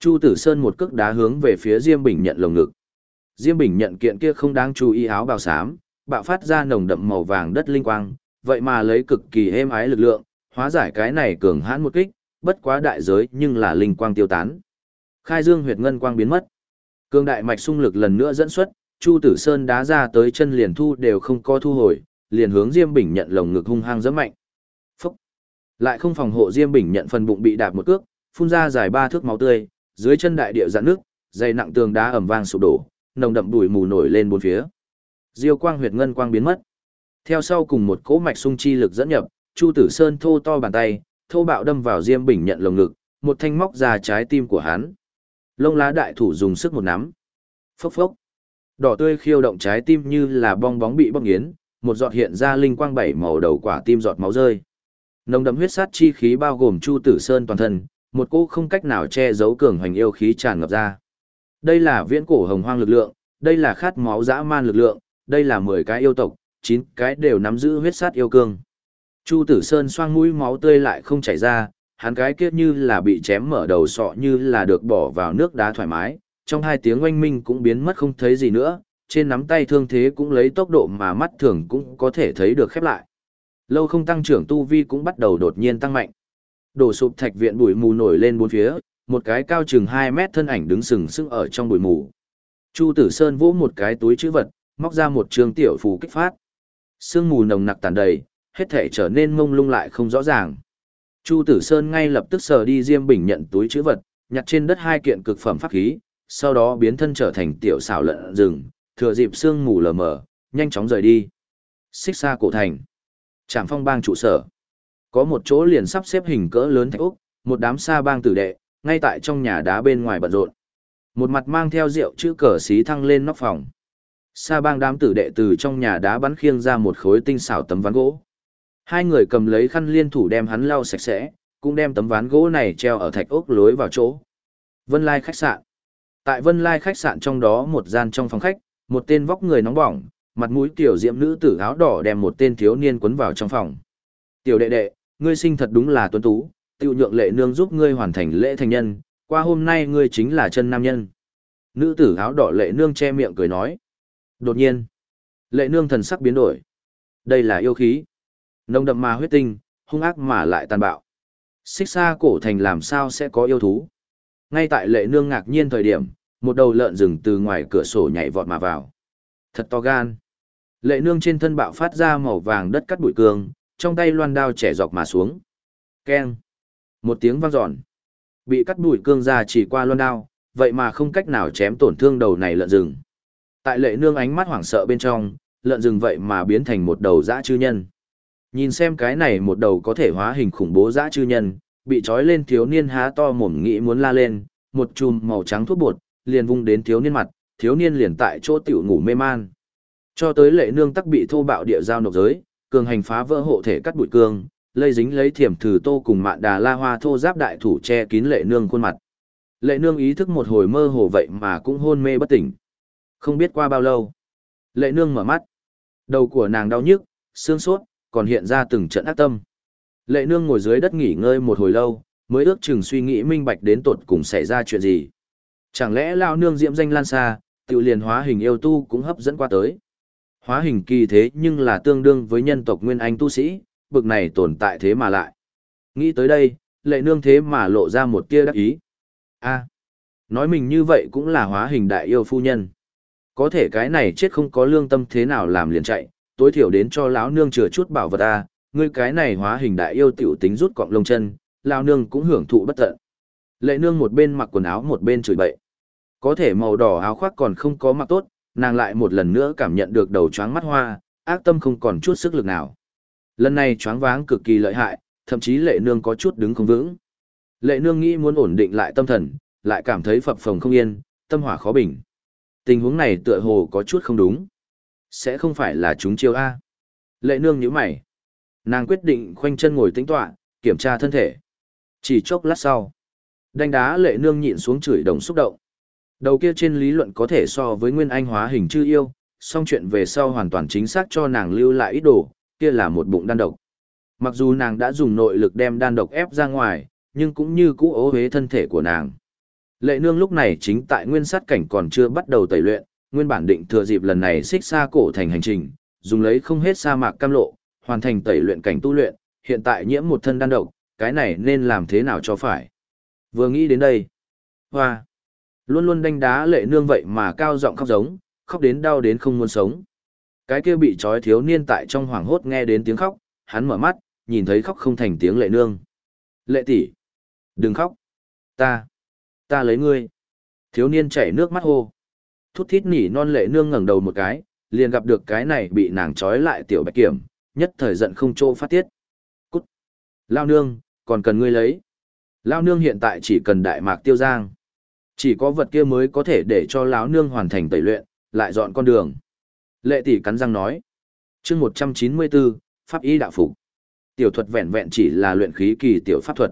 A: Chu Tử Sơn một cước đá hướng về phía Diêm Bình nhận lồng ngực. Diêm Bình nhận kiện kia không đáng chú ý áo bào xám, bạo phát ra nồng đậm màu vàng đất linh quang, vậy mà lấy cực kỳ êm ái lực lượng, hóa giải cái này cường hãn một kích, bất quá đại giới nhưng là linh quang tiêu tán. Khai Dương huyệt ngân quang biến mất. Cương đại mạch xung lực lần nữa dẫn xuất, Chu Tử Sơn đá ra tới chân liền thu đều không có thu hồi, liền hướng Diêm Bình nhận lồng ngực hung hăng giẫm mạnh. Phúc! Lại không phòng hộ Diêm Bình nhận phần bụng bị đạp một cước, phun ra dài ba thước máu tươi, dưới chân đại địa dạn nước, dày nặng tường đá ầm vang sụp đổ, nồng đậm bụi mù nổi lên bốn phía. Diêu quang huyệt ngân quang biến mất. Theo sau cùng một cỗ mạch sung chi lực dẫn nhập, Chu Tử Sơn thô to bàn tay, thô bạo đâm vào Diêm Bình nhận lồng ngực, một thanh móc ra trái tim của hắn. Lông lá đại thủ dùng sức một nắm. Phốc phốc. Đỏ tươi khiêu động trái tim như là bong bóng bị bong nghiến, một giọt hiện ra linh quang bảy màu đầu quả tim giọt máu rơi. Nồng đậm huyết sát chi khí bao gồm Chu Tử Sơn toàn thân, một cô không cách nào che giấu cường hoành yêu khí tràn ngập ra. Đây là viễn cổ hồng hoang lực lượng, đây là khát máu dã man lực lượng, đây là 10 cái yêu tộc, 9 cái đều nắm giữ huyết sát yêu cương. Chu Tử Sơn xoang mũi máu tươi lại không chảy ra, hắn cái kiếp như là bị chém mở đầu sọ như là được bỏ vào nước đá thoải mái, trong hai tiếng oanh minh cũng biến mất không thấy gì nữa, trên nắm tay thương thế cũng lấy tốc độ mà mắt thường cũng có thể thấy được khép lại. Lâu không tăng trưởng tu vi cũng bắt đầu đột nhiên tăng mạnh. Đổ sụp thạch viện bụi mù nổi lên bốn phía, một cái cao chừng 2 mét thân ảnh đứng sừng sững ở trong bụi mù. Chu Tử Sơn vỗ một cái túi chữ vật, móc ra một trường tiểu phù kích phát. Sương mù nồng nặc tàn đầy, hết thể trở nên mông lung lại không rõ ràng. Chu Tử Sơn ngay lập tức sờ đi Diêm Bình nhận túi chữ vật, nhặt trên đất hai kiện cực phẩm pháp khí, sau đó biến thân trở thành tiểu xảo lợn rừng, thừa dịp sương mù lờ mờ, nhanh chóng rời đi. Xích xa cổ thành. Trạm phong bang trụ sở. Có một chỗ liền sắp xếp hình cỡ lớn thạch úc, một đám sa bang tử đệ, ngay tại trong nhà đá bên ngoài bận rộn. Một mặt mang theo rượu chữ cờ xí thăng lên nóc phòng. Sa bang đám tử đệ từ trong nhà đá bắn khiêng ra một khối tinh xảo tấm ván gỗ. Hai người cầm lấy khăn liên thủ đem hắn lau sạch sẽ, cũng đem tấm ván gỗ này treo ở thạch ốc lối vào chỗ. Vân Lai khách sạn. Tại Vân Lai khách sạn trong đó một gian trong phòng khách, một tên vóc người nóng bỏng, mặt mũi tiểu diệm nữ tử áo đỏ đem một tên thiếu niên quấn vào trong phòng. Tiểu đệ đệ, ngươi sinh thật đúng là tuấn tú, tiêu nhượng lệ nương giúp ngươi hoàn thành lễ thành nhân, qua hôm nay ngươi chính là chân nam nhân. Nữ tử áo đỏ lệ nương che miệng cười nói. Đột nhiên, lệ nương thần sắc biến đổi. Đây là yêu khí. nông đậm mà huyết tinh, hung ác mà lại tàn bạo. Xích xa cổ thành làm sao sẽ có yêu thú. Ngay tại lệ nương ngạc nhiên thời điểm, một đầu lợn rừng từ ngoài cửa sổ nhảy vọt mà vào. Thật to gan. Lệ nương trên thân bạo phát ra màu vàng đất cắt bụi cường trong tay loan đao trẻ dọc mà xuống. Keng. Một tiếng vang dọn. Bị cắt bụi cương ra chỉ qua loan đao, vậy mà không cách nào chém tổn thương đầu này lợn rừng. Tại lệ nương ánh mắt hoảng sợ bên trong, lợn rừng vậy mà biến thành một đầu dã chư nhân. Nhìn xem cái này một đầu có thể hóa hình khủng bố dã chư nhân, bị trói lên thiếu niên há to mồm nghĩ muốn la lên, một chùm màu trắng thuốc bột, liền vung đến thiếu niên mặt, thiếu niên liền tại chỗ tiểu ngủ mê man. Cho tới lệ nương tắc bị thô bạo địa giao nộp giới, cường hành phá vỡ hộ thể cắt bụi cương, lây dính lấy thiểm thử tô cùng mạn đà la hoa thô giáp đại thủ che kín lệ nương khuôn mặt. Lệ nương ý thức một hồi mơ hồ vậy mà cũng hôn mê bất tỉnh. Không biết qua bao lâu. Lệ nương mở mắt. Đầu của nàng đau nhức, xương sốt, còn hiện ra từng trận ác tâm. Lệ nương ngồi dưới đất nghỉ ngơi một hồi lâu, mới ước chừng suy nghĩ minh bạch đến tột cùng xảy ra chuyện gì. Chẳng lẽ lao nương diễm danh lan xa, tự liền hóa hình yêu tu cũng hấp dẫn qua tới. Hóa hình kỳ thế nhưng là tương đương với nhân tộc nguyên anh tu sĩ, bực này tồn tại thế mà lại. Nghĩ tới đây, lệ nương thế mà lộ ra một tia đắc ý. a nói mình như vậy cũng là hóa hình đại yêu phu nhân. Có thể cái này chết không có lương tâm thế nào làm liền chạy, tối thiểu đến cho lão nương chừa chút bảo vật a, ngươi cái này hóa hình đại yêu tiểu tính rút cọng lông chân, lão nương cũng hưởng thụ bất tận. Lệ nương một bên mặc quần áo một bên chửi bậy. Có thể màu đỏ áo khoác còn không có mặc tốt, nàng lại một lần nữa cảm nhận được đầu choáng mắt hoa, ác tâm không còn chút sức lực nào. Lần này choáng váng cực kỳ lợi hại, thậm chí lệ nương có chút đứng không vững. Lệ nương nghĩ muốn ổn định lại tâm thần, lại cảm thấy phập phồng không yên, tâm hỏa khó bình. Tình huống này tựa hồ có chút không đúng. Sẽ không phải là chúng chiêu A. Lệ nương nhíu mày. Nàng quyết định khoanh chân ngồi tĩnh tọa, kiểm tra thân thể. Chỉ chốc lát sau. Đánh đá lệ nương nhịn xuống chửi đồng xúc động. Đầu kia trên lý luận có thể so với nguyên anh hóa hình chư yêu, song chuyện về sau hoàn toàn chính xác cho nàng lưu lại ít đồ, kia là một bụng đan độc. Mặc dù nàng đã dùng nội lực đem đan độc ép ra ngoài, nhưng cũng như cũ ố hế thân thể của nàng. Lệ nương lúc này chính tại nguyên sát cảnh còn chưa bắt đầu tẩy luyện, nguyên bản định thừa dịp lần này xích xa cổ thành hành trình, dùng lấy không hết sa mạc cam lộ, hoàn thành tẩy luyện cảnh tu luyện, hiện tại nhiễm một thân đan độc, cái này nên làm thế nào cho phải. Vừa nghĩ đến đây, hoa, luôn luôn đánh đá lệ nương vậy mà cao giọng khóc giống, khóc đến đau đến không muốn sống. Cái kia bị trói thiếu niên tại trong hoảng hốt nghe đến tiếng khóc, hắn mở mắt, nhìn thấy khóc không thành tiếng lệ nương. Lệ tỷ, đừng khóc, ta, ta lấy ngươi. Thiếu niên chảy nước mắt hô. Thút thít nỉ non lệ nương ngẩng đầu một cái, liền gặp được cái này bị nàng trói lại tiểu bạch kiểm, nhất thời giận không chỗ phát tiết. Cút. Lao nương, còn cần ngươi lấy. Lao nương hiện tại chỉ cần đại mạc tiêu giang. Chỉ có vật kia mới có thể để cho lão nương hoàn thành tẩy luyện, lại dọn con đường. Lệ tỷ cắn răng nói. chương 194, Pháp y đạo phục. Tiểu thuật vẹn vẹn chỉ là luyện khí kỳ tiểu pháp thuật.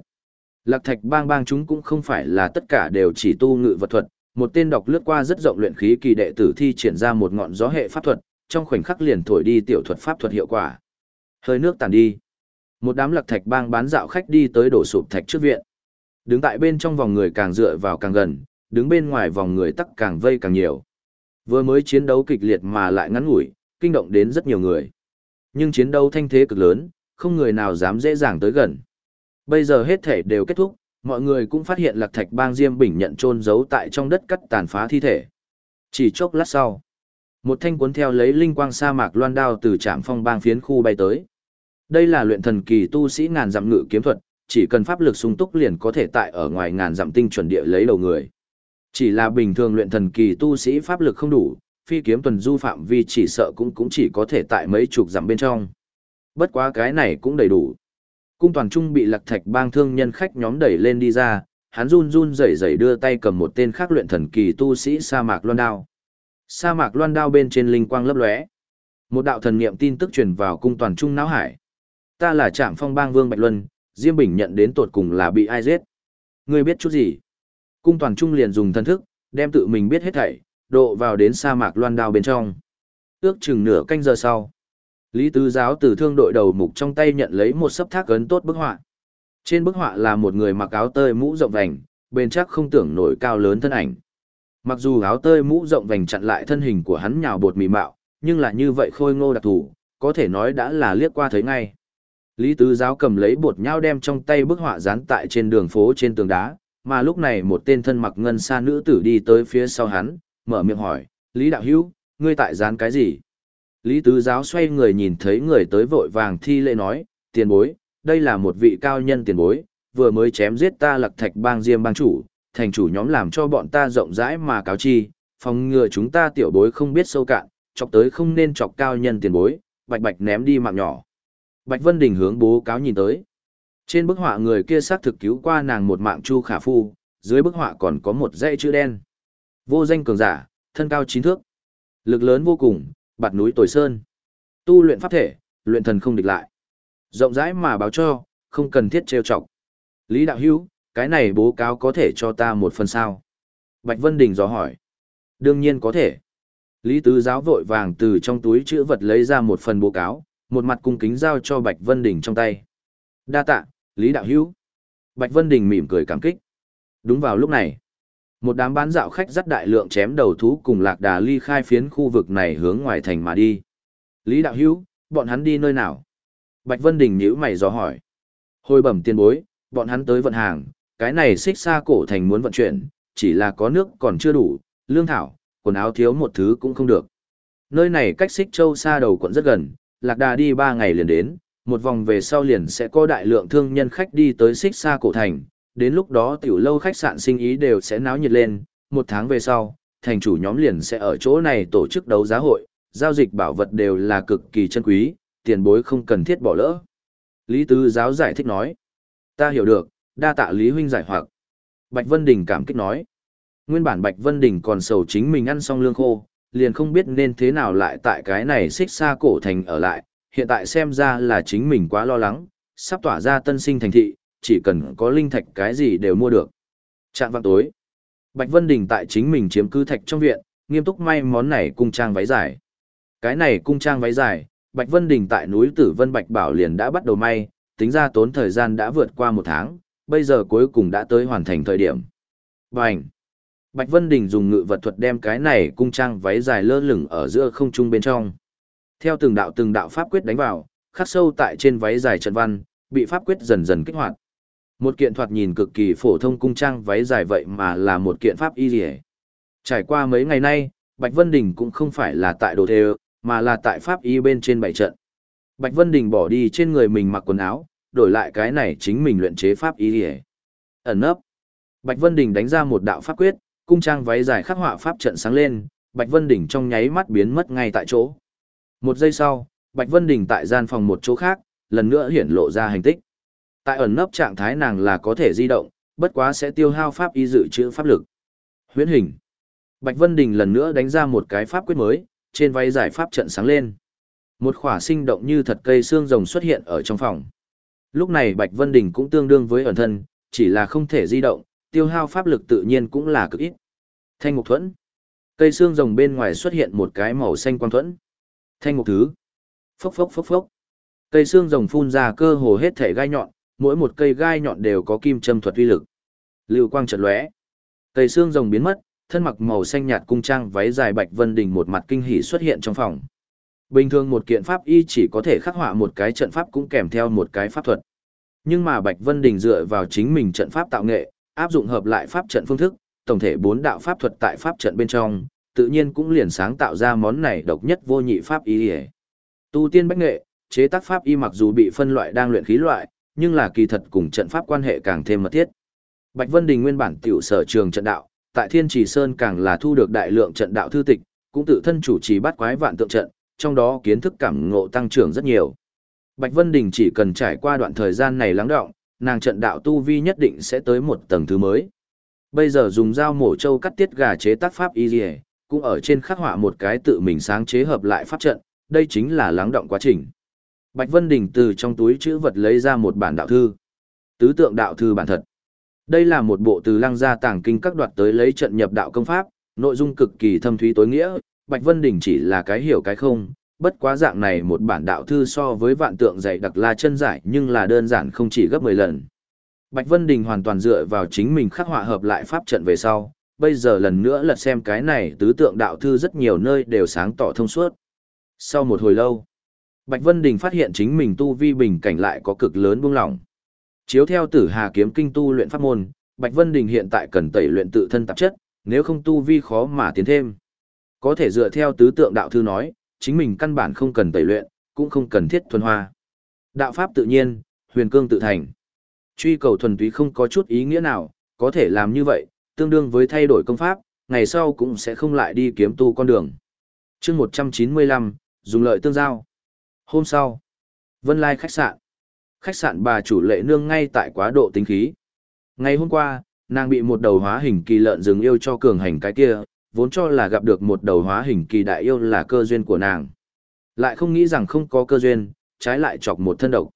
A: Lạc thạch bang bang chúng cũng không phải là tất cả đều chỉ tu ngự vật thuật, một tên đọc lướt qua rất rộng luyện khí kỳ đệ tử thi triển ra một ngọn gió hệ pháp thuật, trong khoảnh khắc liền thổi đi tiểu thuật pháp thuật hiệu quả. Hơi nước tàn đi. Một đám lạc thạch bang bán dạo khách đi tới đổ sụp thạch trước viện. Đứng tại bên trong vòng người càng dựa vào càng gần, đứng bên ngoài vòng người tắc càng vây càng nhiều. Vừa mới chiến đấu kịch liệt mà lại ngắn ngủi, kinh động đến rất nhiều người. Nhưng chiến đấu thanh thế cực lớn, không người nào dám dễ dàng tới gần. Bây giờ hết thể đều kết thúc, mọi người cũng phát hiện lạc thạch bang diêm bình nhận trôn giấu tại trong đất cắt tàn phá thi thể. Chỉ chốc lát sau, một thanh cuốn theo lấy linh quang sa mạc loan đao từ trạm phong bang phiến khu bay tới. Đây là luyện thần kỳ tu sĩ ngàn dặm ngự kiếm thuật, chỉ cần pháp lực sung túc liền có thể tại ở ngoài ngàn dặm tinh chuẩn địa lấy đầu người. Chỉ là bình thường luyện thần kỳ tu sĩ pháp lực không đủ, phi kiếm tuần du phạm vi chỉ sợ cũng cũng chỉ có thể tại mấy chục dặm bên trong. Bất quá cái này cũng đầy đủ. Cung toàn trung bị lạc thạch bang thương nhân khách nhóm đẩy lên đi ra, hắn run run rẩy rẩy đưa tay cầm một tên khác luyện thần kỳ tu sĩ sa mạc loan đao. Sa mạc loan đao bên trên linh quang lấp lóe. Một đạo thần niệm tin tức truyền vào cung toàn trung não hải. Ta là Trạm Phong Bang Vương Bạch Luân, Diêm Bình nhận đến tột cùng là bị ai giết. Ngươi biết chút gì? Cung toàn trung liền dùng thân thức, đem tự mình biết hết thảy, độ vào đến sa mạc loan đao bên trong. Ước chừng nửa canh giờ sau, Lý Tứ Giáo từ thương đội đầu mục trong tay nhận lấy một sấp thác ấn tốt bức họa. Trên bức họa là một người mặc áo tơi mũ rộng vành, bên chắc không tưởng nổi cao lớn thân ảnh. Mặc dù áo tơi mũ rộng vành chặn lại thân hình của hắn nhào bột mì mạo, nhưng là như vậy khôi ngô đặc thủ, có thể nói đã là liếc qua thấy ngay. Lý Tứ Giáo cầm lấy bột nhau đem trong tay bức họa dán tại trên đường phố trên tường đá, mà lúc này một tên thân mặc ngân xa nữ tử đi tới phía sau hắn, mở miệng hỏi, Lý Đạo Hữu ngươi tại dán cái gì? Lý Tứ Giáo xoay người nhìn thấy người tới vội vàng thi lễ nói, tiền bối, đây là một vị cao nhân tiền bối, vừa mới chém giết ta lặc thạch bang diêm bang chủ, thành chủ nhóm làm cho bọn ta rộng rãi mà cáo chi, phòng ngừa chúng ta tiểu bối không biết sâu cạn, chọc tới không nên chọc cao nhân tiền bối, bạch bạch ném đi mạng nhỏ. Bạch Vân Đình hướng bố cáo nhìn tới. Trên bức họa người kia xác thực cứu qua nàng một mạng chu khả phu, dưới bức họa còn có một dãy chữ đen. Vô danh cường giả, thân cao chín thước. Lực lớn vô cùng, bạt núi tồi sơn. Tu luyện pháp thể, luyện thần không địch lại. Rộng rãi mà báo cho, không cần thiết trêu chọc. Lý Đạo Hữu cái này bố cáo có thể cho ta một phần sao? Bạch Vân Đình dò hỏi. Đương nhiên có thể. Lý Tứ Giáo vội vàng từ trong túi chữ vật lấy ra một phần bố cáo, một mặt cung kính giao cho Bạch Vân Đình trong tay. Đa tạ, Lý Đạo Hữu Bạch Vân Đình mỉm cười cảm kích. Đúng vào lúc này, một đám bán dạo khách dắt đại lượng chém đầu thú cùng lạc đà ly khai phiến khu vực này hướng ngoài thành mà đi. Lý Đạo Hữu bọn hắn đi nơi nào? Bạch Vân Đình nhíu mày dò hỏi. Hồi bẩm tiền bối, bọn hắn tới vận hàng, cái này xích xa cổ thành muốn vận chuyển, chỉ là có nước còn chưa đủ, lương thảo, quần áo thiếu một thứ cũng không được. Nơi này cách xích châu xa đầu quận rất gần, lạc đà đi ba ngày liền đến, một vòng về sau liền sẽ có đại lượng thương nhân khách đi tới xích xa cổ thành, đến lúc đó tiểu lâu khách sạn sinh ý đều sẽ náo nhiệt lên, một tháng về sau, thành chủ nhóm liền sẽ ở chỗ này tổ chức đấu giá hội, giao dịch bảo vật đều là cực kỳ chân quý, tiền bối không cần thiết bỏ lỡ. Lý Tứ Giáo giải thích nói. Ta hiểu được, đa tạ Lý Huynh giải hoặc. Bạch Vân Đình cảm kích nói. Nguyên bản Bạch Vân Đình còn sầu chính mình ăn xong lương khô, liền không biết nên thế nào lại tại cái này xích xa cổ thành ở lại, hiện tại xem ra là chính mình quá lo lắng, sắp tỏa ra tân sinh thành thị, chỉ cần có linh thạch cái gì đều mua được. Trạng vạng tối, Bạch Vân Đình tại chính mình chiếm cư thạch trong viện, nghiêm túc may món này cung trang váy dài. Cái này cung trang váy dài, Bạch Vân Đình tại núi Tử Vân Bạch Bảo liền đã bắt đầu may, tính ra tốn thời gian đã vượt qua một tháng, bây giờ cuối cùng đã tới hoàn thành thời điểm. Bành! Bạch Vân Đình dùng ngự vật thuật đem cái này cung trang váy dài lơ lửng ở giữa không trung bên trong. Theo từng đạo từng đạo pháp quyết đánh vào, khắc sâu tại trên váy dài trận văn, bị pháp quyết dần dần kích hoạt. Một kiện thoạt nhìn cực kỳ phổ thông cung trang váy dài vậy mà là một kiện pháp y liễu. Trải qua mấy ngày nay, Bạch Vân Đình cũng không phải là tại đồ thê mà là tại pháp y bên trên bảy trận. Bạch Vân Đình bỏ đi trên người mình mặc quần áo, đổi lại cái này chính mình luyện chế pháp y liễu. Ẩn nấp. Bạch Vân Đình đánh ra một đạo pháp quyết, cung trang váy dài khắc họa pháp trận sáng lên, Bạch Vân Đình trong nháy mắt biến mất ngay tại chỗ. Một giây sau, Bạch Vân Đình tại gian phòng một chỗ khác, lần nữa hiển lộ ra hành tích. Tại ẩn nấp trạng thái nàng là có thể di động, bất quá sẽ tiêu hao pháp y dự trữ pháp lực. Huyễn hình. Bạch Vân Đình lần nữa đánh ra một cái pháp quyết mới, trên váy giải pháp trận sáng lên. Một khỏa sinh động như thật cây xương rồng xuất hiện ở trong phòng. Lúc này Bạch Vân Đình cũng tương đương với ẩn thân, chỉ là không thể di động, tiêu hao pháp lực tự nhiên cũng là cực ít. Thanh Ngục Thuẫn. Cây xương rồng bên ngoài xuất hiện một cái màu xanh quang thuẫn. Thanh Ngục Thứ. Phốc phốc phốc phốc. Cây xương rồng phun ra cơ hồ hết thể gai nhọn, mỗi một cây gai nhọn đều có kim châm thuật uy lực. Lưu quang chợt lóe. Cây xương rồng biến mất, thân mặc màu xanh nhạt cung trang váy dài bạch vân đình một mặt kinh hỉ xuất hiện trong phòng. Bình thường một kiện pháp y chỉ có thể khắc họa một cái trận pháp cũng kèm theo một cái pháp thuật. Nhưng mà Bạch Vân Đình dựa vào chính mình trận pháp tạo nghệ, áp dụng hợp lại pháp trận phương thức, tổng thể bốn đạo pháp thuật tại pháp trận bên trong, tự nhiên cũng liền sáng tạo ra món này độc nhất vô nhị pháp y. Tu tiên bách nghệ, chế tác pháp y mặc dù bị phân loại đang luyện khí loại, nhưng là kỳ thật cùng trận pháp quan hệ càng thêm mật thiết. Bạch Vân Đình nguyên bản tiểu sở trường trận đạo, tại Thiên Trì Sơn càng là thu được đại lượng trận đạo thư tịch, cũng tự thân chủ trì bắt quái vạn tượng trận, trong đó kiến thức cảm ngộ tăng trưởng rất nhiều. Bạch Vân Đình chỉ cần trải qua đoạn thời gian này lắng động, nàng trận đạo tu vi nhất định sẽ tới một tầng thứ mới. Bây giờ dùng dao mổ trâu cắt tiết gà chế tác pháp y cũng ở trên khắc họa một cái tự mình sáng chế hợp lại pháp trận, đây chính là lắng động quá trình. Bạch Vân Đình từ trong túi chữ vật lấy ra một bản đạo thư. Tứ tượng đạo thư bản thật. Đây là một bộ từ lăng gia tàng kinh các đoạt tới lấy trận nhập đạo công pháp, nội dung cực kỳ thâm thúy tối nghĩa, Bạch Vân Đình chỉ là cái hiểu cái không, bất quá dạng này một bản đạo thư so với vạn tượng dạy đặc là chân giải nhưng là đơn giản không chỉ gấp 10 lần. Bạch Vân Đình hoàn toàn dựa vào chính mình khắc họa hợp lại pháp trận về sau, bây giờ lần nữa lật xem cái này tứ tượng đạo thư rất nhiều nơi đều sáng tỏ thông suốt. Sau một hồi lâu, Bạch Vân Đình phát hiện chính mình tu vi bình cảnh lại có cực lớn buông lỏng. Chiếu theo Tử Hà kiếm kinh tu luyện pháp môn, Bạch Vân Đình hiện tại cần tẩy luyện tự thân tạp chất, nếu không tu vi khó mà tiến thêm. Có thể dựa theo tứ tượng đạo thư nói, chính mình căn bản không cần tẩy luyện, cũng không cần thiết thuần hoa. Đạo pháp tự nhiên, huyền cương tự thành. Truy cầu thuần túy không có chút ý nghĩa nào, có thể làm như vậy, tương đương với thay đổi công pháp, ngày sau cũng sẽ không lại đi kiếm tu con đường. chương 195, dùng lợi tương giao. Hôm sau, Vân Lai khách sạn. Khách sạn bà chủ lệ nương ngay tại quá độ tính khí. Ngày hôm qua, nàng bị một đầu hóa hình kỳ lợn rừng yêu cho cường hành cái kia, vốn cho là gặp được một đầu hóa hình kỳ đại yêu là cơ duyên của nàng. Lại không nghĩ rằng không có cơ duyên, trái lại chọc một thân độc.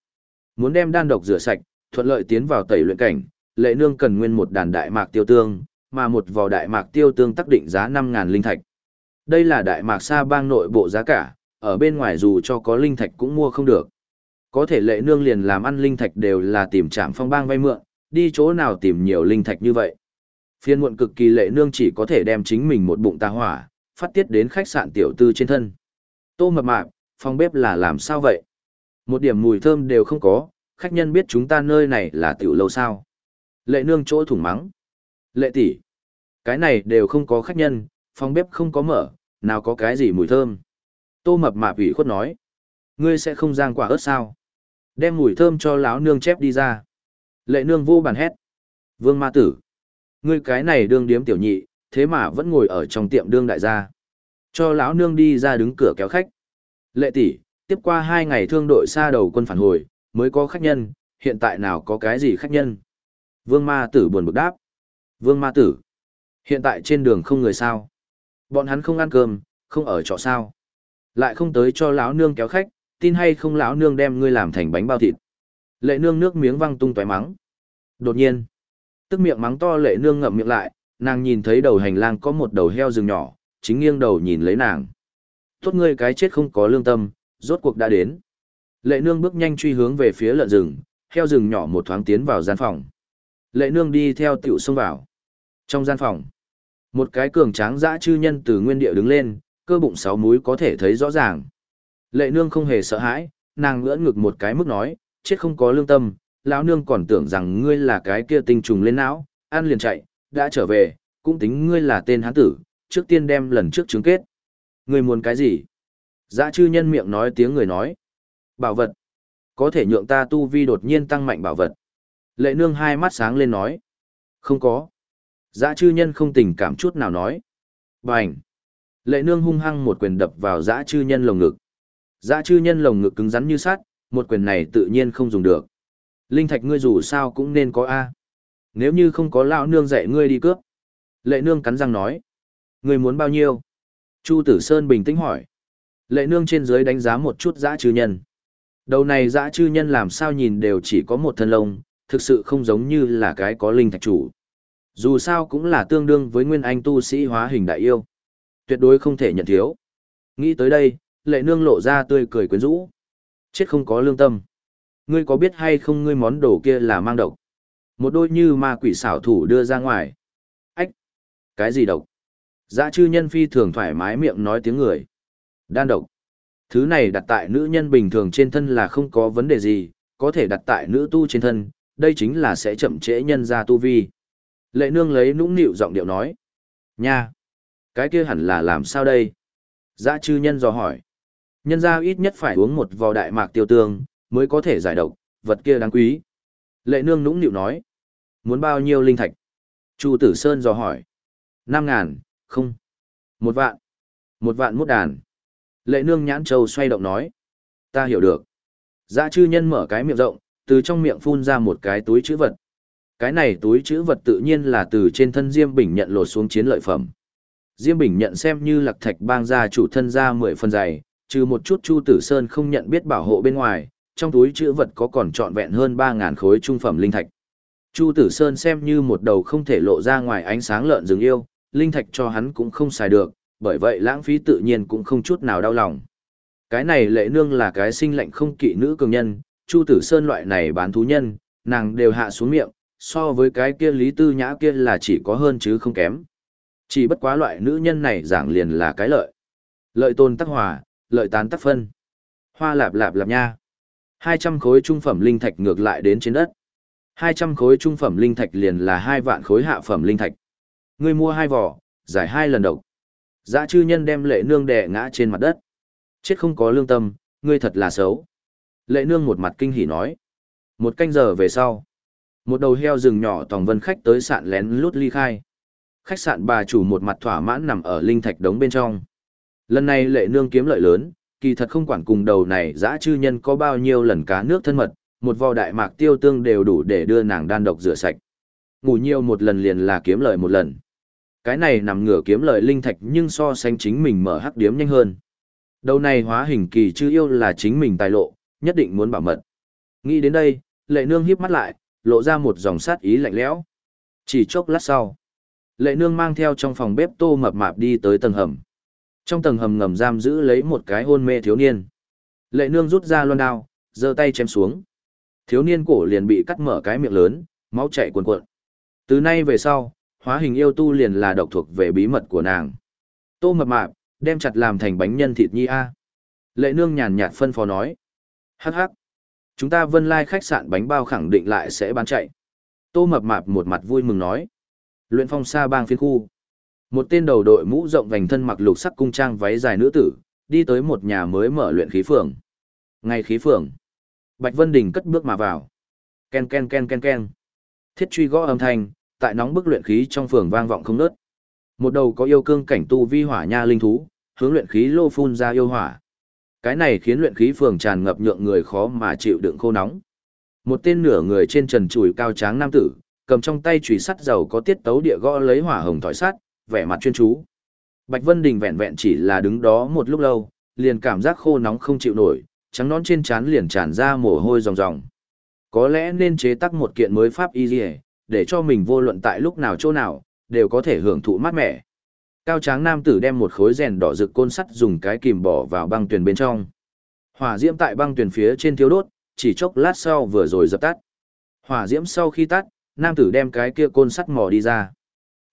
A: Muốn đem đan độc rửa sạch, thuận lợi tiến vào tẩy luyện cảnh, lệ nương cần nguyên một đàn đại mạc tiêu tương, mà một vò đại mạc tiêu tương tác định giá 5.000 linh thạch. Đây là đại mạc sa bang nội bộ giá cả, ở bên ngoài dù cho có linh thạch cũng mua không được. Có thể lệ nương liền làm ăn linh thạch đều là tìm trạm phong bang vay mượn, đi chỗ nào tìm nhiều linh thạch như vậy. Phiên muộn cực kỳ lệ nương chỉ có thể đem chính mình một bụng tà hỏa, phát tiết đến khách sạn tiểu tư trên thân. Tô mập mạp, phòng bếp là làm sao vậy? Một điểm mùi thơm đều không có, khách nhân biết chúng ta nơi này là tiểu lâu sao. Lệ nương chỗ thủng mắng. Lệ tỷ, cái này đều không có khách nhân, phòng bếp không có mở, nào có cái gì mùi thơm. Tô mập mạp ủy khuất nói. Ngươi sẽ không giang quả ớt sao? Đem mùi thơm cho lão nương chép đi ra. Lệ nương vô bàn hét. Vương ma tử. Ngươi cái này đương điếm tiểu nhị, thế mà vẫn ngồi ở trong tiệm đương đại gia. Cho lão nương đi ra đứng cửa kéo khách. Lệ tỷ, tiếp qua hai ngày thương đội xa đầu quân phản hồi, Mới có khách nhân, hiện tại nào có cái gì khách nhân? Vương ma tử buồn bực đáp. Vương ma tử. Hiện tại trên đường không người sao. Bọn hắn không ăn cơm, không ở trọ sao. Lại không tới cho lão nương kéo khách, tin hay không lão nương đem ngươi làm thành bánh bao thịt. Lệ nương nước miếng văng tung tóe mắng. Đột nhiên, tức miệng mắng to lệ nương ngậm miệng lại, nàng nhìn thấy đầu hành lang có một đầu heo rừng nhỏ, chính nghiêng đầu nhìn lấy nàng. Tốt ngươi cái chết không có lương tâm, rốt cuộc đã đến. Lệ nương bước nhanh truy hướng về phía lợn rừng, heo rừng nhỏ một thoáng tiến vào gian phòng. Lệ nương đi theo tiểu xông vào. Trong gian phòng, một cái cường tráng dã chư nhân từ nguyên địa đứng lên, cơ bụng sáu múi có thể thấy rõ ràng. Lệ nương không hề sợ hãi, nàng ngưỡng ngực một cái mức nói, chết không có lương tâm, lão nương còn tưởng rằng ngươi là cái kia tinh trùng lên não, ăn liền chạy, đã trở về, cũng tính ngươi là tên hán tử, trước tiên đem lần trước chứng kết. Ngươi muốn cái gì? Dã chư nhân miệng nói tiếng người nói. Bảo vật. Có thể nhượng ta tu vi đột nhiên tăng mạnh bảo vật. Lệ nương hai mắt sáng lên nói. Không có. Dã chư nhân không tình cảm chút nào nói. Bành. Lệ nương hung hăng một quyền đập vào dã chư nhân lồng ngực. Dã chư nhân lồng ngực cứng rắn như sắt, một quyền này tự nhiên không dùng được. Linh thạch ngươi dù sao cũng nên có A. Nếu như không có lão nương dạy ngươi đi cướp. Lệ nương cắn răng nói. Ngươi muốn bao nhiêu? Chu Tử Sơn bình tĩnh hỏi. Lệ nương trên dưới đánh giá một chút dã chư nhân. Đầu này dã chư nhân làm sao nhìn đều chỉ có một thân lông, thực sự không giống như là cái có linh thạch chủ. Dù sao cũng là tương đương với nguyên anh tu sĩ hóa hình đại yêu. Tuyệt đối không thể nhận thiếu. Nghĩ tới đây, lệ nương lộ ra tươi cười quyến rũ. Chết không có lương tâm. Ngươi có biết hay không ngươi món đồ kia là mang độc? Một đôi như ma quỷ xảo thủ đưa ra ngoài. Ách! Cái gì độc? Dã chư nhân phi thường thoải mái miệng nói tiếng người. Đan độc. Thứ này đặt tại nữ nhân bình thường trên thân là không có vấn đề gì, có thể đặt tại nữ tu trên thân, đây chính là sẽ chậm trễ nhân ra tu vi. Lệ nương lấy nũng nịu giọng điệu nói. Nha! Cái kia hẳn là làm sao đây? Dã chư nhân dò hỏi. Nhân ra ít nhất phải uống một vò đại mạc tiêu tương, mới có thể giải độc, vật kia đáng quý. Lệ nương nũng nịu nói. Muốn bao nhiêu linh thạch? Chu tử sơn dò hỏi. Năm ngàn, không. Một vạn. Một vạn mút đàn. Lệ nương nhãn châu xoay động nói. Ta hiểu được. Dã chư nhân mở cái miệng rộng, từ trong miệng phun ra một cái túi chữ vật. Cái này túi chữ vật tự nhiên là từ trên thân Diêm Bình nhận lột xuống chiến lợi phẩm. Diêm Bình nhận xem như lạc thạch bang gia chủ thân ra mười phần dày, trừ một chút Chu Tử Sơn không nhận biết bảo hộ bên ngoài, trong túi chữ vật có còn trọn vẹn hơn 3.000 khối trung phẩm linh thạch. Chu Tử Sơn xem như một đầu không thể lộ ra ngoài ánh sáng lợn rừng yêu, linh thạch cho hắn cũng không xài được, bởi vậy lãng phí tự nhiên cũng không chút nào đau lòng. Cái này lệ nương là cái sinh lệnh không kỵ nữ cường nhân, Chu Tử Sơn loại này bán thú nhân, nàng đều hạ xuống miệng, so với cái kia Lý Tư Nhã kia là chỉ có hơn chứ không kém. Chỉ bất quá loại nữ nhân này giảng liền là cái lợi. Lợi tôn tắc hòa, lợi tán tắc phân. Hoa lạp lạp lạp nha. 200 khối trung phẩm linh thạch ngược lại đến trên đất. 200 khối trung phẩm linh thạch liền là hai vạn khối hạ phẩm linh thạch. Ngươi mua hai vỏ, giải hai lần độc. Dã chư nhân đem lệ nương đè ngã trên mặt đất. Chết không có lương tâm, ngươi thật là xấu. Lệ nương một mặt kinh hỉ nói. Một canh giờ về sau. Một đầu heo rừng nhỏ tòng vân khách tới sạn lén lút ly khai. Khách sạn bà chủ một mặt thỏa mãn nằm ở linh thạch đống bên trong. Lần này lệ nương kiếm lợi lớn, kỳ thật không quản cùng đầu này dã chư nhân có bao nhiêu lần cá nước thân mật, một vò đại mạc tiêu tương đều đủ để đưa nàng đan độc rửa sạch. Ngủ nhiều một lần liền là kiếm lợi một lần. Cái này nằm ngửa kiếm lợi linh thạch nhưng so sánh chính mình mở hắc điếm nhanh hơn. Đầu này hóa hình kỳ chư yêu là chính mình tài lộ, nhất định muốn bảo mật. Nghĩ đến đây, lệ nương híp mắt lại, lộ ra một dòng sát ý lạnh lẽo. Chỉ chốc lát sau, lệ nương mang theo trong phòng bếp tô mập mạp đi tới tầng hầm. Trong tầng hầm ngầm giam giữ lấy một cái hôn mê thiếu niên. Lệ nương rút ra loan đao, giơ tay chém xuống. Thiếu niên cổ liền bị cắt mở cái miệng lớn, máu chảy cuồn cuộn. Từ nay về sau, hóa hình yêu tu liền là độc thuộc về bí mật của nàng. Tô mập mạp, đem chặt làm thành bánh nhân thịt nhi a. Lệ nương nhàn nhạt phân phó nói. Hắc hắc. Chúng ta vân lai khách sạn bánh bao khẳng định lại sẽ bán chạy. Tô mập mạp một mặt vui mừng nói. Luyện phong xa bang phiên khu. Một tên đầu đội mũ rộng vành thân mặc lục sắc cung trang váy dài nữ tử, đi tới một nhà mới mở luyện khí phường. Ngay khí phường. Bạch Vân Đình cất bước mà vào. Ken ken ken ken ken. Thiết truy gõ âm thanh, tại nóng bức luyện khí trong phường vang vọng không nớt. Một đầu có yêu cương cảnh tu vi hỏa nha linh thú, hướng luyện khí lô phun ra yêu hỏa. Cái này khiến luyện khí phường tràn ngập nhượng người khó mà chịu đựng khô nóng. Một tên nửa người trên trần chùi cao tráng nam tử, cầm trong tay chùy sắt dầu có tiết tấu địa gõ lấy hỏa hồng thỏi sắt, vẻ mặt chuyên chú. Bạch Vân Đình vẹn vẹn chỉ là đứng đó một lúc lâu, liền cảm giác khô nóng không chịu nổi, trắng nón trên trán liền tràn ra mồ hôi ròng ròng. Có lẽ nên chế tác một kiện mới pháp y liề, để cho mình vô luận tại lúc nào chỗ nào, đều có thể hưởng thụ mát mẻ. Cao tráng nam tử đem một khối rèn đỏ rực côn sắt dùng cái kìm bỏ vào băng tuyền bên trong. Hỏa diễm tại băng tuyền phía trên thiếu đốt, chỉ chốc lát sau vừa rồi dập tắt. Hỏa diễm sau khi tắt, nam tử đem cái kia côn sắt mò đi ra.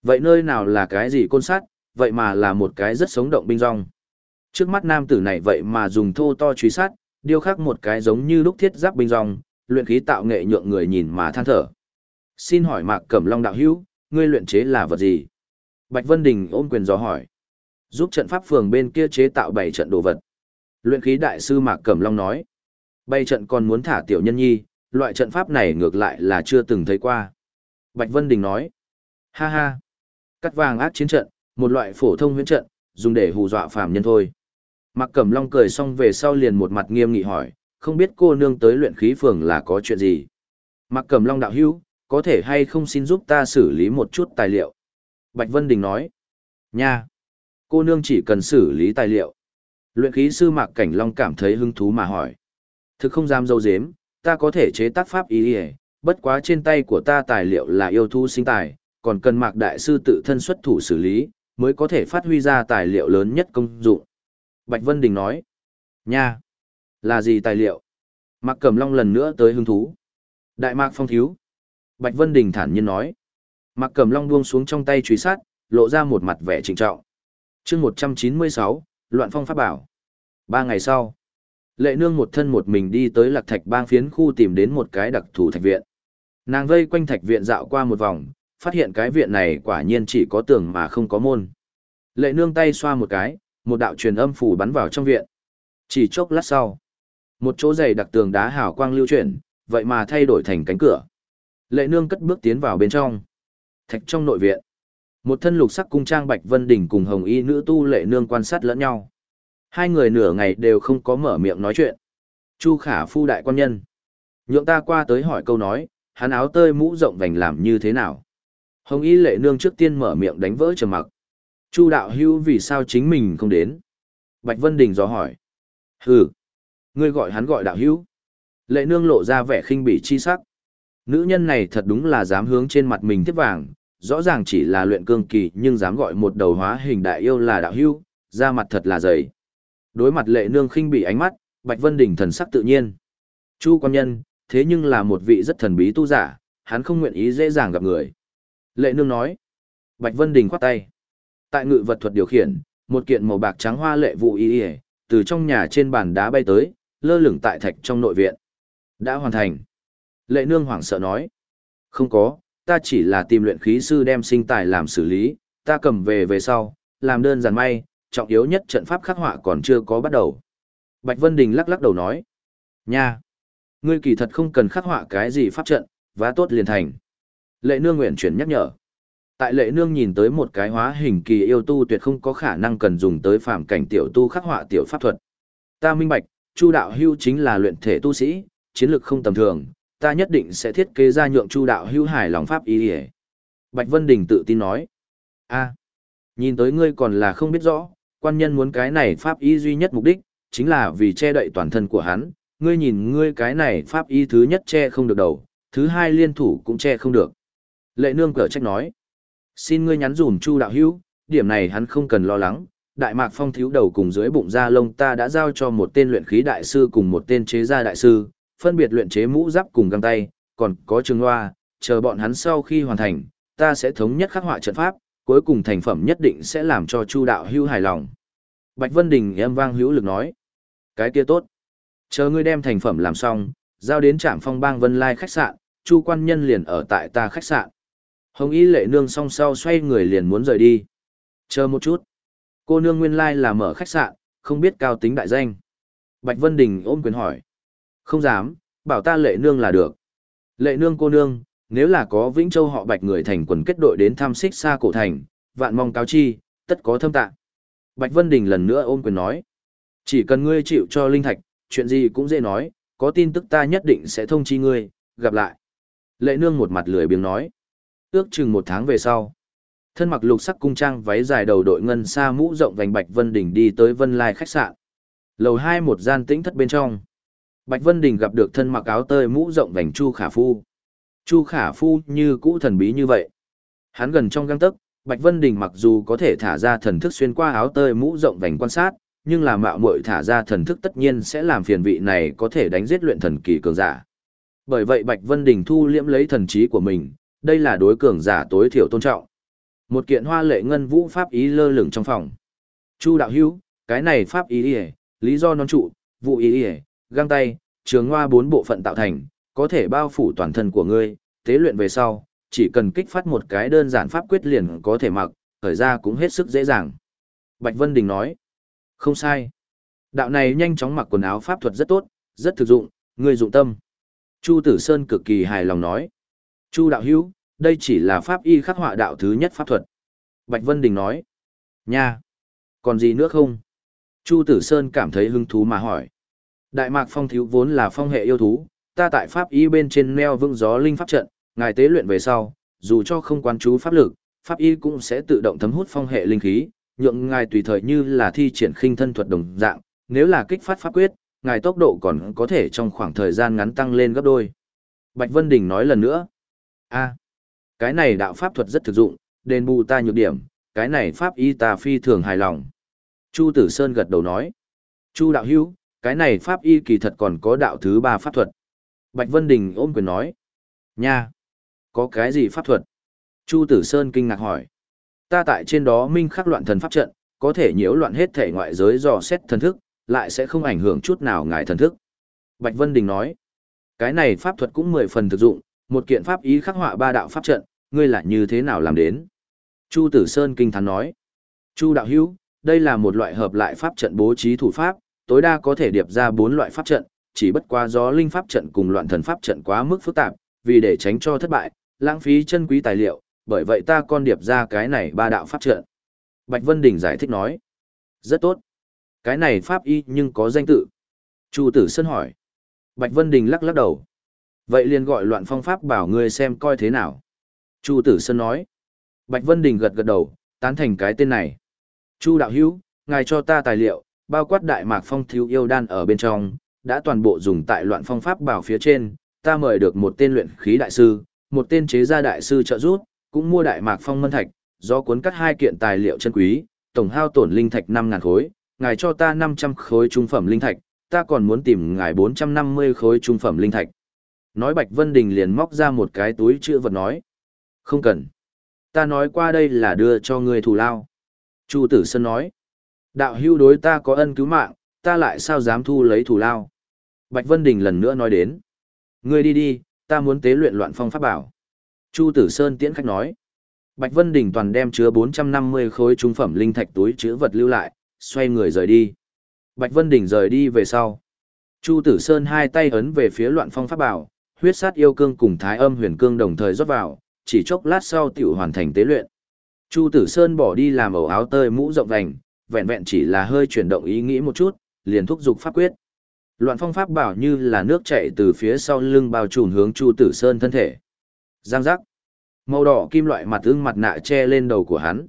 A: Vậy nơi nào là cái gì côn sắt, vậy mà là một cái rất sống động binh rong. Trước mắt nam tử này vậy mà dùng thô to truy sát, điêu khắc một cái giống như lúc thiết giáp binh rong, luyện khí tạo nghệ nhượng người nhìn mà than thở. Xin hỏi Mạc Cẩm Long đạo hữu, ngươi luyện chế là vật gì? Bạch Vân Đình ôm quyền dò hỏi. Giúp trận pháp phường bên kia chế tạo bảy trận đồ vật. Luyện khí đại sư Mạc Cẩm Long nói. Bảy trận còn muốn thả tiểu nhân nhi, loại trận pháp này ngược lại là chưa từng thấy qua. Bạch Vân Đình nói. Ha ha. Cắt vàng ác chiến trận, một loại phổ thông huyễn trận, dùng để hù dọa phàm nhân thôi. Mạc Cẩm Long cười xong về sau liền một mặt nghiêm nghị hỏi, không biết cô nương tới luyện khí phường là có chuyện gì. Mạc Cẩm Long đạo hữu, có thể hay không xin giúp ta xử lý một chút tài liệu. Bạch Vân Đình nói, nha, cô nương chỉ cần xử lý tài liệu. Luyện khí sư Mạc Cảnh Long cảm thấy hứng thú mà hỏi. Thực không dám dâu dếm, ta có thể chế tác pháp ý hề, bất quá trên tay của ta tài liệu là yêu thú sinh tài, còn cần Mạc Đại Sư tự thân xuất thủ xử lý, mới có thể phát huy ra tài liệu lớn nhất công dụng. Bạch Vân Đình nói, nha, là gì tài liệu? Mạc Cẩm Long lần nữa tới hứng thú. Đại Mạc Phong Thiếu. Bạch Vân Đình thản nhiên nói. Mạc Cẩm Long buông xuống trong tay truy sát, lộ ra một mặt vẻ trịnh trọng. chương 196, Loạn Phong Pháp Bảo. Ba ngày sau, Lệ Nương một thân một mình đi tới Lạc Thạch bang phiến khu tìm đến một cái đặc thù thạch viện. Nàng vây quanh thạch viện dạo qua một vòng, phát hiện cái viện này quả nhiên chỉ có tường mà không có môn. Lệ Nương tay xoa một cái, một đạo truyền âm phủ bắn vào trong viện. Chỉ chốc lát sau, một chỗ dày đặc tường đá hào quang lưu chuyển, vậy mà thay đổi thành cánh cửa. Lệ nương cất bước tiến vào bên trong. Thạch trong nội viện. Một thân lục sắc cung trang Bạch Vân Đình cùng hồng y nữ tu lệ nương quan sát lẫn nhau. Hai người nửa ngày đều không có mở miệng nói chuyện. Chu khả phu đại quan nhân. Nhượng ta qua tới hỏi câu nói, hắn áo tơi mũ rộng vành làm như thế nào. Hồng y lệ nương trước tiên mở miệng đánh vỡ trầm mặc. Chu đạo hưu vì sao chính mình không đến? Bạch Vân Đình dò hỏi. Hừ, ngươi gọi hắn gọi đạo hưu. Lệ nương lộ ra vẻ khinh bỉ chi sắc. Nữ nhân này thật đúng là dám hướng trên mặt mình tiếp vàng, rõ ràng chỉ là luyện cương kỳ nhưng dám gọi một đầu hóa hình đại yêu là đạo hưu, da mặt thật là dày. Đối mặt lệ nương khinh bị ánh mắt, Bạch Vân Đình thần sắc tự nhiên. Chu quan nhân, thế nhưng là một vị rất thần bí tu giả, hắn không nguyện ý dễ dàng gặp người. Lệ nương nói. Bạch Vân Đình khoát tay. Tại ngự vật thuật điều khiển, một kiện màu bạc trắng hoa lệ vụ y y, từ trong nhà trên bàn đá bay tới, lơ lửng tại thạch trong nội viện. Đã hoàn thành. Lệ nương hoảng sợ nói. Không có, ta chỉ là tìm luyện khí sư đem sinh tài làm xử lý, ta cầm về về sau, làm đơn giản may, trọng yếu nhất trận pháp khắc họa còn chưa có bắt đầu. Bạch Vân Đình lắc lắc đầu nói. Nha! Ngươi kỳ thật không cần khắc họa cái gì pháp trận, vá tốt liền thành. Lệ nương nguyện chuyển nhắc nhở. Tại lệ nương nhìn tới một cái hóa hình kỳ yêu tu tuyệt không có khả năng cần dùng tới phạm cảnh tiểu tu khắc họa tiểu pháp thuật. Ta minh bạch, Chu đạo hưu chính là luyện thể tu sĩ, chiến lược không tầm thường, ta nhất định sẽ thiết kế ra nhượng Chu đạo hưu hài lòng pháp ý ỉa. Bạch Vân Đình tự tin nói. a nhìn tới ngươi còn là không biết rõ, quan nhân muốn cái này pháp y duy nhất mục đích, chính là vì che đậy toàn thân của hắn, ngươi nhìn ngươi cái này pháp y thứ nhất che không được đầu, thứ hai liên thủ cũng che không được. Lệ nương cở trách nói. Xin ngươi nhắn dùm Chu đạo hữu, điểm này hắn không cần lo lắng, Đại Mạc Phong thiếu đầu cùng dưới bụng da lông ta đã giao cho một tên luyện khí đại sư cùng một tên chế gia đại sư, phân biệt luyện chế mũ giáp cùng găng tay, còn có trường loa, chờ bọn hắn sau khi hoàn thành, ta sẽ thống nhất khắc họa trận pháp, cuối cùng thành phẩm nhất định sẽ làm cho Chu đạo hữu hài lòng. Bạch Vân Đình em vang hữu lực nói, cái kia tốt. Chờ ngươi đem thành phẩm làm xong, giao đến trạm phong bang Vân Lai khách sạn, Chu quan nhân liền ở tại ta khách sạn. Hồng Y lệ nương song sau xoay người liền muốn rời đi. Chờ một chút. Cô nương nguyên lai là mở khách sạn, không biết cao tính đại danh. Bạch Vân Đình ôm quyền hỏi. Không dám, bảo ta lệ nương là được. Lệ nương cô nương, nếu là có Vĩnh Châu họ Bạch người thành quần kết đội đến thăm xích xa cổ thành, vạn mong cáo chi, tất có thâm tạ. Bạch Vân Đình lần nữa ôm quyền nói. Chỉ cần ngươi chịu cho linh thạch, chuyện gì cũng dễ nói, có tin tức ta nhất định sẽ thông chi ngươi, gặp lại. Lệ nương một mặt lười biếng nói. Ước chừng một tháng về sau. Thân mặc lục sắc cung trang váy dài đầu đội ngân xa mũ rộng vành Bạch Vân Đình đi tới Vân Lai khách sạn. Lầu hai một gian tĩnh thất bên trong. Bạch Vân Đình gặp được thân mặc áo tơi mũ rộng vành Chu Khả Phu. Chu Khả Phu như cũ thần bí như vậy. Hắn gần trong găng tấc, Bạch Vân Đình mặc dù có thể thả ra thần thức xuyên qua áo tơi mũ rộng vành quan sát, nhưng là mạo muội thả ra thần thức tất nhiên sẽ làm phiền vị này có thể đánh giết luyện thần kỳ cường giả. Bởi vậy Bạch Vân Đình thu liễm lấy thần trí của mình, đây là đối cường giả tối thiểu tôn trọng. Một kiện hoa lệ ngân vũ pháp ý lơ lửng trong phòng. Chu đạo hữu, cái này pháp ý ý lý do non trụ, vụ ý ý găng tay, trường hoa bốn bộ phận tạo thành, có thể bao phủ toàn thân của ngươi, tế luyện về sau, chỉ cần kích phát một cái đơn giản pháp quyết liền có thể mặc, thời ra cũng hết sức dễ dàng. Bạch Vân Đình nói, không sai. Đạo này nhanh chóng mặc quần áo pháp thuật rất tốt, rất thực dụng, ngươi dụng tâm. Chu Tử Sơn cực kỳ hài lòng nói. Chu đạo hữu, đây chỉ là pháp y khắc họa đạo thứ nhất pháp thuật. Bạch Vân Đình nói. Nha! Còn gì nữa không? Chu Tử Sơn cảm thấy hứng thú mà hỏi. Đại mạc phong thiếu vốn là phong hệ yêu thú, ta tại pháp y bên trên neo vững gió linh pháp trận, ngài tế luyện về sau, dù cho không quan chú pháp lực, pháp y cũng sẽ tự động thấm hút phong hệ linh khí, nhượng ngài tùy thời như là thi triển khinh thân thuật đồng dạng, nếu là kích phát pháp quyết, ngài tốc độ còn có thể trong khoảng thời gian ngắn tăng lên gấp đôi. Bạch Vân Đình nói lần nữa. a cái này đạo pháp thuật rất thực dụng, đền bù ta nhược điểm, cái này pháp y ta phi thường hài lòng. Chu Tử Sơn gật đầu nói. Chu đạo hữu, cái này pháp y kỳ thật còn có đạo thứ ba pháp thuật. Bạch Vân Đình ôm quyền nói. Nha! Có cái gì pháp thuật? Chu Tử Sơn kinh ngạc hỏi. Ta tại trên đó minh khắc loạn thần pháp trận, có thể nhiễu loạn hết thể ngoại giới dò xét thần thức, lại sẽ không ảnh hưởng chút nào ngài thần thức. Bạch Vân Đình nói. Cái này pháp thuật cũng mười phần thực dụng, một kiện pháp ý khắc họa ba đạo pháp trận, ngươi là như thế nào làm đến? Chu Tử Sơn kinh thán nói. Chu đạo hữu, đây là một loại hợp lại pháp trận bố trí thủ pháp, tối đa có thể điệp ra bốn loại pháp trận, chỉ bất quá gió linh pháp trận cùng loạn thần pháp trận quá mức phức tạp, vì để tránh cho thất bại, lãng phí chân quý tài liệu, bởi vậy ta con điệp ra cái này ba đạo pháp trận. Bạch Vân Đình giải thích nói. Rất tốt. Cái này pháp y nhưng có danh tự. Chu Tử Sơn hỏi. Bạch Vân Đình lắc lắc đầu. Vậy liền gọi loạn phong pháp bảo ngươi xem coi thế nào. Chu Tử Sơn nói. Bạch Vân Đình gật gật đầu, tán thành cái tên này. Chu đạo hữu, ngài cho ta tài liệu, bao quát đại mạc phong thiếu yêu đan ở bên trong, đã toàn bộ dùng tại loạn phong pháp bảo phía trên, ta mời được một tên luyện khí đại sư, một tên chế gia đại sư trợ giúp, cũng mua đại mạc phong ngân thạch, do cuốn cắt hai kiện tài liệu chân quý, tổng hao tổn linh thạch 5000 khối, ngài cho ta 500 khối trung phẩm linh thạch, ta còn muốn tìm ngài 450 khối trung phẩm linh thạch. Nói Bạch Vân Đình liền móc ra một cái túi chữ vật nói. Không cần. Ta nói qua đây là đưa cho ngươi thù lao. Chu Tử Sơn nói. Đạo hưu đối ta có ân cứu mạng, ta lại sao dám thu lấy thù lao. Bạch Vân Đình lần nữa nói đến. Ngươi đi đi, ta muốn tế luyện loạn phong pháp bảo. Chu Tử Sơn tiễn khách nói. Bạch Vân Đình toàn đem chứa 450 khối trung phẩm linh thạch túi chứa vật lưu lại, xoay người rời đi. Bạch Vân Đình rời đi về sau. Chu Tử Sơn hai tay ấn về phía loạn phong pháp bảo, huyết sát yêu cương cùng thái âm huyền cương đồng thời rót vào, chỉ chốc lát sau tiểu hoàn thành tế luyện. Chu Tử Sơn bỏ đi làm ẩu áo tơi mũ rộng vành, vẹn vẹn chỉ là hơi chuyển động ý nghĩ một chút, liền thúc giục pháp quyết. Loạn phong pháp bảo như là nước chảy từ phía sau lưng bao trùm hướng Chu Tử Sơn thân thể. Giang giác. Màu đỏ kim loại mặt ưng mặt nạ che lên đầu của hắn.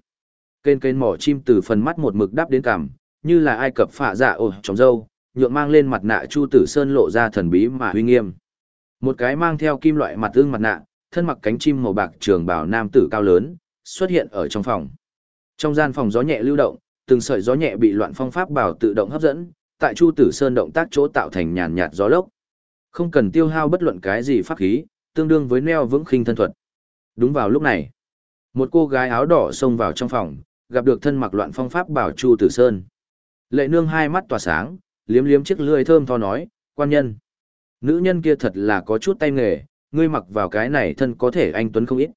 A: Kên kên mỏ chim từ phần mắt một mực đắp đến cằm, như là ai cập phạ dạ ồ trong dâu, nhượng mang lên mặt nạ Chu Tử Sơn lộ ra thần bí mà uy nghiêm. Một cái mang theo kim loại mặt ưng mặt nạ, thân mặc cánh chim màu bạc trường bảo nam tử cao lớn, xuất hiện ở trong phòng. Trong gian phòng gió nhẹ lưu động, từng sợi gió nhẹ bị loạn phong pháp bảo tự động hấp dẫn, tại Chu Tử Sơn động tác chỗ tạo thành nhàn nhạt gió lốc. Không cần tiêu hao bất luận cái gì pháp khí, tương đương với neo vững khinh thân thuật. Đúng vào lúc này, một cô gái áo đỏ xông vào trong phòng, gặp được thân mặc loạn phong pháp bảo Chu Tử Sơn. Lệ nương hai mắt tỏa sáng, liếm liếm chiếc lưỡi thơm tho nói, quan nhân. Nữ nhân kia thật là có chút tay nghề, ngươi mặc vào cái này thân có thể anh Tuấn không ít.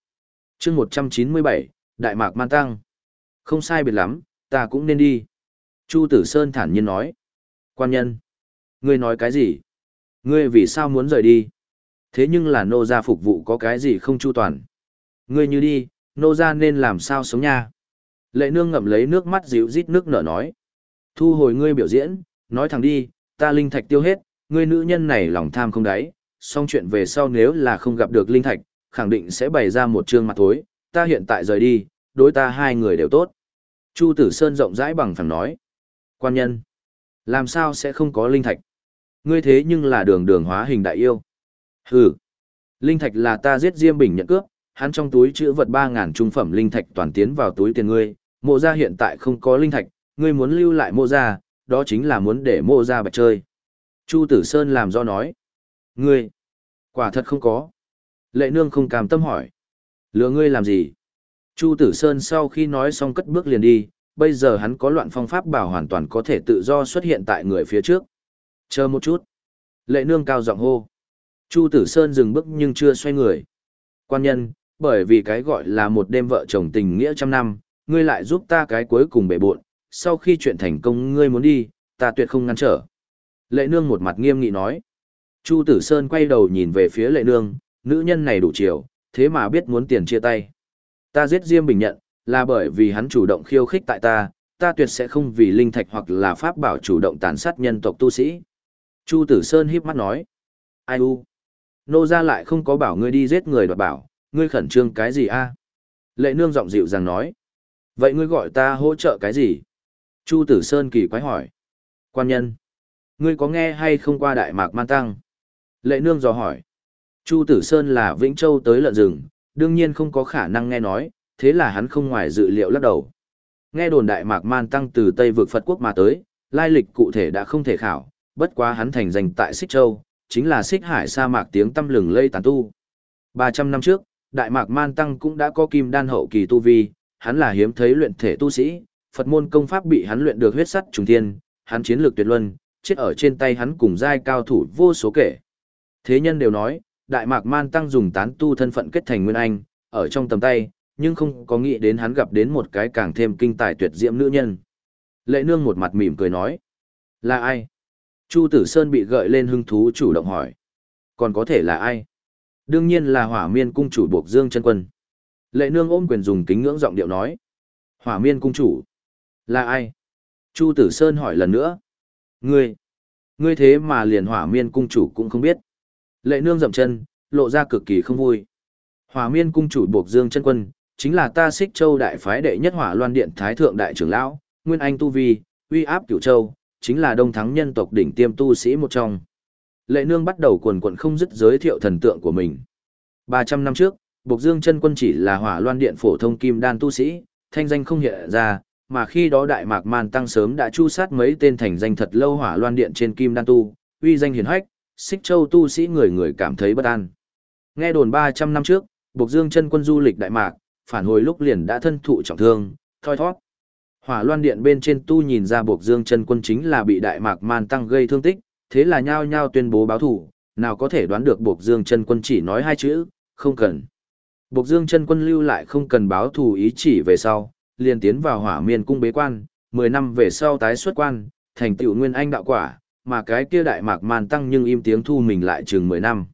A: chương 197, Đại Mạc Man Tăng. Không sai biệt lắm, ta cũng nên đi. Chu Tử Sơn thản nhiên nói. Quan nhân. Ngươi nói cái gì? Ngươi vì sao muốn rời đi? Thế nhưng là nô gia phục vụ có cái gì không chu toàn? Ngươi như đi, nô gia nên làm sao sống nha? Lệ nương ngậm lấy nước mắt dịu rít nước nở nói. Thu hồi ngươi biểu diễn, nói thẳng đi, ta linh thạch tiêu hết, ngươi nữ nhân này lòng tham không đáy, xong chuyện về sau nếu là không gặp được linh thạch, khẳng định sẽ bày ra một trương mặt tối, ta hiện tại rời đi, đối ta hai người đều tốt. Chu Tử Sơn rộng rãi bằng phẳng nói. Quan nhân, làm sao sẽ không có linh thạch? Ngươi thế nhưng là đường đường hóa hình đại yêu. Hừ, linh thạch là ta giết Diêm Bình nhận cướp, hắn trong túi chữ vật 3.000 trung phẩm linh thạch toàn tiến vào túi tiền ngươi, mộ gia hiện tại không có linh thạch, ngươi muốn lưu lại mộ gia, đó chính là muốn để mộ gia bạch chơi. Chu Tử Sơn làm do nói. Ngươi, quả thật không có. Lệ nương không cam tâm hỏi. Lừa ngươi làm gì? Chu Tử Sơn sau khi nói xong cất bước liền đi, bây giờ hắn có loạn phong pháp bảo hoàn toàn có thể tự do xuất hiện tại người phía trước. Chờ một chút. Lệ nương cao giọng hô. Chu Tử Sơn dừng bước nhưng chưa xoay người. Quan nhân, bởi vì cái gọi là một đêm vợ chồng tình nghĩa trăm năm, ngươi lại giúp ta cái cuối cùng bể buộn, sau khi chuyện thành công ngươi muốn đi, ta tuyệt không ngăn trở. Lệ nương một mặt nghiêm nghị nói. Chu Tử Sơn quay đầu nhìn về phía lệ nương, nữ nhân này đủ chiều, thế mà biết muốn tiền chia tay. Ta giết Diêm Bình nhận, là bởi vì hắn chủ động khiêu khích tại ta, ta tuyệt sẽ không vì linh thạch hoặc là pháp bảo chủ động tàn sát nhân tộc tu sĩ. Chu Tử Sơn híp mắt nói. Ai u? Nô ra lại không có bảo ngươi đi giết người đoạt bảo, ngươi khẩn trương cái gì a? Lệ nương giọng dịu dàng nói. Vậy ngươi gọi ta hỗ trợ cái gì? Chu Tử Sơn kỳ quái hỏi. Quan nhân. Ngươi có nghe hay không qua Đại Mạc Man Tăng? Lệ nương dò hỏi. Chu Tử Sơn là Vĩnh Châu tới lợn rừng, đương nhiên không có khả năng nghe nói, thế là hắn không ngoài dự liệu lắc đầu. Nghe đồn Đại Mạc Man Tăng từ Tây vực Phật Quốc mà tới, lai lịch cụ thể đã không thể khảo, bất quá hắn thành danh tại Xích Châu, chính là Xích Hải sa mạc tiếng tâm lừng lây tán tu. 300 năm trước, Đại Mạc Man Tăng cũng đã có kim đan hậu kỳ tu vi, hắn là hiếm thấy luyện thể tu sĩ, Phật môn công pháp bị hắn luyện được huyết sắt trùng thiên, hắn chiến lược tuyệt luân, chết ở trên tay hắn cùng giai cao thủ vô số kể. Thế nhân đều nói, Đại Mạc Man Tăng dùng tán tu thân phận kết thành nguyên anh, ở trong tầm tay, nhưng không có nghĩ đến hắn gặp đến một cái càng thêm kinh tài tuyệt diễm nữ nhân. Lệ nương một mặt mỉm cười nói, là ai? Chu Tử Sơn bị gợi lên hứng thú chủ động hỏi, còn có thể là ai? Đương nhiên là hỏa miên cung chủ buộc dương chân quân. Lệ nương ôm quyền dùng kính ngưỡng giọng điệu nói, hỏa miên cung chủ, là ai? Chu Tử Sơn hỏi lần nữa, ngươi, ngươi thế mà liền hỏa miên cung chủ cũng không biết. Lệ nương dậm chân, lộ ra cực kỳ không vui. Hỏa miên cung chủ buộc dương chân quân, chính là ta xích châu đại phái đệ nhất hỏa loan điện thái thượng đại trưởng lão, nguyên anh tu vi, uy áp cửu châu, chính là đông thắng nhân tộc đỉnh tiêm tu sĩ một trong. Lệ nương bắt đầu quần quận không dứt giới thiệu thần tượng của mình. 300 năm trước, Bộc Dương chân quân chỉ là hỏa loan điện phổ thông kim đan tu sĩ, thanh danh không hiện ra, mà khi đó Đại Mạc Man Tăng sớm đã chu sát mấy tên thành danh thật lâu hỏa loan điện trên kim đan tu, uy danh hiển hách, xích châu tu sĩ người người cảm thấy bất an. Nghe đồn 300 năm trước, Bộc Dương chân quân du lịch Đại Mạc, phản hồi lúc liền đã thân thụ trọng thương, thoi thoát. Hỏa loan điện bên trên tu nhìn ra Bộc Dương chân quân chính là bị Đại Mạc Man Tăng gây thương tích, thế là nhao nhao tuyên bố báo thủ, nào có thể đoán được Bộc Dương chân quân chỉ nói hai chữ, không cần. Bộc Dương chân quân lưu lại không cần báo thù ý chỉ về sau, liền tiến vào hỏa miên cung bế quan, 10 năm về sau tái xuất quan, thành tựu nguyên anh đạo quả, mà cái kia đại mạc man tăng nhưng im tiếng thu mình lại chừng 10 năm.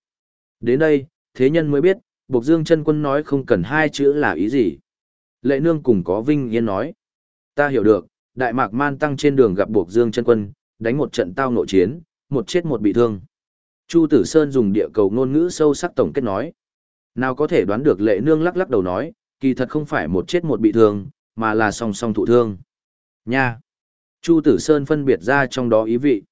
A: Đến đây, thế nhân mới biết, Bộc Dương chân quân nói không cần hai chữ là ý gì. Lệ nương cùng có vinh yên nói. Ta hiểu được, đại mạc man tăng trên đường gặp Bộc Dương chân quân, đánh một trận tao nội chiến, một chết một bị thương. Chu Tử Sơn dùng địa cầu ngôn ngữ sâu sắc tổng kết nói. Nào có thể đoán được lệ nương lắc lắc đầu nói, kỳ thật không phải một chết một bị thương, mà là song song thụ thương. Nha! Chu Tử Sơn phân biệt ra trong đó ý vị.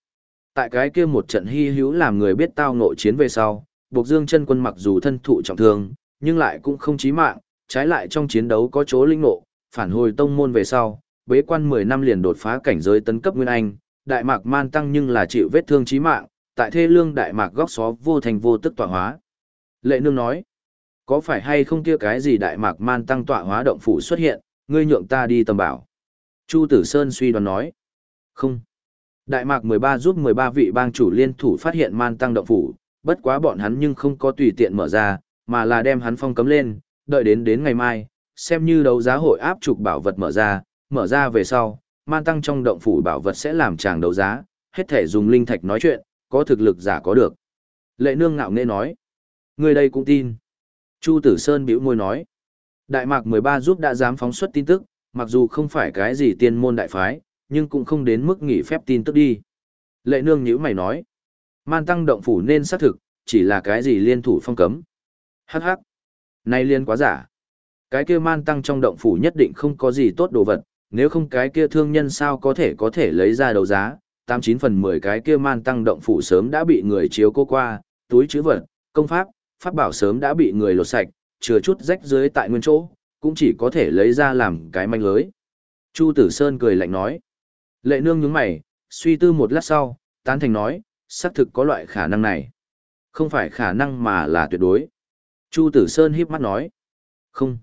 A: Tại cái kia một trận hy hữu làm người biết tao ngộ chiến về sau, Bộc Dương chân quân mặc dù thân thụ trọng thương, nhưng lại cũng không chí mạng, trái lại trong chiến đấu có chỗ linh ngộ, phản hồi tông môn về sau, bế quan 10 năm liền đột phá cảnh giới tấn cấp nguyên anh, đại mạc man tăng nhưng là chịu vết thương chí mạng, tại thê lương đại mạc góc xó vô thành vô tức tọa hóa. Lệ nương nói, có phải hay không kia cái gì đại mạc man tăng tọa hóa động phủ xuất hiện, ngươi nhượng ta đi tầm bảo. Chu Tử Sơn suy đoán nói, không. Đại mạc 13 giúp 13 vị bang chủ liên thủ phát hiện man tăng động phủ, bất quá bọn hắn nhưng không có tùy tiện mở ra, mà là đem hắn phong cấm lên, đợi đến đến ngày mai, xem như đấu giá hội áp trục bảo vật mở ra, mở ra về sau, man tăng trong động phủ bảo vật sẽ làm chàng đấu giá, hết thể dùng linh thạch nói chuyện, có thực lực giả có được. Lệ nương ngạo nghễ nói, người đây cũng tin. Chu Tử Sơn bĩu môi nói, Đại mạc 13 giúp đã dám phóng xuất tin tức, mặc dù không phải cái gì tiên môn đại phái, nhưng cũng không đến mức nghỉ phép tin tức đi. Lệ nương nhữ mày nói, man tăng động phủ nên xác thực, chỉ là cái gì liên thủ phong cấm. Hắc hắc. Nay liên quá giả. Cái kia man tăng trong động phủ nhất định không có gì tốt đồ vật, nếu không cái kia thương nhân sao có thể có thể lấy ra đấu giá, tám chín phần mười cái kia man tăng động phủ sớm đã bị người chiếu cô qua, túi chữ vật, công pháp, pháp bảo sớm đã bị người lột sạch, chừa chút rách dưới tại nguyên chỗ, cũng chỉ có thể lấy ra làm cái manh lưới. Chu Tử Sơn cười lạnh nói. Lệ nương nhướng mày, suy tư một lát sau, tán thành nói, xác thực có loại khả năng này. Không phải khả năng mà là tuyệt đối. Chu Tử Sơn híp mắt nói. Không.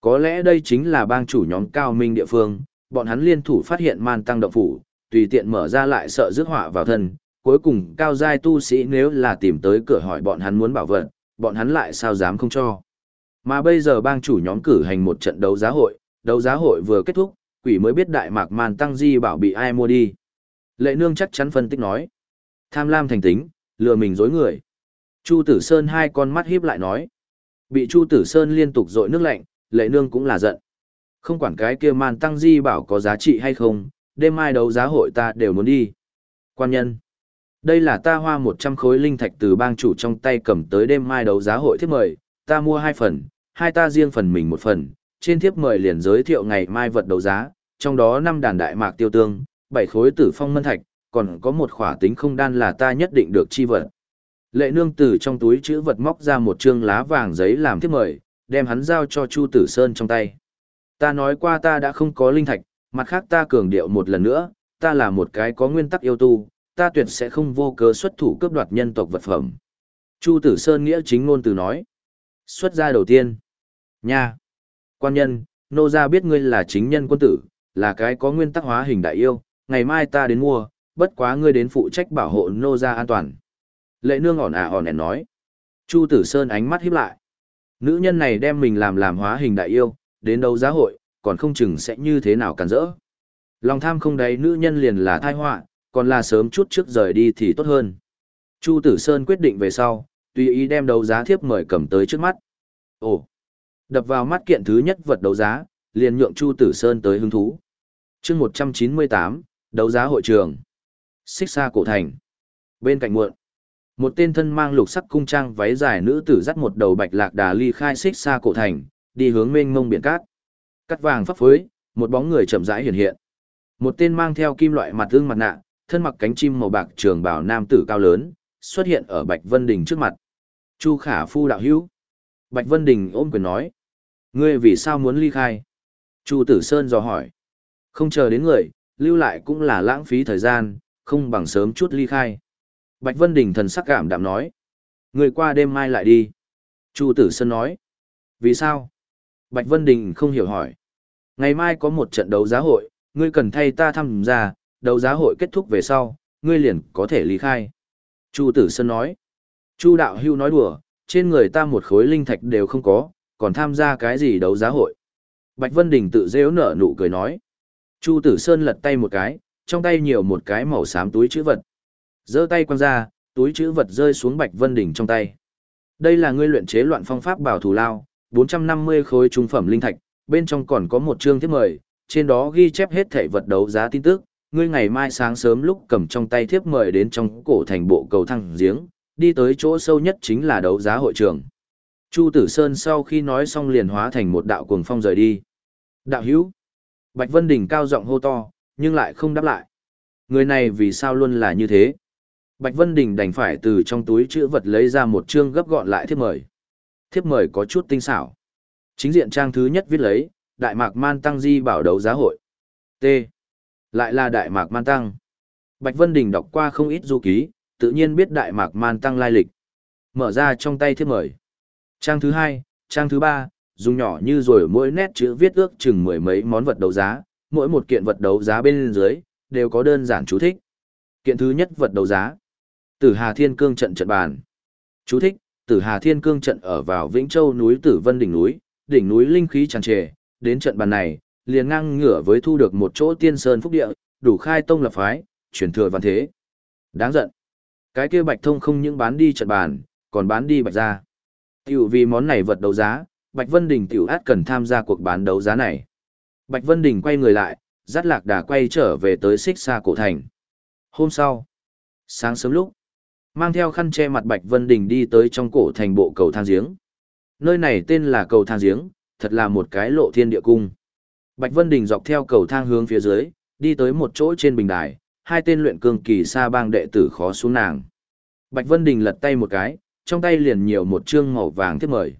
A: Có lẽ đây chính là bang chủ nhóm cao minh địa phương, bọn hắn liên thủ phát hiện man tăng động phủ, tùy tiện mở ra lại sợ rước họa vào thân. Cuối cùng cao giai tu sĩ nếu là tìm tới cửa hỏi bọn hắn muốn bảo vật, bọn hắn lại sao dám không cho. Mà bây giờ bang chủ nhóm cử hành một trận đấu giá hội, đấu giá hội vừa kết thúc, quỷ mới biết đại mạc màn tăng di bảo bị ai mua đi. Lệ nương chắc chắn phân tích nói. Tham lam thành tính, lừa mình dối người. Chu Tử Sơn hai con mắt híp lại nói. Bị Chu Tử Sơn liên tục dội nước lạnh, lệ nương cũng là giận. Không quản cái kia màn tăng di bảo có giá trị hay không, đêm mai đấu giá hội ta đều muốn đi. Quan nhân. Đây là ta hoa 100 khối linh thạch từ bang chủ trong tay cầm tới đêm mai đấu giá hội thiết mời, ta mua hai phần, hai ta riêng phần mình một phần, trên thiếp mời liền giới thiệu ngày mai vật đấu giá, trong đó năm đàn đại mạc tiêu tương, bảy khối tử phong mân thạch, còn có một khỏa tính không đan là ta nhất định được chi vật. Lệ nương tử trong túi chữ vật móc ra một trương lá vàng giấy làm thiếp mời, đem hắn giao cho Chu Tử Sơn trong tay. Ta nói qua ta đã không có linh thạch, mặt khác ta cường điệu một lần nữa, ta là một cái có nguyên tắc yêu tu, ta tuyệt sẽ không vô cớ xuất thủ cướp đoạt nhân tộc vật phẩm. Chu Tử Sơn nghĩa chính ngôn từ nói. Xuất ra đầu tiên. Nha. Quan nhân, nô gia biết ngươi là chính nhân quân tử, là cái có nguyên tắc hóa hình đại yêu, ngày mai ta đến mua, bất quá ngươi đến phụ trách bảo hộ nô gia an toàn. Lệ nương ỏn à ỏn ẻn nói. Chu Tử Sơn ánh mắt híp lại. Nữ nhân này đem mình làm làm hóa hình đại yêu, đến đâu giá hội, còn không chừng sẽ như thế nào cản rỡ. Lòng tham không đấy nữ nhân liền là thai họa, còn là sớm chút trước rời đi thì tốt hơn. Chu Tử Sơn quyết định về sau, tùy ý đem đấu giá thiếp mời cầm tới trước mắt. Ồ, đập vào mắt kiện thứ nhất vật đấu giá, liền nhượng Chu Tử Sơn tới hứng thú. chương 198, đấu giá hội trường. Xích xa cổ thành. Bên cạnh muộn. Một tên thân mang lục sắc cung trang váy dài nữ tử dắt một đầu bạch lạc đà ly khai xích xa cổ thành, đi hướng mênh mông biển cát. Cắt vàng phấp phới, một bóng người chậm rãi hiện hiện. Một tên mang theo kim loại mặt ương mặt nạ, thân mặc cánh chim màu bạc trường bào nam tử cao lớn, xuất hiện ở Bạch Vân Đình trước mặt. Chu Khả Phu đạo hữu. Bạch Vân Đình ôm quyền nói. Ngươi vì sao muốn ly khai? Chu Tử Sơn dò hỏi. Không chờ đến người, lưu lại cũng là lãng phí thời gian, không bằng sớm chút ly khai. Bạch Vân Đình thần sắc cảm đạm nói. Người qua đêm mai lại đi. Chu Tử Sơn nói. Vì sao? Bạch Vân Đình không hiểu hỏi. Ngày mai có một trận đấu giá hội, ngươi cần thay ta tham gia, đấu giá hội kết thúc về sau, ngươi liền có thể ly khai. Chu Tử Sơn nói. Chu Đạo Hưu nói đùa, trên người ta một khối linh thạch đều không có, còn tham gia cái gì đấu giá hội. Bạch Vân Đình tự dễ nở nụ cười nói. Chu Tử Sơn lật tay một cái, trong tay nhiều một cái màu xám túi chữ vật. giơ tay quăng ra, túi chữ vật rơi xuống Bạch Vân Đình trong tay. Đây là ngươi luyện chế loạn phong pháp bảo thủ lao, 450 khối trung phẩm linh thạch, bên trong còn có một chương thiếp mời, trên đó ghi chép hết thảy vật đấu giá tin tức, ngươi ngày mai sáng sớm lúc cầm trong tay thiếp mời đến trong cổ thành bộ cầu thăng giếng, đi tới chỗ sâu nhất chính là đấu giá hội trường. Chu Tử Sơn sau khi nói xong liền hóa thành một đạo cuồng phong rời đi. Đạo hữu. Bạch Vân Đình cao giọng hô to, nhưng lại không đáp lại. Người này vì sao luôn là như thế? Bạch Vân Đình đành phải từ trong túi chữ vật lấy ra một chương gấp gọn lại thiếp mời. Thiếp mời có chút tinh xảo. Chính diện trang thứ nhất viết lấy, Đại Mạc Man Tăng Di bảo đấu giá hội. T. Lại là Đại Mạc Man Tăng. Bạch Vân Đình đọc qua không ít du ký, tự nhiên biết Đại Mạc Man Tăng lai lịch. Mở ra trong tay thiếp mời. Trang thứ hai, trang thứ ba, dùng nhỏ như rồi mỗi nét chữ viết ước chừng mười mấy món vật đấu giá, mỗi một kiện vật đấu giá bên dưới, đều có đơn giản chú thích. Kiện thứ nhất vật đấu giá. Tử Hà Thiên Cương trận trận bàn. Chú thích, Tử Hà Thiên Cương trận ở vào Vĩnh Châu núi Tử Vân đỉnh núi, đỉnh núi linh khí tràn trề, đến trận bàn này, liền ngang ngửa với thu được một chỗ tiên sơn phúc địa, đủ khai tông lập phái, truyền thừa văn thế. Đáng giận. Cái kia Bạch Thông không những bán đi trận bàn, còn bán đi Bạch gia. Tiểu vì món này vật đấu giá, Bạch Vân Đình tiểu át cần tham gia cuộc bán đấu giá này. Bạch Vân Đình quay người lại, dắt lạc đà quay trở về tới xích xa cổ thành. Hôm sau, sáng sớm lúc, Mang theo khăn che mặt Bạch Vân Đình đi tới trong cổ thành bộ cầu thang giếng. Nơi này tên là cầu thang giếng, thật là một cái lộ thiên địa cung. Bạch Vân Đình dọc theo cầu thang hướng phía dưới, đi tới một chỗ trên bình đài, hai tên luyện cương kỳ sa bang đệ tử khó xuống nàng. Bạch Vân Đình lật tay một cái, trong tay liền nhiều một chương màu vàng tiếp mời.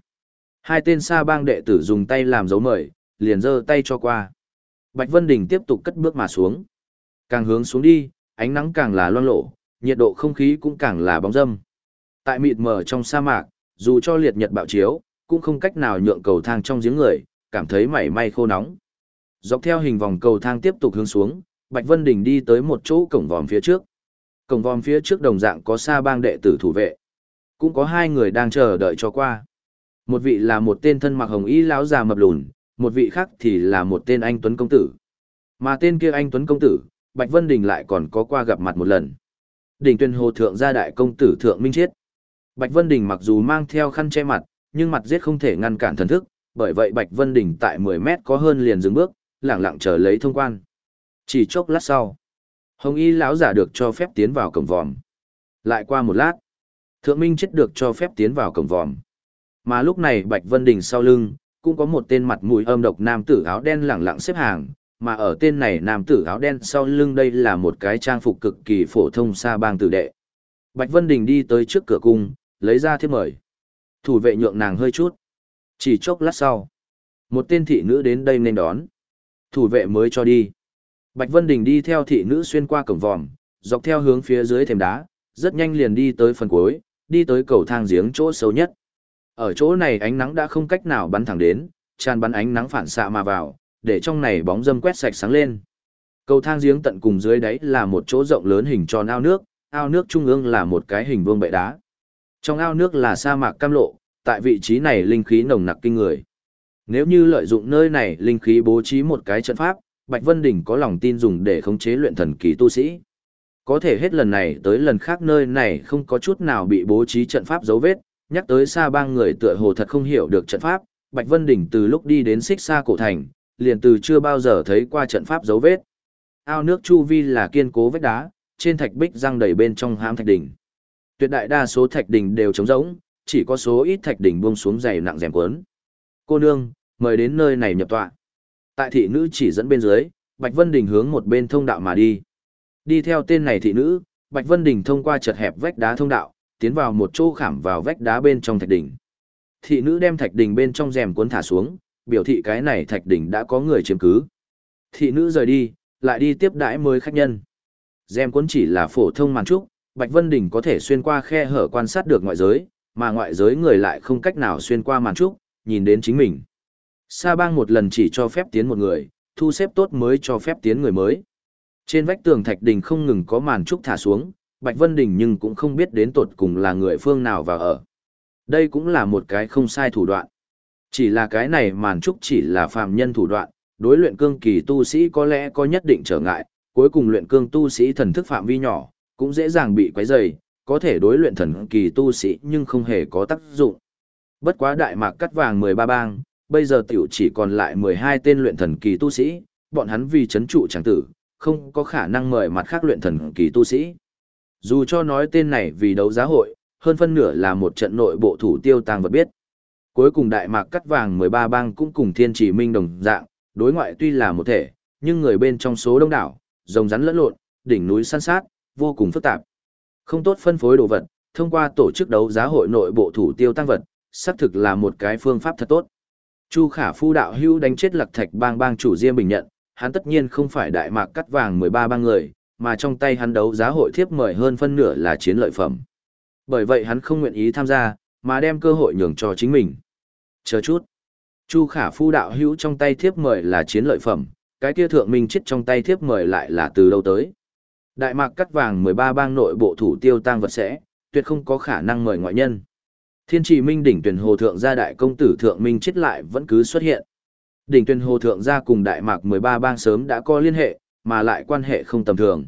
A: Hai tên sa bang đệ tử dùng tay làm dấu mời, liền giơ tay cho qua. Bạch Vân Đình tiếp tục cất bước mà xuống. Càng hướng xuống đi, ánh nắng càng là loang lộ, nhiệt độ không khí cũng càng là bóng dâm. Tại mịt mờ trong sa mạc, dù cho liệt nhật bạo chiếu, cũng không cách nào nhượng cầu thang trong giếng người, cảm thấy mảy may khô nóng. Dọc theo hình vòng cầu thang tiếp tục hướng xuống, Bạch Vân Đình đi tới một chỗ cổng vòm phía trước. Cổng vòm phía trước đồng dạng có sa bang đệ tử thủ vệ. Cũng có hai người đang chờ đợi cho qua. Một vị là một tên thân mặc hồng y lão già mập lùn, một vị khác thì là một tên anh Tuấn Công Tử. Mà tên kia anh Tuấn Công Tử, Bạch Vân Đình lại còn có qua gặp mặt một lần. Đỉnh tuyên hồ thượng gia đại công tử thượng minh chết. Bạch Vân Đình mặc dù mang theo khăn che mặt, nhưng mặt giết không thể ngăn cản thần thức, bởi vậy Bạch Vân Đình tại 10 mét có hơn liền dừng bước, lặng lặng chờ lấy thông quan. Chỉ chốc lát sau, Hồng Y lão giả được cho phép tiến vào cổng vòm. Lại qua một lát, Thượng Minh chết được cho phép tiến vào cổng vòm. Mà lúc này Bạch Vân Đình sau lưng, cũng có một tên mặt mũi âm độc nam tử áo đen lẳng lặng xếp hàng, mà ở tên này nam tử áo đen sau lưng đây là một cái trang phục cực kỳ phổ thông xa bang tử đệ. Bạch Vân Đình đi tới trước cửa cung, lấy ra thiếp mời. Thủ vệ nhượng nàng hơi chút. Chỉ chốc lát sau, một tên thị nữ đến đây nên đón. Thủ vệ mới cho đi. Bạch Vân Đình đi theo thị nữ xuyên qua cổng vòm, dọc theo hướng phía dưới thềm đá, rất nhanh liền đi tới phần cuối, đi tới cầu thang giếng chỗ sâu nhất. Ở chỗ này ánh nắng đã không cách nào bắn thẳng đến, tràn bắn ánh nắng phản xạ mà vào, để trong này bóng dâm quét sạch sáng lên. Cầu thang giếng tận cùng dưới đáy là một chỗ rộng lớn hình tròn ao nước, ao nước trung ương là một cái hình vuông bệ đá. Trong ao nước là sa mạc cam lộ, tại vị trí này linh khí nồng nặc kinh người. Nếu như lợi dụng nơi này linh khí bố trí một cái trận pháp, Bạch Vân Đỉnh có lòng tin dùng để khống chế luyện thần kỳ tu sĩ. Có thể hết lần này tới lần khác nơi này không có chút nào bị bố trí trận pháp dấu vết, nhắc tới xa bang người tựa hồ thật không hiểu được trận pháp, Bạch Vân Đỉnh từ lúc đi đến xích xa cổ thành, liền từ chưa bao giờ thấy qua trận pháp dấu vết. Ao nước chu vi là kiên cố vách đá, trên thạch bích răng đầy bên trong hãm thạch đỉnh. Tuyệt đại đa số thạch đỉnh đều trống rỗng, chỉ có số ít thạch đỉnh buông xuống dày nặng rèm cuốn. Cô nương, mời đến nơi này nhập tọa. Tại thị nữ chỉ dẫn bên dưới, Bạch Vân Đình hướng một bên thông đạo mà đi. Đi theo tên này thị nữ, Bạch Vân Đình thông qua chật hẹp vách đá thông đạo, tiến vào một chỗ khảm vào vách đá bên trong thạch đỉnh. Thị nữ đem thạch đỉnh bên trong rèm cuốn thả xuống, biểu thị cái này thạch đỉnh đã có người chiếm cứ. Thị nữ rời đi, lại đi tiếp đãi mới khách nhân. Rèm cuốn chỉ là phổ thông màn trúc, Bạch Vân Đình có thể xuyên qua khe hở quan sát được ngoại giới, mà ngoại giới người lại không cách nào xuyên qua màn trúc, nhìn đến chính mình. Sa bang một lần chỉ cho phép tiến một người, thu xếp tốt mới cho phép tiến người mới. Trên vách tường thạch đình không ngừng có màn trúc thả xuống, Bạch Vân Đình nhưng cũng không biết đến tột cùng là người phương nào vào ở. Đây cũng là một cái không sai thủ đoạn. Chỉ là cái này màn trúc chỉ là phàm nhân thủ đoạn, đối luyện cương kỳ tu sĩ có lẽ có nhất định trở ngại, cuối cùng luyện cương tu sĩ thần thức phạm vi nhỏ, cũng dễ dàng bị quấy rầy, có thể đối luyện thần kỳ tu sĩ nhưng không hề có tác dụng. Bất quá đại mạc cắt vàng 13 bang, bây giờ tiểu chỉ còn lại 12 tên luyện thần kỳ tu sĩ, bọn hắn vì chấn trụ chẳng tử, không có khả năng mời mặt khác luyện thần kỳ tu sĩ. Dù cho nói tên này vì đấu giá hội, hơn phân nửa là một trận nội bộ thủ tiêu tàng vật biết. Cuối cùng đại mạc cắt vàng 13 bang cũng cùng thiên chỉ minh đồng dạng, đối ngoại tuy là một thể, nhưng người bên trong số đông đảo, rồng rắn lẫn lộn, đỉnh núi săn sát, vô cùng phức tạp. Không tốt phân phối đồ vật, thông qua tổ chức đấu giá hội nội bộ thủ tiêu tăng vật, xác thực là một cái phương pháp thật tốt. Chu Khả Phu đạo hữu đánh chết Lạc Thạch Bang bang chủ Diêm Bình nhận, hắn tất nhiên không phải đại mạc cắt vàng 13 bang người, mà trong tay hắn đấu giá hội thiếp mời hơn phân nửa là chiến lợi phẩm. Bởi vậy hắn không nguyện ý tham gia, mà đem cơ hội nhường cho chính mình. Chờ chút. Chu Khả Phu đạo hữu trong tay thiếp mời là chiến lợi phẩm, cái kia thượng minh chết trong tay thiếp mời lại là từ đâu tới. Đại mạc cắt vàng 13 bang nội bộ thủ tiêu tang vật sẽ, tuyệt không có khả năng mời ngoại nhân. Thiên trì minh đỉnh tuyển hồ thượng gia đại công tử thượng minh chết lại vẫn cứ xuất hiện. Đỉnh Tuyên hồ thượng gia cùng đại mạc 13 bang sớm đã có liên hệ, mà lại quan hệ không tầm thường.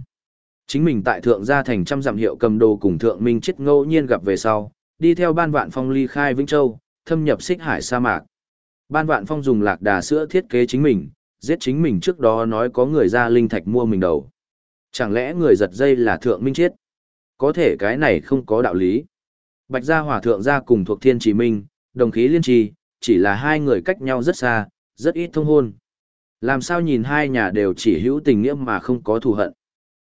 A: Chính mình tại thượng gia thành trăm dặm hiệu cầm đồ cùng thượng minh chết ngẫu nhiên gặp về sau, đi theo ban vạn phong ly khai Vĩnh Châu, thâm nhập xích hải sa mạc. Ban vạn phong dùng lạc đà sữa thiết kế chính mình, giết chính mình trước đó nói có người ra linh thạch mua mình đầu. Chẳng lẽ người giật dây là thượng minh chết? có thể cái này không có đạo lý. Bạch gia hòa thượng gia cùng thuộc thiên chỉ minh, đồng khí liên trì, chỉ là hai người cách nhau rất xa, rất ít thông hôn. Làm sao nhìn hai nhà đều chỉ hữu tình nghĩa mà không có thù hận.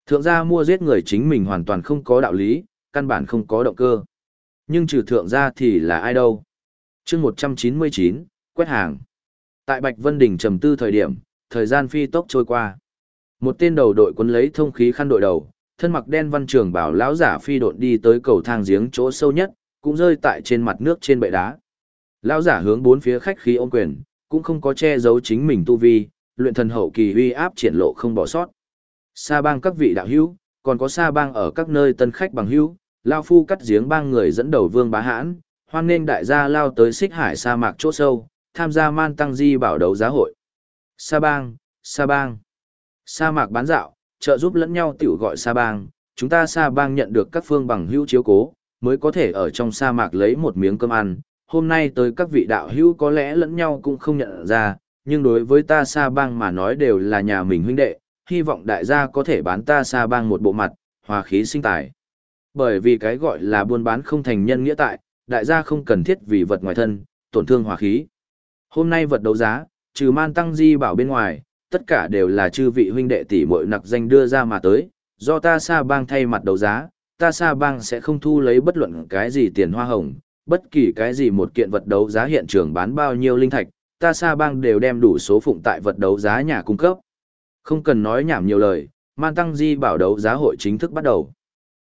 A: Thượng gia mua giết người chính mình hoàn toàn không có đạo lý, căn bản không có động cơ. Nhưng trừ thượng gia thì là ai đâu? chương 199, quét hàng. Tại Bạch Vân Đình trầm tư thời điểm, thời gian phi tốc trôi qua. Một tên đầu đội quân lấy thông khí khăn đội đầu, thân mặc đen văn trường bảo lão giả phi độn đi tới cầu thang giếng chỗ sâu nhất, cũng rơi tại trên mặt nước trên bệ đá. Lão giả hướng bốn phía khách khí ôm quyền, cũng không có che giấu chính mình tu vi, luyện thần hậu kỳ uy áp triển lộ không bỏ sót. Sa bang các vị đạo hữu, còn có sa bang ở các nơi tân khách bằng hữu, lao phu cắt giếng bang người dẫn đầu vương bá hãn, hoan nên đại gia lao tới xích hải sa mạc chỗ sâu, tham gia man tăng di bảo đấu giá hội. Sa bang, sa bang, sa mạc bán dạo, trợ giúp lẫn nhau tiểu gọi sa bang, chúng ta sa bang nhận được các phương bằng hữu chiếu cố, mới có thể ở trong sa mạc lấy một miếng cơm ăn. Hôm nay tới các vị đạo hữu có lẽ lẫn nhau cũng không nhận ra, nhưng đối với ta sa bang mà nói đều là nhà mình huynh đệ, hy vọng đại gia có thể bán ta sa bang một bộ mặt, hòa khí sinh tài. Bởi vì cái gọi là buôn bán không thành nhân nghĩa tại, đại gia không cần thiết vì vật ngoài thân, tổn thương hòa khí. Hôm nay vật đấu giá, trừ man tăng di bảo bên ngoài, tất cả đều là chư vị huynh đệ tỷ muội nặc danh đưa ra mà tới, do ta sa bang thay mặt đấu giá, ta sa bang sẽ không thu lấy bất luận cái gì tiền hoa hồng, bất kỳ cái gì một kiện vật đấu giá hiện trường bán bao nhiêu linh thạch, ta sa bang đều đem đủ số phụng tại vật đấu giá nhà cung cấp. Không cần nói nhảm nhiều lời, man tăng di bảo đấu giá hội chính thức bắt đầu.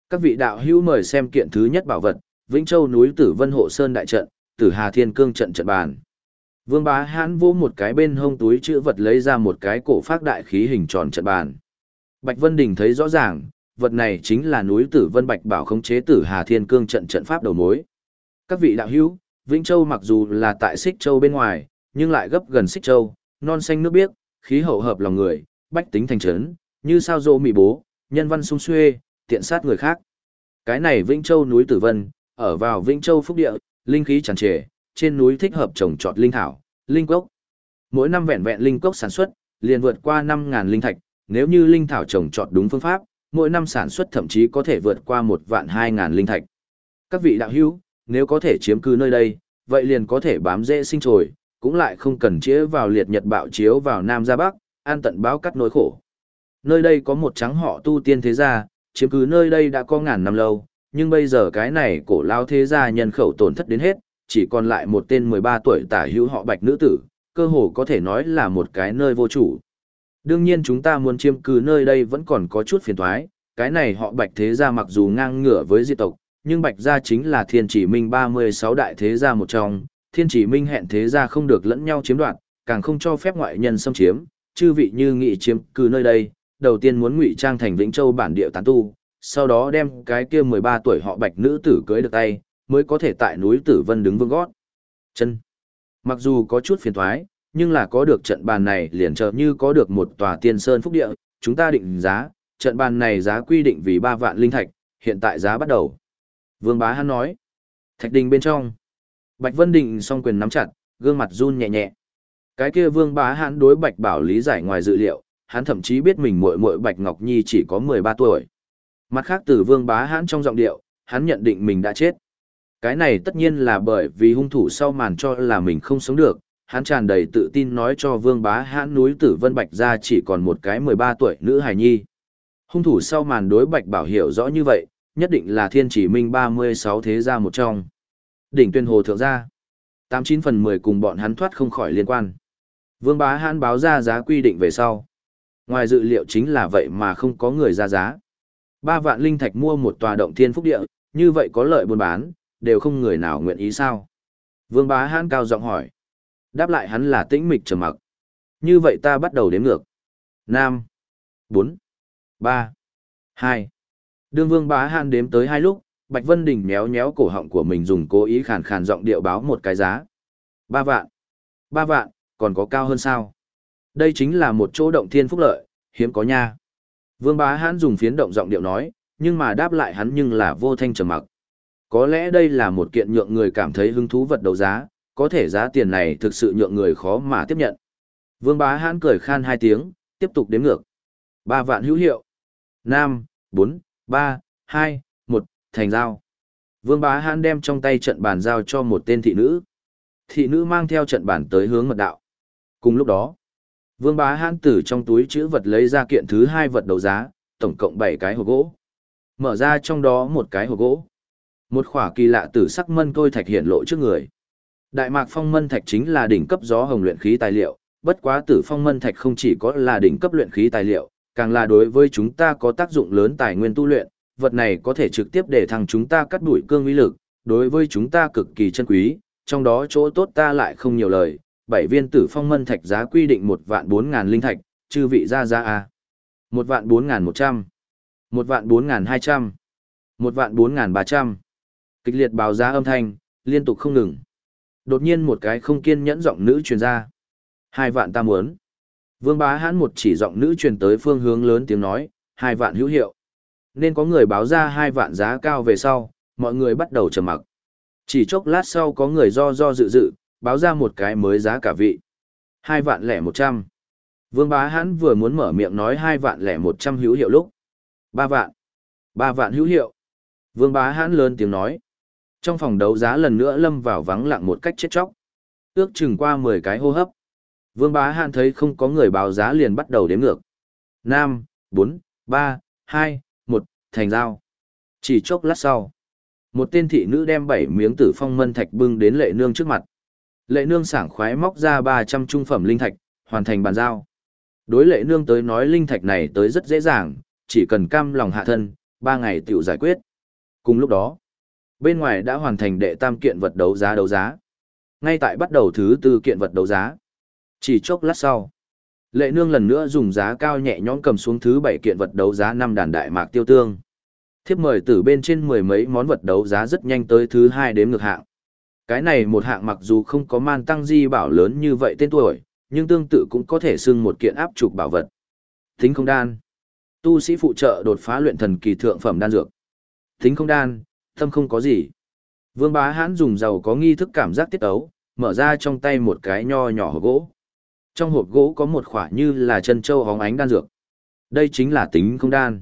A: Các vị đạo hữu mời xem kiện thứ nhất bảo vật, Vĩnh Châu núi Tử Vân Hộ Sơn đại trận, Tử Hà Thiên Cương trận trận bàn. Vương Bá Hãn vô một cái bên hông túi chữ vật lấy ra một cái cổ phát đại khí hình tròn trận bàn. Bạch Vân Đình thấy rõ ràng, vật này chính là núi Tử Vân Bạch Bảo khống chế Tử Hà Thiên Cương trận trận pháp đầu mối. Các vị đạo hữu, Vĩnh Châu mặc dù là tại Xích Châu bên ngoài, nhưng lại gấp gần Xích Châu, non xanh nước biếc, khí hậu hợp lòng người, bách tính thành trấn, như sao rô mị bố, nhân văn sung xuê, tiện sát người khác. Cái này Vĩnh Châu núi Tử Vân, ở vào Vĩnh Châu Phúc Địa, linh khí tràn trề, trên núi thích hợp trồng trọt linh thảo, linh cốc. Mỗi năm vẹn vẹn linh cốc sản xuất, liền vượt qua năm ngàn linh thạch, nếu như linh thảo trồng trọt đúng phương pháp, mỗi năm sản xuất thậm chí có thể vượt qua một vạn hai ngàn linh thạch. Các vị đạo hữu, nếu có thể chiếm cứ nơi đây, vậy liền có thể bám dễ sinh trồi, cũng lại không cần chĩa vào liệt nhật bạo chiếu vào Nam ra Bắc, an tận báo cắt nỗi khổ. Nơi đây có một trắng họ tu tiên thế gia, chiếm cứ nơi đây đã có ngàn năm lâu, nhưng bây giờ cái này cổ lao thế gia nhân khẩu tổn thất đến hết, chỉ còn lại một tên 13 tuổi tả hữu họ bạch nữ tử, cơ hồ có thể nói là một cái nơi vô chủ. Đương nhiên chúng ta muốn chiếm cứ nơi đây vẫn còn có chút phiền thoái, cái này họ bạch thế gia mặc dù ngang ngửa với diệt tộc, nhưng bạch gia chính là thiên chỉ minh 36 đại thế gia một trong, thiên chỉ minh hẹn thế gia không được lẫn nhau chiếm đoạt, càng không cho phép ngoại nhân xâm chiếm, chư vị như nghị chiếm cứ nơi đây, đầu tiên muốn ngụy trang thành Vĩnh Châu bản địa tán tu, sau đó đem cái kia 13 tuổi họ bạch nữ tử cưới được tay, mới có thể tại núi Tử Vân đứng vững gót. Chân. Mặc dù có chút phiền thoái, nhưng là có được trận bàn này liền trợ như có được một tòa tiên sơn phúc địa, chúng ta định giá, trận bàn này giá quy định vì 3 vạn linh thạch, hiện tại giá bắt đầu. Vương Bá Hán nói. Thạch đình bên trong. Bạch Vân Định song quyền nắm chặt, gương mặt run nhẹ nhẹ. Cái kia Vương Bá Hán đối Bạch Bảo lý giải ngoài dự liệu, hắn thậm chí biết mình muội muội Bạch Ngọc Nhi chỉ có 13 tuổi. Mặt khác từ Vương Bá Hán trong giọng điệu, hắn nhận định mình đã chết. Cái này tất nhiên là bởi vì hung thủ sau màn cho là mình không sống được, hắn tràn đầy tự tin nói cho Vương Bá Hán núi Tử Vân Bạch ra chỉ còn một cái 13 tuổi nữ hài nhi. Hung thủ sau màn đối Bạch Bảo hiểu rõ như vậy, nhất định là Thiên Chỉ Minh 36 thế gia một trong. Đỉnh Tuyên Hồ thượng gia. 89 phần 10 cùng bọn hắn thoát không khỏi liên quan. Vương Bá hãn báo ra giá quy định về sau. Ngoài dự liệu chính là vậy mà không có người ra giá. Ba vạn linh thạch mua một tòa động thiên phúc địa, như vậy có lợi buôn bán, đều không người nào nguyện ý sao. Vương bá hãn cao giọng hỏi. Đáp lại hắn là tĩnh mịch trầm mặc. Như vậy ta bắt đầu đếm ngược. Nam. bốn, ba, hai. Đương vương bá Hàn đếm tới hai lúc, Bạch Vân Đình méo méo cổ họng của mình dùng cố ý khàn khàn giọng điệu báo một cái giá. Ba vạn. Ba vạn, còn có cao hơn sao? Đây chính là một chỗ động thiên phúc lợi, hiếm có nha. Vương bá hãn dùng phiến động giọng điệu nói, nhưng mà đáp lại hắn nhưng là vô thanh trầm mặc. Có lẽ đây là một kiện nhượng người cảm thấy hứng thú vật đấu giá, có thể giá tiền này thực sự nhượng người khó mà tiếp nhận. Vương bá hãn cười khan hai tiếng, tiếp tục đếm ngược. Ba vạn hữu hiệu. Nam, bốn, ba, hai, một. thành dao. Vương bá hãn đem trong tay trận bàn giao cho một tên thị nữ. Thị nữ mang theo trận bàn tới hướng mật đạo. Cùng lúc đó, Vương bá hãn từ trong túi chữ vật lấy ra kiện thứ hai vật đấu giá, tổng cộng bảy cái hộp gỗ. Mở ra trong đó một cái hộp gỗ. Một khỏa kỳ lạ tử sắc mân tôi thạch hiện lộ trước người. Đại mạc phong mân thạch chính là đỉnh cấp gió hồng luyện khí tài liệu, bất quá tử phong mân thạch không chỉ có là đỉnh cấp luyện khí tài liệu, càng là đối với chúng ta có tác dụng lớn tài nguyên tu luyện, vật này có thể trực tiếp để thằng chúng ta cắt đuổi cương uy lực, đối với chúng ta cực kỳ chân quý, trong đó chỗ tốt ta lại không nhiều lời, bảy viên tử phong mân thạch giá quy định một vạn bốn ngàn linh thạch, chư vị ra ra a. Một vạn bốn ngàn một trăm một vạn bốn ngàn hai trăm một vạn bốn ngàn ba trăm. Kịch liệt báo giá âm thanh liên tục không ngừng. Đột nhiên một cái không kiên nhẫn giọng nữ truyền ra. Hai vạn ta muốn vương bá hãn một chỉ giọng nữ truyền tới phương hướng lớn tiếng nói, hai vạn hữu hiệu nên có người báo ra hai vạn giá cao về sau, mọi người bắt đầu trầm mặc chỉ chốc lát sau có người do do dự dự, báo ra một cái mới giá cả vị hai vạn lẻ một trăm Vương bá hãn vừa muốn mở miệng nói hai vạn lẻ một trăm hữu hiệu lúc. Ba vạn. Ba vạn hữu hiệu. Vương bá hãn lớn tiếng nói. Trong phòng đấu giá lần nữa lâm vào vắng lặng một cách chết chóc. Ước chừng qua mười cái hô hấp. Vương bá hãn thấy không có người báo giá liền bắt đầu đếm ngược. Năm, bốn, ba, hai, một, thành giao. Chỉ chốc lát sau. Một tên thị nữ đem bảy miếng tử phong mân thạch bưng đến lệ nương trước mặt. Lệ nương sảng khoái móc ra ba trăm trung phẩm linh thạch, hoàn thành bàn giao. Đối lệ nương tới nói linh thạch này tới rất dễ dàng, chỉ cần cam lòng hạ thân, ba ngày tiểu giải quyết. Cùng lúc đó, bên ngoài đã hoàn thành đệ tam kiện vật đấu giá đấu giá. Ngay tại bắt đầu thứ tư kiện vật đấu giá. Chỉ chốc lát sau, lệ nương lần nữa dùng giá cao nhẹ nhõm cầm xuống thứ bảy kiện vật đấu giá năm đàn đại mạc tiêu tương. Thiếp mời từ bên trên mười mấy món vật đấu giá rất nhanh tới thứ hai đếm ngược hạng. Cái này một hạng mặc dù không có man tăng di bảo lớn như vậy tên tuổi, nhưng tương tự cũng có thể xưng một kiện áp trục bảo vật. Thính không đan. Tu sĩ phụ trợ đột phá luyện thần kỳ thượng phẩm đan dược. Thính không đan, tâm không có gì. Vương bá hãn dùng dầu có nghi thức cảm giác tiết ấu, mở ra trong tay một cái nho nhỏ gỗ. Trong hộp gỗ có một khỏa như là chân châu hóng ánh đan dược. Đây chính là tính không đan.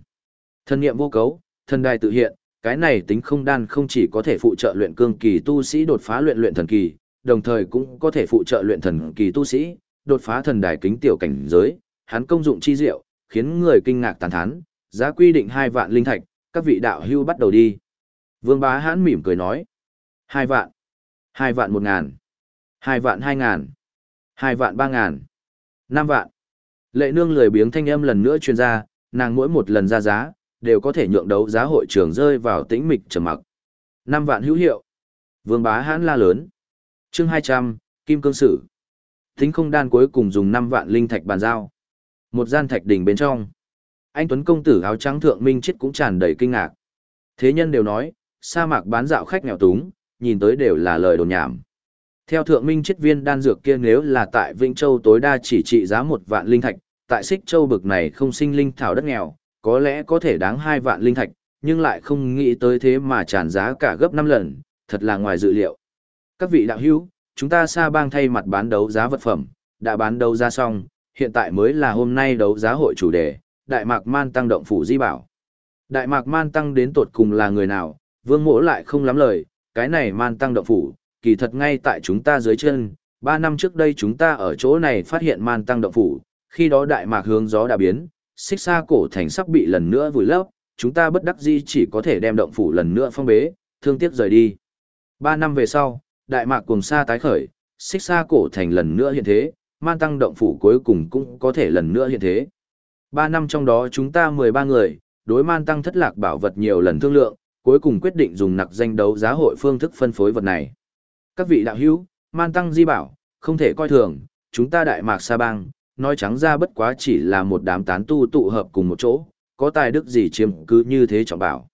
A: Thần niệm vô cấu, thần đài tự hiện, cái này tính không đan không chỉ có thể phụ trợ luyện cương kỳ tu sĩ đột phá luyện luyện thần kỳ, đồng thời cũng có thể phụ trợ luyện thần kỳ tu sĩ, đột phá thần đài kính tiểu cảnh giới, hắn công dụng chi diệu, khiến người kinh ngạc tàn thán, giá quy định hai vạn linh thạch, các vị đạo hưu bắt đầu đi. Vương bá hãn mỉm cười nói. hai vạn, hai vạn một ngàn, hai vạn hai ngàn, hai vạn ba ngàn, năm vạn. Lệ nương lười biếng thanh âm lần nữa chuyên ra, nàng mỗi một lần ra giá, đều có thể nhượng đấu giá hội trường rơi vào tĩnh mịch trầm mặc. năm vạn hữu hiệu. Vương bá hãn la lớn. chương hai trăm Kim Cương Sử. Thính không đan cuối cùng dùng năm vạn linh thạch bàn giao. Một gian thạch đỉnh bên trong. Anh Tuấn công tử áo trắng thượng minh chết cũng tràn đầy kinh ngạc. Thế nhân đều nói, sa mạc bán dạo khách nghèo túng, nhìn tới đều là lời đồn nhảm. Theo thượng minh chết viên đan dược kia nếu là tại Vĩnh Châu tối đa chỉ trị giá một vạn linh thạch, tại Xích Châu bực này không sinh linh thảo đất nghèo, có lẽ có thể đáng hai vạn linh thạch, nhưng lại không nghĩ tới thế mà tràn giá cả gấp 5 lần, thật là ngoài dự liệu. Các vị đạo hữu, chúng ta xa bang thay mặt bán đấu giá vật phẩm, đã bán đấu giá xong, hiện tại mới là hôm nay đấu giá hội chủ đề, Đại Mạc Man Tăng Động Phủ Di Bảo. Đại Mạc Man Tăng đến tột cùng là người nào, vương mỗ lại không lắm lời, cái này Man Tăng Động Phủ, kỳ thật ngay tại chúng ta dưới chân, ba năm trước đây chúng ta ở chỗ này phát hiện Man Tăng Động Phủ, khi đó Đại Mạc hướng gió đã biến, xích xa cổ thành sắp bị lần nữa vùi lấp, chúng ta bất đắc dĩ chỉ có thể đem động phủ lần nữa phong bế, thương tiếc rời đi. Ba năm về sau, đại mạc cùng xa tái khởi, xích xa cổ thành lần nữa hiện thế, man tăng động phủ cuối cùng cũng có thể lần nữa hiện thế. Ba năm trong đó chúng ta 13 người, đối man tăng thất lạc bảo vật nhiều lần thương lượng, cuối cùng quyết định dùng nặc danh đấu giá hội phương thức phân phối vật này. Các vị đạo hữu, man tăng di bảo, không thể coi thường, chúng ta đại mạc sa bang, nói trắng ra bất quá chỉ là một đám tán tu tụ hợp cùng một chỗ, có tài đức gì chiếm cứ như thế trọng bảo.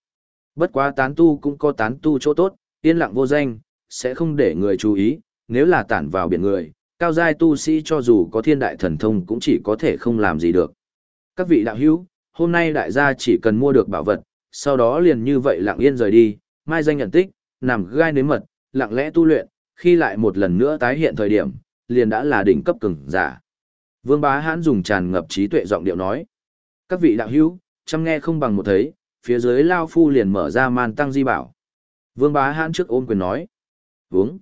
A: Bất quá tán tu cũng có tán tu chỗ tốt, yên lặng vô danh, sẽ không để người chú ý, nếu là tản vào biển người, cao giai tu sĩ cho dù có thiên đại thần thông cũng chỉ có thể không làm gì được. Các vị đạo hữu, hôm nay đại gia chỉ cần mua được bảo vật, sau đó liền như vậy lặng yên rời đi, mai danh nhận tích, nằm gai nếm mật, lặng lẽ tu luyện, khi lại một lần nữa tái hiện thời điểm, liền đã là đỉnh cấp cường giả. Vương Bá Hãn dùng tràn ngập trí tuệ giọng điệu nói: "Các vị đạo hữu, chăm nghe không bằng một thấy, phía dưới Lao Phu liền mở ra man tăng di bảo. Vương Bá Hán trước ôm quyền nói. Vướng.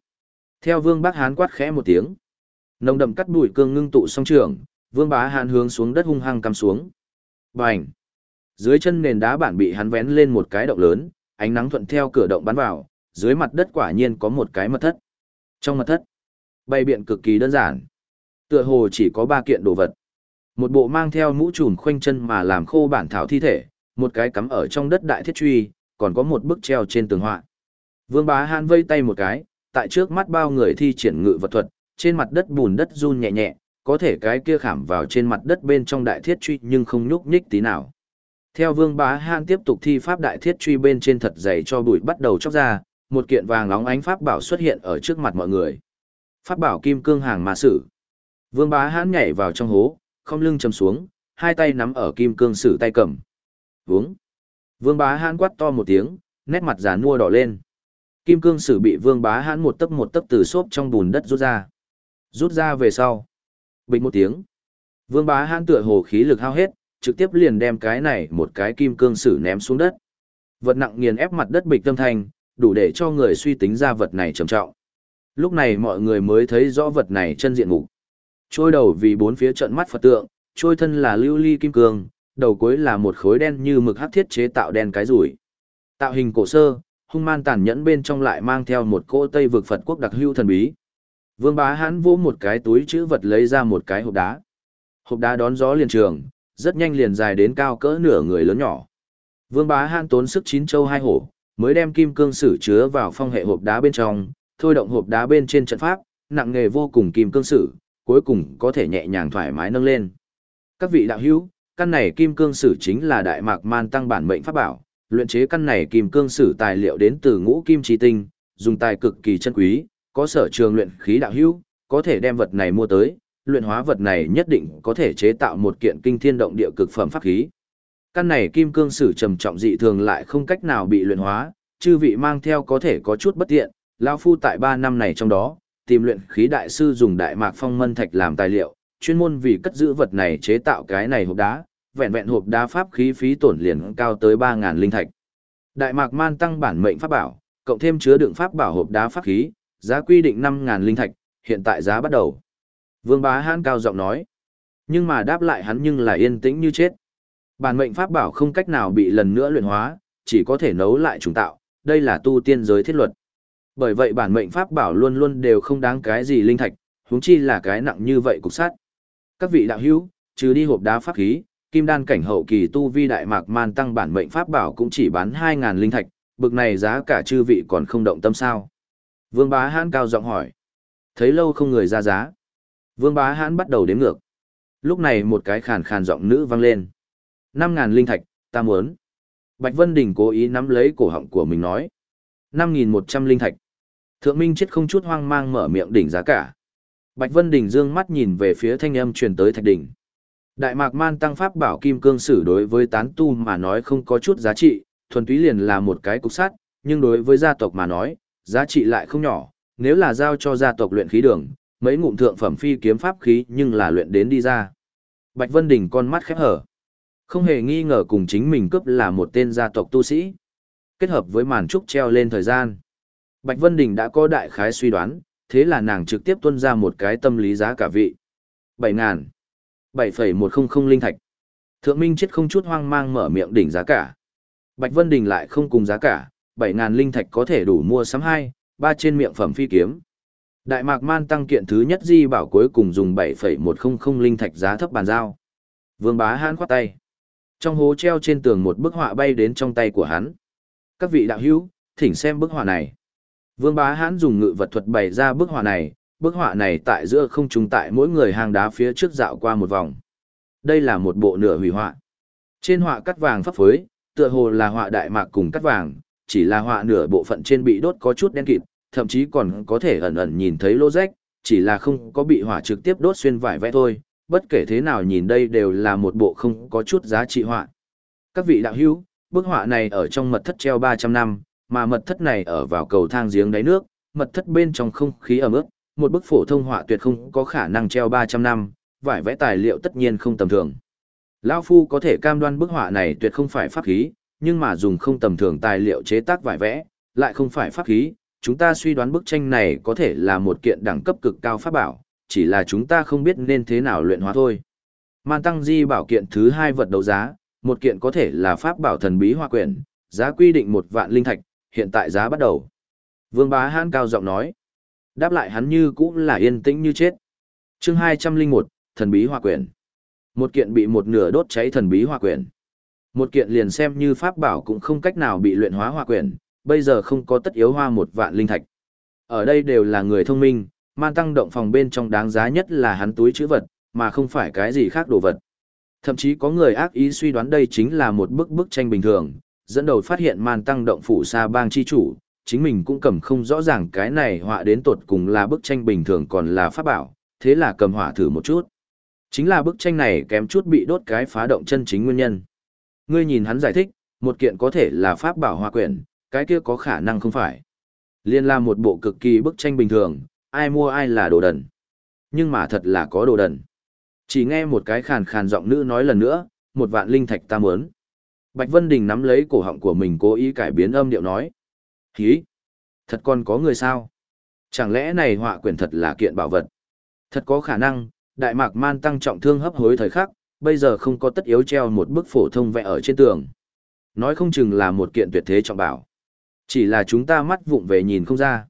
A: Theo Vương Bá Hán quát khẽ một tiếng. Nồng đậm cắt bụi cương ngưng tụ song trường, Vương Bá Hán hướng xuống đất hung hăng cắm xuống. Bành. Dưới chân nền đá bản bị hắn vén lên một cái động lớn, ánh nắng thuận theo cửa động bắn vào, dưới mặt đất quả nhiên có một cái mật thất. Trong mật thất, bày biện cực kỳ đơn giản. Tựa hồ chỉ có ba kiện đồ vật. Một bộ mang theo mũ trùm khoanh chân mà làm khô bản thảo thi thể, một cái cắm ở trong đất đại thiết truy, còn có một bức treo trên tường họa. Vương Bá Hán vây tay một cái, tại trước mắt bao người thi triển ngự vật thuật, trên mặt đất bùn đất run nhẹ nhẹ, có thể cái kia khảm vào trên mặt đất bên trong đại thiết truy nhưng không nhúc nhích tí nào. Theo Vương Bá Hán tiếp tục thi pháp đại thiết truy bên trên thật dày cho bụi bắt đầu chóc ra, một kiện vàng nóng ánh pháp bảo xuất hiện ở trước mặt mọi người. Pháp bảo kim cương hàng ma sử. Vương Bá Hán nhảy vào trong hố, không lưng chầm xuống, hai tay nắm ở kim cương sử tay cầm. Vướng. Vương Bá Hán quát to một tiếng, nét mặt già nua đỏ lên. Kim cương sử bị Vương Bá Hán một tấc một tấc từ xốp trong bùn đất rút ra. Rút ra về sau. Bình một tiếng. Vương Bá Hán tựa hồ khí lực hao hết, trực tiếp liền đem cái này một cái kim cương sử ném xuống đất. Vật nặng nghiền ép mặt đất bịch tâm thành, đủ để cho người suy tính ra vật này trầm trọng. Lúc này mọi người mới thấy rõ vật này chân diện mục. Trôi đầu vì bốn phía trận mắt Phật tượng, trôi thân là lưu ly kim cương, đầu cuối là một khối đen như mực hắc thiết chế tạo đen cái rủi. Tạo hình cổ sơ, hung man tàn nhẫn bên trong lại mang theo một cỗ Tây vực Phật quốc đặc hữu thần bí. Vương Bá Hãn vỗ một cái túi chữ vật lấy ra một cái hộp đá. Hộp đá đón gió liền trường, rất nhanh liền dài đến cao cỡ nửa người lớn nhỏ. Vương Bá Hãn tốn sức chín châu hai hổ, mới đem kim cương sử chứa vào phong hệ hộp đá bên trong, thôi động hộp đá bên trên trận pháp, nặng nghề vô cùng kim cương sử, cuối cùng có thể nhẹ nhàng thoải mái nâng lên. Các vị đạo hữu, căn này kim cương sử chính là đại mạc man tăng bản mệnh pháp bảo, luyện chế căn này kim cương sử tài liệu đến từ ngũ kim chi tinh, dùng tài cực kỳ chân quý, có sở trường luyện khí đạo hữu, có thể đem vật này mua tới, luyện hóa vật này nhất định có thể chế tạo một kiện kinh thiên động địa cực phẩm pháp khí. Căn này kim cương sử trầm trọng dị thường lại không cách nào bị luyện hóa, chư vị mang theo có thể có chút bất tiện, lão phu tại 3 năm này trong đó, tìm luyện khí đại sư dùng đại mạc phong mân thạch làm tài liệu, chuyên môn vì cất giữ vật này chế tạo cái này hộp đá, vẹn vẹn hộp đá pháp khí phí tổn liền cao tới 3000 linh thạch. Đại mạc man tăng bản mệnh pháp bảo, cộng thêm chứa đựng pháp bảo hộp đá pháp khí, giá quy định 5000 linh thạch, hiện tại giá bắt đầu. Vương Bá hãn cao giọng nói. Nhưng mà đáp lại hắn nhưng là yên tĩnh như chết. Bản mệnh pháp bảo không cách nào bị lần nữa luyện hóa, chỉ có thể nấu lại trùng tạo, đây là tu tiên giới thiết luật. Bởi vậy bản mệnh pháp bảo luôn luôn đều không đáng cái gì linh thạch, huống chi là cái nặng như vậy cục sát. Các vị đạo hữu, trừ đi hộp đá pháp khí, kim đan cảnh hậu kỳ tu vi đại mạc man tăng bản mệnh pháp bảo cũng chỉ bán 2000 linh thạch, bực này giá cả chư vị còn không động tâm sao? Vương Bá Hãn cao giọng hỏi. Thấy lâu không người ra giá. Vương Bá Hãn bắt đầu đếm ngược. Lúc này một cái khàn khàn giọng nữ vang lên. 5000 linh thạch, ta muốn. Bạch Vân Đình cố ý nắm lấy cổ họng của mình nói. 5.100 linh thạch. Thượng Minh chết không chút hoang mang mở miệng đỉnh giá cả. Bạch Vân Đình dương mắt nhìn về phía thanh âm truyền tới thạch đỉnh. Đại Mạc Man tăng pháp bảo kim cương sử đối với tán tu mà nói không có chút giá trị, thuần túy liền là một cái cục sắt, nhưng đối với gia tộc mà nói, giá trị lại không nhỏ, nếu là giao cho gia tộc luyện khí đường, mấy ngụm thượng phẩm phi kiếm pháp khí nhưng là luyện đến đi ra. Bạch Vân Đình con mắt khép hở. Không hề nghi ngờ cùng chính mình cướp là một tên gia tộc tu sĩ. Kết hợp với màn trúc treo lên thời gian. Bạch Vân Đình đã có đại khái suy đoán, thế là nàng trực tiếp tuân ra một cái tâm lý giá cả vị. 7 ngàn. 7,100 linh thạch. Thượng Minh chết không chút hoang mang mở miệng đỉnh giá cả. Bạch Vân Đình lại không cùng giá cả, 7.000 linh thạch có thể đủ mua sắm hai, ba trên miệng phẩm phi kiếm. Đại Mạc Man tăng kiện thứ nhất di bảo cuối cùng dùng 7,100 linh thạch giá thấp bàn giao. Vương Bá Hán khoát tay. Trong hố treo trên tường một bức họa bay đến trong tay của hắn. Các vị đạo hữu, thỉnh xem bức họa này. Vương Bá Hán dùng ngự vật thuật bày ra bức họa này, bức họa này tại giữa không trung tại mỗi người hang đá phía trước dạo qua một vòng. Đây là một bộ nửa hủy họa. Trên họa cắt vàng phấp phới, tựa hồ là họa đại mạc cùng cắt vàng, chỉ là họa nửa bộ phận trên bị đốt có chút đen kịt, thậm chí còn có thể ẩn ẩn nhìn thấy lỗ rách, chỉ là không có bị hỏa trực tiếp đốt xuyên vải vẽ thôi, bất kể thế nào nhìn đây đều là một bộ không có chút giá trị họa. Các vị đạo hữu, bức họa này ở trong mật thất treo 300 năm, mà mật thất này ở vào cầu thang giếng đáy nước, mật thất bên trong không khí ẩm ướt, một bức phổ thông họa tuyệt không có khả năng treo 300 năm, vải vẽ tài liệu tất nhiên không tầm thường. Lão phu có thể cam đoan bức họa này tuyệt không phải pháp khí, nhưng mà dùng không tầm thường tài liệu chế tác vải vẽ, lại không phải pháp khí, chúng ta suy đoán bức tranh này có thể là một kiện đẳng cấp cực cao pháp bảo, chỉ là chúng ta không biết nên thế nào luyện hóa thôi. Man Tăng Di bảo kiện thứ hai vật đấu giá, một kiện có thể là pháp bảo thần bí hoa quyển, giá quy định một vạn linh thạch, hiện tại giá bắt đầu. Vương Bá Hãn cao giọng nói. Đáp lại hắn như cũng là yên tĩnh như chết. chương 201, thần bí hoa quyển. Một kiện bị một nửa đốt cháy thần bí hoa quyển. Một kiện liền xem như pháp bảo cũng không cách nào bị luyện hóa hoa quyển, bây giờ không có tất yếu hoa một vạn linh thạch. Ở đây đều là người thông minh, man tăng động phòng bên trong đáng giá nhất là hắn túi chữ vật, mà không phải cái gì khác đồ vật. Thậm chí có người ác ý suy đoán đây chính là một bức bức tranh bình thường, dẫn đầu phát hiện man tăng động phủ xa bang chi chủ, chính mình cũng cầm không rõ ràng cái này họa đến tột cùng là bức tranh bình thường còn là pháp bảo, thế là cầm họa thử một chút. Chính là bức tranh này kém chút bị đốt cái phá động chân chính nguyên nhân. Ngươi nhìn hắn giải thích, một kiện có thể là pháp bảo hòa quyển, cái kia có khả năng không phải. Liên là một bộ cực kỳ bức tranh bình thường, ai mua ai là đồ đần. Nhưng mà thật là có đồ đần. Chỉ nghe một cái khàn khàn giọng nữ nói lần nữa, một vạn linh thạch ta muốn. Bạch Vân Đình nắm lấy cổ họng của mình cố ý cải biến âm điệu nói. Hí! Thật còn có người sao? Chẳng lẽ này họa quyển thật là kiện bảo vật? Thật có khả năng, Đại Mạc Man tăng trọng thương hấp hối thời khắc, bây giờ không có tất yếu treo một bức phổ thông vẽ ở trên tường. Nói không chừng là một kiện tuyệt thế trọng bảo. Chỉ là chúng ta mắt vụng về nhìn không ra.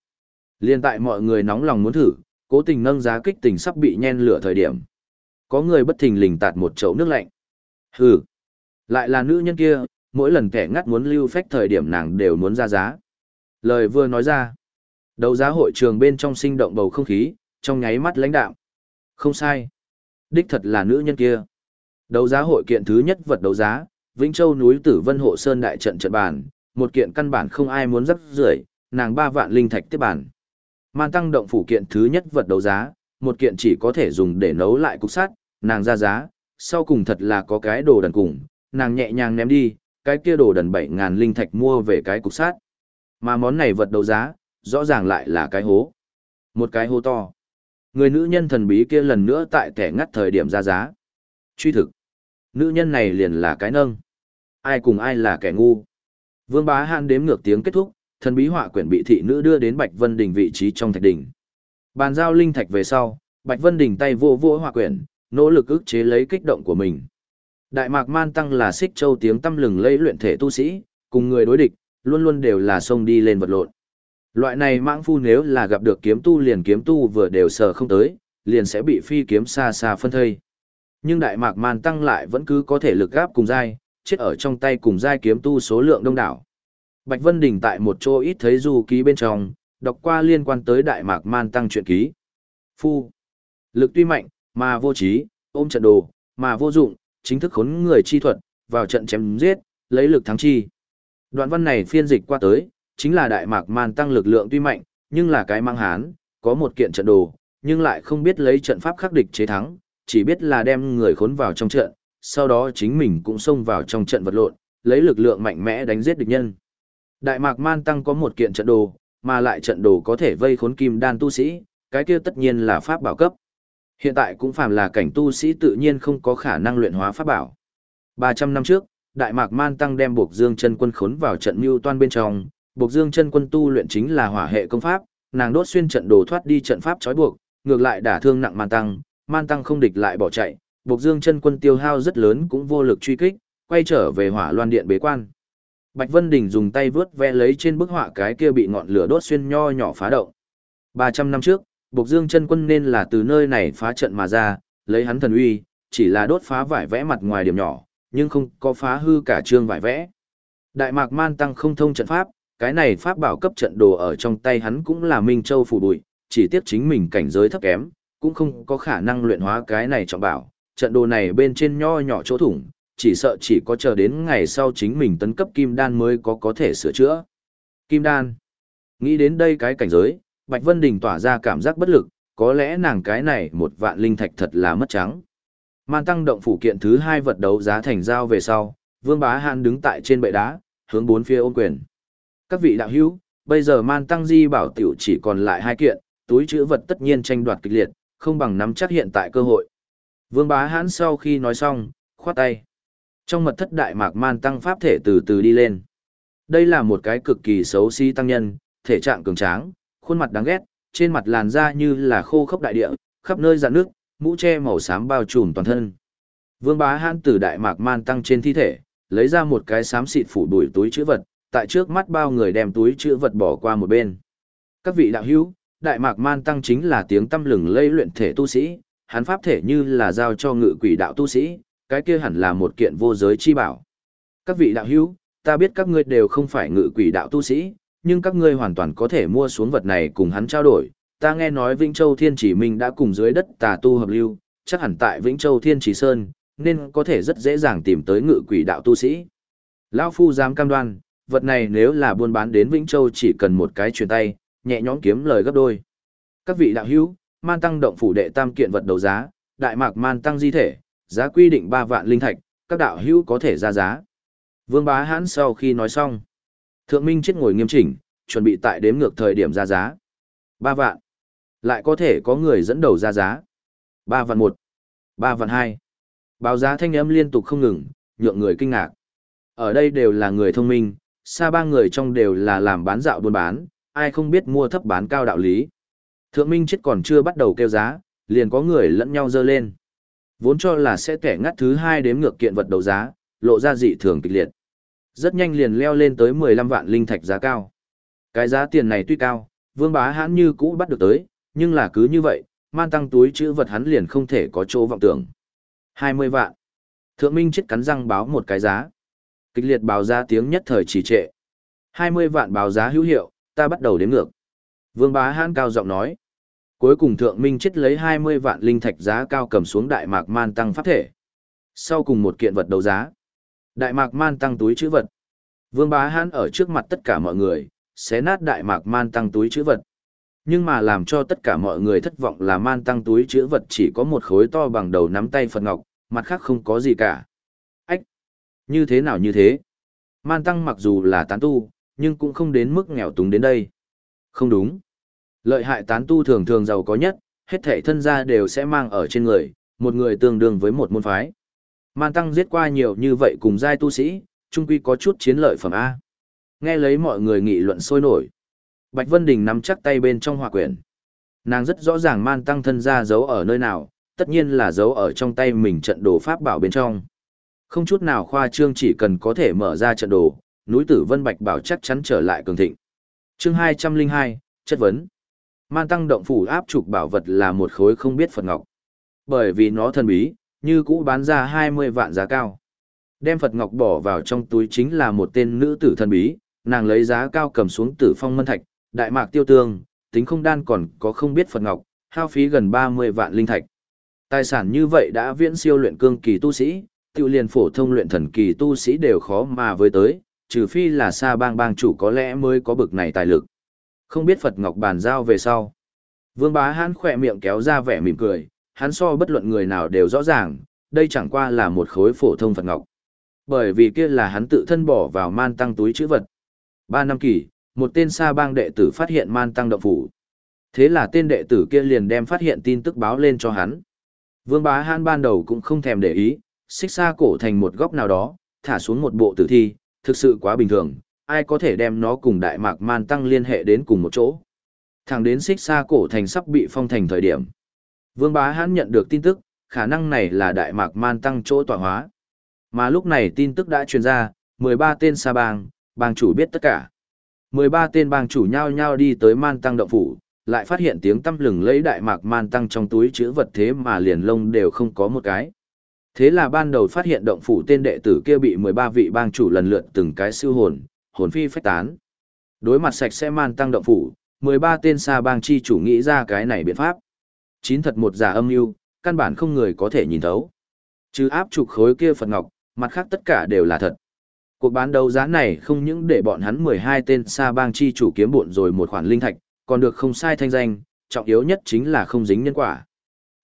A: Liên tại mọi người nóng lòng muốn thử, cố tình nâng giá kích tình sắp bị nhen lửa thời điểm. Có người bất thình lình tạt một chậu nước lạnh. Hừ, lại là nữ nhân kia, mỗi lần kẻ ngắt muốn lưu phách thời điểm nàng đều muốn ra giá. Lời vừa nói ra. Đấu giá hội trường bên trong sinh động bầu không khí, trong nháy mắt lãnh đạo. Không sai. Đích thật là nữ nhân kia. Đấu giá hội kiện thứ nhất vật đấu giá, Vĩnh Châu núi Tử Vân Hộ Sơn đại trận trận bàn, một kiện căn bản không ai muốn rắc rưởi, nàng ba vạn linh thạch tiếp bản. Man tăng động phủ kiện thứ nhất vật đấu giá, một kiện chỉ có thể dùng để nấu lại cục sắt, nàng ra giá, sau cùng thật là có cái đồ đần cùng, nàng nhẹ nhàng ném đi, cái kia đồ đần 7.000 linh thạch mua về cái cục sắt. Mà món này vật đấu giá, rõ ràng lại là cái hố. Một cái hố to. Người nữ nhân thần bí kia lần nữa tại kẻ ngắt thời điểm ra giá. Truy thực. Nữ nhân này liền là cái nâng. Ai cùng ai là kẻ ngu. Vương bá hạn đếm ngược tiếng kết thúc, thần bí họa quyển bị thị nữ đưa đến Bạch Vân Đình vị trí trong thạch đỉnh. Bàn giao linh thạch về sau, Bạch Vân Đình tay vô vô họa quyển, nỗ lực ức chế lấy kích động của mình. Đại Mạc Man Tăng là xích châu tiếng tâm lừng lấy luyện thể tu sĩ, cùng người đối địch, luôn luôn đều là xông đi lên vật lộn. Loại này mãng phu nếu là gặp được kiếm tu liền kiếm tu vừa đều sờ không tới, liền sẽ bị phi kiếm xa xa phân thây. Nhưng Đại Mạc Man Tăng lại vẫn cứ có thể lực gáp cùng dai, chết ở trong tay cùng dai kiếm tu số lượng đông đảo. Bạch Vân Đình tại một chỗ ít thấy du ký bên trong, đọc qua liên quan tới Đại Mạc Man Tăng truyện ký. Phu. Lực tuy mạnh, mà vô trí, ôm trận đồ, mà vô dụng, chính thức khốn người chi thuật, vào trận chém giết, lấy lực thắng chi. Đoạn văn này phiên dịch qua tới, chính là Đại Mạc Man Tăng lực lượng tuy mạnh, nhưng là cái mang hán, có một kiện trận đồ, nhưng lại không biết lấy trận pháp khắc địch chế thắng, chỉ biết là đem người khốn vào trong trận, sau đó chính mình cũng xông vào trong trận vật lộn, lấy lực lượng mạnh mẽ đánh giết địch nhân. Đại Mạc Man Tăng có một kiện trận đồ, mà lại trận đồ có thể vây khốn kim đan tu sĩ, cái kia tất nhiên là pháp bảo cấp. Hiện tại cũng phàm là cảnh tu sĩ tự nhiên không có khả năng luyện hóa pháp bảo. 300 năm trước, Đại Mạc Man Tăng đem Bộc Dương chân quân khốn vào trận mưu toan bên trong, Bộc Dương chân quân tu luyện chính là hỏa hệ công pháp, nàng đốt xuyên trận đồ thoát đi trận pháp trói buộc, ngược lại đả thương nặng Man Tăng, Man Tăng không địch lại bỏ chạy, Bộc Dương chân quân tiêu hao rất lớn cũng vô lực truy kích, quay trở về hỏa loan điện bế quan. Bạch Vân Đình dùng tay vướt ve lấy trên bức họa cái kia bị ngọn lửa đốt xuyên nho nhỏ phá động. 300 năm trước, Bộc Dương chân quân nên là từ nơi này phá trận mà ra, lấy hắn thần uy, chỉ là đốt phá vải vẽ mặt ngoài điểm nhỏ, nhưng không có phá hư cả trương vải vẽ. Đại Mạc Man tăng không thông trận pháp, cái này pháp bảo cấp trận đồ ở trong tay hắn cũng là Minh Châu phủ bụi, chỉ tiếc chính mình cảnh giới thấp kém, cũng không có khả năng luyện hóa cái này trọng bảo, trận đồ này bên trên nho nhỏ chỗ thủng, chỉ sợ chỉ có chờ đến ngày sau chính mình tấn cấp kim đan mới có có thể sửa chữa. Kim đan. Nghĩ đến đây cái cảnh giới, Bạch Vân Đình tỏa ra cảm giác bất lực, có lẽ nàng cái này một vạn linh thạch thật là mất trắng. Man tăng động phủ kiện thứ hai vật đấu giá thành giao về sau, Vương Bá Hàn đứng tại trên bệ đá, hướng bốn phía ôm quyền. Các vị đạo hữu, bây giờ Man tăng di bảo tiểu chỉ còn lại hai kiện, túi chữ vật tất nhiên tranh đoạt kịch liệt, không bằng nắm chắc hiện tại cơ hội. Vương bá hãn sau khi nói xong, khoát tay. Trong mật thất đại mạc man tăng pháp thể từ từ đi lên. Đây là một cái cực kỳ xấu xí tăng nhân, thể trạng cường tráng, khuôn mặt đáng ghét, trên mặt làn da như là khô khốc đại địa, khắp nơi dạn nước, mũ che màu xám bao trùm toàn thân. Vương Bá Hãn từ đại mạc man tăng trên thi thể, lấy ra một cái xám xịt phủ đuổi túi chữ vật, tại trước mắt bao người đem túi chữ vật bỏ qua một bên. Các vị đạo hữu, đại mạc man tăng chính là tiếng tâm lừng lây luyện thể tu sĩ, hắn pháp thể như là giao cho ngự quỷ đạo tu sĩ, cái kia hẳn là một kiện vô giới chi bảo. Các vị đạo hữu, ta biết các ngươi đều không phải ngự quỷ đạo tu sĩ, nhưng các ngươi hoàn toàn có thể mua xuống vật này cùng hắn trao đổi. Ta nghe nói Vĩnh Châu Thiên Chỉ Minh đã cùng dưới đất tà tu hợp lưu, chắc hẳn tại Vĩnh Châu Thiên Chỉ Sơn, nên có thể rất dễ dàng tìm tới ngự quỷ đạo tu sĩ. Lão Phu dám cam đoan, vật này nếu là buôn bán đến Vĩnh Châu chỉ cần một cái truyền tay, nhẹ nhõm kiếm lời gấp đôi. Các vị đạo hữu, man tăng động phủ đệ tam kiện vật đấu giá, đại mạc man tăng di thể, giá quy định 3 vạn linh thạch, các đạo hữu có thể ra giá. Vương Bá Hãn sau khi nói xong, Thượng Minh chết ngồi nghiêm chỉnh, chuẩn bị tại đếm ngược thời điểm ra giá. 3 vạn. Lại có thể có người dẫn đầu ra giá. 3 vạn 1. 3 vạn 2. Báo giá thanh âm liên tục không ngừng, nhượng người kinh ngạc. Ở đây đều là người thông minh, xa ba người trong đều là làm bán dạo buôn bán, ai không biết mua thấp bán cao đạo lý. Thượng Minh chết còn chưa bắt đầu kêu giá, liền có người lẫn nhau dơ lên. Vốn cho là sẽ kẻ ngắt thứ hai đếm ngược kiện vật đấu giá, lộ ra dị thường kịch liệt. Rất nhanh liền leo lên tới 15 vạn linh thạch giá cao. Cái giá tiền này tuy cao, vương bá hãn như cũ bắt được tới, nhưng là cứ như vậy, man tăng túi chữ vật hắn liền không thể có chỗ vọng tưởng. 20 vạn. Thượng Minh chết cắn răng báo một cái giá. Kịch liệt báo giá tiếng nhất thời trì trệ. 20 vạn báo giá hữu hiệu, ta bắt đầu đếm ngược. Vương bá hãn cao giọng nói. Cuối cùng thượng minh chết lấy 20 vạn linh thạch giá cao cầm xuống đại mạc man tăng pháp thể. Sau cùng một kiện vật đấu giá. Đại mạc man tăng túi chữ vật. Vương bá hãn ở trước mặt tất cả mọi người, xé nát đại mạc man tăng túi chữ vật. Nhưng mà làm cho tất cả mọi người thất vọng là man tăng túi chữ vật chỉ có một khối to bằng đầu nắm tay Phật Ngọc, mặt khác không có gì cả. Ách! Như thế nào như thế? Man tăng mặc dù là tán tu, nhưng cũng không đến mức nghèo túng đến đây. Không đúng. Lợi hại tán tu thường thường giàu có nhất, hết thể thân gia đều sẽ mang ở trên người, một người tương đương với một môn phái. Man Tăng giết qua nhiều như vậy cùng giai tu sĩ, trung quy có chút chiến lợi phẩm A. Nghe lấy mọi người nghị luận sôi nổi. Bạch Vân Đình nắm chắc tay bên trong hỏa quyển. Nàng rất rõ ràng Man Tăng thân gia giấu ở nơi nào, tất nhiên là giấu ở trong tay mình trận đồ pháp bảo bên trong. Không chút nào khoa trương chỉ cần có thể mở ra trận đồ, núi tử Vân Bạch bảo chắc chắn trở lại cường thịnh. Chương 202, chất vấn. Man tăng động phủ áp trục bảo vật là một khối không biết Phật Ngọc. Bởi vì nó thần bí, như cũ bán ra 20 vạn giá cao. Đem Phật Ngọc bỏ vào trong túi chính là một tên nữ tử thần bí, nàng lấy giá cao cầm xuống tử phong mân thạch, đại mạc tiêu tương, tính không đan còn có không biết Phật Ngọc, hao phí gần 30 vạn linh thạch. Tài sản như vậy đã viễn siêu luyện cương kỳ tu sĩ, tiêu liền phổ thông luyện thần kỳ tu sĩ đều khó mà với tới, trừ phi là xa bang bang chủ có lẽ mới có bực này tài lực. Không biết Phật Ngọc bàn giao về sau. Vương bá hãn khỏe miệng kéo ra vẻ mỉm cười, hắn so bất luận người nào đều rõ ràng, đây chẳng qua là một khối phổ thông Phật Ngọc. Bởi vì kia là hắn tự thân bỏ vào man tăng túi chữ vật. Ba năm kỳ, một tên sa bang đệ tử phát hiện man tăng động phủ. Thế là tên đệ tử kia liền đem phát hiện tin tức báo lên cho hắn. Vương bá hãn ban đầu cũng không thèm để ý, xích xa cổ thành một góc nào đó, thả xuống một bộ tử thi, thực sự quá bình thường, ai có thể đem nó cùng đại mạc man tăng liên hệ đến cùng một chỗ. Thẳng đến xích xa cổ thành sắp bị phong thành thời điểm. Vương bá hãn nhận được tin tức, khả năng này là đại mạc man tăng chỗ tọa hóa. Mà lúc này tin tức đã truyền ra, 13 tên sa bang, bang chủ biết tất cả. 13 tên bang chủ nhau nhau đi tới man tăng động phủ, lại phát hiện tiếng tăm lừng lấy đại mạc man tăng trong túi chữ vật thế mà liền lông đều không có một cái. Thế là ban đầu phát hiện động phủ tên đệ tử kia bị 13 vị bang chủ lần lượt từng cái siêu hồn, hồn phi phách tán. Đối mặt sạch sẽ man tăng động phủ, 13 tên xa bang chi chủ nghĩ ra cái này biện pháp. Chín thật một giả âm mưu, căn bản không người có thể nhìn thấu. Chứ áp trục khối kia Phật Ngọc, mặt khác tất cả đều là thật. Cuộc bán đấu giá này không những để bọn hắn 12 tên xa bang chi chủ kiếm bộn rồi một khoản linh thạch, còn được không sai thanh danh, trọng yếu nhất chính là không dính nhân quả.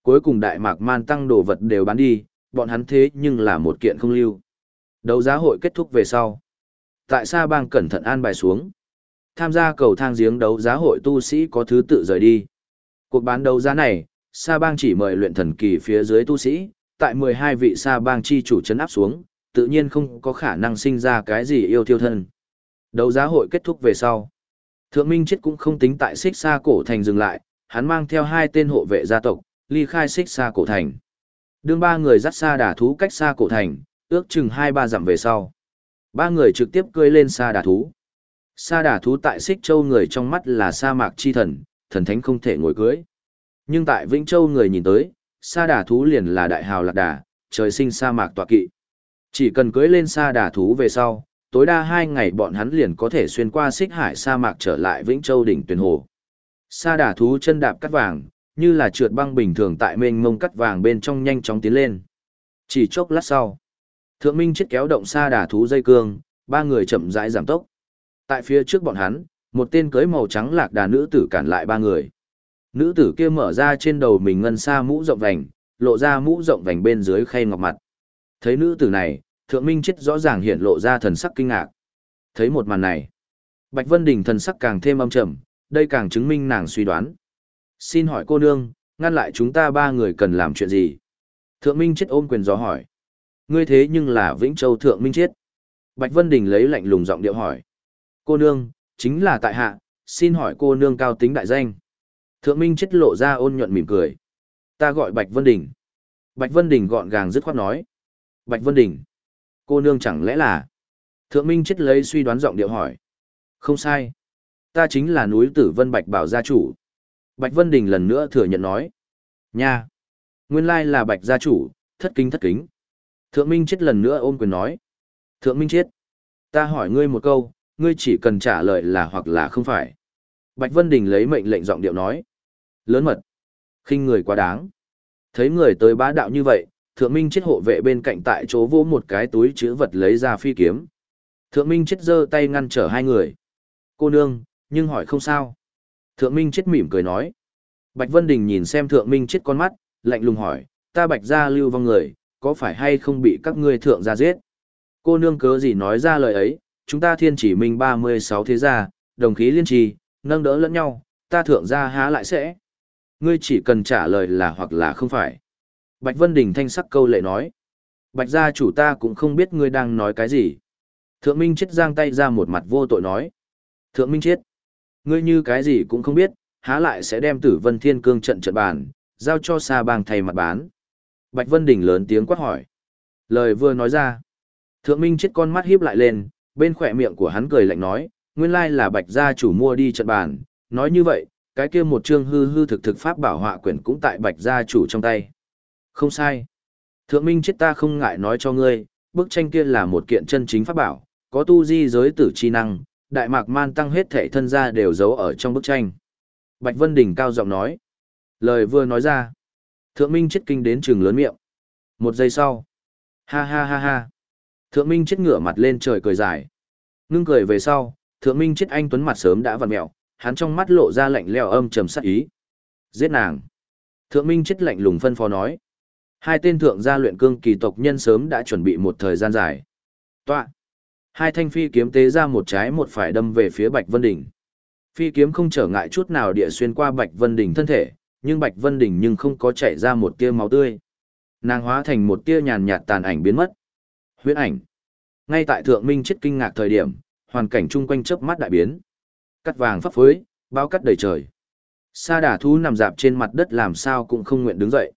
A: Cuối cùng đại mạc man tăng đồ vật đều bán đi, bọn hắn thế nhưng là một kiện không lưu. Đấu giá hội kết thúc về sau. Tại Sa Bang cẩn thận an bài xuống. Tham gia cầu thang giếng đấu giá hội tu sĩ có thứ tự rời đi. Cuộc bán đấu giá này, Sa Bang chỉ mời luyện thần kỳ phía dưới tu sĩ, tại 12 vị Sa Bang chi chủ chấn áp xuống, tự nhiên không có khả năng sinh ra cái gì yêu thiêu thân. Đấu giá hội kết thúc về sau. Thượng Minh Chết cũng không tính tại xích xa cổ thành dừng lại, hắn mang theo hai tên hộ vệ gia tộc, ly khai xích xa cổ thành. Đương ba người dắt xa đả thú cách xa cổ thành, ước chừng hai ba dặm về sau. Ba người trực tiếp cưỡi lên xa Đà thú. Sa Đà thú tại xích châu người trong mắt là sa mạc chi thần, thần thánh không thể ngồi cưỡi. Nhưng tại Vĩnh Châu người nhìn tới, sa Đà thú liền là đại hào lạc đà, trời sinh sa mạc tọa kỵ. Chỉ cần cưỡi lên sa Đà thú về sau, tối đa hai ngày bọn hắn liền có thể xuyên qua xích hải sa mạc trở lại Vĩnh Châu đỉnh Tuyền hồ. Sa Đà thú chân đạp cắt vàng, như là trượt băng bình thường tại mênh mông cắt vàng bên trong nhanh chóng tiến lên. Chỉ chốc lát sau, Thượng Minh chết kéo động xa đà thú dây cương, ba người chậm rãi giảm tốc. Tại phía trước bọn hắn, một tên cưới màu trắng lạc đà nữ tử cản lại ba người. Nữ tử kia mở ra trên đầu mình ngân xa mũ rộng vành, lộ ra mũ rộng vành bên dưới khay ngọc mặt. Thấy nữ tử này, thượng minh chết rõ ràng hiện lộ ra thần sắc kinh ngạc. Thấy một màn này, Bạch Vân Đình thần sắc càng thêm âm trầm, đây càng chứng minh nàng suy đoán. Xin hỏi cô nương, ngăn lại chúng ta ba người cần làm chuyện gì? Thượng Minh chết ôm quyền gió hỏi. Ngươi thế nhưng là Vĩnh Châu Thượng Minh chiết Bạch Vân Đình lấy lạnh lùng giọng điệu hỏi. Cô nương, chính là tại hạ, xin hỏi cô nương cao tính đại danh. Thượng Minh chiết lộ ra ôn nhuận mỉm cười. Ta gọi Bạch Vân Đình. Bạch Vân Đình gọn gàng dứt khoát nói. Bạch Vân Đình. Cô nương chẳng lẽ là... Thượng Minh chiết lấy suy đoán giọng điệu hỏi. Không sai. Ta chính là núi tử Vân Bạch Bảo gia chủ. Bạch Vân Đình lần nữa thừa nhận nói. Nha. Nguyên lai là Bạch gia chủ, thất kính thất kính. Thượng Minh chết lần nữa ôm quyền nói. Thượng Minh chết. Ta hỏi ngươi một câu, ngươi chỉ cần trả lời là hoặc là không phải. Bạch Vân Đình lấy mệnh lệnh giọng điệu nói. Lớn mật. khinh người quá đáng. Thấy người tới bá đạo như vậy, thượng minh chết hộ vệ bên cạnh tại chỗ vô một cái túi chữ vật lấy ra phi kiếm. Thượng minh chết giơ tay ngăn trở hai người. Cô nương, nhưng hỏi không sao. Thượng minh chết mỉm cười nói. Bạch Vân Đình nhìn xem thượng minh chết con mắt, lạnh lùng hỏi, ta bạch gia lưu vong người, có phải hay không bị các ngươi thượng gia giết? Cô nương cớ gì nói ra lời ấy, chúng ta thiên chỉ minh 36 thế gia, đồng khí liên trì, nâng đỡ lẫn nhau, ta thượng gia há lại sẽ. Ngươi chỉ cần trả lời là hoặc là không phải. Bạch Vân Đình thanh sắc câu lệ nói. Bạch gia chủ ta cũng không biết ngươi đang nói cái gì. Thượng Minh chết giang tay ra một mặt vô tội nói. Thượng Minh chết. Ngươi như cái gì cũng không biết, há lại sẽ đem tử vân thiên cương trận trận bàn, giao cho xa bang thầy mặt bán. Bạch Vân Đình lớn tiếng quát hỏi. Lời vừa nói ra. Thượng Minh chết con mắt híp lại lên, bên khỏe miệng của hắn cười lạnh nói, nguyên lai là bạch gia chủ mua đi trận bàn, nói như vậy, cái kia một chương hư hư thực thực pháp bảo họa quyển cũng tại bạch gia chủ trong tay. Không sai. Thượng minh chết ta không ngại nói cho ngươi, bức tranh kia là một kiện chân chính pháp bảo, có tu di giới tử chi năng, đại mạc man tăng hết thể thân gia đều giấu ở trong bức tranh. Bạch Vân Đình cao giọng nói. Lời vừa nói ra. Thượng minh chết kinh đến trường lớn miệng. Một giây sau. Ha ha ha ha. Thượng minh chết ngửa mặt lên trời cười dài. Ngưng cười về sau, thượng minh chết anh tuấn mặt sớm đã vặn mẹo, hắn trong mắt lộ ra lạnh lẽo âm trầm sát ý. Giết nàng. Thượng minh chết lạnh lùng phân phó nói. Hai tên thượng gia luyện cương kỳ tộc nhân sớm đã chuẩn bị một thời gian dài. Tọa. Hai thanh phi kiếm tế ra một trái một phải đâm về phía Bạch Vân Đỉnh. Phi kiếm không trở ngại chút nào địa xuyên qua Bạch Vân Đỉnh thân thể, nhưng Bạch Vân Đỉnh nhưng không có chảy ra một tia máu tươi. Nàng hóa thành một tia nhàn nhạt tàn ảnh biến mất. Huyễn ảnh. Ngay tại Thượng Minh chết kinh ngạc thời điểm, hoàn cảnh chung quanh chớp mắt đại biến. Cắt vàng phấp phới, bao cắt đầy trời. Sa đả thú nằm dạp trên mặt đất làm sao cũng không nguyện đứng dậy.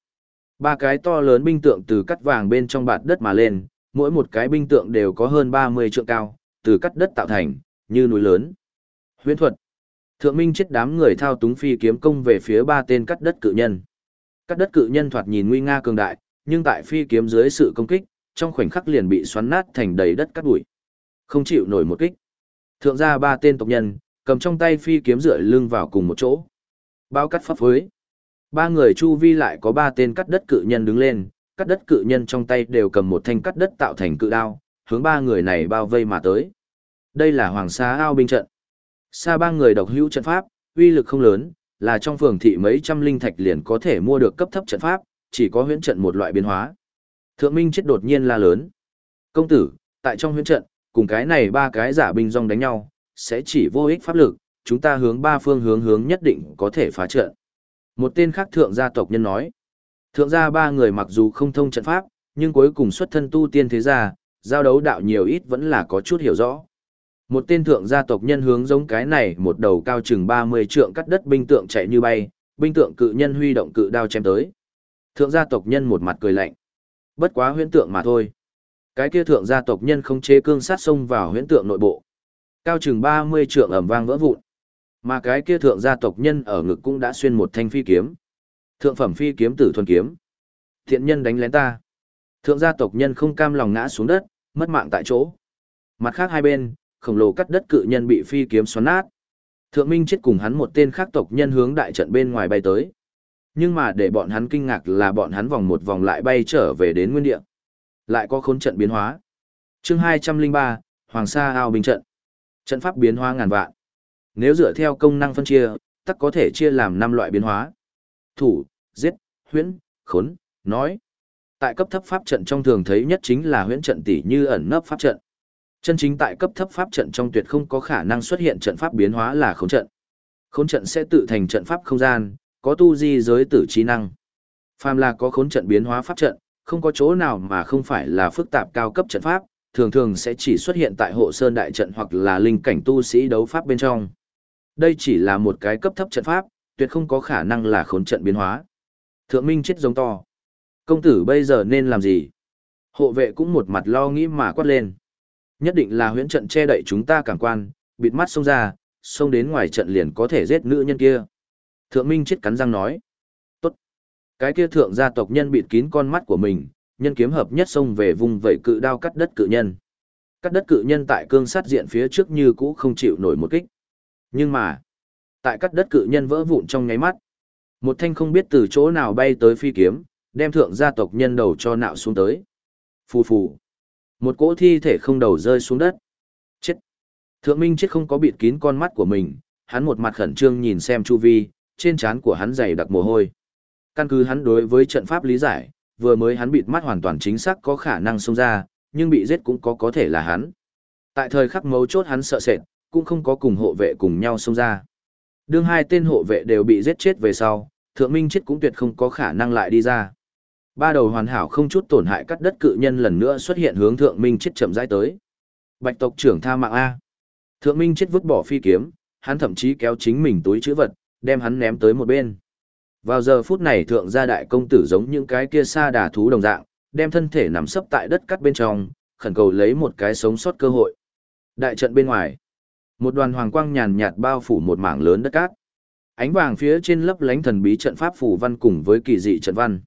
A: Ba cái to lớn binh tượng từ cắt vàng bên trong bạt đất mà lên, mỗi một cái binh tượng đều có hơn 30 trượng cao, từ cắt đất tạo thành, như núi lớn. Huyễn thuật. Thượng Minh chết đám người thao túng phi kiếm công về phía ba tên cắt đất cự nhân. Cắt đất cự nhân thoạt nhìn nguy nga cường đại, nhưng tại phi kiếm dưới sự công kích, trong khoảnh khắc liền bị xoắn nát thành đầy đất cắt bụi. Không chịu nổi một kích. Thượng ra ba tên tộc nhân, cầm trong tay phi kiếm rưỡi lưng vào cùng một chỗ. Bao cắt pháp phối. Ba người chu vi lại có ba tên cắt đất cự nhân đứng lên, cắt đất cự nhân trong tay đều cầm một thanh cắt đất tạo thành cự đao, hướng ba người này bao vây mà tới. Đây là Hoàng Sa ao binh trận. Sa ba người độc hữu trận pháp, uy lực không lớn, là trong phường thị mấy trăm linh thạch liền có thể mua được cấp thấp trận pháp, chỉ có huyễn trận một loại biến hóa. Thượng Minh chết đột nhiên la lớn. Công tử, tại trong huyễn trận, cùng cái này ba cái giả binh rong đánh nhau, sẽ chỉ vô ích pháp lực, chúng ta hướng ba phương hướng hướng nhất định có thể phá trận. Một tên khác thượng gia tộc nhân nói. Thượng gia ba người mặc dù không thông trận pháp, nhưng cuối cùng xuất thân tu tiên thế gia, giao đấu đạo nhiều ít vẫn là có chút hiểu rõ. Một tên thượng gia tộc nhân hướng giống cái này một đầu cao chừng 30 trượng cắt đất binh tượng chạy như bay, binh tượng cự nhân huy động cự đao chém tới. Thượng gia tộc nhân một mặt cười lạnh. Bất quá huyễn tượng mà thôi. Cái kia thượng gia tộc nhân không chế cương sát xông vào huyễn tượng nội bộ. Cao chừng 30 trượng ầm vang vỡ vụn. Mà cái kia thượng gia tộc nhân ở ngực cũng đã xuyên một thanh phi kiếm. Thượng phẩm phi kiếm tử thuần kiếm. Thiện nhân đánh lén ta. Thượng gia tộc nhân không cam lòng ngã xuống đất, mất mạng tại chỗ. Mặt khác hai bên, khổng lồ cắt đất cự nhân bị phi kiếm xoắn nát. Thượng Minh chết cùng hắn một tên khác tộc nhân hướng đại trận bên ngoài bay tới. Nhưng mà để bọn hắn kinh ngạc là bọn hắn vòng một vòng lại bay trở về đến nguyên địa. Lại có khốn trận biến hóa. chương 203, Hoàng Sa ao bình trận. Trận pháp biến hóa ngàn vạn. Nếu dựa theo công năng phân chia, tắc có thể chia làm 5 loại biến hóa. Thủ, giết, huyễn, khốn, nói. Tại cấp thấp pháp trận trong thường thấy nhất chính là huyễn trận tỷ như ẩn nấp pháp trận. Chân chính tại cấp thấp pháp trận trong tuyệt không có khả năng xuất hiện trận pháp biến hóa là khốn trận. Khốn trận sẽ tự thành trận pháp không gian, có tu di giới tử trí năng. Phàm là có khốn trận biến hóa pháp trận, không có chỗ nào mà không phải là phức tạp cao cấp trận pháp, thường thường sẽ chỉ xuất hiện tại hộ sơn đại trận hoặc là linh cảnh tu sĩ đấu pháp bên trong. Đây chỉ là một cái cấp thấp trận pháp, tuyệt không có khả năng là khốn trận biến hóa. Thượng Minh chết giống to. Công tử bây giờ nên làm gì? Hộ vệ cũng một mặt lo nghĩ mà quát lên. Nhất định là huyễn trận che đậy chúng ta cảng quan, bịt mắt xông ra, xông đến ngoài trận liền có thể giết nữ nhân kia. Thượng Minh chết cắn răng nói. Tốt. Cái kia thượng gia tộc nhân bịt kín con mắt của mình, nhân kiếm hợp nhất xông về vùng vẩy cự đao cắt đất cự nhân. Cắt đất cự nhân tại cương sát diện phía trước như cũ không chịu nổi một kích. Nhưng mà, tại cắt đất cự nhân vỡ vụn trong nháy mắt, một thanh không biết từ chỗ nào bay tới phi kiếm, đem thượng gia tộc nhân đầu cho nạo xuống tới. Phù phù. Một cỗ thi thể không đầu rơi xuống đất. Chết. Thượng Minh chết không có bịt kín con mắt của mình, hắn một mặt khẩn trương nhìn xem chu vi, trên trán của hắn dày đặc mồ hôi. Căn cứ hắn đối với trận pháp lý giải, vừa mới hắn bịt mắt hoàn toàn chính xác có khả năng xông ra, nhưng bị giết cũng có có thể là hắn. Tại thời khắc mấu chốt hắn sợ sệt, cũng không có cùng hộ vệ cùng nhau xông ra. Đương hai tên hộ vệ đều bị giết chết về sau, thượng minh chết cũng tuyệt không có khả năng lại đi ra. Ba đầu hoàn hảo không chút tổn hại cắt đất cự nhân lần nữa xuất hiện hướng thượng minh chết chậm rãi tới. Bạch tộc trưởng tha mạng A. Thượng minh chết vứt bỏ phi kiếm, hắn thậm chí kéo chính mình túi chữ vật, đem hắn ném tới một bên. Vào giờ phút này thượng gia đại công tử giống những cái kia xa đà thú đồng dạng, đem thân thể nằm sấp tại đất cắt bên trong, khẩn cầu lấy một cái sống sót cơ hội. Đại trận bên ngoài, một đoàn hoàng quang nhàn nhạt bao phủ một mảng lớn đất cát. Ánh vàng phía trên lấp lánh thần bí trận pháp phủ văn cùng với kỳ dị trận văn.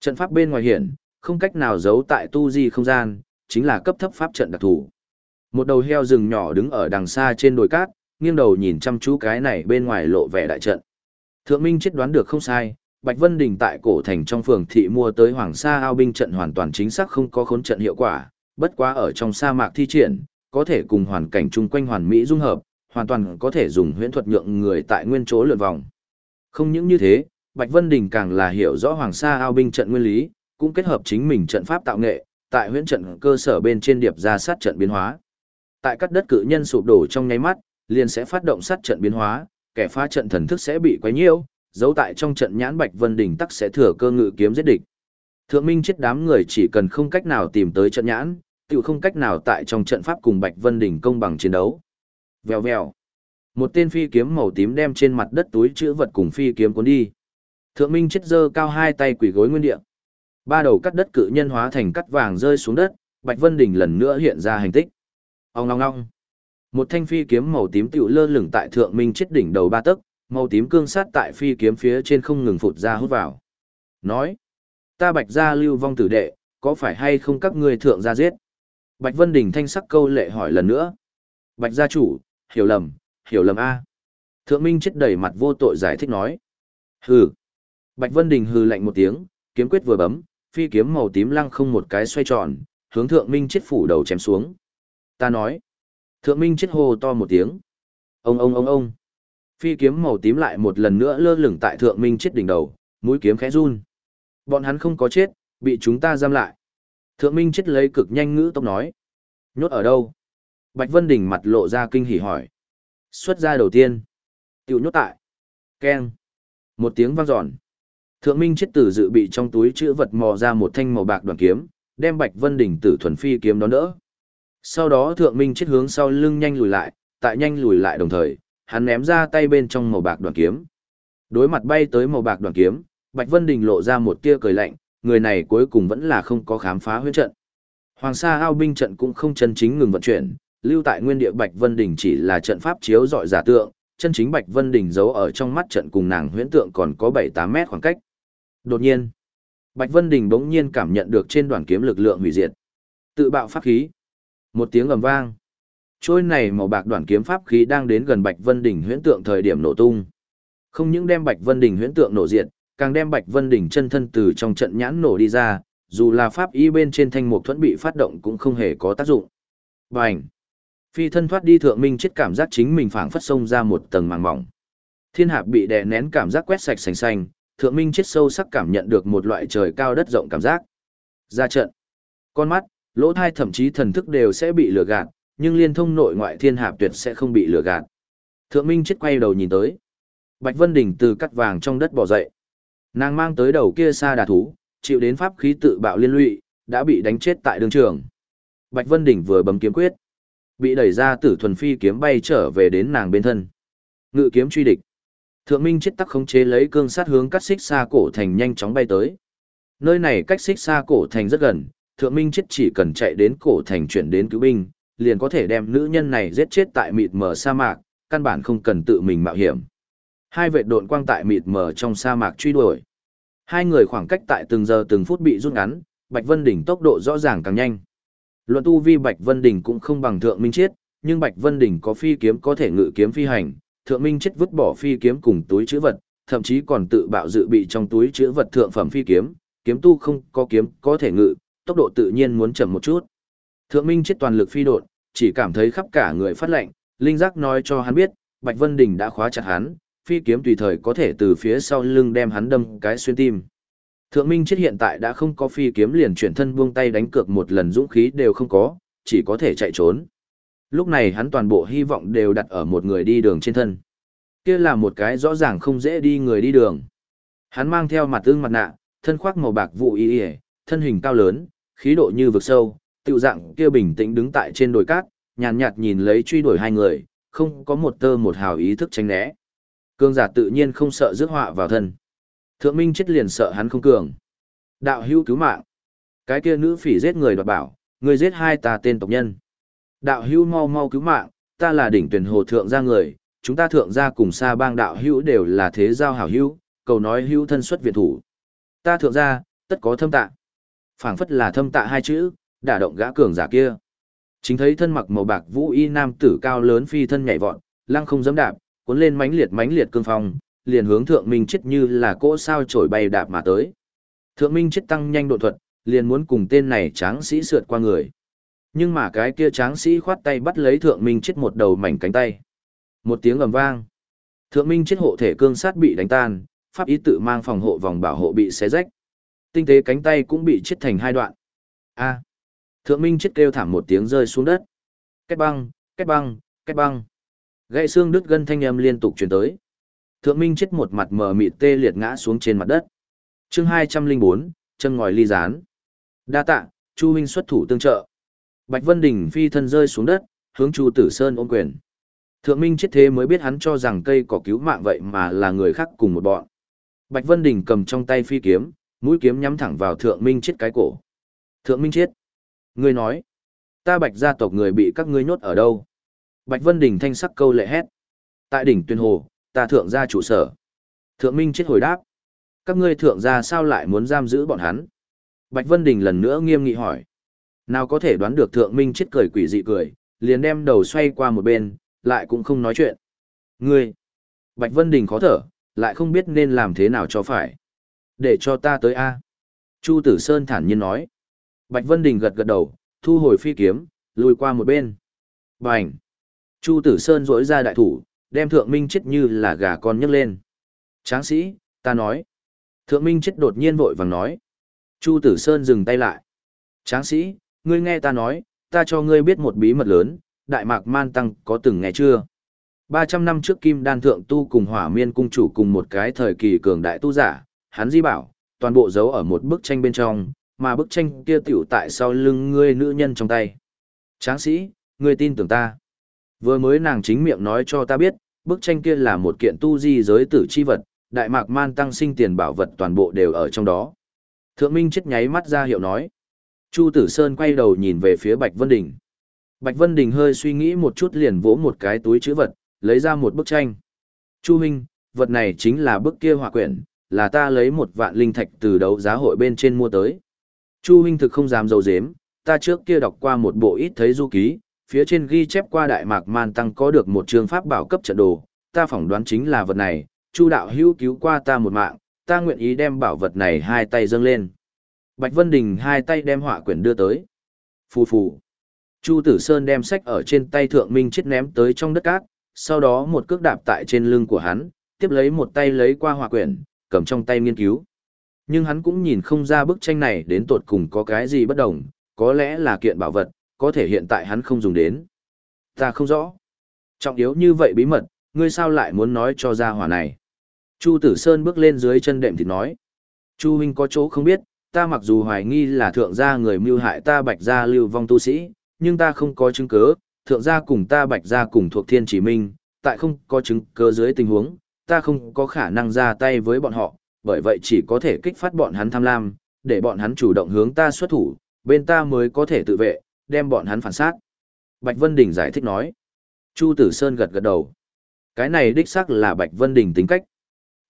A: Trận pháp bên ngoài hiển, không cách nào giấu tại tu di không gian, chính là cấp thấp pháp trận đặc thù. Một đầu heo rừng nhỏ đứng ở đằng xa trên đồi cát, nghiêng đầu nhìn chăm chú cái này bên ngoài lộ vẻ đại trận. Thượng Minh chết đoán được không sai, Bạch Vân Đình tại cổ thành trong phường thị mua tới Hoàng Sa ao binh trận hoàn toàn chính xác không có khốn trận hiệu quả, bất quá ở trong sa mạc thi triển, có thể cùng hoàn cảnh chung quanh hoàn mỹ dung hợp, hoàn toàn có thể dùng huyễn thuật nhượng người tại nguyên chỗ lượn vòng. Không những như thế, Bạch Vân Đình càng là hiểu rõ Hoàng Sa ao binh trận nguyên lý, cũng kết hợp chính mình trận pháp tạo nghệ, tại huyễn trận cơ sở bên trên điệp ra sát trận biến hóa. Tại các đất cự nhân sụp đổ trong nháy mắt, liền sẽ phát động sát trận biến hóa, kẻ phá trận thần thức sẽ bị quấy nhiễu, giấu tại trong trận nhãn Bạch Vân Đình tắc sẽ thừa cơ ngự kiếm giết địch. Thượng Minh chết đám người chỉ cần không cách nào tìm tới trận nhãn, tự không cách nào tại trong trận pháp cùng Bạch Vân Đình công bằng chiến đấu. Vèo vèo. Một tên phi kiếm màu tím đem trên mặt đất túi chữ vật cùng phi kiếm cuốn đi. Thượng Minh chết dơ cao hai tay quỷ gối nguyên địa. Ba đầu cắt đất cự nhân hóa thành cắt vàng rơi xuống đất, Bạch Vân Đình lần nữa hiện ra hành tích. Ông ngong ngong. Một thanh phi kiếm màu tím tiểu lơ lửng tại Thượng Minh chết đỉnh đầu ba tấc, màu tím cương sát tại phi kiếm phía trên không ngừng phụt ra hút vào. Nói, ta Bạch gia lưu vong tử đệ, có phải hay không các ngươi thượng gia giết? Bạch Vân Đình thanh sắc câu lệ hỏi lần nữa. Bạch gia chủ, hiểu lầm, hiểu lầm A. Thượng Minh chết đầy mặt vô tội giải thích nói. Hừ. Bạch Vân Đình hừ lạnh một tiếng, kiếm quyết vừa bấm, phi kiếm màu tím lăng không một cái xoay tròn, hướng Thượng Minh chết phủ đầu chém xuống. Ta nói. Thượng Minh chết hô to một tiếng. Ông ông ông ông. Phi kiếm màu tím lại một lần nữa lơ lửng tại Thượng Minh chết đỉnh đầu, mũi kiếm khẽ run. Bọn hắn không có chết, bị chúng ta giam lại. Thượng Minh chết lấy cực nhanh ngữ tốc nói. Nhốt ở đâu? Bạch Vân Đình mặt lộ ra kinh hỉ hỏi. Xuất ra đầu tiên. Tiểu nhốt tại. Keng. Một tiếng vang dọn. Thượng Minh chết tử dự bị trong túi chữ vật mò ra một thanh màu bạc đoàn kiếm, đem Bạch Vân Đình tử thuần phi kiếm đón đỡ. Sau đó thượng minh chết hướng sau lưng nhanh lùi lại, tại nhanh lùi lại đồng thời, hắn ném ra tay bên trong màu bạc đoàn kiếm. Đối mặt bay tới màu bạc đoàn kiếm, Bạch Vân Đình lộ ra một tia cười lạnh, người này cuối cùng vẫn là không có khám phá huyễn trận. Hoàng Sa ao binh trận cũng không chân chính ngừng vận chuyển, lưu tại nguyên địa Bạch Vân Đình chỉ là trận pháp chiếu dọi giả tượng, chân chính Bạch Vân Đình giấu ở trong mắt trận cùng nàng huyễn tượng còn có 7-8 mét khoảng cách. Đột nhiên, Bạch Vân Đình bỗng nhiên cảm nhận được trên đoàn kiếm lực lượng hủy diệt. Tự bạo pháp khí. Một tiếng ầm vang. Trôi này màu bạc đoàn kiếm pháp khí đang đến gần Bạch Vân Đình huyễn tượng thời điểm nổ tung. Không những đem Bạch Vân Đình huyễn tượng nổ diệt, càng đem Bạch Vân Đình chân thân từ trong trận nhãn nổ đi ra, dù là pháp y bên trên thanh mục thuẫn bị phát động cũng không hề có tác dụng. Bành! Phi thân thoát đi thượng minh chết cảm giác chính mình phảng phất sông ra một tầng màng mỏng. Thiên hạp bị đè nén cảm giác quét sạch sành xanh, thượng minh chết sâu sắc cảm nhận được một loại trời cao đất rộng cảm giác. Ra trận. Con mắt, lỗ thai thậm chí thần thức đều sẽ bị lừa gạt, nhưng liên thông nội ngoại thiên hạp tuyệt sẽ không bị lừa gạt. Thượng minh chết quay đầu nhìn tới. Bạch Vân Đình từ cắt vàng trong đất bò dậy. Nàng mang tới đầu kia xa đà thú, chịu đến pháp khí tự bạo liên lụy, đã bị đánh chết tại đường trường. Bạch Vân Đình vừa bấm kiếm quyết, bị đẩy ra tử thuần phi kiếm bay trở về đến nàng bên thân. Ngự kiếm truy địch. Thượng Minh chết tắc khống chế lấy cương sát hướng cắt xích xa cổ thành nhanh chóng bay tới. Nơi này cách xích xa cổ thành rất gần, Thượng Minh chết chỉ cần chạy đến cổ thành chuyển đến cứu binh, liền có thể đem nữ nhân này giết chết tại mịt mờ sa mạc, căn bản không cần tự mình mạo hiểm. Hai vệ độn quang tại mịt mờ trong sa mạc truy đuổi. Hai người khoảng cách tại từng giờ từng phút bị rút ngắn, Bạch Vân Đình tốc độ rõ ràng càng nhanh. Luận tu vi Bạch Vân Đình cũng không bằng Thượng Minh Chiết, nhưng Bạch Vân Đình có phi kiếm có thể ngự kiếm phi hành, Thượng Minh Chiết vứt bỏ phi kiếm cùng túi chữ vật, thậm chí còn tự bạo dự bị trong túi chữ vật thượng phẩm phi kiếm, kiếm tu không có kiếm có thể ngự, tốc độ tự nhiên muốn chậm một chút. Thượng Minh Chiết toàn lực phi đột, chỉ cảm thấy khắp cả người phát lạnh, linh giác nói cho hắn biết, Bạch Vân Đình đã khóa chặt hắn, phi kiếm tùy thời có thể từ phía sau lưng đem hắn đâm cái xuyên tim. Thượng Minh chết hiện tại đã không có phi kiếm liền chuyển thân buông tay đánh cược một lần dũng khí đều không có, chỉ có thể chạy trốn. Lúc này hắn toàn bộ hy vọng đều đặt ở một người đi đường trên thân. Kia là một cái rõ ràng không dễ đi người đi đường. Hắn mang theo mặt tương mặt nạ, thân khoác màu bạc vụ y y, thân hình cao lớn, khí độ như vực sâu, tự dạng kia bình tĩnh đứng tại trên đồi cát, nhàn nhạt nhìn lấy truy đuổi hai người, không có một tơ một hào ý thức tránh né. Cương giả tự nhiên không sợ rước họa vào thân. Thượng Minh chết liền sợ hắn không cường. Đạo hữu cứu mạng. Cái kia nữ phỉ giết người đoạt bảo, người giết hai ta tên tộc nhân. Đạo hữu mau mau cứu mạng, ta là đỉnh tuyển hồ thượng gia người, chúng ta thượng gia cùng xa bang đạo hữu đều là thế giao hảo hữu, cầu nói hữu thân xuất viện thủ. Ta thượng gia, tất có thâm tạ. phảng phất là thâm tạ hai chữ, đả động gã cường giả kia. Chính thấy thân mặc màu bạc vũ y nam tử cao lớn phi thân nhảy vọt, lăng không dám đạp, cuốn lên mãnh liệt mãnh liệt cương phong, liền hướng thượng minh chết như là cỗ sao trổi bay đạp mà tới. Thượng minh chết tăng nhanh độ thuật, liền muốn cùng tên này tráng sĩ sượt qua người. Nhưng mà cái kia tráng sĩ khoát tay bắt lấy thượng minh chết một đầu mảnh cánh tay. Một tiếng ầm vang. Thượng minh chết hộ thể cương sát bị đánh tan, pháp ý tự mang phòng hộ vòng bảo hộ bị xé rách. Tinh tế cánh tay cũng bị chết thành hai đoạn. A. Thượng minh chết kêu thảm một tiếng rơi xuống đất. Kết băng, kết băng, kết băng. Gãy xương đứt gân thanh âm liên tục truyền tới. Thượng Minh chết một mặt mờ mịt tê liệt ngã xuống trên mặt đất. Chương 204, chân ngòi ly gián. Đa tạ, Chu huynh xuất thủ tương trợ. Bạch Vân Đình phi thân rơi xuống đất, hướng Chu Tử Sơn ôm quyền. Thượng Minh chết thế mới biết hắn cho rằng cây cỏ cứu mạng vậy mà là người khác cùng một bọn. Bạch Vân Đình cầm trong tay phi kiếm, mũi kiếm nhắm thẳng vào Thượng Minh chết cái cổ. Thượng Minh chết. Ngươi nói, ta Bạch gia tộc người bị các ngươi nhốt ở đâu? Bạch Vân Đình thanh sắc câu lệ hét. Tại đỉnh tuyên hồ, ta thượng gia trụ sở. Thượng Minh chết hồi đáp. Các ngươi thượng gia sao lại muốn giam giữ bọn hắn? Bạch Vân Đình lần nữa nghiêm nghị hỏi. Nào có thể đoán được thượng Minh chết cười quỷ dị cười, liền đem đầu xoay qua một bên, lại cũng không nói chuyện. Ngươi! Bạch Vân Đình khó thở, lại không biết nên làm thế nào cho phải. Để cho ta tới A. Chu Tử Sơn thản nhiên nói. Bạch Vân Đình gật gật đầu, thu hồi phi kiếm, lùi qua một bên. Bành! Chu Tử Sơn rỗi ra đại thủ, đem Thượng Minh chết như là gà con nhấc lên. Tráng sĩ, ta nói. Thượng Minh chết đột nhiên vội vàng nói. Chu Tử Sơn dừng tay lại. Tráng sĩ, ngươi nghe ta nói, ta cho ngươi biết một bí mật lớn, Đại Mạc Man Tăng có từng nghe chưa? 300 năm trước Kim Đan Thượng Tu cùng Hỏa Miên Cung Chủ cùng một cái thời kỳ cường đại tu giả, hắn di bảo, toàn bộ giấu ở một bức tranh bên trong, mà bức tranh kia tiểu tại sau lưng ngươi nữ nhân trong tay. Tráng sĩ, ngươi tin tưởng ta. Vừa mới nàng chính miệng nói cho ta biết, bức tranh kia là một kiện tu di giới tử chi vật, đại mạc man tăng sinh tiền bảo vật toàn bộ đều ở trong đó. Thượng Minh chết nháy mắt ra hiệu nói. Chu Tử Sơn quay đầu nhìn về phía Bạch Vân Đình. Bạch Vân Đình hơi suy nghĩ một chút liền vỗ một cái túi chữ vật, lấy ra một bức tranh. Chu Minh, vật này chính là bức kia họa quyển, là ta lấy một vạn linh thạch từ đấu giá hội bên trên mua tới. Chu Minh thực không dám dầu dếm, ta trước kia đọc qua một bộ ít thấy du ký, phía trên ghi chép qua Đại Mạc Man Tăng có được một trường pháp bảo cấp trận đồ, ta phỏng đoán chính là vật này, Chu đạo hữu cứu qua ta một mạng, ta nguyện ý đem bảo vật này hai tay dâng lên. Bạch Vân Đình hai tay đem họa quyển đưa tới. Phù phù. Chu Tử Sơn đem sách ở trên tay Thượng Minh chết ném tới trong đất cát, sau đó một cước đạp tại trên lưng của hắn, tiếp lấy một tay lấy qua họa quyển, cầm trong tay nghiên cứu. Nhưng hắn cũng nhìn không ra bức tranh này đến tột cùng có cái gì bất đồng, có lẽ là kiện bảo vật, có thể hiện tại hắn không dùng đến. Ta không rõ. Trọng yếu như vậy bí mật, ngươi sao lại muốn nói cho ra hỏa này? Chu Tử Sơn bước lên dưới chân đệm thì nói. Chu Minh có chỗ không biết, ta mặc dù hoài nghi là thượng gia người mưu hại ta bạch gia lưu vong tu sĩ, nhưng ta không có chứng cứ, thượng gia cùng ta bạch gia cùng thuộc thiên chỉ minh, tại không có chứng cứ dưới tình huống, ta không có khả năng ra tay với bọn họ, bởi vậy chỉ có thể kích phát bọn hắn tham lam, để bọn hắn chủ động hướng ta xuất thủ, bên ta mới có thể tự vệ, đem bọn hắn phản sát. Bạch Vân Đình giải thích nói. Chu Tử Sơn gật gật đầu. Cái này đích xác là Bạch Vân Đình tính cách.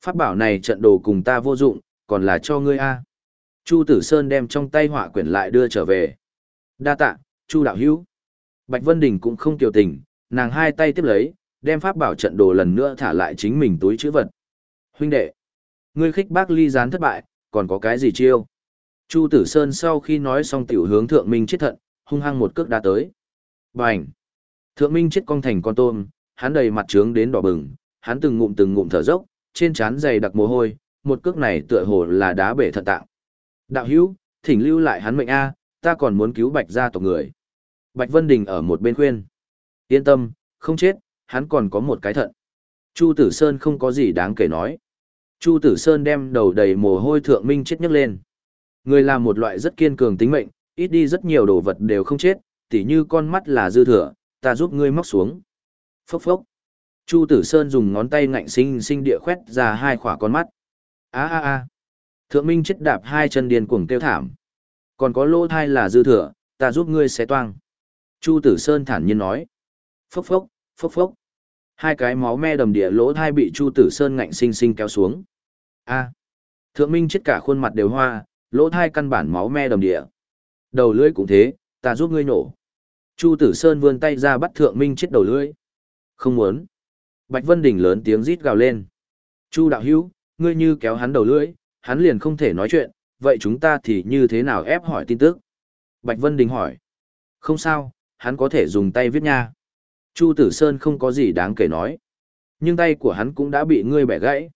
A: Pháp bảo này trận đồ cùng ta vô dụng, còn là cho ngươi a. Chu Tử Sơn đem trong tay họa quyển lại đưa trở về. Đa tạ, Chu đạo hữu. Bạch Vân Đình cũng không kiều tình, nàng hai tay tiếp lấy, đem pháp bảo trận đồ lần nữa thả lại chính mình túi chữ vật. Huynh đệ, ngươi khích bác ly gián thất bại, còn có cái gì chiêu? Chu Tử Sơn sau khi nói xong tiểu hướng thượng minh chết thận, hung hăng một cước đá tới. Bành! Thượng minh chết cong thành con tôm, hắn đầy mặt trướng đến đỏ bừng, hắn từng ngụm từng ngụm thở dốc, trên trán dày đặc mồ hôi, một cước này tựa hồ là đá bể thận tạng. Đạo hữu, thỉnh lưu lại hắn mệnh A, ta còn muốn cứu bạch gia tộc người. Bạch Vân Đình ở một bên khuyên. Yên tâm, không chết, hắn còn có một cái thận. Chu Tử Sơn không có gì đáng kể nói. Chu Tử Sơn đem đầu đầy mồ hôi thượng minh chết nhấc lên. Người là một loại rất kiên cường tính mệnh, ít đi rất nhiều đồ vật đều không chết, tỉ như con mắt là dư thừa, ta giúp ngươi móc xuống. Phốc phốc. Chu Tử Sơn dùng ngón tay ngạnh sinh sinh địa khoét ra hai khỏa con mắt. A a a. Thượng Minh chết đạp hai chân điên cuồng kêu thảm. Còn có lỗ thai là dư thừa, ta giúp ngươi xé toang. Chu Tử Sơn thản nhiên nói. Phốc phốc, phốc phốc. Hai cái máu me đầm địa lỗ thai bị Chu Tử Sơn ngạnh sinh sinh kéo xuống. A. Thượng Minh chết cả khuôn mặt đều hoa, lỗ thai căn bản máu me đầm địa. Đầu lưỡi cũng thế, ta giúp ngươi nổ. Chu Tử Sơn vươn tay ra bắt Thượng Minh chết đầu lưỡi. Không muốn. Bạch Vân Đình lớn tiếng rít gào lên. Chu đạo hữu, ngươi như kéo hắn đầu lưỡi, hắn liền không thể nói chuyện, vậy chúng ta thì như thế nào ép hỏi tin tức? Bạch Vân Đình hỏi. Không sao, hắn có thể dùng tay viết nha. Chu Tử Sơn không có gì đáng kể nói. Nhưng tay của hắn cũng đã bị ngươi bẻ gãy.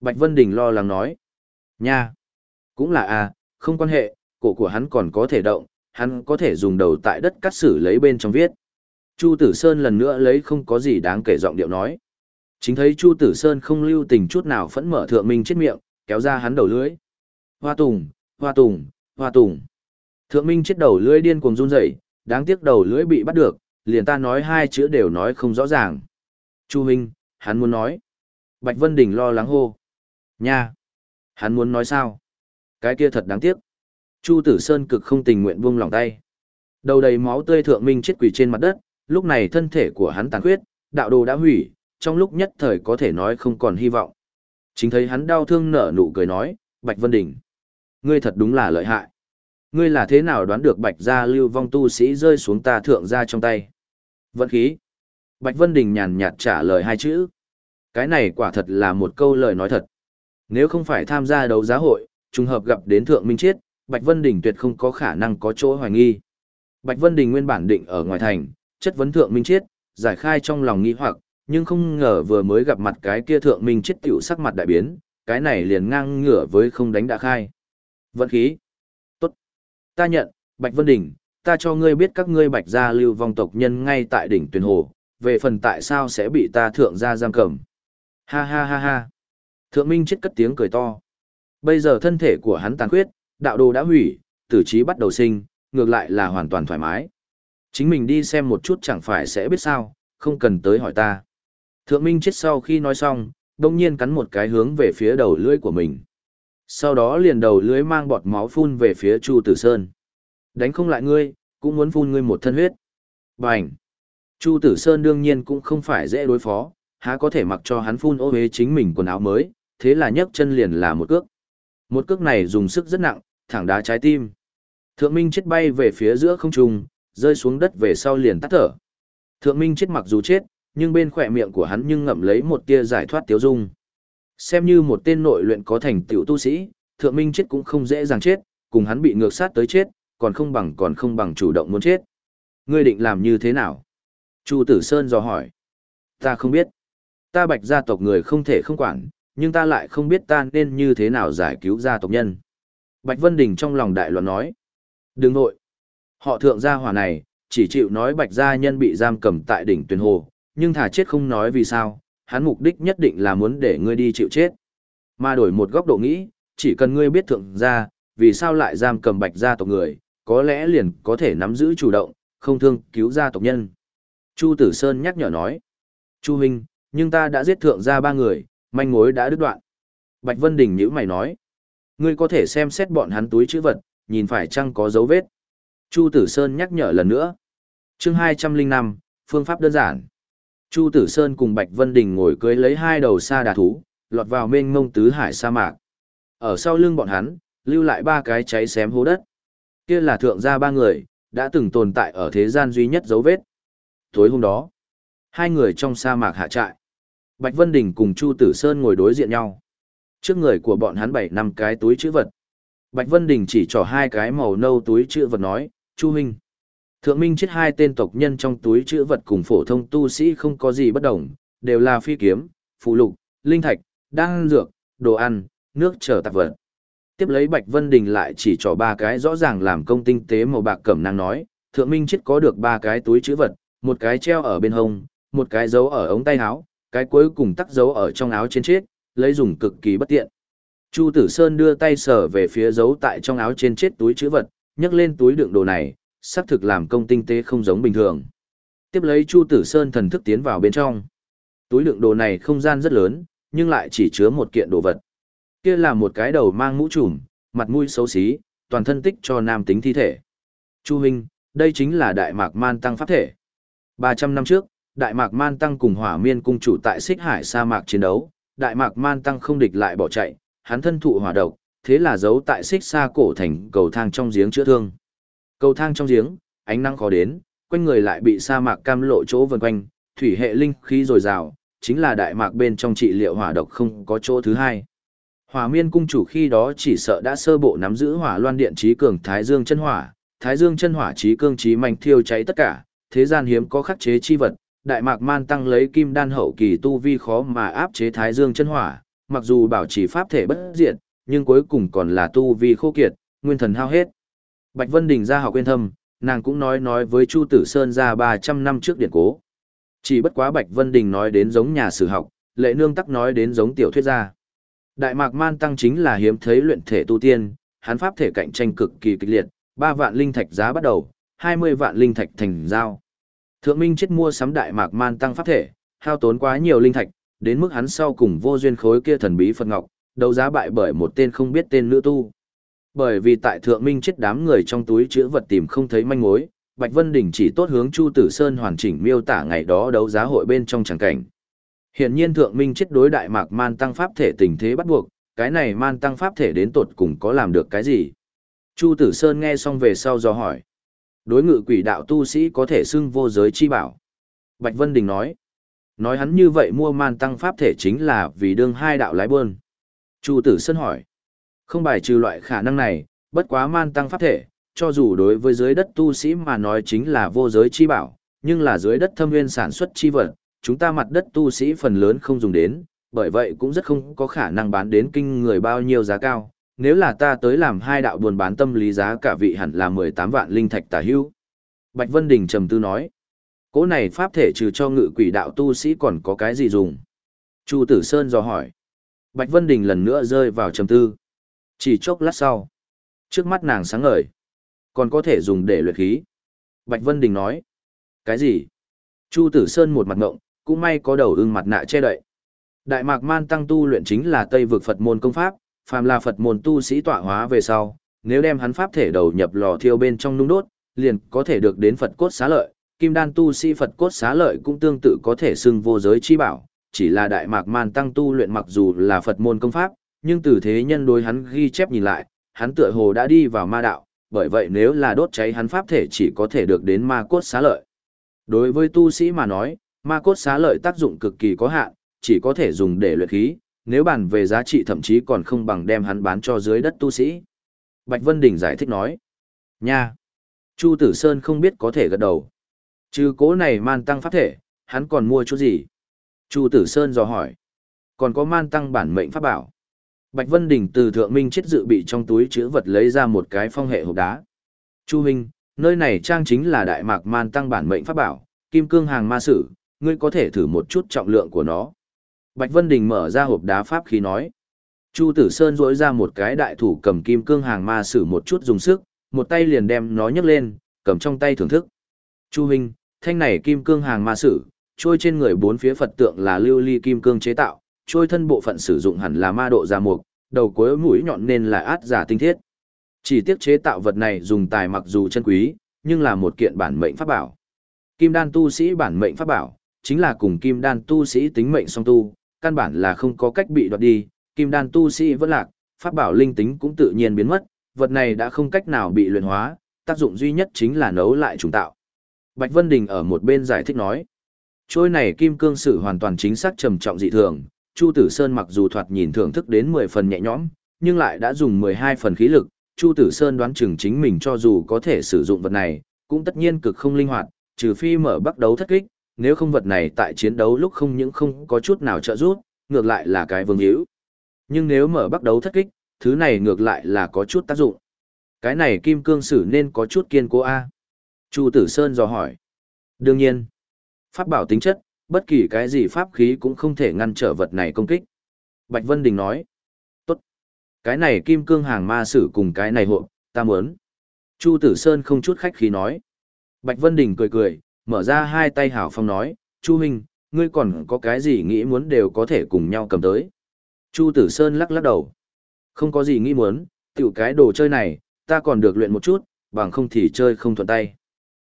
A: Bạch Vân Đình lo lắng nói. Nha. Cũng là à, không quan hệ, cổ của hắn còn có thể động, hắn có thể dùng đầu tại đất cắt xử lấy bên trong viết. Chu Tử Sơn lần nữa lấy không có gì đáng kể giọng điệu nói. Chính thấy Chu Tử Sơn không lưu tình chút nào phẫn mở thượng minh chết miệng, kéo ra hắn đầu lưới. Hoa tùng, hoa tùng, hoa tùng. Thượng minh chết đầu lưới điên cuồng run rẩy, đáng tiếc đầu lưỡi bị bắt được, liền ta nói hai chữ đều nói không rõ ràng. Chu Minh, hắn muốn nói. Bạch Vân Đình lo lắng hô. Nha! Hắn muốn nói sao? Cái kia thật đáng tiếc. Chu Tử Sơn cực không tình nguyện buông lòng tay. Đầu đầy máu tươi thượng minh chết quỷ trên mặt đất, lúc này thân thể của hắn tàn khuyết, đạo đồ đã hủy, trong lúc nhất thời có thể nói không còn hy vọng. Chính thấy hắn đau thương nở nụ cười nói, Bạch Vân Đình. Ngươi thật đúng là lợi hại. Ngươi là thế nào đoán được Bạch gia lưu vong tu sĩ rơi xuống ta thượng gia trong tay? Vận khí. Bạch Vân Đình nhàn nhạt trả lời hai chữ. Cái này quả thật là một câu lời nói thật. Nếu không phải tham gia đấu giá hội, trùng hợp gặp đến Thượng Minh Chiết, Bạch Vân Đình tuyệt không có khả năng có chỗ hoài nghi. Bạch Vân Đình nguyên bản định ở ngoài thành, chất vấn Thượng Minh Chiết, giải khai trong lòng nghi hoặc, nhưng không ngờ vừa mới gặp mặt cái kia Thượng Minh Chiết tiểu sắc mặt đại biến, cái này liền ngang ngửa với không đánh đã khai. Vận khí. Tốt. Ta nhận, Bạch Vân Đình, ta cho ngươi biết các ngươi bạch gia lưu vong tộc nhân ngay tại đỉnh tuyển hồ, về phần tại sao sẽ bị ta thượng gia giam cầm. Ha ha ha ha. Thượng Minh chết cất tiếng cười to. Bây giờ thân thể của hắn tàn khuyết, đạo đồ đã hủy, tử trí bắt đầu sinh, ngược lại là hoàn toàn thoải mái. Chính mình đi xem một chút chẳng phải sẽ biết sao, không cần tới hỏi ta. Thượng Minh chết sau khi nói xong, đông nhiên cắn một cái hướng về phía đầu lưỡi của mình. Sau đó liền đầu lưỡi mang bọt máu phun về phía Chu Tử Sơn. Đánh không lại ngươi, cũng muốn phun ngươi một thân huyết. Bành! Chu Tử Sơn đương nhiên cũng không phải dễ đối phó, há có thể mặc cho hắn phun ô hế chính mình quần áo mới, thế là nhấc chân liền là một cước. Một cước này dùng sức rất nặng, thẳng đá trái tim. Thượng Minh chết bay về phía giữa không trung, rơi xuống đất về sau liền tắt thở. Thượng Minh chết mặc dù chết, nhưng bên khỏe miệng của hắn nhưng ngậm lấy một tia giải thoát tiếu dung. Xem như một tên nội luyện có thành tiểu tu sĩ, Thượng Minh chết cũng không dễ dàng chết, cùng hắn bị ngược sát tới chết, còn không bằng còn không bằng chủ động muốn chết. Ngươi định làm như thế nào? Chu Tử Sơn dò hỏi. Ta không biết. Ta bạch gia tộc người không thể không quản, nhưng ta lại không biết ta nên như thế nào giải cứu gia tộc nhân. Bạch Vân Đình trong lòng đại loạn nói. Đừng nội. Họ thượng gia hỏa này, chỉ chịu nói bạch gia nhân bị giam cầm tại đỉnh tuyển hồ, nhưng thả chết không nói vì sao, hắn mục đích nhất định là muốn để ngươi đi chịu chết. Mà đổi một góc độ nghĩ, chỉ cần ngươi biết thượng gia, vì sao lại giam cầm bạch gia tộc người, có lẽ liền có thể nắm giữ chủ động, không thương cứu gia tộc nhân. Chu Tử Sơn nhắc nhở nói. Chu Huynh, nhưng ta đã giết thượng gia ba người, manh mối đã đứt đoạn. Bạch Vân Đình nhữ mày nói. Ngươi có thể xem xét bọn hắn túi chữ vật, nhìn phải chăng có dấu vết. Chu Tử Sơn nhắc nhở lần nữa. chương 205, phương pháp đơn giản. Chu Tử Sơn cùng Bạch Vân Đình ngồi cưới lấy hai đầu sa đà thú, lọt vào mênh mông tứ hải sa mạc. Ở sau lưng bọn hắn, lưu lại ba cái cháy xém hố đất. Kia là thượng gia ba người, đã từng tồn tại ở thế gian duy nhất dấu vết. Tối hôm đó, hai người trong sa mạc hạ trại. Bạch Vân Đình cùng Chu Tử Sơn ngồi đối diện nhau. Trước người của bọn hắn bảy năm cái túi chữ vật. Bạch Vân Đình chỉ trỏ hai cái màu nâu túi chữ vật nói, Chu Minh. Thượng Minh chết hai tên tộc nhân trong túi chữ vật cùng phổ thông tu sĩ không có gì bất đồng, đều là phi kiếm, phụ lục, linh thạch, đan dược, đồ ăn, nước trở tạp vật. Tiếp lấy Bạch Vân Đình lại chỉ cho ba cái rõ ràng làm công tinh tế màu bạc cẩm năng nói, Thượng Minh chết có được ba cái túi chữ vật, một cái treo ở bên hông, một cái giấu ở ống tay áo, cái cuối cùng tắc giấu ở trong áo trên chết, lấy dùng cực kỳ bất tiện. Chu Tử Sơn đưa tay sờ về phía giấu tại trong áo trên chết túi chữ vật, nhấc lên túi đựng đồ này, xác thực làm công tinh tế không giống bình thường. Tiếp lấy Chu Tử Sơn thần thức tiến vào bên trong. Túi đựng đồ này không gian rất lớn, nhưng lại chỉ chứa một kiện đồ vật. Kia là một cái đầu mang mũ trùm, mặt mũi xấu xí, toàn thân tích cho nam tính thi thể. Chu huynh, đây chính là Đại Mạc Man Tăng pháp thể. 300 năm trước, Đại Mạc Man Tăng cùng Hỏa Miên cung chủ tại Xích Hải sa mạc chiến đấu, Đại Mạc Man Tăng không địch lại bỏ chạy, hắn thân thụ hỏa độc, thế là giấu tại Xích Sa cổ thành cầu thang trong giếng chữa thương. Cầu thang trong giếng, ánh nắng khó đến, quanh người lại bị sa mạc cam lộ chỗ vần quanh, thủy hệ linh khí dồi dào, chính là đại mạc bên trong trị liệu hỏa độc không có chỗ thứ hai. Hỏa miên cung chủ khi đó chỉ sợ đã sơ bộ nắm giữ hỏa loan điện trí cường thái dương chân hỏa, thái dương chân hỏa trí cương trí mạnh thiêu cháy tất cả, thế gian hiếm có khắc chế chi vật, đại mạc man tăng lấy kim đan hậu kỳ tu vi khó mà áp chế thái dương chân hỏa, mặc dù bảo trì pháp thể bất diệt, nhưng cuối cùng còn là tu vi khô kiệt, nguyên thần hao hết. Bạch Vân Đình ra học quên thâm, nàng cũng nói nói với Chu Tử Sơn ra 300 năm trước điện cố. Chỉ bất quá Bạch Vân Đình nói đến giống nhà sử học, lệ nương tắc nói đến giống tiểu thuyết gia. Đại Mạc Man Tăng chính là hiếm thấy luyện thể tu tiên, hắn pháp thể cạnh tranh cực kỳ kịch liệt, 3 vạn linh thạch giá bắt đầu, 20 vạn linh thạch thành giao. Thượng Minh chết mua sắm Đại Mạc Man Tăng pháp thể, hao tốn quá nhiều linh thạch, đến mức hắn sau cùng vô duyên khối kia thần bí Phật Ngọc, đấu giá bại bởi một tên không biết tên nữ tu. Bởi vì tại Thượng Minh chết đám người trong túi chữ vật tìm không thấy manh mối, Bạch Vân Đình chỉ tốt hướng Chu Tử Sơn hoàn chỉnh miêu tả ngày đó đấu giá hội bên trong tràng cảnh. Hiện nhiên Thượng Minh chết đối đại mạc man tăng pháp thể tình thế bắt buộc, cái này man tăng pháp thể đến tột cùng có làm được cái gì? Chu Tử Sơn nghe xong về sau do hỏi. Đối ngự quỷ đạo tu sĩ có thể xưng vô giới chi bảo. Bạch Vân Đình nói. Nói hắn như vậy mua man tăng pháp thể chính là vì đương hai đạo lái buôn. Chu Tử Sơn hỏi. Không bài trừ loại khả năng này, bất quá man tăng pháp thể, cho dù đối với dưới đất tu sĩ mà nói chính là vô giới chi bảo, nhưng là dưới đất thâm nguyên sản xuất chi vật, chúng ta mặt đất tu sĩ phần lớn không dùng đến, bởi vậy cũng rất không có khả năng bán đến kinh người bao nhiêu giá cao. Nếu là ta tới làm hai đạo buồn bán tâm lý giá cả vị hẳn là 18 vạn linh thạch tà hưu. Bạch Vân Đình trầm tư nói, cỗ này pháp thể trừ cho ngự quỷ đạo tu sĩ còn có cái gì dùng? Chu Tử Sơn dò hỏi. Bạch Vân Đình lần nữa rơi vào trầm tư. Chỉ chốc lát sau, trước mắt nàng sáng ngời. còn có thể dùng để luyện khí. Bạch Vân Đình nói. Cái gì? Chu Tử Sơn một mặt ngộng, cũng may có đầu ưng mặt nạ che đậy. Đại Mạc Man tăng tu luyện chính là Tây vực Phật môn công pháp, phàm là Phật môn tu sĩ tọa hóa về sau, nếu đem hắn pháp thể đầu nhập lò thiêu bên trong nung đốt, liền có thể được đến Phật cốt xá lợi. Kim đan tu sĩ Phật cốt xá lợi cũng tương tự có thể xưng vô giới chi bảo, chỉ là Đại Mạc Man tăng tu luyện mặc dù là Phật môn công pháp, nhưng từ thế nhân đối hắn ghi chép nhìn lại, hắn tựa hồ đã đi vào ma đạo, bởi vậy nếu là đốt cháy hắn pháp thể chỉ có thể được đến ma cốt xá lợi. Đối với tu sĩ mà nói, ma cốt xá lợi tác dụng cực kỳ có hạn, chỉ có thể dùng để luyện khí, nếu bàn về giá trị thậm chí còn không bằng đem hắn bán cho dưới đất tu sĩ. Bạch Vân Đình giải thích nói. Nha! Chu Tử Sơn không biết có thể gật đầu. Trừ cố này man tăng pháp thể, hắn còn mua chút gì? Chu Tử Sơn dò hỏi. Còn có man tăng bản mệnh pháp bảo. Bạch Vân Đình từ thượng minh chết dự bị trong túi chữ vật lấy ra một cái phong hệ hộp đá. Chu Minh, nơi này trang chính là đại mạc man tăng bản mệnh pháp bảo, kim cương hàng ma sử, ngươi có thể thử một chút trọng lượng của nó. Bạch Vân Đình mở ra hộp đá pháp khí nói. Chu Tử Sơn rỗi ra một cái đại thủ cầm kim cương hàng ma sử một chút dùng sức, một tay liền đem nó nhấc lên, cầm trong tay thưởng thức. Chu Minh, thanh này kim cương hàng ma sử, trôi trên người bốn phía Phật tượng là lưu ly kim cương chế tạo, trôi thân bộ phận sử dụng hẳn là ma độ gia mục, đầu cuối mũi nhọn nên là át giả tinh thiết. Chỉ tiếc chế tạo vật này dùng tài mặc dù chân quý, nhưng là một kiện bản mệnh pháp bảo. Kim đan tu sĩ bản mệnh pháp bảo, chính là cùng kim đan tu sĩ tính mệnh song tu, căn bản là không có cách bị đoạt đi, kim đan tu sĩ vẫn lạc, pháp bảo linh tính cũng tự nhiên biến mất, vật này đã không cách nào bị luyện hóa, tác dụng duy nhất chính là nấu lại trùng tạo. Bạch Vân Đình ở một bên giải thích nói, trôi này kim cương sử hoàn toàn chính xác trầm trọng dị thường, Chu Tử Sơn mặc dù thoạt nhìn thưởng thức đến 10 phần nhẹ nhõm, nhưng lại đã dùng 12 phần khí lực, Chu Tử Sơn đoán chừng chính mình cho dù có thể sử dụng vật này, cũng tất nhiên cực không linh hoạt, trừ phi mở bắt đấu thất kích, nếu không vật này tại chiến đấu lúc không những không có chút nào trợ giúp, ngược lại là cái vương hữu. Nhưng nếu mở bắt đấu thất kích, thứ này ngược lại là có chút tác dụng. Cái này kim cương sử nên có chút kiên cố A. Chu Tử Sơn dò hỏi. Đương nhiên, pháp bảo tính chất, bất kỳ cái gì pháp khí cũng không thể ngăn trở vật này công kích. Bạch Vân Đình nói. Tốt. Cái này kim cương hàng ma sử cùng cái này hộ, ta muốn. Chu Tử Sơn không chút khách khí nói. Bạch Vân Đình cười cười, mở ra hai tay hảo phong nói, Chu Huynh, ngươi còn có cái gì nghĩ muốn đều có thể cùng nhau cầm tới. Chu Tử Sơn lắc lắc đầu. Không có gì nghĩ muốn, tiểu cái đồ chơi này, ta còn được luyện một chút, bằng không thì chơi không thuận tay.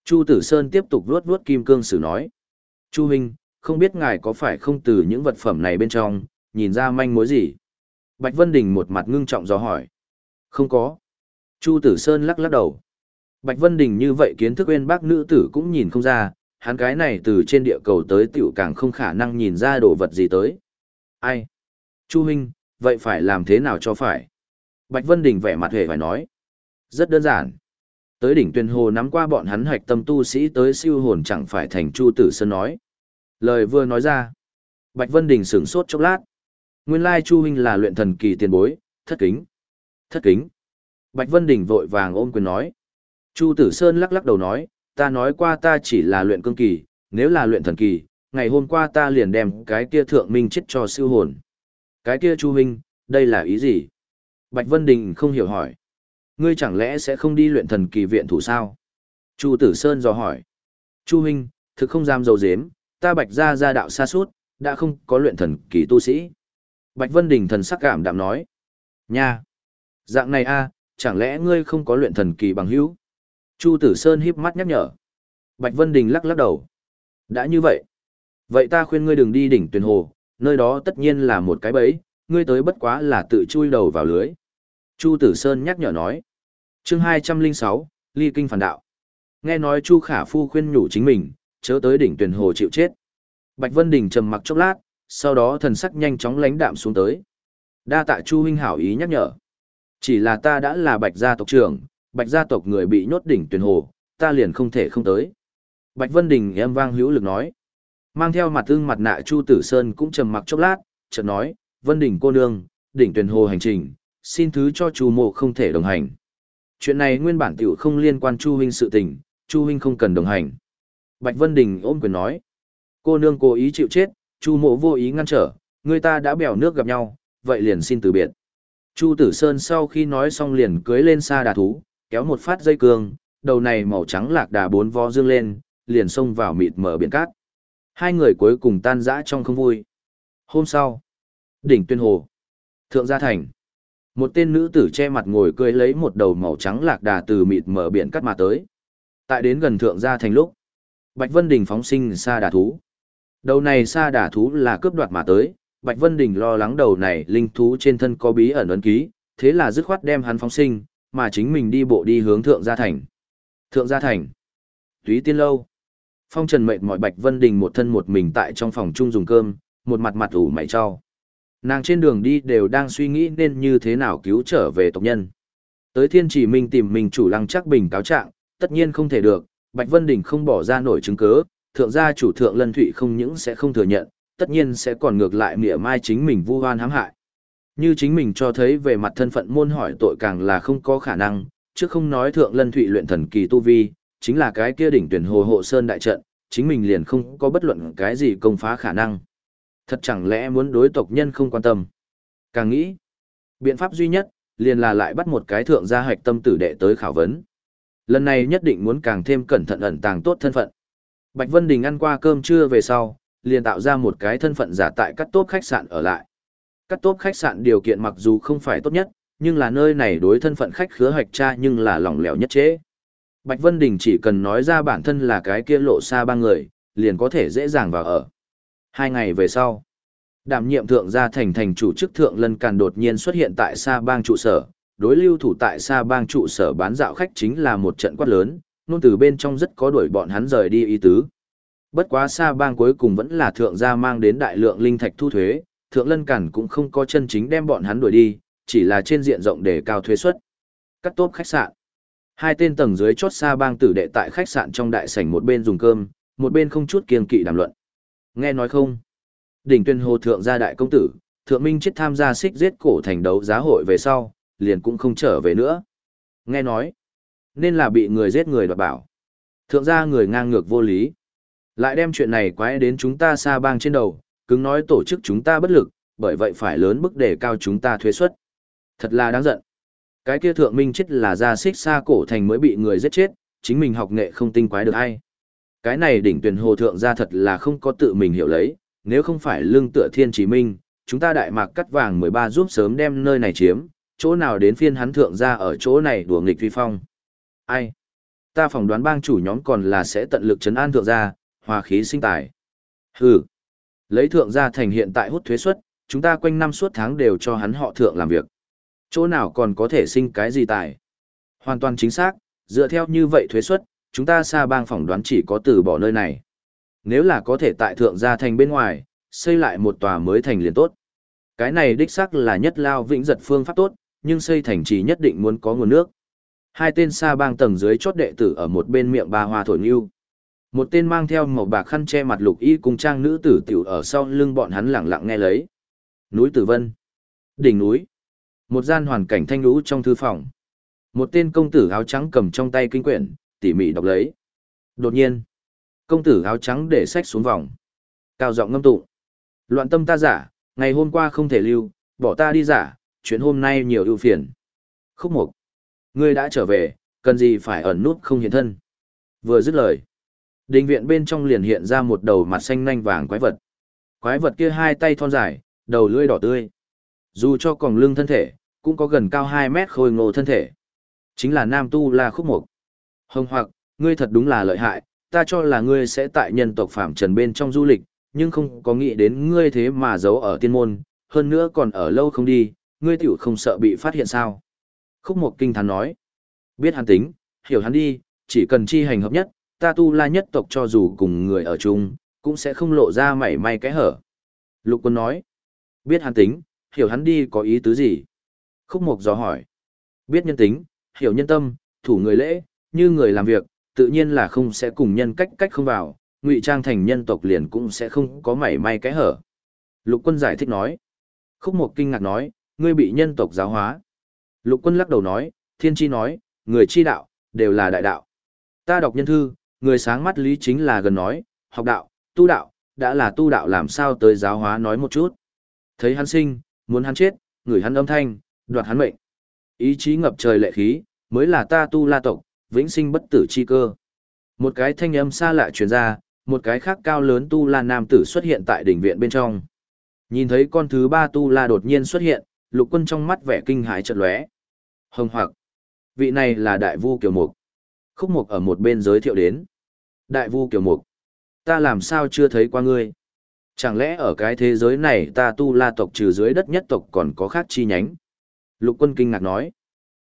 A: Chu Tử Sơn tiếp tục vuốt vuốt kim cương sử nói. Chu Huynh, không biết ngài có phải không từ những vật phẩm này bên trong, nhìn ra manh mối gì? Bạch Vân Đình một mặt ngưng trọng do hỏi. Không có. Chu Tử Sơn lắc lắc đầu. Bạch Vân Đình như vậy kiến thức bên bác nữ tử cũng nhìn không ra, hắn cái này từ trên địa cầu tới tiểu càng không khả năng nhìn ra đồ vật gì tới. Ai? Chu Minh. vậy phải làm thế nào cho phải? Bạch Vân Đình vẻ mặt hề phải nói. Rất đơn giản. Tới đỉnh tuyên hồ nắm qua bọn hắn hạch tâm tu sĩ tới siêu hồn chẳng phải thành Chu Tử Sơn nói. Lời vừa nói ra. Bạch Vân Đình sửng sốt chốc lát. Nguyên lai Chu Huynh là luyện thần kỳ tiền bối, thất kính. Thất kính. Bạch Vân Đình vội vàng ôm quyền nói. Chu Tử Sơn lắc lắc đầu nói, ta nói qua ta chỉ là luyện cương kỳ, nếu là luyện thần kỳ, ngày hôm qua ta liền đem cái kia thượng minh chết cho siêu hồn. Cái kia Chu Huynh, đây là ý gì? Bạch Vân Đình không hiểu hỏi. Ngươi chẳng lẽ sẽ không đi luyện thần kỳ viện thủ sao? Chu Tử Sơn dò hỏi. Chu Huynh, thực không dám dầu dếm, ta bạch ra ra đạo xa suốt, đã không có luyện thần kỳ tu sĩ. Bạch Vân Đình thần sắc cảm đạm nói. Nha! Dạng này a, chẳng lẽ ngươi không có luyện thần kỳ bằng hữu? Chu Tử Sơn híp mắt nhắc nhở. Bạch Vân Đình lắc lắc đầu. Đã như vậy. Vậy ta khuyên ngươi đừng đi đỉnh tuyển hồ, nơi đó tất nhiên là một cái bẫy, ngươi tới bất quá là tự chui đầu vào lưới. Chu Tử Sơn nhắc nhở nói. chương 206, Ly Kinh Phản Đạo. Nghe nói Chu Khả Phu khuyên nhủ chính mình, chớ tới đỉnh tuyển hồ chịu chết. Bạch Vân Đình trầm mặc chốc lát, sau đó thần sắc nhanh chóng lánh đạm xuống tới. Đa tạ Chu huynh hảo ý nhắc nhở. Chỉ là ta đã là Bạch gia tộc trưởng, Bạch gia tộc người bị nhốt đỉnh tuyển hồ, ta liền không thể không tới. Bạch Vân Đình em vang hữu lực nói. Mang theo mặt ưng mặt nạ Chu Tử Sơn cũng trầm mặc chốc lát, chợt nói, Vân Đình cô nương, đỉnh tuyển hồ hành trình, xin thứ cho Chu mộ không thể đồng hành. Chuyện này nguyên bản tiểu không liên quan Chu huynh sự tình, Chu huynh không cần đồng hành. Bạch Vân Đình ôm quyền nói. Cô nương cố ý chịu chết, Chu mộ vô ý ngăn trở, người ta đã bèo nước gặp nhau, vậy liền xin từ biệt. Chu Tử Sơn sau khi nói xong liền cưới lên xa đà thú, kéo một phát dây cương, đầu này màu trắng lạc đà bốn vo dương lên, liền xông vào mịt mở biển cát. Hai người cuối cùng tan rã trong không vui. Hôm sau, đỉnh tuyên hồ, thượng gia thành. Một tên nữ tử che mặt ngồi cưới lấy một đầu màu trắng lạc đà từ mịt mở biển cát mà tới. Tại đến gần thượng gia thành lúc, Bạch Vân Đình phóng sinh xa đà thú. Đầu này xa đà thú là cướp đoạt mà tới, Bạch Vân Đình lo lắng đầu này linh thú trên thân có bí ẩn ấn ký, thế là dứt khoát đem hắn phóng sinh, mà chính mình đi bộ đi hướng thượng gia thành. Thượng gia thành. Túy tiên lâu. Phong Trần mệt mỏi Bạch Vân Đình một thân một mình tại trong phòng chung dùng cơm, một mặt mặt ủ mày cho. Nàng trên đường đi đều đang suy nghĩ nên như thế nào cứu trở về tộc nhân. Tới Thiên Chỉ Minh tìm mình chủ lăng chắc bình cáo trạng, tất nhiên không thể được, Bạch Vân Đình không bỏ ra nổi chứng cứ, thượng gia chủ thượng Lân Thụy không những sẽ không thừa nhận, tất nhiên sẽ còn ngược lại mỉa mai chính mình vu oan hãm hại. Như chính mình cho thấy về mặt thân phận môn hỏi tội càng là không có khả năng, chứ không nói thượng Lân Thụy luyện thần kỳ tu vi, chính là cái kia đỉnh tuyển hồ hộ sơn đại trận, chính mình liền không có bất luận cái gì công phá khả năng. Thật chẳng lẽ muốn đối tộc nhân không quan tâm. Càng nghĩ, biện pháp duy nhất, liền là lại bắt một cái thượng gia hạch tâm tử đệ tới khảo vấn. Lần này nhất định muốn càng thêm cẩn thận ẩn tàng tốt thân phận. Bạch Vân Đình ăn qua cơm trưa về sau, liền tạo ra một cái thân phận giả tại các tốt khách sạn ở lại. Các tốt khách sạn điều kiện mặc dù không phải tốt nhất, nhưng là nơi này đối thân phận khách khứa hoạch tra nhưng là lỏng lẻo nhất chế. Bạch Vân Đình chỉ cần nói ra bản thân là cái kia lộ xa ba người, liền có thể dễ dàng vào ở. Hai ngày về sau, đảm nhiệm thượng gia thành thành chủ chức thượng lân càn đột nhiên xuất hiện tại xa bang trụ sở, đối lưu thủ tại xa bang trụ sở bán dạo khách chính là một trận quát lớn, nôn từ bên trong rất có đuổi bọn hắn rời đi ý tứ. Bất quá xa bang cuối cùng vẫn là thượng gia mang đến đại lượng linh thạch thu thuế, thượng lân cản cũng không có chân chính đem bọn hắn đuổi đi, chỉ là trên diện rộng để cao thuế suất. Cắt tốt khách sạn. Hai tên tầng dưới chốt xa bang tử đệ tại khách sạn trong đại sảnh một bên dùng cơm, một bên không chút kiêng kỵ đàm luận. Nghe nói không? Đỉnh tuyên hồ thượng gia đại công tử, thượng minh chết tham gia xích giết cổ thành đấu giá hội về sau, liền cũng không trở về nữa. Nghe nói, nên là bị người giết người đoạt bảo. Thượng gia người ngang ngược vô lý. Lại đem chuyện này quái đến chúng ta xa bang trên đầu, cứng nói tổ chức chúng ta bất lực, bởi vậy phải lớn bức để cao chúng ta thuế suất. Thật là đáng giận. Cái kia thượng minh chết là ra xích xa cổ thành mới bị người giết chết, chính mình học nghệ không tinh quái được ai. Cái này đỉnh tuyển hồ thượng gia thật là không có tự mình hiểu lấy, nếu không phải lương tựa thiên chí minh, chúng ta đại mạc cắt vàng 13 giúp sớm đem nơi này chiếm, chỗ nào đến phiên hắn thượng gia ở chỗ này đùa nghịch vi phong. Ai? Ta phỏng đoán bang chủ nhóm còn là sẽ tận lực chấn an thượng gia, hòa khí sinh tài. Hừ. Lấy thượng gia thành hiện tại hút thuế suất, chúng ta quanh năm suốt tháng đều cho hắn họ thượng làm việc. Chỗ nào còn có thể sinh cái gì tài? Hoàn toàn chính xác, dựa theo như vậy thuế suất, chúng ta xa bang phỏng đoán chỉ có từ bỏ nơi này. Nếu là có thể tại thượng gia thành bên ngoài, xây lại một tòa mới thành liền tốt. Cái này đích xác là nhất lao vĩnh giật phương pháp tốt, nhưng xây thành trì nhất định muốn có nguồn nước. Hai tên xa bang tầng dưới chốt đệ tử ở một bên miệng ba hoa thổi nhưu. Một tên mang theo màu bạc khăn che mặt lục y cùng trang nữ tử tiểu ở sau lưng bọn hắn lặng lặng nghe lấy. Núi Tử Vân. Đỉnh núi. Một gian hoàn cảnh thanh lũ trong thư phòng. Một tên công tử áo trắng cầm trong tay kinh quyển, tỉ mỉ đọc lấy. Đột nhiên, công tử áo trắng để sách xuống vòng. Cao giọng ngâm tụng. Loạn tâm ta giả, ngày hôm qua không thể lưu, bỏ ta đi giả, chuyện hôm nay nhiều ưu phiền. Khúc mục. Ngươi đã trở về, cần gì phải ẩn nút không hiện thân. Vừa dứt lời. Đình viện bên trong liền hiện ra một đầu mặt xanh nanh vàng quái vật. Quái vật kia hai tay thon dài, đầu lưỡi đỏ tươi. Dù cho còn lưng thân thể, cũng có gần cao 2 mét khôi ngô thân thể. Chính là Nam Tu La Khúc Mục. Hồng hoặc, ngươi thật đúng là lợi hại, ta cho là ngươi sẽ tại nhân tộc phạm trần bên trong du lịch, nhưng không có nghĩ đến ngươi thế mà giấu ở tiên môn, hơn nữa còn ở lâu không đi, ngươi tiểu không sợ bị phát hiện sao. Khúc Mục kinh thán nói, biết hắn tính, hiểu hắn đi, chỉ cần chi hành hợp nhất, ta tu la nhất tộc cho dù cùng người ở chung, cũng sẽ không lộ ra mảy may cái hở. Lục quân nói, biết hắn tính, hiểu hắn đi có ý tứ gì. Khúc Mục dò hỏi, biết nhân tính, hiểu nhân tâm, thủ người lễ, như người làm việc, tự nhiên là không sẽ cùng nhân cách cách không vào, ngụy trang thành nhân tộc liền cũng sẽ không có mảy may cái hở. Lục quân giải thích nói. Khúc Mục kinh ngạc nói, ngươi bị nhân tộc giáo hóa. Lục quân lắc đầu nói, thiên chi nói, người chi đạo, đều là đại đạo. Ta đọc nhân thư, người sáng mắt lý chính là gần nói, học đạo, tu đạo, đã là tu đạo làm sao tới giáo hóa nói một chút. Thấy hắn sinh, muốn hắn chết, người hắn âm thanh, đoạt hắn mệnh. Ý chí ngập trời lệ khí, mới là ta tu la tộc, vĩnh sinh bất tử chi cơ. Một cái thanh âm xa lạ truyền ra, một cái khác cao lớn tu la nam tử xuất hiện tại đỉnh viện bên trong. Nhìn thấy con thứ ba tu la đột nhiên xuất hiện, lục quân trong mắt vẻ kinh hãi chợt lóe. Hồng hoặc, vị này là đại vu kiều mục. Khúc mục ở một bên giới thiệu đến. Đại vu kiều mục, ta làm sao chưa thấy qua ngươi? Chẳng lẽ ở cái thế giới này ta tu la tộc trừ dưới đất nhất tộc còn có khác chi nhánh? Lục quân kinh ngạc nói.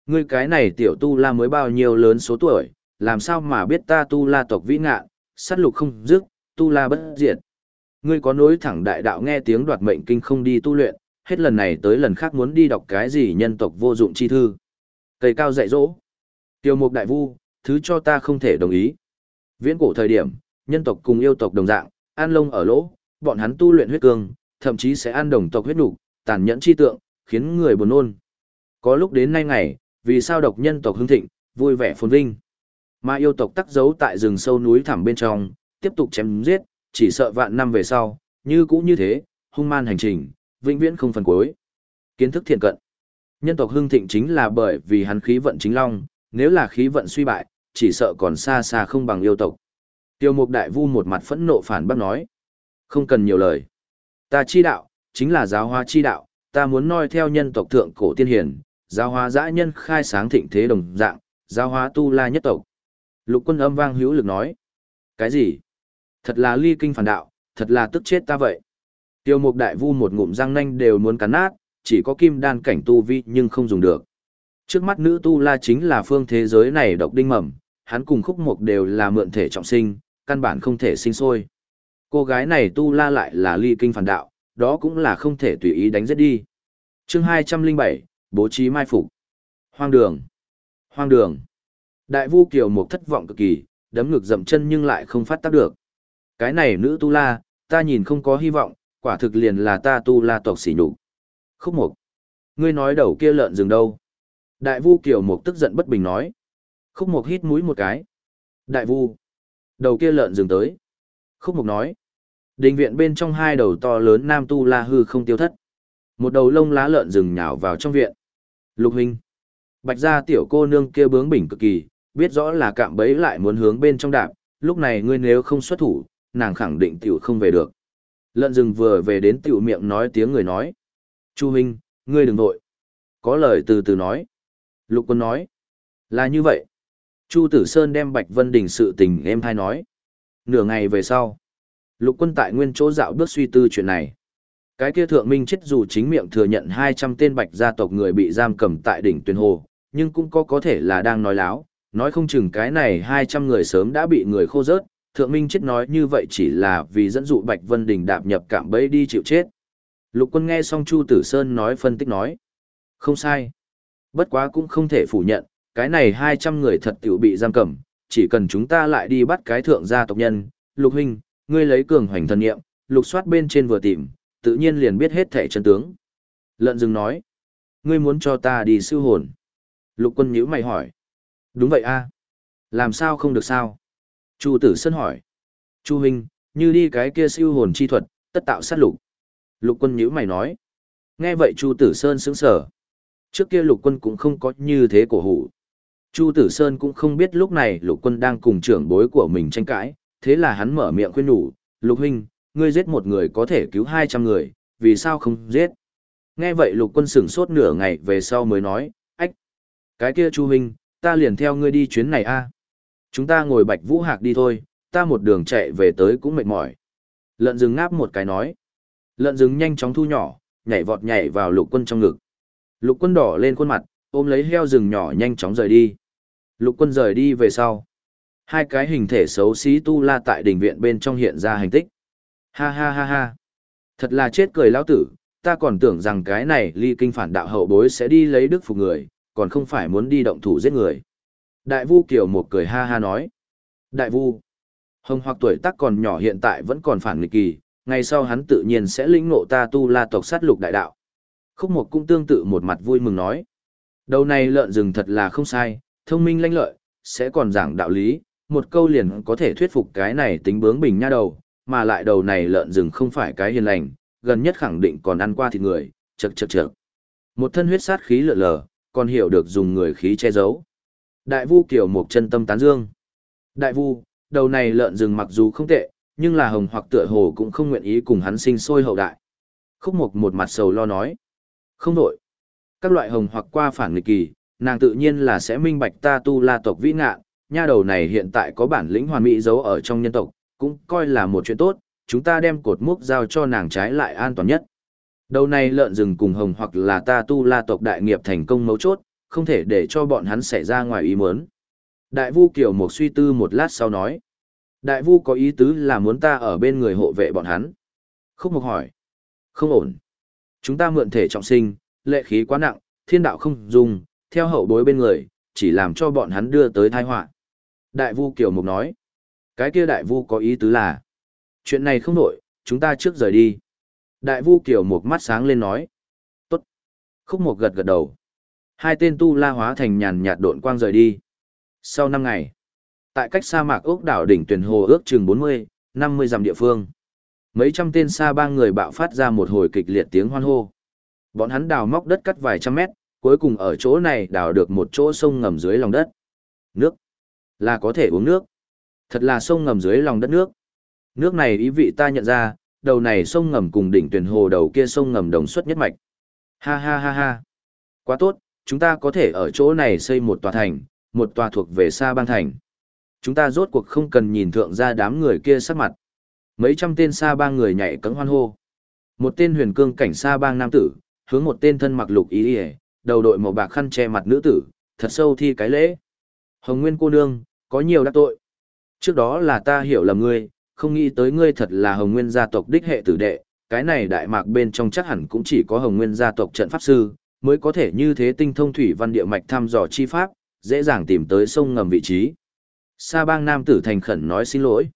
A: Ngươi cái này tiểu tu la mới bao nhiêu lớn số tuổi, làm sao mà biết ta tu la tộc vĩ ngạn, sát lục không dứt, tu la bất diệt. Ngươi có nối thẳng đại đạo nghe tiếng đoạt mệnh kinh không đi tu luyện, hết lần này tới lần khác muốn đi đọc cái gì nhân tộc vô dụng chi thư. Cây cao dạy dỗ. Tiêu mục đại vu, thứ cho ta không thể đồng ý. Viễn cổ thời điểm, nhân tộc cùng yêu tộc đồng dạng, an lông ở lỗ, bọn hắn tu luyện huyết cương, thậm chí sẽ ăn đồng tộc huyết nục, tàn nhẫn chi tượng, khiến người buồn nôn. Có lúc đến nay ngày, vì sao độc nhân tộc hưng thịnh, vui vẻ phồn vinh. Mà yêu tộc tắc giấu tại rừng sâu núi thẳm bên trong, tiếp tục chém giết, chỉ sợ vạn năm về sau, như cũ như thế, hung man hành trình, vĩnh viễn không phần cuối. Kiến thức thiện cận. Nhân tộc hưng thịnh chính là bởi vì hắn khí vận chính long, nếu là khí vận suy bại, chỉ sợ còn xa xa không bằng yêu tộc. Tiêu mục đại vu một mặt phẫn nộ phản bác nói. Không cần nhiều lời. Ta chi đạo, chính là giáo hóa chi đạo, ta muốn noi theo nhân tộc thượng cổ tiên hiển, giáo hóa dã nhân khai sáng thịnh thế đồng dạng, giáo hóa tu la nhất tộc. Lục quân âm vang hữu lực nói. Cái gì? Thật là ly kinh phản đạo, thật là tức chết ta vậy. Tiêu mục đại vu một ngụm răng nanh đều muốn cắn nát, chỉ có kim đan cảnh tu vi nhưng không dùng được. Trước mắt nữ tu la chính là phương thế giới này độc đinh mầm, hắn cùng khúc mục đều là mượn thể trọng sinh, căn bản không thể sinh sôi. Cô gái này tu la lại là ly kinh phản đạo, đó cũng là không thể tùy ý đánh giết đi. chương 207, bố trí mai phục. Hoang đường. Hoang đường. Đại vu kiều mục thất vọng cực kỳ, đấm ngực dậm chân nhưng lại không phát tác được. Cái này nữ tu la, ta nhìn không có hy vọng, quả thực liền là ta tu la tộc xỉ nhục. Khúc mục. Ngươi nói đầu kia lợn rừng đâu? Đại vu kiều mục tức giận bất bình nói. Khúc mục hít mũi một cái. Đại vu. Đầu kia lợn rừng tới. Khúc mục nói. Đình viện bên trong hai đầu to lớn nam tu la hư không tiêu thất. Một đầu lông lá lợn rừng nhào vào trong viện. Lục huynh. Bạch gia tiểu cô nương kia bướng bỉnh cực kỳ, biết rõ là cạm bẫy lại muốn hướng bên trong đạp, lúc này ngươi nếu không xuất thủ, nàng khẳng định tiểu không về được. Lợn rừng vừa về đến tiểu miệng nói tiếng người nói. Chu Hinh, ngươi đừng nội. Có lời từ từ nói. Lục quân nói. Là như vậy. Chu Tử Sơn đem Bạch Vân Đình sự tình em thai nói. Nửa ngày về sau. Lục quân tại nguyên chỗ dạo bước suy tư chuyện này. Cái kia thượng minh chết dù chính miệng thừa nhận 200 tên bạch gia tộc người bị giam cầm tại đỉnh tuyên hồ, nhưng cũng có có thể là đang nói láo, nói không chừng cái này 200 người sớm đã bị người khô rớt, thượng minh chết nói như vậy chỉ là vì dẫn dụ Bạch Vân Đình đạp nhập cạm bẫy đi chịu chết. Lục quân nghe xong Chu Tử Sơn nói phân tích nói. Không sai. Bất quá cũng không thể phủ nhận, cái này 200 người thật tiểu bị giam cầm, chỉ cần chúng ta lại đi bắt cái thượng gia tộc nhân. Lục huynh, ngươi lấy cường hoành thần nghiệm, lục soát bên trên vừa tìm, tự nhiên liền biết hết thẻ chân tướng. Lợn rừng nói, ngươi muốn cho ta đi siêu hồn. Lục quân nhíu mày hỏi. Đúng vậy a Làm sao không được sao? Chu tử sân hỏi. Chu huynh, như đi cái kia siêu hồn chi thuật, tất tạo sát lục. Lục quân nhíu mày nói. Nghe vậy Chu tử sơn sững sở. Trước kia lục quân cũng không có như thế cổ hủ. Chu tử sơn cũng không biết lúc này lục quân đang cùng trưởng bối của mình tranh cãi, thế là hắn mở miệng khuyên nhủ, lục huynh, ngươi giết một người có thể cứu hai trăm người, vì sao không giết? Nghe vậy lục quân sửng sốt nửa ngày về sau mới nói, ách, cái kia chu huynh, ta liền theo ngươi đi chuyến này a. Chúng ta ngồi bạch vũ hạc đi thôi, ta một đường chạy về tới cũng mệt mỏi. Lợn rừng ngáp một cái nói. Lợn rừng nhanh chóng thu nhỏ, nhảy vọt nhảy vào lục quân trong ngực. Lục quân đỏ lên khuôn mặt, ôm lấy heo rừng nhỏ nhanh chóng rời đi. Lục quân rời đi về sau. Hai cái hình thể xấu xí tu la tại đình viện bên trong hiện ra hành tích. Ha ha ha ha. Thật là chết cười lão tử, ta còn tưởng rằng cái này ly kinh phản đạo hậu bối sẽ đi lấy đức phục người, còn không phải muốn đi động thủ giết người. Đại vu kiểu một cười ha ha nói. Đại vu. Hồng hoặc tuổi tác còn nhỏ hiện tại vẫn còn phản nghịch kỳ, ngày sau hắn tự nhiên sẽ lĩnh ngộ ta tu la tộc sát lục đại đạo. Khúc một cũng tương tự một mặt vui mừng nói. Đầu này lợn rừng thật là không sai, thông minh lanh lợi, sẽ còn giảng đạo lý, một câu liền có thể thuyết phục cái này tính bướng bình nha đầu, mà lại đầu này lợn rừng không phải cái hiền lành, gần nhất khẳng định còn ăn qua thịt người, chật chật chật. Một thân huyết sát khí lượn lờ, còn hiểu được dùng người khí che giấu. Đại vu kiểu một chân tâm tán dương. Đại vu, đầu này lợn rừng mặc dù không tệ, nhưng là hồng hoặc tựa hồ cũng không nguyện ý cùng hắn sinh sôi hậu đại. Khúc mục một mặt sầu lo nói. Không đổi. Các loại hồng hoặc qua phản nghịch kỳ, nàng tự nhiên là sẽ minh bạch ta tu la tộc vĩ ngạn, nha đầu này hiện tại có bản lĩnh hoàn mỹ giấu ở trong nhân tộc, cũng coi là một chuyện tốt, chúng ta đem cột mốc giao cho nàng trái lại an toàn nhất. Đầu này lợn rừng cùng hồng hoặc là ta tu la tộc đại nghiệp thành công mấu chốt, không thể để cho bọn hắn xảy ra ngoài ý muốn. Đại vu kiểu một suy tư một lát sau nói. Đại vu có ý tứ là muốn ta ở bên người hộ vệ bọn hắn. Khúc Mộc hỏi. Không ổn. Chúng ta mượn thể trọng sinh, lệ khí quá nặng, thiên đạo không dùng, theo hậu bối bên người, chỉ làm cho bọn hắn đưa tới tai họa. Đại vu kiểu mục nói. Cái kia đại vu có ý tứ là. Chuyện này không nổi, chúng ta trước rời đi. Đại vu kiểu mục mắt sáng lên nói. Tốt. Khúc Mộc gật gật đầu. Hai tên tu la hóa thành nhàn nhạt độn quang rời đi. Sau năm ngày, tại cách sa mạc ốc đảo đỉnh tuyển hồ ước chừng 40, 50 dặm địa phương. Mấy trăm tên sa ba người bạo phát ra một hồi kịch liệt tiếng hoan hô. Bọn hắn đào móc đất cắt vài trăm mét, cuối cùng ở chỗ này đào được một chỗ sông ngầm dưới lòng đất. Nước. Là có thể uống nước. Thật là sông ngầm dưới lòng đất nước. Nước này ý vị ta nhận ra, đầu này sông ngầm cùng đỉnh tuyển hồ đầu kia sông ngầm đồng xuất nhất mạch. Ha ha ha ha. Quá tốt, chúng ta có thể ở chỗ này xây một tòa thành, một tòa thuộc về Sa Bang Thành. Chúng ta rốt cuộc không cần nhìn thượng ra đám người kia sắc mặt. Mấy trăm tên Sa Bang người nhảy cẫng hoan hô. Một tên huyền cương cảnh Sa Bang nam tử, hướng một tên thân mặc lục ý y, đầu đội màu bạc khăn che mặt nữ tử, thật sâu thi cái lễ. Hồng Nguyên cô nương, có nhiều đắc tội. Trước đó là ta hiểu lầm ngươi, không nghĩ tới ngươi thật là Hồng Nguyên gia tộc đích hệ tử đệ, cái này đại mạc bên trong chắc hẳn cũng chỉ có Hồng Nguyên gia tộc trận pháp sư, mới có thể như thế tinh thông thủy văn địa mạch thăm dò chi pháp, dễ dàng tìm tới sông ngầm vị trí. Sa bang nam tử thành khẩn nói xin lỗi.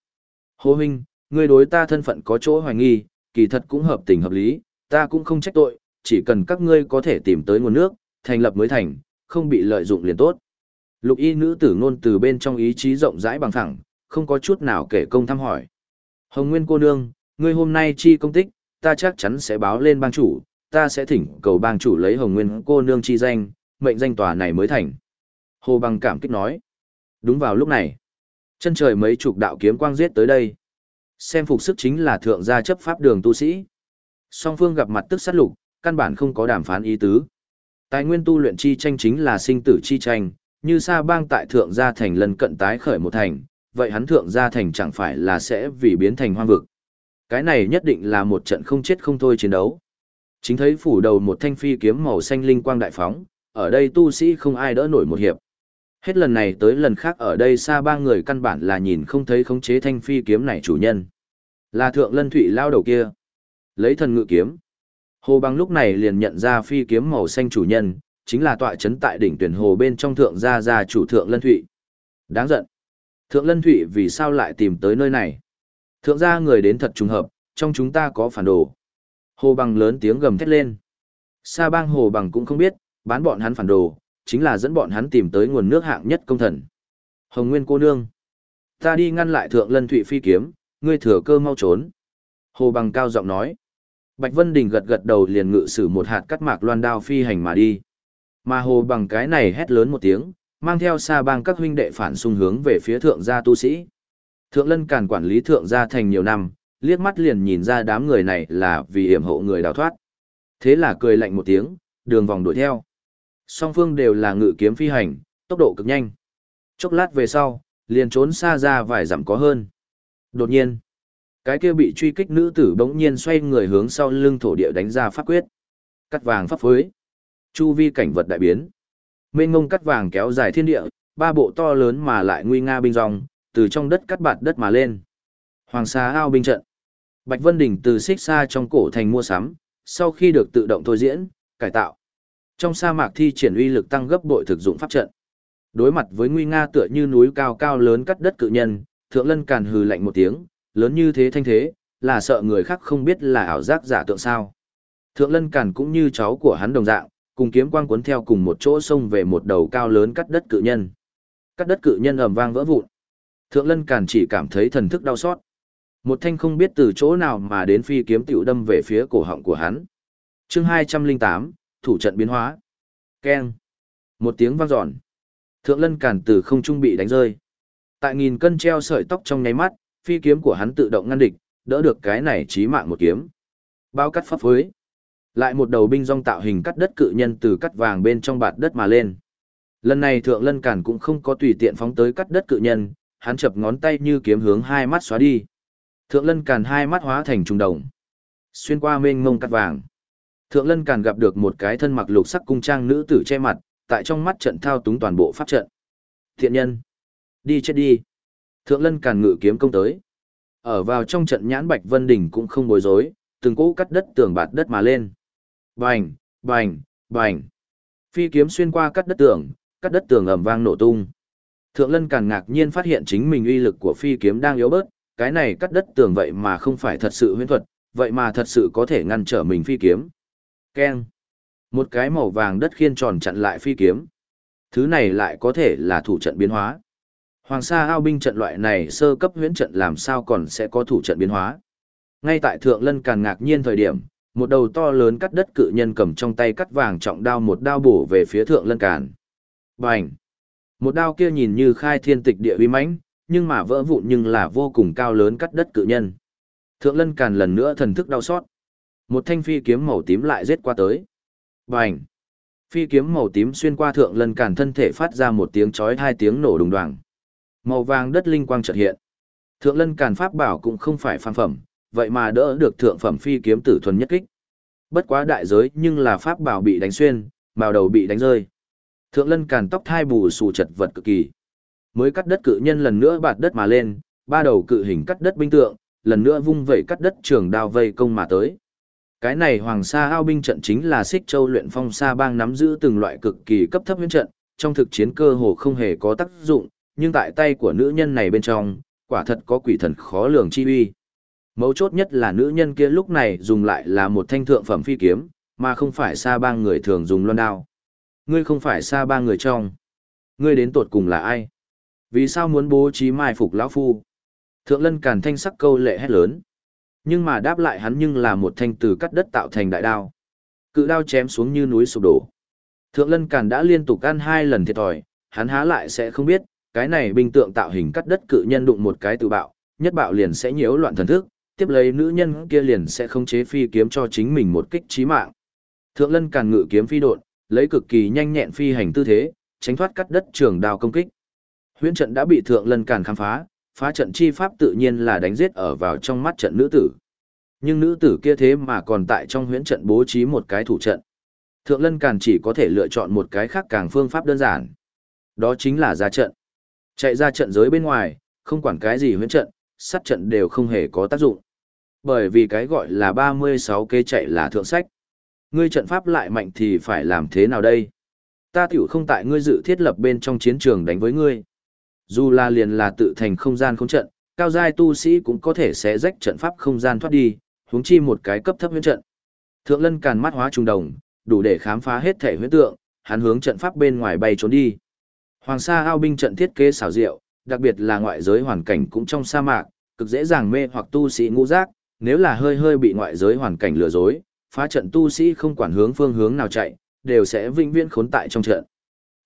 A: Hồ huynh, ngươi đối ta thân phận có chỗ hoài nghi, kỳ thật cũng hợp tình hợp lý, ta cũng không trách tội, chỉ cần các ngươi có thể tìm tới nguồn nước, thành lập mới thành, không bị lợi dụng liền tốt. Lục y nữ tử ngôn từ bên trong ý chí rộng rãi bằng thẳng, không có chút nào kể công thăm hỏi. Hồng Nguyên cô nương, ngươi hôm nay chi công tích, ta chắc chắn sẽ báo lên bang chủ, ta sẽ thỉnh cầu bang chủ lấy Hồng Nguyên cô nương chi danh, mệnh danh tòa này mới thành. Hồ Bằng cảm kích nói. Đúng vào lúc này, chân trời mấy chục đạo kiếm quang giết tới đây. Xem phục sức chính là thượng gia chấp pháp đường tu sĩ. Song phương gặp mặt tức sát lục, căn bản không có đàm phán ý tứ. Tài nguyên tu luyện chi tranh chính là sinh tử chi tranh, như Sa Bang tại thượng gia thành lần cận tái khởi một thành, vậy hắn thượng gia thành chẳng phải là sẽ vì biến thành hoang vực. Cái này nhất định là một trận không chết không thôi chiến đấu. Chính thấy phủ đầu một thanh phi kiếm màu xanh linh quang đại phóng, ở đây tu sĩ không ai đỡ nổi một hiệp. Hết lần này tới lần khác ở đây xa ba người căn bản là nhìn không thấy khống chế thanh phi kiếm này chủ nhân. Là thượng lân thụy lao đầu kia. Lấy thần ngự kiếm. Hồ băng lúc này liền nhận ra phi kiếm màu xanh chủ nhân, chính là tọa chấn tại đỉnh tuyển hồ bên trong thượng gia gia chủ thượng lân thụy. Đáng giận. Thượng lân thụy vì sao lại tìm tới nơi này? Thượng gia người đến thật trùng hợp, trong chúng ta có phản đồ. Hồ bằng lớn tiếng gầm thét lên. Sa bang hồ bằng cũng không biết, bán bọn hắn phản đồ, chính là dẫn bọn hắn tìm tới nguồn nước hạng nhất công thần. Hồng Nguyên cô nương. Ta đi ngăn lại thượng lân thụy phi kiếm, ngươi thừa cơ mau trốn. Hồ bằng cao giọng nói. Bạch Vân Đình gật gật đầu liền ngự sử một hạt cắt mạc loan đao phi hành mà đi. Mà hồ bằng cái này hét lớn một tiếng, mang theo xa bang các huynh đệ phản xung hướng về phía thượng gia tu sĩ. Thượng lân càn quản lý thượng gia thành nhiều năm, liếc mắt liền nhìn ra đám người này là vì hiểm hộ người đào thoát. Thế là cười lạnh một tiếng, đường vòng đuổi theo. Song phương đều là ngự kiếm phi hành, tốc độ cực nhanh. Chốc lát về sau, liền trốn xa ra vài dặm có hơn. Đột nhiên, cái kia bị truy kích nữ tử bỗng nhiên xoay người hướng sau lưng thổ địa đánh ra pháp quyết. Cắt vàng pháp phối. Chu vi cảnh vật đại biến. Mênh ngông cắt vàng kéo dài thiên địa, ba bộ to lớn mà lại nguy nga binh dòng từ trong đất cắt bạt đất mà lên. Hoàng sa ao binh trận. Bạch Vân Đình từ xích xa trong cổ thành mua sắm, sau khi được tự động thôi diễn, cải tạo. Trong sa mạc thi triển uy lực tăng gấp bội thực dụng pháp trận. Đối mặt với nguy nga tựa như núi cao cao lớn cắt đất cự nhân, Thượng Lân càn hừ lạnh một tiếng, lớn như thế thanh thế, là sợ người khác không biết là ảo giác giả tượng sao. Thượng Lân càn cũng như cháu của hắn đồng dạng, cùng kiếm quang cuốn theo cùng một chỗ xông về một đầu cao lớn cắt đất cự nhân. Cắt đất cự nhân ầm vang vỡ vụn. Thượng Lân càn chỉ cảm thấy thần thức đau xót. Một thanh không biết từ chỗ nào mà đến phi kiếm tiểu đâm về phía cổ họng của hắn. chương 208, thủ trận biến hóa. Keng. Một tiếng vang dọn. Thượng lân cản từ không trung bị đánh rơi. Tại nghìn cân treo sợi tóc trong nháy mắt, phi kiếm của hắn tự động ngăn địch, đỡ được cái này chí mạng một kiếm. Bao cắt pháp phối. Lại một đầu binh rong tạo hình cắt đất cự nhân từ cắt vàng bên trong bạt đất mà lên. Lần này thượng lân cản cũng không có tùy tiện phóng tới cắt đất cự nhân, hắn chập ngón tay như kiếm hướng hai mắt xóa đi. Thượng lân Càn hai mắt hóa thành trùng đồng. Xuyên qua mênh mông cắt vàng. Thượng lân Càn gặp được một cái thân mặc lục sắc cung trang nữ tử che mặt, tại trong mắt trận thao túng toàn bộ pháp trận. Thiện nhân. Đi chết đi. Thượng lân Càn ngự kiếm công tới. Ở vào trong trận nhãn Bạch Vân Đình cũng không bối rối, từng cỗ cắt đất tường bạt đất mà lên. Bành, bành, bành. Phi kiếm xuyên qua cắt đất tường, cắt đất tường ầm vang nổ tung. Thượng Lân Càn ngạc nhiên phát hiện chính mình uy lực của phi kiếm đang yếu bớt, cái này cắt đất tường vậy mà không phải thật sự huyễn thuật, vậy mà thật sự có thể ngăn trở mình phi kiếm. Keng. Một cái màu vàng đất khiên tròn chặn lại phi kiếm. Thứ này lại có thể là thủ trận biến hóa. Hoàng sa ao binh trận loại này sơ cấp huyễn trận làm sao còn sẽ có thủ trận biến hóa. Ngay tại Thượng Lân càng ngạc nhiên thời điểm, một đầu to lớn cắt đất cự nhân cầm trong tay cắt vàng trọng đao một đao bổ về phía Thượng Lân Càn. Bành! Một đao kia nhìn như khai thiên tịch địa uy mãnh, nhưng mà vỡ vụn nhưng là vô cùng cao lớn cắt đất cự nhân. Thượng Lân Càn lần nữa thần thức đau xót. Một thanh phi kiếm màu tím lại giết qua tới. Bành! Phi kiếm màu tím xuyên qua Thượng Lân Càn thân thể phát ra một tiếng chói hai tiếng nổ đùng đoàng. Màu vàng đất linh quang chợt hiện. Thượng Lân Càn pháp bảo cũng không phải phàm phẩm, vậy mà đỡ được thượng phẩm phi kiếm tử thuần nhất kích. Bất quá đại giới nhưng là pháp bảo bị đánh xuyên, màu đầu bị đánh rơi. Thượng lân càn tóc thai bù xù chật vật cực kỳ. Mới cắt đất cự nhân lần nữa bạt đất mà lên, ba đầu cự hình cắt đất binh tượng, lần nữa vung vẩy cắt đất trường đao vây công mà tới. Cái này Hoàng Sa ao binh trận chính là Xích Châu luyện phong sa bang nắm giữ từng loại cực kỳ cấp thấp huyễn trận, trong thực chiến cơ hồ không hề có tác dụng, nhưng tại tay của nữ nhân này bên trong, quả thật có quỷ thần khó lường chi uy. Mấu chốt nhất là nữ nhân kia lúc này dùng lại là một thanh thượng phẩm phi kiếm, mà không phải sa bang người thường dùng loan đao. Ngươi không phải sa bang người trong. Ngươi đến tột cùng là ai? Vì sao muốn bố trí mai phục lão phu? Thượng lân càn thanh sắc câu lệ hét lớn. Nhưng mà đáp lại hắn nhưng là một thanh từ cắt đất tạo thành đại đao. Cự đao chém xuống như núi sụp đổ. Thượng lân càn đã liên tục ăn hai lần thiệt thòi, hắn há lại sẽ không biết, cái này bình tượng tạo hình cắt đất cự nhân đụng một cái tự bạo, nhất bạo liền sẽ nhiễu loạn thần thức, tiếp lấy nữ nhân kia liền sẽ không chế phi kiếm cho chính mình một kích chí mạng. Thượng Lân càn ngự kiếm phi độn, lấy cực kỳ nhanh nhẹn phi hành tư thế, tránh thoát cắt đất trường đao công kích. Huyễn trận đã bị Thượng Lân càn khám phá, phá trận chi pháp tự nhiên là đánh giết ở vào trong mắt trận nữ tử. Nhưng nữ tử kia thế mà còn tại trong huyễn trận bố trí một cái thủ trận. Thượng Lân càn chỉ có thể lựa chọn một cái khác càng phương pháp đơn giản. Đó chính là ra trận. Chạy ra trận giới bên ngoài, không quản cái gì huyễn trận, sát trận đều không hề có tác dụng. Bởi vì cái gọi là 36 kế chạy là thượng sách. Ngươi trận pháp lại mạnh thì phải làm thế nào đây? Ta tiểu không tại ngươi dự thiết lập bên trong chiến trường đánh với ngươi. Dù là liền là tự thành không gian không trận, cao giai tu sĩ cũng có thể sẽ rách trận pháp không gian thoát đi, huống chi một cái cấp thấp huyễn trận. Thượng Lân càn mắt hóa trung đồng, đủ để khám phá hết thể huyễn tượng, hắn hướng trận pháp bên ngoài bay trốn đi. Hoàng Sa ao binh trận thiết kế xảo diệu, đặc biệt là ngoại giới hoàn cảnh cũng trong sa mạc, cực dễ dàng mê hoặc tu sĩ ngũ giác, nếu là hơi hơi bị ngoại giới hoàn cảnh lừa dối, phá trận tu sĩ không quản hướng phương hướng nào chạy, đều sẽ vĩnh viễn khốn tại trong trận.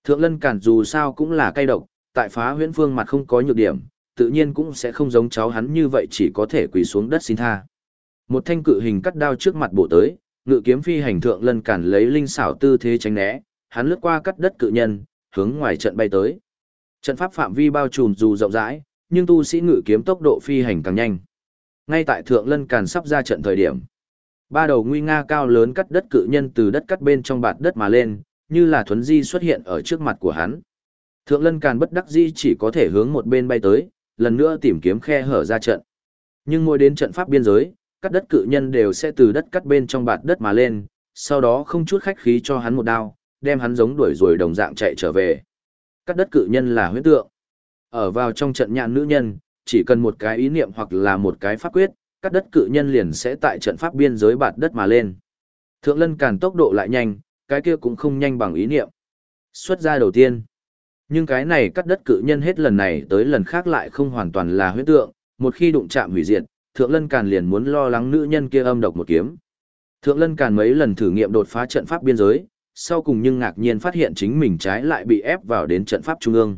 A: Thượng Lân Cản dù sao cũng là cay độc, tại phá huyễn phương mặt không có nhược điểm, tự nhiên cũng sẽ không giống cháu hắn như vậy chỉ có thể quỳ xuống đất xin tha. Một thanh cự hình cắt đao trước mặt bổ tới, ngự kiếm phi hành thượng Lân Cản lấy linh xảo tư thế tránh né, hắn lướt qua cắt đất cự nhân, hướng ngoài trận bay tới. Trận pháp phạm vi bao trùm dù rộng rãi, nhưng tu sĩ ngự kiếm tốc độ phi hành càng nhanh. Ngay tại Thượng Lân Càn sắp ra trận thời điểm, ba đầu nguy nga cao lớn cắt đất cự nhân từ đất cắt bên trong bạt đất mà lên, như là thuấn di xuất hiện ở trước mặt của hắn. Thượng Lân Càn bất đắc di chỉ có thể hướng một bên bay tới, lần nữa tìm kiếm khe hở ra trận. Nhưng ngồi đến trận pháp biên giới, cắt đất cự nhân đều sẽ từ đất cắt bên trong bạt đất mà lên, sau đó không chút khách khí cho hắn một đao, đem hắn giống đuổi rồi đồng dạng chạy trở về. Cắt đất cự nhân là huyết tượng. Ở vào trong trận nhạn nữ nhân, chỉ cần một cái ý niệm hoặc là một cái pháp quyết, các đất cự nhân liền sẽ tại trận pháp biên giới bạt đất mà lên. Thượng lân càn tốc độ lại nhanh, cái kia cũng không nhanh bằng ý niệm. Xuất ra đầu tiên. Nhưng cái này cắt đất cự nhân hết lần này tới lần khác lại không hoàn toàn là huyết tượng, một khi đụng chạm hủy diệt, Thượng Lân Càn liền muốn lo lắng nữ nhân kia âm độc một kiếm. Thượng Lân Càn mấy lần thử nghiệm đột phá trận pháp biên giới, sau cùng nhưng ngạc nhiên phát hiện chính mình trái lại bị ép vào đến trận pháp trung ương.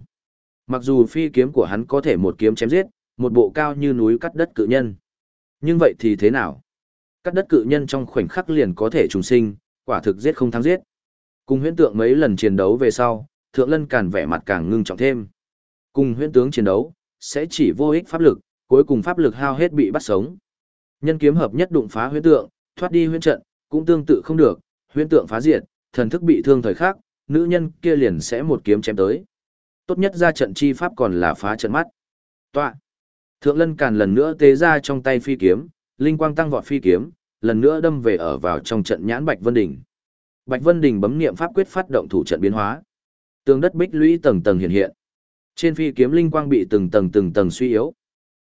A: Mặc dù phi kiếm của hắn có thể một kiếm chém giết, một bộ cao như núi cắt đất cự nhân. Nhưng vậy thì thế nào? Cắt đất cự nhân trong khoảnh khắc liền có thể trùng sinh, quả thực giết không thắng giết. Cùng huyễn tượng mấy lần chiến đấu về sau, Thượng Lân Càn vẻ mặt càng ngưng trọng thêm. Cùng huyễn tướng chiến đấu, sẽ chỉ vô ích pháp lực, cuối cùng pháp lực hao hết bị bắt sống. Nhân kiếm hợp nhất đụng phá huyễn tượng, thoát đi huyễn trận, cũng tương tự không được, huyễn tượng phá diệt, thần thức bị thương thời khắc, nữ nhân kia liền sẽ một kiếm chém tới. Tốt nhất ra trận chi pháp còn là phá trận mắt. Tọa. Thượng Lân Càn lần nữa tế ra trong tay phi kiếm, linh quang tăng vọt phi kiếm, lần nữa đâm về ở vào trong trận nhãn Bạch Vân Đỉnh. Bạch Vân Đỉnh bấm niệm pháp quyết phát động thủ trận biến hóa. Tường đất bích lũy tầng tầng hiện hiện. Trên phi kiếm linh quang bị từng tầng từng tầng suy yếu.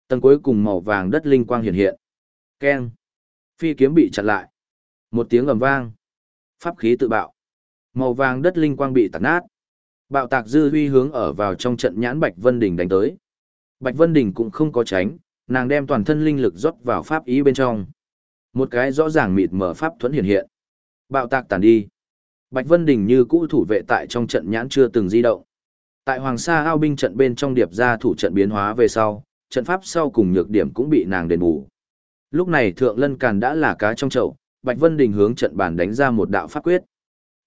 A: Tầng cuối cùng màu vàng đất linh quang hiện hiện. Keng. Phi kiếm bị chặn lại. Một tiếng ầm vang. Pháp khí tự bạo. Màu vàng đất linh quang bị tạt nát. Bạo tạc dư huy hướng ở vào trong trận nhãn Bạch Vân Đình đánh tới. Bạch Vân Đình cũng không có tránh, nàng đem toàn thân linh lực rót vào pháp ý bên trong. Một cái rõ ràng mịt mở pháp thuẫn hiện hiện. Bạo tạc tàn đi. Bạch Vân Đình như cũ thủ vệ tại trong trận nhãn chưa từng di động. Tại Hoàng Sa ao binh trận bên trong điệp ra thủ trận biến hóa về sau, trận pháp sau cùng nhược điểm cũng bị nàng đền bù. Lúc này Thượng Lân Càn đã là cá trong chậu, Bạch Vân Đình hướng trận bàn đánh ra một đạo pháp quyết.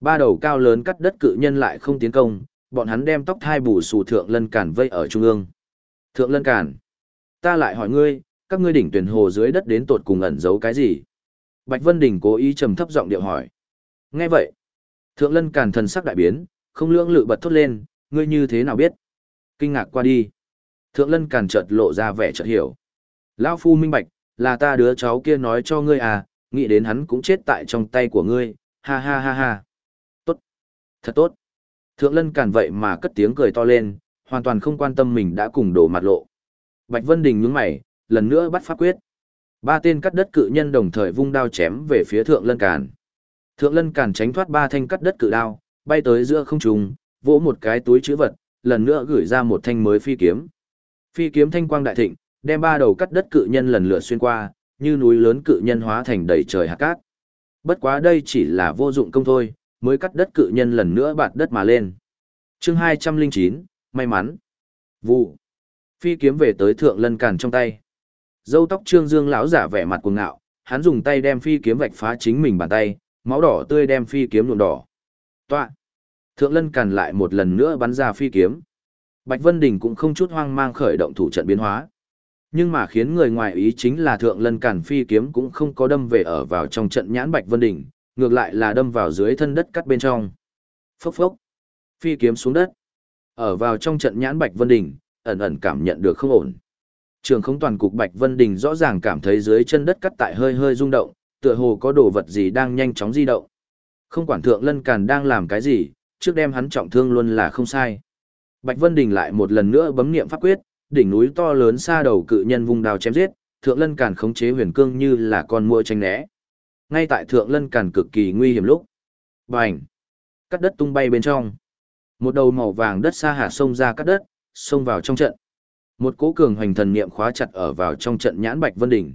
A: Ba đầu cao lớn cắt đất cự nhân lại không tiến công, bọn hắn đem tóc thai bù xù Thượng Lân Càn vây ở trung ương. Thượng Lân Càn, ta lại hỏi ngươi, các ngươi đỉnh tuyển hồ dưới đất đến tột cùng ẩn giấu cái gì? Bạch Vân Đình cố ý trầm thấp giọng điệu hỏi. Nghe vậy, Thượng Lân Càn thần sắc đại biến, không lưỡng lự bật thốt lên, ngươi như thế nào biết? Kinh ngạc qua đi. Thượng Lân Càn chợt lộ ra vẻ chợt hiểu. Lão phu minh bạch, là ta đứa cháu kia nói cho ngươi à, nghĩ đến hắn cũng chết tại trong tay của ngươi, ha ha ha ha. Tốt, thật tốt. Thượng Lân Càn vậy mà cất tiếng cười to lên, hoàn toàn không quan tâm mình đã cùng đổ mặt lộ. Bạch Vân Đình nhướng mày, lần nữa bắt pháp quyết. Ba tên cắt đất cự nhân đồng thời vung đao chém về phía Thượng Lân Càn. Thượng Lân cản tránh thoát ba thanh cắt đất cự đao, bay tới giữa không trung, vỗ một cái túi chữ vật, lần nữa gửi ra một thanh mới phi kiếm. Phi kiếm thanh quang đại thịnh, đem ba đầu cắt đất cự nhân lần lượt xuyên qua, như núi lớn cự nhân hóa thành đầy trời hạt cát. Bất quá đây chỉ là vô dụng công thôi, mới cắt đất cự nhân lần nữa bạt đất mà lên. Chương 209, may mắn. Vụ. Phi kiếm về tới thượng lân cản trong tay. Dâu tóc trương dương lão giả vẻ mặt cuồng ngạo, hắn dùng tay đem phi kiếm vạch phá chính mình bàn tay, máu đỏ tươi đem phi kiếm nhuộm đỏ. Toạ. Thượng lân càn lại một lần nữa bắn ra phi kiếm. Bạch Vân Đình cũng không chút hoang mang khởi động thủ trận biến hóa. Nhưng mà khiến người ngoài ý chính là thượng lân càn phi kiếm cũng không có đâm về ở vào trong trận nhãn Bạch Vân Đình, ngược lại là đâm vào dưới thân đất cắt bên trong. Phốc phốc. Phi kiếm xuống đất. Ở vào trong trận nhãn Bạch Vân Đình, ẩn ẩn cảm nhận được không ổn. Trường không toàn cục Bạch Vân Đình rõ ràng cảm thấy dưới chân đất cắt tại hơi hơi rung động, tựa hồ có đồ vật gì đang nhanh chóng di động. Không quản thượng lân càn đang làm cái gì, trước đem hắn trọng thương luôn là không sai. Bạch Vân Đình lại một lần nữa bấm niệm pháp quyết, đỉnh núi to lớn xa đầu cự nhân vùng đào chém giết, thượng lân càn khống chế huyền cương như là con muỗi tranh né. Ngay tại thượng lân càn cực kỳ nguy hiểm lúc. Bành! Cắt đất tung bay bên trong. Một đầu màu vàng đất xa hạ sông ra cắt đất, xông vào trong trận. Một cố cường hoành thần niệm khóa chặt ở vào trong trận nhãn Bạch Vân Đình.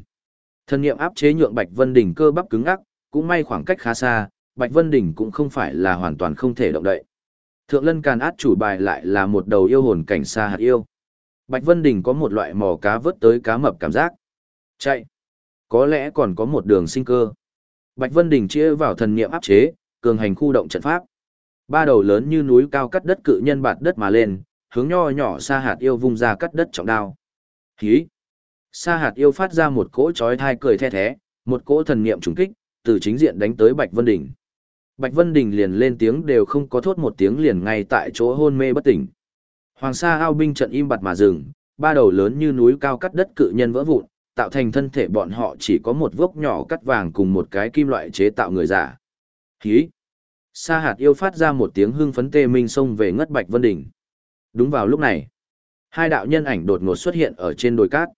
A: Thần niệm áp chế nhượng Bạch Vân Đỉnh cơ bắp cứng ngắc, cũng may khoảng cách khá xa, Bạch Vân Đỉnh cũng không phải là hoàn toàn không thể động đậy. Thượng Lân Càn át chủ bài lại là một đầu yêu hồn cảnh xa hạt yêu. Bạch Vân Đình có một loại mò cá vớt tới cá mập cảm giác. Chạy. Có lẽ còn có một đường sinh cơ. Bạch Vân Đình chia vào thần niệm áp chế, cường hành khu động trận pháp. Ba đầu lớn như núi cao cắt đất cự nhân bạt đất mà lên, hướng nho nhỏ xa hạt yêu vung ra cắt đất trọng đao. Hí. Sa hạt yêu phát ra một cỗ chói thai cười the thế, một cỗ thần niệm trùng kích, từ chính diện đánh tới Bạch Vân Đình. Bạch Vân Đình liền lên tiếng đều không có thốt một tiếng liền ngay tại chỗ hôn mê bất tỉnh. Hoàng Sa ao binh trận im bặt mà dừng, ba đầu lớn như núi cao cắt đất cự nhân vỡ vụn, tạo thành thân thể bọn họ chỉ có một vốc nhỏ cắt vàng cùng một cái kim loại chế tạo người giả. Hí! Sa hạt yêu phát ra một tiếng hưng phấn tê minh xông về ngất Bạch Vân Đình. Đúng vào lúc này, hai đạo nhân ảnh đột ngột xuất hiện ở trên đồi cát.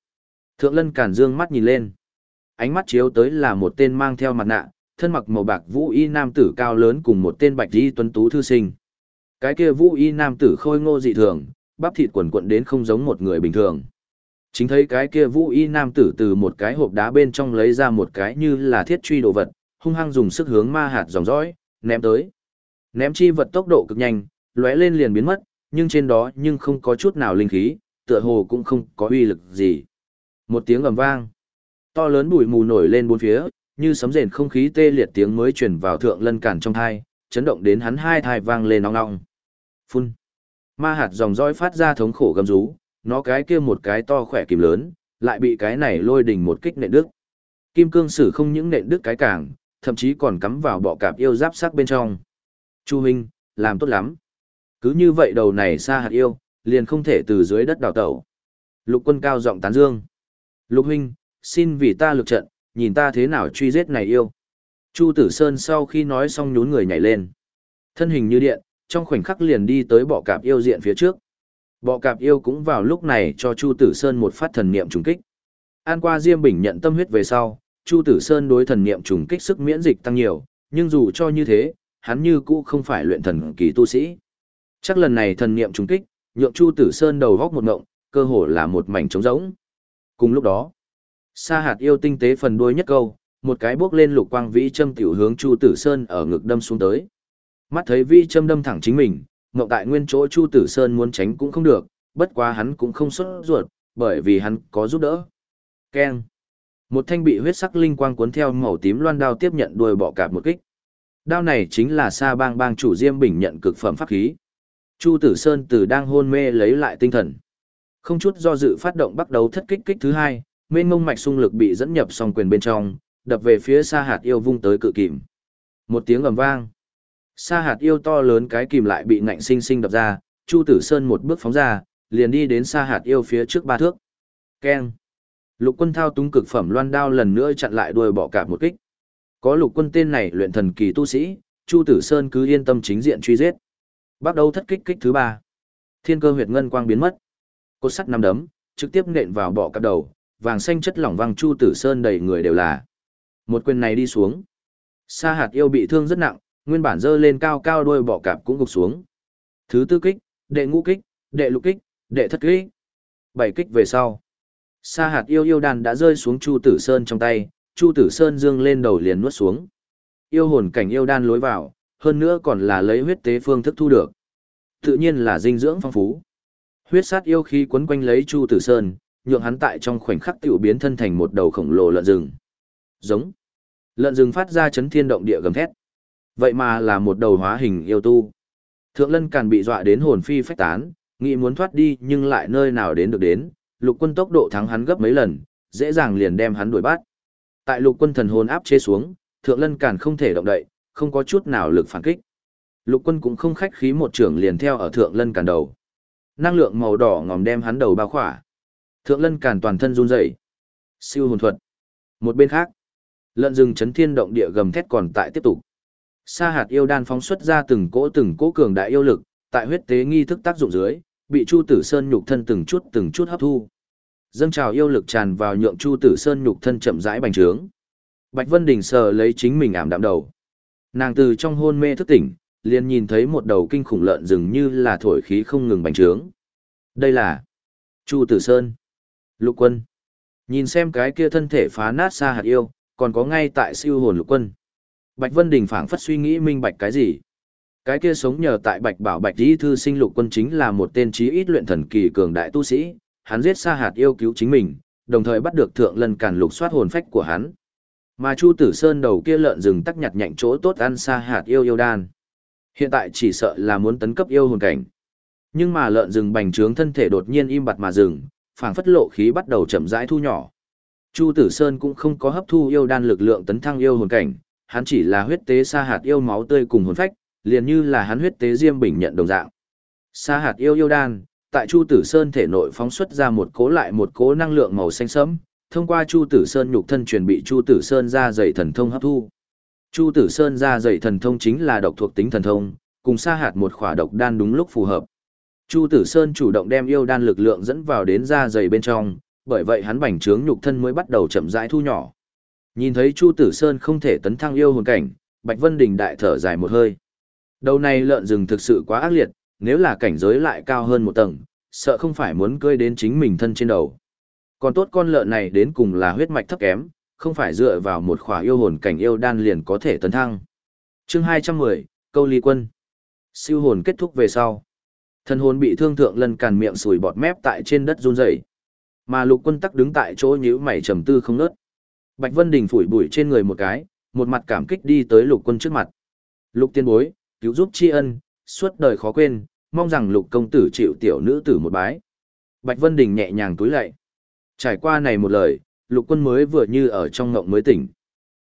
A: Thượng Lân Càn dương mắt nhìn lên. Ánh mắt chiếu tới là một tên mang theo mặt nạ, thân mặc màu bạc vũ y nam tử cao lớn cùng một tên bạch y tuấn tú thư sinh. Cái kia vũ y nam tử khôi ngô dị thường, bắp thịt quần quận đến không giống một người bình thường. Chính thấy cái kia vũ y nam tử từ một cái hộp đá bên trong lấy ra một cái như là thiết truy đồ vật, hung hăng dùng sức hướng ma hạt dòng dõi, ném tới. Ném chi vật tốc độ cực nhanh, lóe lên liền biến mất, nhưng trên đó nhưng không có chút nào linh khí, tựa hồ cũng không có uy lực gì. Một tiếng ầm vang, to lớn bụi mù nổi lên bốn phía, như sấm rền không khí tê liệt tiếng mới truyền vào thượng lân cản trong thai, chấn động đến hắn hai thai vang lên nong nong. Phun. Ma hạt dòng dõi phát ra thống khổ gầm rú, nó cái kia một cái to khỏe kìm lớn, lại bị cái này lôi đỉnh một kích nện đức. Kim cương sử không những nện đức cái cảng thậm chí còn cắm vào bọ cạp yêu giáp sắc bên trong. Chu Minh, làm tốt lắm. Cứ như vậy đầu này xa hạt yêu, liền không thể từ dưới đất đào tẩu. Lục quân cao giọng tán dương. Lục huynh, xin vì ta lực trận, nhìn ta thế nào truy giết này yêu. Chu Tử Sơn sau khi nói xong nhún người nhảy lên. Thân hình như điện, trong khoảnh khắc liền đi tới bọ cạp yêu diện phía trước. Bọ cạp yêu cũng vào lúc này cho Chu Tử Sơn một phát thần niệm trùng kích. An qua Diêm Bình nhận tâm huyết về sau, Chu Tử Sơn đối thần niệm trùng kích sức miễn dịch tăng nhiều, nhưng dù cho như thế, hắn như cũ không phải luyện thần kỳ tu sĩ. Chắc lần này thần niệm trùng kích, nhượng Chu Tử Sơn đầu góc một ngộng, cơ hồ là một mảnh trống rỗng. Cùng lúc đó, Sa hạt yêu tinh tế phần đuôi nhất câu, một cái bước lên lục quang vĩ châm tiểu hướng Chu Tử Sơn ở ngực đâm xuống tới. Mắt thấy vĩ châm đâm thẳng chính mình, ngộng tại nguyên chỗ Chu Tử Sơn muốn tránh cũng không được, bất quá hắn cũng không xuất ruột, bởi vì hắn có giúp đỡ. Keng. Một thanh bị huyết sắc linh quang cuốn theo màu tím loan đao tiếp nhận đuôi bọ cạp một kích. Đao này chính là Sa Bang Bang chủ Diêm Bình nhận cực phẩm pháp khí. Chu Tử Sơn từ đang hôn mê lấy lại tinh thần. Không chút do dự phát động bắt đầu thất kích kích thứ hai, mênh mông mạch xung lực bị dẫn nhập song quyền bên trong, đập về phía Sa Hạt Yêu vung tới cự kìm. Một tiếng ầm vang. Sa Hạt Yêu to lớn cái kìm lại bị ngạnh sinh sinh đập ra, Chu Tử Sơn một bước phóng ra, liền đi đến Sa Hạt Yêu phía trước ba thước. Keng. Lục quân thao túng cực phẩm loan đao lần nữa chặn lại đuôi bỏ cả một kích. Có lục quân tên này luyện thần kỳ tu sĩ, Chu Tử Sơn cứ yên tâm chính diện truy giết. Bắt đầu thất kích kích thứ ba. Thiên cơ huyệt ngân quang biến mất. Cốt sắt năm đấm, trực tiếp nện vào bọ cạp đầu, vàng xanh chất lỏng văng Chu Tử Sơn đầy người đều là. Một quyền này đi xuống. Sa hạt yêu bị thương rất nặng, nguyên bản dơ lên cao cao đuôi bọ cạp cũng gục xuống. Thứ tư kích, đệ ngũ kích, đệ lục kích, đệ thất kích. Bảy kích về sau. Sa hạt yêu yêu đàn đã rơi xuống Chu Tử Sơn trong tay, Chu Tử Sơn dương lên đầu liền nuốt xuống. Yêu hồn cảnh yêu đan lối vào, hơn nữa còn là lấy huyết tế phương thức thu được. Tự nhiên là dinh dưỡng phong phú. Huyết sát yêu khí quấn quanh lấy Chu Tử Sơn, nhượng hắn tại trong khoảnh khắc tiểu biến thân thành một đầu khổng lồ lợn rừng. Giống. Lợn rừng phát ra chấn thiên động địa gầm thét. Vậy mà là một đầu hóa hình yêu tu. Thượng Lân Càn bị dọa đến hồn phi phách tán, nghĩ muốn thoát đi nhưng lại nơi nào đến được đến, lục quân tốc độ thắng hắn gấp mấy lần, dễ dàng liền đem hắn đuổi bắt. Tại lục quân thần hồn áp chế xuống, Thượng Lân Càn không thể động đậy, không có chút nào lực phản kích. Lục quân cũng không khách khí một trưởng liền theo ở Thượng Lân Càn đầu. Năng lượng màu đỏ ngòm đem hắn đầu bao khỏa. Thượng lân càn toàn thân run rẩy. Siêu hồn thuật. Một bên khác, lợn rừng chấn thiên động địa gầm thét còn tại tiếp tục. Sa hạt yêu đan phóng xuất ra từng cỗ từng cỗ cường đại yêu lực, tại huyết tế nghi thức tác dụng dưới, bị Chu Tử Sơn nhục thân từng chút từng chút hấp thu. Dâng trào yêu lực tràn vào nhượng Chu Tử Sơn nhục thân chậm rãi bành trướng. Bạch Vân Đình sờ lấy chính mình ảm đạm đầu. Nàng từ trong hôn mê thức tỉnh, liền nhìn thấy một đầu kinh khủng lợn rừng như là thổi khí không ngừng bành trướng. Đây là Chu Tử Sơn. Lục quân. Nhìn xem cái kia thân thể phá nát xa hạt yêu, còn có ngay tại siêu hồn lục quân. Bạch Vân Đình phảng phất suy nghĩ minh bạch cái gì. Cái kia sống nhờ tại Bạch Bảo Bạch Dĩ Thư sinh lục quân chính là một tên trí ít luyện thần kỳ cường đại tu sĩ, hắn giết xa hạt yêu cứu chính mình, đồng thời bắt được thượng lần càn lục soát hồn phách của hắn. Mà Chu Tử Sơn đầu kia lợn rừng tắc nhặt nhạnh chỗ tốt ăn xa hạt yêu yêu đan. Hiện tại chỉ sợ là muốn tấn cấp yêu hồn cảnh. Nhưng mà lợn rừng bành trướng thân thể đột nhiên im bặt mà dừng, phảng phất lộ khí bắt đầu chậm rãi thu nhỏ. Chu Tử Sơn cũng không có hấp thu yêu đan lực lượng tấn thăng yêu hồn cảnh, hắn chỉ là huyết tế sa hạt yêu máu tươi cùng hồn phách, liền như là hắn huyết tế diêm bình nhận đồng dạng. Sa hạt yêu yêu đan, tại Chu Tử Sơn thể nội phóng xuất ra một cố lại một cố năng lượng màu xanh sẫm, thông qua Chu Tử Sơn nhục thân truyền bị Chu Tử Sơn ra dày thần thông hấp thu. Chu Tử Sơn ra dạy thần thông chính là độc thuộc tính thần thông, cùng sa hạt một khỏa độc đan đúng lúc phù hợp. Chu Tử Sơn chủ động đem yêu đan lực lượng dẫn vào đến da dày bên trong, bởi vậy hắn bành trướng nhục thân mới bắt đầu chậm rãi thu nhỏ. Nhìn thấy Chu Tử Sơn không thể tấn thăng yêu hồn cảnh, Bạch Vân Đình đại thở dài một hơi. Đầu này lợn rừng thực sự quá ác liệt, nếu là cảnh giới lại cao hơn một tầng, sợ không phải muốn cơi đến chính mình thân trên đầu. Còn tốt con lợn này đến cùng là huyết mạch thấp kém, không phải dựa vào một khỏa yêu hồn cảnh yêu đan liền có thể tấn thăng. Chương 210, Câu Ly Quân. Siêu hồn kết thúc về sau. Thân hồn bị thương thượng lần càn miệng sùi bọt mép tại trên đất run rẩy. Mà lục quân tắc đứng tại chỗ nhíu mày trầm tư không nớt. Bạch Vân Đình phủi bụi trên người một cái, một mặt cảm kích đi tới lục quân trước mặt. Lục tiên bối, cứu giúp tri ân, suốt đời khó quên, mong rằng lục công tử chịu tiểu nữ tử một bái. Bạch Vân Đình nhẹ nhàng túi lạy. Trải qua này một lời, lục quân mới vừa như ở trong ngộng mới tỉnh.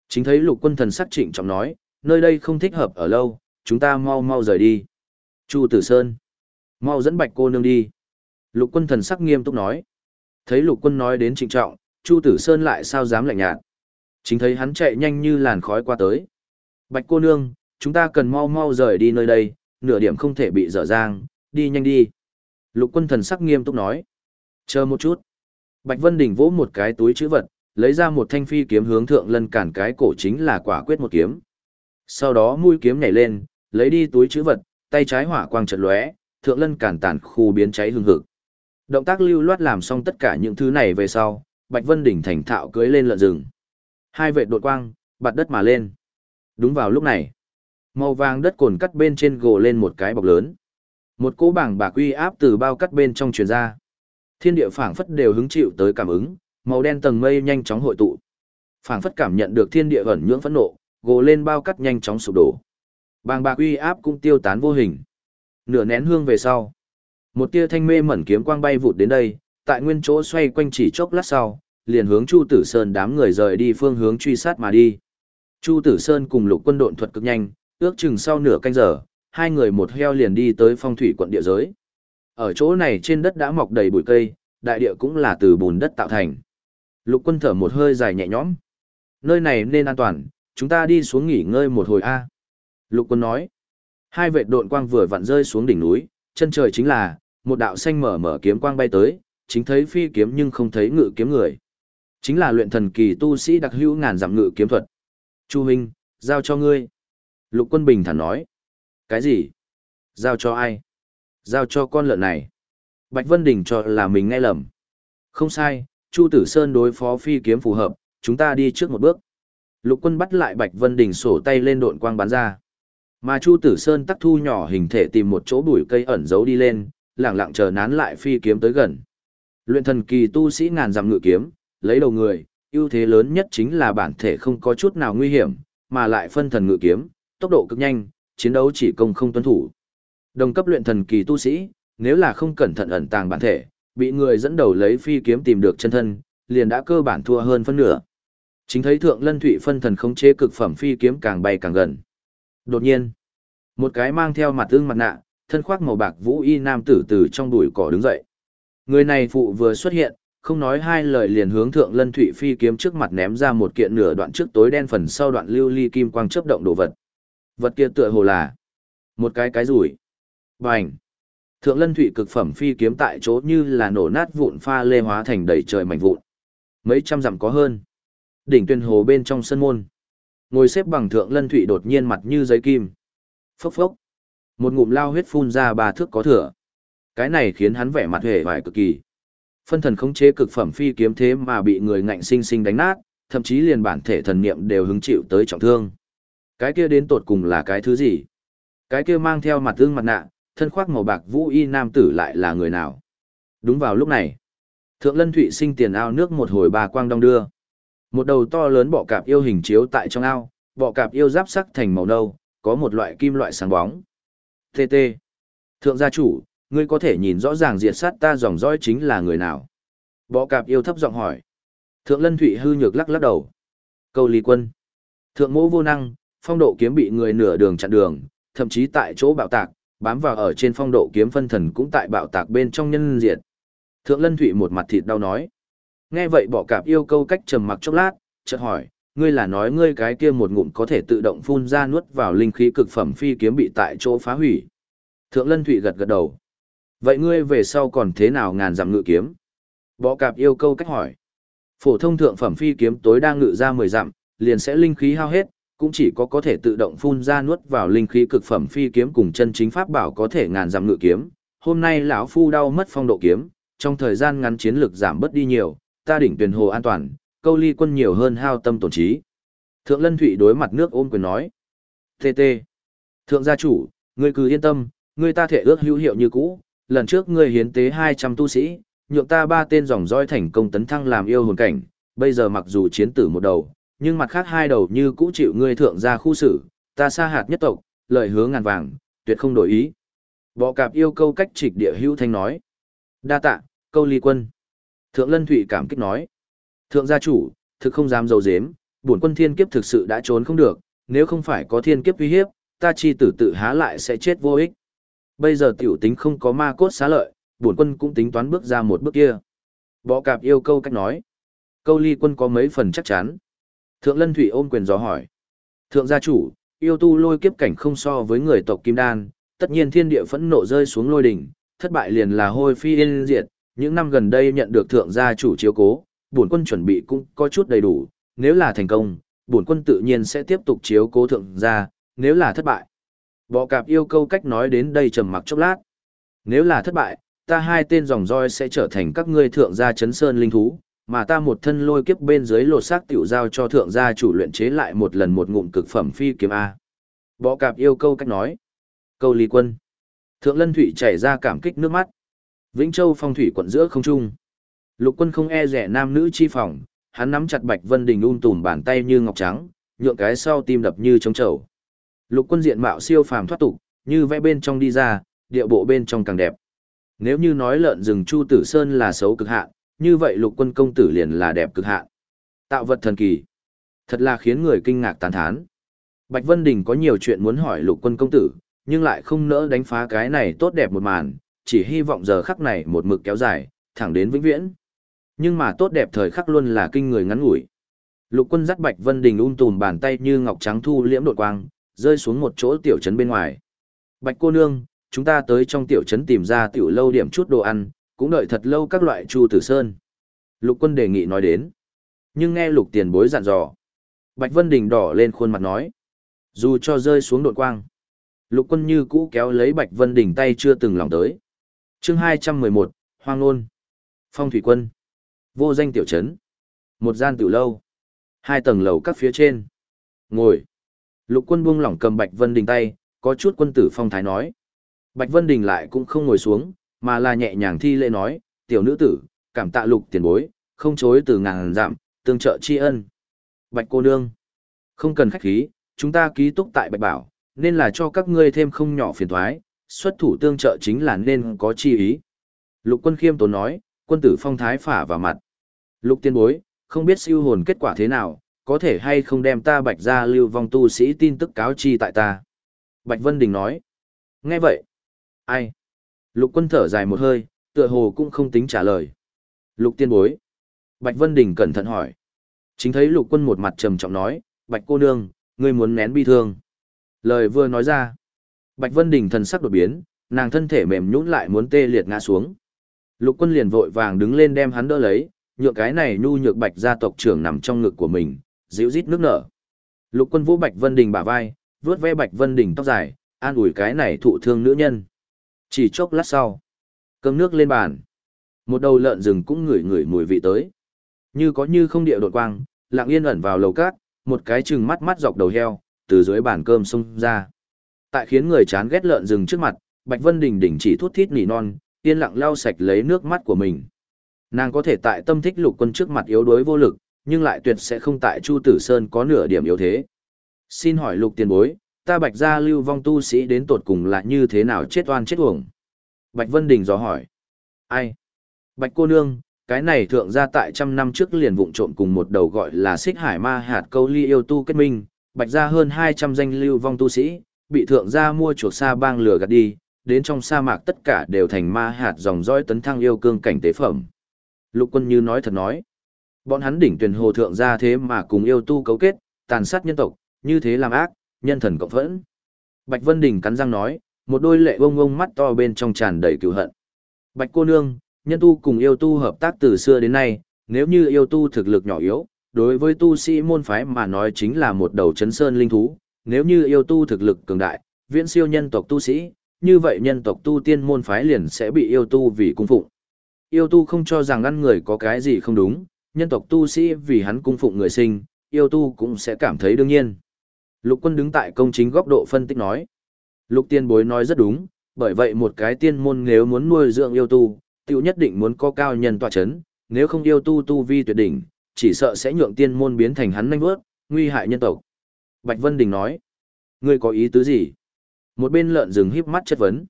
A: Chính thấy lục quân thần sắc trịnh trọng nói, nơi đây không thích hợp ở lâu, chúng ta mau mau rời đi. Chu Tử Sơn, mau dẫn bạch cô nương đi. Lục quân thần sắc nghiêm túc nói. Thấy lục quân nói đến trịnh trọng, Chu Tử Sơn lại sao dám lạnh nhạt. Chính thấy hắn chạy nhanh như làn khói qua tới. Bạch cô nương, chúng ta cần mau mau rời đi nơi đây, nửa điểm không thể bị dở dang, đi nhanh đi. Lục quân thần sắc nghiêm túc nói. Chờ một chút. Bạch Vân Đình vỗ một cái túi chữ vật, lấy ra một thanh phi kiếm hướng thượng lân cản cái cổ chính là quả quyết một kiếm. Sau đó mũi kiếm nhảy lên, lấy đi túi chữ vật, tay trái hỏa quang chợt lóe, thượng lân cản tàn khu biến cháy hương hực. Động tác lưu loát làm xong tất cả những thứ này về sau, Bạch Vân Đỉnh thành thạo cưới lên lợn rừng. Hai vệ đột quang, bạt đất mà lên. Đúng vào lúc này, màu vàng đất cồn cắt bên trên gồ lên một cái bọc lớn. Một cỗ bảng bạc uy áp từ bao cắt bên trong truyền ra. Thiên địa phảng phất đều hứng chịu tới cảm ứng, màu đen tầng mây nhanh chóng hội tụ. Phảng phất cảm nhận được thiên địa ẩn nhưỡng phẫn nộ, gồ lên bao cắt nhanh chóng sụp đổ. Bàng bạc uy áp cũng tiêu tán vô hình. Nửa nén hương về sau, một tia thanh mê mẩn kiếm quang bay vụt đến đây, tại nguyên chỗ xoay quanh chỉ chốc lát sau, liền hướng Chu Tử Sơn đám người rời đi phương hướng truy sát mà đi. Chu Tử Sơn cùng lục quân độn thuật cực nhanh, ước chừng sau nửa canh giờ, hai người một heo liền đi tới phong thủy quận địa giới. Ở chỗ này trên đất đã mọc đầy bụi cây, đại địa cũng là từ bùn đất tạo thành. Lục quân thở một hơi dài nhẹ nhõm. Nơi này nên an toàn, chúng ta đi xuống nghỉ ngơi một hồi a. Lục quân nói. Hai vệ độn quang vừa vặn rơi xuống đỉnh núi, chân trời chính là, một đạo xanh mở mở kiếm quang bay tới, chính thấy phi kiếm nhưng không thấy ngự kiếm người. Chính là luyện thần kỳ tu sĩ đặc hữu ngàn giảm ngự kiếm thuật. Chu minh giao cho ngươi. Lục quân bình thản nói. Cái gì? Giao cho ai? Giao cho con lợn này. Bạch Vân Đình cho là mình nghe lầm. Không sai, Chu Tử Sơn đối phó phi kiếm phù hợp, chúng ta đi trước một bước. Lục quân bắt lại Bạch Vân Đình sổ tay lên độn quang bắn ra. Mà Chu Tử Sơn tắc thu nhỏ hình thể tìm một chỗ bụi cây ẩn giấu đi lên, lẳng lặng chờ nán lại phi kiếm tới gần. Luyện thần kỳ tu sĩ ngàn dặm ngự kiếm, lấy đầu người, ưu thế lớn nhất chính là bản thể không có chút nào nguy hiểm, mà lại phân thần ngự kiếm, tốc độ cực nhanh, chiến đấu chỉ công không tuân thủ. Đồng cấp luyện thần kỳ tu sĩ, nếu là không cẩn thận ẩn tàng bản thể, bị người dẫn đầu lấy phi kiếm tìm được chân thân, liền đã cơ bản thua hơn phân nửa. Chính thấy thượng lân thụy phân thần khống chế cực phẩm phi kiếm càng bay càng gần. Đột nhiên, một cái mang theo mặt ương mặt nạ, thân khoác màu bạc vũ y nam tử từ trong bụi cỏ đứng dậy. Người này phụ vừa xuất hiện, không nói hai lời liền hướng thượng lân thụy phi kiếm trước mặt ném ra một kiện nửa đoạn trước tối đen phần sau đoạn lưu ly kim quang chớp động đồ vật. Vật kia tựa hồ là một cái cái rủi. Bành! Thượng lân thụy cực phẩm phi kiếm tại chỗ như là nổ nát vụn pha lê hóa thành đầy trời mảnh vụn. Mấy trăm dặm có hơn. Đỉnh tuyên hồ bên trong sân môn. Ngồi xếp bằng thượng lân thụy đột nhiên mặt như giấy kim. Phốc phốc. Một ngụm lao huyết phun ra ba thước có thừa. Cái này khiến hắn vẻ mặt hề vải cực kỳ. Phân thần khống chế cực phẩm phi kiếm thế mà bị người ngạnh sinh sinh đánh nát, thậm chí liền bản thể thần niệm đều hứng chịu tới trọng thương. Cái kia đến tột cùng là cái thứ gì? Cái kia mang theo mặt ương mặt nạ, thân khoác màu bạc vũ y nam tử lại là người nào? Đúng vào lúc này, Thượng Lân Thụy sinh tiền ao nước một hồi bà quang đong đưa. Một đầu to lớn bọ cạp yêu hình chiếu tại trong ao, bọ cạp yêu giáp sắc thành màu nâu, có một loại kim loại sáng bóng. TT. Thượng gia chủ, ngươi có thể nhìn rõ ràng diệt sát ta dòng dõi chính là người nào? Bọ cạp yêu thấp giọng hỏi. Thượng Lân Thụy hư nhược lắc lắc đầu. Câu Lý Quân. Thượng Mỗ vô năng, phong độ kiếm bị người nửa đường chặn đường, thậm chí tại chỗ bạo tạc, bám vào ở trên phong độ kiếm phân thần cũng tại bạo tạc bên trong nhân diệt. Thượng Lân Thụy một mặt thịt đau nói. Nghe vậy bỏ cạp yêu câu cách trầm mặc chốc lát, chợt hỏi, ngươi là nói ngươi cái kia một ngụm có thể tự động phun ra nuốt vào linh khí cực phẩm phi kiếm bị tại chỗ phá hủy. Thượng Lân Thụy gật gật đầu. Vậy ngươi về sau còn thế nào ngàn dặm ngự kiếm? bỏ cạp yêu câu cách hỏi. Phổ thông thượng phẩm phi kiếm tối đa ngự ra 10 dặm, liền sẽ linh khí hao hết, cũng chỉ có có thể tự động phun ra nuốt vào linh khí cực phẩm phi kiếm cùng chân chính pháp bảo có thể ngàn giảm ngự kiếm. Hôm nay lão phu đau mất phong độ kiếm, trong thời gian ngắn chiến lực giảm bớt đi nhiều, ta đỉnh tuyển hồ an toàn, câu ly quân nhiều hơn hao tâm tổn trí. Thượng Lân Thụy đối mặt nước ôm quyền nói. TT. Thượng gia chủ, Ngươi cứ yên tâm, ngươi ta thể ước hữu hiệu như cũ, lần trước ngươi hiến tế 200 tu sĩ, nhượng ta ba tên dòng dõi thành công tấn thăng làm yêu hồn cảnh, bây giờ mặc dù chiến tử một đầu, nhưng mặt khác hai đầu như cũ chịu ngươi thượng ra khu xử, ta xa hạt nhất tộc, lợi hướng ngàn vàng, tuyệt không đổi ý. Bọ cạp yêu câu cách trịch địa hữu thanh nói. Đa tạ, câu ly quân. Thượng Lân Thụy cảm kích nói. Thượng gia chủ, thực không dám dầu dếm, bổn quân thiên kiếp thực sự đã trốn không được, nếu không phải có thiên kiếp uy hiếp, ta chi tử tự há lại sẽ chết vô ích. Bây giờ tiểu tính không có ma cốt xá lợi, bổn quân cũng tính toán bước ra một bước kia. Bọ cạp yêu câu cách nói. Câu ly quân có mấy phần chắc chắn. Thượng Lân Thụy ôm quyền gió hỏi. Thượng gia chủ, yêu tu lôi kiếp cảnh không so với người tộc Kim Đan, tất nhiên thiên địa phẫn nộ rơi xuống lôi đỉnh, thất bại liền là hôi phi yên diệt, những năm gần đây nhận được thượng gia chủ chiếu cố, bổn quân chuẩn bị cũng có chút đầy đủ, nếu là thành công, bổn quân tự nhiên sẽ tiếp tục chiếu cố thượng gia, nếu là thất bại. Bọ cạp yêu câu cách nói đến đây trầm mặc chốc lát. Nếu là thất bại, ta hai tên dòng roi sẽ trở thành các ngươi thượng gia chấn sơn linh thú, mà ta một thân lôi kiếp bên dưới lột xác tiểu giao cho thượng gia chủ luyện chế lại một lần một ngụm cực phẩm phi kiếm A. Bọ cạp yêu câu cách nói. Câu lý quân. Thượng lân thủy chảy ra cảm kích nước mắt. Vĩnh Châu phong thủy quận giữa không trung. Lục quân không e rẻ nam nữ chi phòng, hắn nắm chặt Bạch Vân Đình un tùm bàn tay như ngọc trắng, nhượng cái sau tim đập như trống trầu. Lục quân diện mạo siêu phàm thoát tục, như vẽ bên trong đi ra, địa bộ bên trong càng đẹp. Nếu như nói lợn rừng Chu Tử Sơn là xấu cực hạn, như vậy lục quân công tử liền là đẹp cực hạn. Tạo vật thần kỳ. Thật là khiến người kinh ngạc tán thán. Bạch Vân Đình có nhiều chuyện muốn hỏi lục quân công tử, nhưng lại không nỡ đánh phá cái này tốt đẹp một màn, chỉ hy vọng giờ khắc này một mực kéo dài, thẳng đến vĩnh viễn. Nhưng mà tốt đẹp thời khắc luôn là kinh người ngắn ngủi. Lục quân dắt Bạch Vân Đình ung tùm bàn tay như ngọc trắng thu liễm đột quang, rơi xuống một chỗ tiểu trấn bên ngoài. Bạch cô nương, chúng ta tới trong tiểu trấn tìm ra tiểu lâu điểm chút đồ ăn, cũng đợi thật lâu các loại chu tử sơn. Lục quân đề nghị nói đến. Nhưng nghe lục tiền bối dặn dò. Bạch Vân Đình đỏ lên khuôn mặt nói. Dù cho rơi xuống đột quang. Lục quân như cũ kéo lấy Bạch Vân Đình tay chưa từng lòng tới. chương 211, Hoang Nôn. Phong Thủy Quân. Vô danh tiểu trấn. Một gian tiểu lâu. Hai tầng lầu các phía trên. Ngồi. Lục quân buông lỏng cầm Bạch Vân Đình tay, có chút quân tử phong thái nói. Bạch Vân Đình lại cũng không ngồi xuống, mà là nhẹ nhàng thi lễ nói, tiểu nữ tử, cảm tạ lục tiền bối, không chối từ ngàn giảm, tương trợ tri ân. Bạch cô nương, không cần khách khí, chúng ta ký túc tại Bạch Bảo, nên là cho các ngươi thêm không nhỏ phiền thoái, xuất thủ tương trợ chính là nên có chi ý. Lục quân khiêm tốn nói, quân tử phong thái phả vào mặt. Lục tiên bối, không biết siêu hồn kết quả thế nào, có thể hay không đem ta bạch ra lưu vong tu sĩ tin tức cáo chi tại ta. Bạch Vân Đình nói. Nghe vậy. Ai? Lục quân thở dài một hơi, tựa hồ cũng không tính trả lời. Lục tiên bối. Bạch Vân Đình cẩn thận hỏi. Chính thấy lục quân một mặt trầm trọng nói, Bạch cô nương, ngươi muốn nén bi thương. Lời vừa nói ra. Bạch Vân Đình thần sắc đột biến, nàng thân thể mềm nhũn lại muốn tê liệt ngã xuống. Lục quân liền vội vàng đứng lên đem hắn đỡ lấy, nhựa cái này nhu nhược bạch gia tộc trưởng nằm trong ngực của mình, dịu rít nước nở. Lục quân vũ Bạch Vân Đình bả vai, vướt ve Bạch Vân Đình tóc dài, an ủi cái này thụ thương nữ nhân. Chỉ chốc lát sau, cơm nước lên bàn. Một đầu lợn rừng cũng ngửi ngửi mùi vị tới. Như có như không địa đột quang, lặng yên ẩn vào lầu cát, một cái chừng mắt mắt dọc đầu heo, từ dưới bàn cơm xông ra. Tại khiến người chán ghét lợn rừng trước mặt, Bạch Vân Đình đỉnh chỉ thút thít nỉ non, yên lặng lau sạch lấy nước mắt của mình. Nàng có thể tại tâm thích lục quân trước mặt yếu đuối vô lực, nhưng lại tuyệt sẽ không tại Chu Tử Sơn có nửa điểm yếu thế. Xin hỏi lục tiền bối, ta bạch gia lưu vong tu sĩ đến tột cùng là như thế nào chết oan chết uổng? Bạch Vân Đình dò hỏi. Ai? Bạch cô nương, cái này thượng gia tại trăm năm trước liền vụng trộm cùng một đầu gọi là xích hải ma hạt câu ly yêu tu kết minh, bạch gia hơn 200 danh lưu vong tu sĩ, bị thượng gia mua chuộc xa bang lừa gạt đi, đến trong sa mạc tất cả đều thành ma hạt dòng dõi tấn thăng yêu cương cảnh tế phẩm. Lục quân như nói thật nói. Bọn hắn đỉnh tuyển hồ thượng gia thế mà cùng yêu tu cấu kết, tàn sát nhân tộc, như thế làm ác, nhân thần cộng phẫn. Bạch Vân Đình cắn răng nói, một đôi lệ bông bông mắt to bên trong tràn đầy cựu hận. Bạch cô nương, nhân tu cùng yêu tu hợp tác từ xưa đến nay, nếu như yêu tu thực lực nhỏ yếu, đối với tu sĩ môn phái mà nói chính là một đầu chấn sơn linh thú, nếu như yêu tu thực lực cường đại, viễn siêu nhân tộc tu sĩ, như vậy nhân tộc tu tiên môn phái liền sẽ bị yêu tu vì cung phụng. Yêu tu không cho rằng ăn người có cái gì không đúng, nhân tộc tu sĩ vì hắn cung phụng người sinh, yêu tu cũng sẽ cảm thấy đương nhiên. Lục quân đứng tại công chính góc độ phân tích nói. Lục tiên bối nói rất đúng, bởi vậy một cái tiên môn nếu muốn nuôi dưỡng yêu tu, tiểu nhất định muốn có cao nhân tọa chấn, nếu không yêu tu tu vi tuyệt đỉnh, chỉ sợ sẽ nhượng tiên môn biến thành hắn nhanh vớt, nguy hại nhân tộc. Bạch Vân Đình nói, ngươi có ý tứ gì? Một bên lợn rừng híp mắt chất vấn.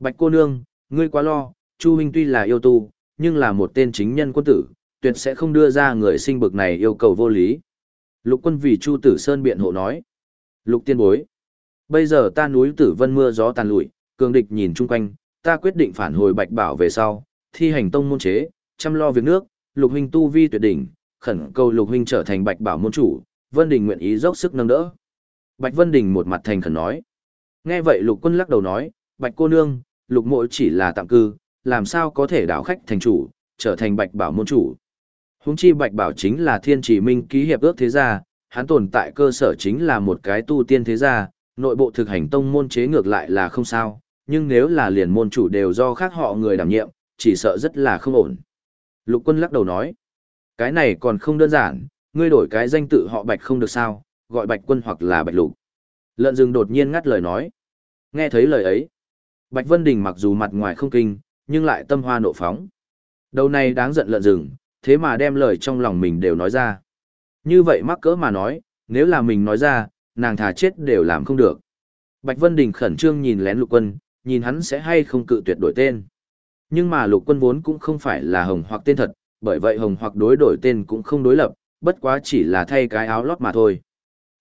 A: Bạch cô nương, ngươi quá lo, Chu huynh tuy là yêu tu, nhưng là một tên chính nhân quân tử, tuyệt sẽ không đưa ra người sinh bực này yêu cầu vô lý. Lục quân vì Chu Tử Sơn biện hộ nói. Lục tiên bối. Bây giờ ta núi tử vân mưa gió tàn lụi, cường địch nhìn chung quanh, ta quyết định phản hồi bạch bảo về sau, thi hành tông môn chế, chăm lo việc nước, lục huynh tu vi tuyệt đỉnh, khẩn cầu lục huynh trở thành bạch bảo môn chủ, Vân Đình nguyện ý dốc sức nâng đỡ. Bạch Vân Đình một mặt thành khẩn nói. Nghe vậy lục quân lắc đầu nói, bạch cô nương, lục mộ chỉ là tạm cư, làm sao có thể đảo khách thành chủ, trở thành bạch bảo môn chủ. Húng chi bạch bảo chính là thiên chỉ minh ký hiệp ước thế gia, hắn tồn tại cơ sở chính là một cái tu tiên thế gia, nội bộ thực hành tông môn chế ngược lại là không sao, nhưng nếu là liền môn chủ đều do khác họ người đảm nhiệm, chỉ sợ rất là không ổn. Lục quân lắc đầu nói, cái này còn không đơn giản, ngươi đổi cái danh tự họ bạch không được sao, gọi bạch quân hoặc là bạch lục. Lợn rừng đột nhiên ngắt lời nói. Nghe thấy lời ấy, Bạch Vân Đình mặc dù mặt ngoài không kinh, nhưng lại tâm hoa nộ phóng. Đầu này đáng giận lợn rừng, thế mà đem lời trong lòng mình đều nói ra. Như vậy mắc cỡ mà nói, nếu là mình nói ra, nàng thà chết đều làm không được. Bạch Vân Đình khẩn trương nhìn lén lục quân, nhìn hắn sẽ hay không cự tuyệt đổi tên. Nhưng mà lục quân vốn cũng không phải là hồng hoặc tên thật, bởi vậy hồng hoặc đối đổi tên cũng không đối lập, bất quá chỉ là thay cái áo lót mà thôi.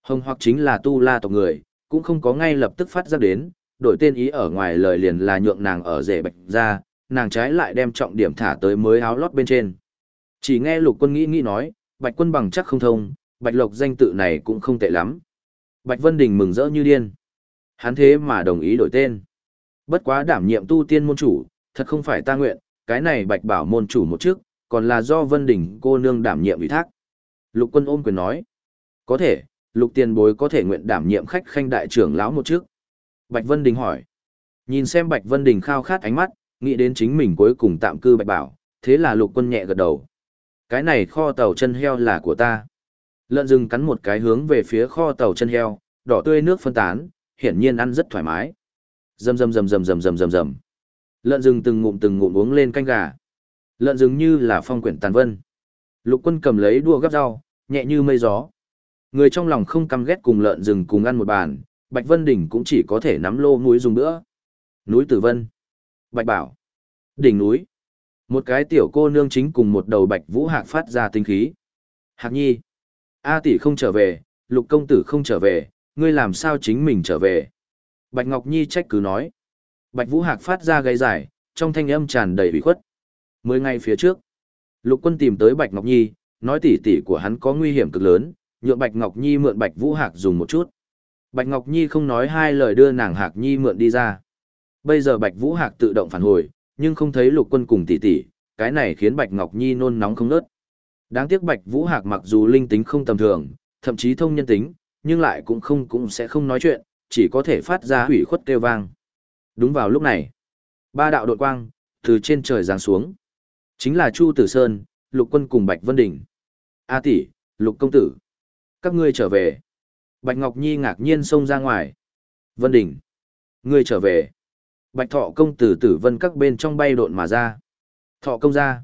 A: Hồng hoặc chính là tu la tộc người, cũng không có ngay lập tức phát ra đến, đổi tên ý ở ngoài lời liền là nhượng nàng ở rể bạch ra, nàng trái lại đem trọng điểm thả tới mới áo lót bên trên. Chỉ nghe lục quân nghĩ nghĩ nói, bạch quân bằng chắc không thông, bạch lộc danh tự này cũng không tệ lắm. Bạch Vân Đình mừng rỡ như điên. Hắn thế mà đồng ý đổi tên. Bất quá đảm nhiệm tu tiên môn chủ, thật không phải ta nguyện, cái này bạch bảo môn chủ một trước, còn là do Vân Đình cô nương đảm nhiệm ủy thác. Lục quân ôm quyền nói. Có thể, lục tiền bối có thể nguyện đảm nhiệm khách khanh đại trưởng lão một trước. Bạch Vân Đình hỏi. Nhìn xem Bạch Vân Đình khao khát ánh mắt, nghĩ đến chính mình cuối cùng tạm cư Bạch Bảo, thế là lục quân nhẹ gật đầu. Cái này kho tàu chân heo là của ta. Lợn rừng cắn một cái hướng về phía kho tàu chân heo, đỏ tươi nước phân tán, hiển nhiên ăn rất thoải mái. Rầm rầm rầm rầm rầm rầm rầm rầm. Lợn rừng từng ngụm từng ngụm uống lên canh gà. Lợn rừng như là phong quyển tàn vân. Lục quân cầm lấy đua gắp rau, nhẹ như mây gió. Người trong lòng không căm ghét cùng lợn rừng cùng ăn một bàn, Bạch Vân Đỉnh cũng chỉ có thể nắm lô núi dùng nữa. Núi Tử Vân. Bạch Bảo. Đỉnh núi. Một cái tiểu cô nương chính cùng một đầu bạch vũ hạc phát ra tinh khí. Hạc nhi. A tỷ không trở về, lục công tử không trở về, ngươi làm sao chính mình trở về. Bạch Ngọc Nhi trách cứ nói. Bạch vũ hạc phát ra gây giải, trong thanh âm tràn đầy ủy khuất. Mười ngày phía trước, lục quân tìm tới Bạch Ngọc Nhi, nói tỷ tỷ của hắn có nguy hiểm cực lớn, nhượng Bạch Ngọc Nhi mượn Bạch Vũ Hạc dùng một chút. Bạch Ngọc Nhi không nói hai lời đưa nàng Hạc Nhi mượn đi ra. Bây giờ Bạch Vũ Hạc tự động phản hồi, nhưng không thấy lục quân cùng tỷ tỷ, cái này khiến Bạch Ngọc Nhi nôn nóng không nớt. Đáng tiếc Bạch Vũ Hạc mặc dù linh tính không tầm thường, thậm chí thông nhân tính, nhưng lại cũng không cũng sẽ không nói chuyện, chỉ có thể phát ra hủy khuất kêu vang. Đúng vào lúc này, ba đạo đột quang từ trên trời giáng xuống. Chính là Chu Tử Sơn, Lục Quân cùng Bạch Vân Đình. A tỷ, Lục công tử, các ngươi trở về. Bạch Ngọc Nhi ngạc nhiên xông ra ngoài. Vân Đình, ngươi trở về. Bạch Thọ công tử tử vân các bên trong bay độn mà ra. Thọ công ra.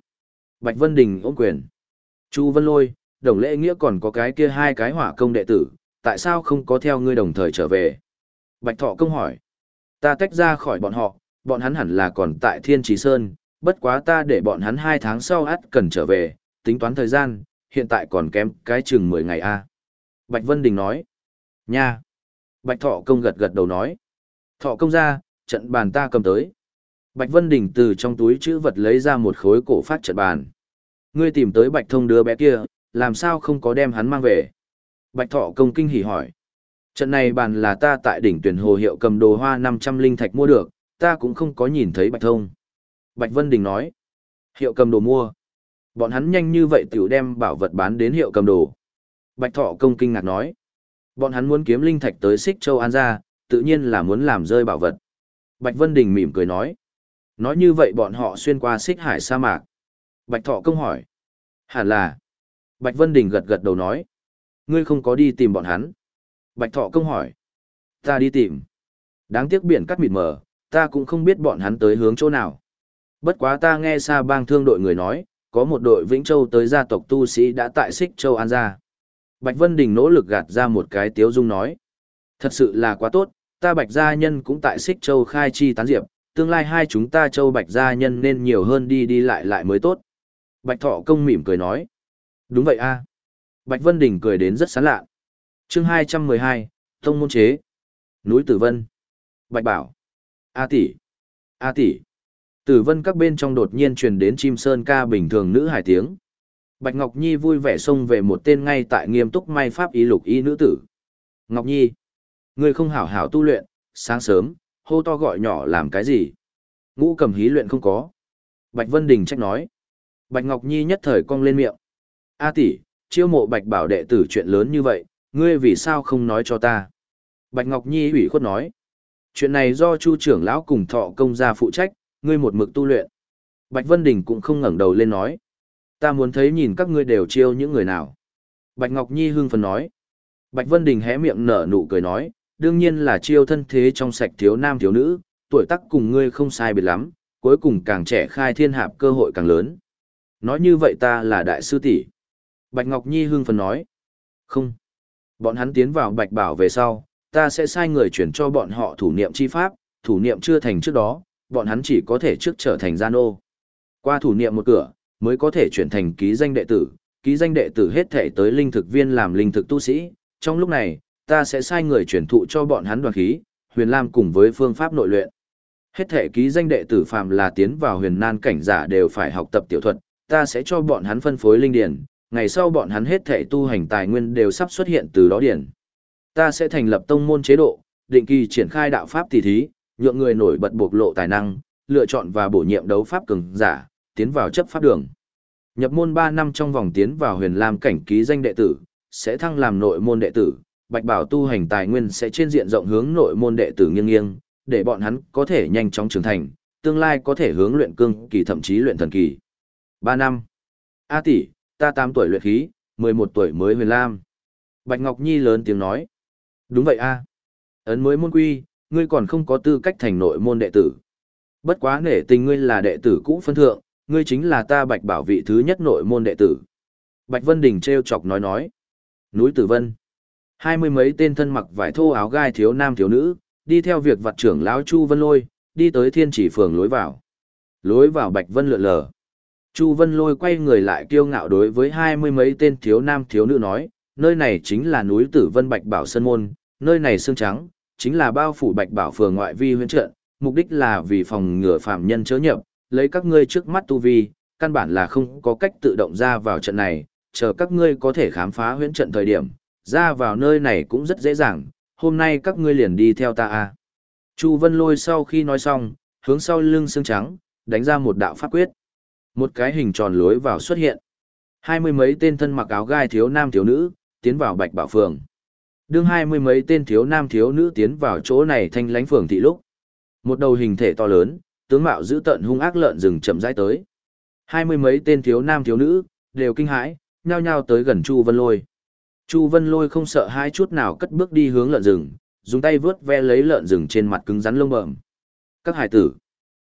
A: Bạch Vân Đình ôm quyền. Chu Vân Lôi, đồng lễ nghĩa còn có cái kia hai cái hỏa công đệ tử, tại sao không có theo ngươi đồng thời trở về? Bạch Thọ công hỏi. Ta tách ra khỏi bọn họ, bọn hắn hẳn là còn tại Thiên Trí Sơn, bất quá ta để bọn hắn hai tháng sau ắt cần trở về, tính toán thời gian, hiện tại còn kém cái chừng mười ngày a. À. Bạch Vân Đình nói. Nha. Bạch Thọ công gật gật đầu nói. Thọ công ra, trận bàn ta cầm tới. Bạch Vân Đình từ trong túi chữ vật lấy ra một khối cổ phát trận bàn. Ngươi tìm tới Bạch Thông đứa bé kia, làm sao không có đem hắn mang về? Bạch Thọ công kinh hỉ hỏi. Trận này bàn là ta tại đỉnh tuyển hồ hiệu cầm đồ hoa 500 linh thạch mua được, ta cũng không có nhìn thấy Bạch Thông. Bạch Vân Đình nói. Hiệu cầm đồ mua. Bọn hắn nhanh như vậy tiểu đem bảo vật bán đến hiệu cầm đồ. Bạch Thọ công kinh ngạc nói. Bọn hắn muốn kiếm linh thạch tới xích châu An ra, tự nhiên là muốn làm rơi bảo vật. Bạch Vân Đình mỉm cười nói. Nói như vậy bọn họ xuyên qua xích hải sa mạc. Bạch Thọ công hỏi. Hẳn là. Bạch Vân Đình gật gật đầu nói. Ngươi không có đi tìm bọn hắn. Bạch Thọ công hỏi. Ta đi tìm. Đáng tiếc biển cắt mịt mờ, ta cũng không biết bọn hắn tới hướng chỗ nào. Bất quá ta nghe xa bang thương đội người nói, có một đội Vĩnh Châu tới gia tộc tu sĩ đã tại Xích Châu An gia. Bạch Vân Đình nỗ lực gạt ra một cái tiếu dung nói. Thật sự là quá tốt, ta Bạch Gia Nhân cũng tại Xích Châu khai chi tán diệp, tương lai hai chúng ta Châu Bạch Gia Nhân nên nhiều hơn đi đi lại lại mới tốt. Bạch Thọ Công mỉm cười nói. Đúng vậy a Bạch Vân Đình cười đến rất sán lạ. chương 212, Tông Môn Chế. Núi Tử Vân. Bạch Bảo. A tỷ. A tỷ. Tử Vân các bên trong đột nhiên truyền đến chim sơn ca bình thường nữ hải tiếng. Bạch Ngọc Nhi vui vẻ xông về một tên ngay tại nghiêm túc may pháp y lục y nữ tử. Ngọc Nhi, ngươi không hảo hảo tu luyện, sáng sớm, hô to gọi nhỏ làm cái gì? Ngũ cầm hí luyện không có. Bạch Vân Đình trách nói. Bạch Ngọc Nhi nhất thời cong lên miệng. A tỷ, chiêu mộ Bạch bảo đệ tử chuyện lớn như vậy, ngươi vì sao không nói cho ta? Bạch Ngọc Nhi ủy khuất nói. Chuyện này do Chu trưởng lão cùng thọ công gia phụ trách, ngươi một mực tu luyện. Bạch Vân Đình cũng không ngẩng đầu lên nói. Ta muốn thấy nhìn các ngươi đều chiêu những người nào. Bạch Ngọc Nhi hưng phấn nói. Bạch Vân Đình hé miệng nở nụ cười nói, đương nhiên là chiêu thân thế trong sạch thiếu nam thiếu nữ, tuổi tác cùng ngươi không sai biệt lắm, cuối cùng càng trẻ khai thiên hạp cơ hội càng lớn. Nói như vậy ta là đại sư tỷ. Bạch Ngọc Nhi hưng phấn nói. Không. Bọn hắn tiến vào Bạch Bảo về sau, ta sẽ sai người chuyển cho bọn họ thủ niệm chi pháp, thủ niệm chưa thành trước đó, bọn hắn chỉ có thể trước trở thành gian ô. Qua thủ niệm một cửa, mới có thể chuyển thành ký danh đệ tử, ký danh đệ tử hết thể tới linh thực viên làm linh thực tu sĩ. Trong lúc này, ta sẽ sai người truyền thụ cho bọn hắn đoàn khí, huyền lam cùng với phương pháp nội luyện. Hết thể ký danh đệ tử phàm là tiến vào huyền nan cảnh giả đều phải học tập tiểu thuật, ta sẽ cho bọn hắn phân phối linh điển, ngày sau bọn hắn hết thể tu hành tài nguyên đều sắp xuất hiện từ đó điển. Ta sẽ thành lập tông môn chế độ, định kỳ triển khai đạo pháp tỷ thí, nhượng người nổi bật bộc lộ tài năng, lựa chọn và bổ nhiệm đấu pháp cường giả, tiến vào chấp pháp đường. Nhập môn 3 năm trong vòng tiến vào huyền lam cảnh ký danh đệ tử, sẽ thăng làm nội môn đệ tử, bạch bảo tu hành tài nguyên sẽ trên diện rộng hướng nội môn đệ tử nghiêng nghiêng, để bọn hắn có thể nhanh chóng trưởng thành, tương lai có thể hướng luyện cương kỳ thậm chí luyện thần kỳ. 3 năm. A tỷ, ta 8 tuổi luyện khí, 11 tuổi mới huyền lam. Bạch Ngọc Nhi lớn tiếng nói. Đúng vậy a. Ấn mới môn quy, ngươi còn không có tư cách thành nội môn đệ tử. Bất quá nể tình ngươi là đệ tử cũ phân thượng, ngươi chính là ta bạch bảo vị thứ nhất nội môn đệ tử. Bạch Vân Đình treo chọc nói nói. Núi Tử Vân. Hai mươi mấy tên thân mặc vải thô áo gai thiếu nam thiếu nữ, đi theo việc vặt trưởng lão Chu Vân Lôi, đi tới thiên chỉ phường lối vào. Lối vào Bạch Vân lượn lờ. Chu Vân Lôi quay người lại kiêu ngạo đối với hai mươi mấy tên thiếu nam thiếu nữ nói, nơi này chính là núi Tử Vân Bạch Bảo Sơn Môn, nơi này xương trắng, chính là bao phủ Bạch Bảo phường ngoại vi huyện trận, mục đích là vì phòng ngừa phạm nhân chớ nhập, lấy các ngươi trước mắt tu vi, căn bản là không có cách tự động ra vào trận này, chờ các ngươi có thể khám phá huyễn trận thời điểm, ra vào nơi này cũng rất dễ dàng, hôm nay các ngươi liền đi theo ta a. Chu Vân Lôi sau khi nói xong, hướng sau lưng xương trắng, đánh ra một đạo pháp quyết. Một cái hình tròn lối vào xuất hiện. Hai mươi mấy tên thân mặc áo gai thiếu nam thiếu nữ, tiến vào bạch bảo phường. Đương hai mươi mấy tên thiếu nam thiếu nữ tiến vào chỗ này thanh lánh phường thị lúc. Một đầu hình thể to lớn, tướng mạo giữ tận hung ác lợn rừng chậm rãi tới. Hai mươi mấy tên thiếu nam thiếu nữ, đều kinh hãi, nhao nhao tới gần Chu Vân Lôi. Chu Vân Lôi không sợ hai chút nào cất bước đi hướng lợn rừng, dùng tay vướt ve lấy lợn rừng trên mặt cứng rắn lông bẩm. Các hải tử.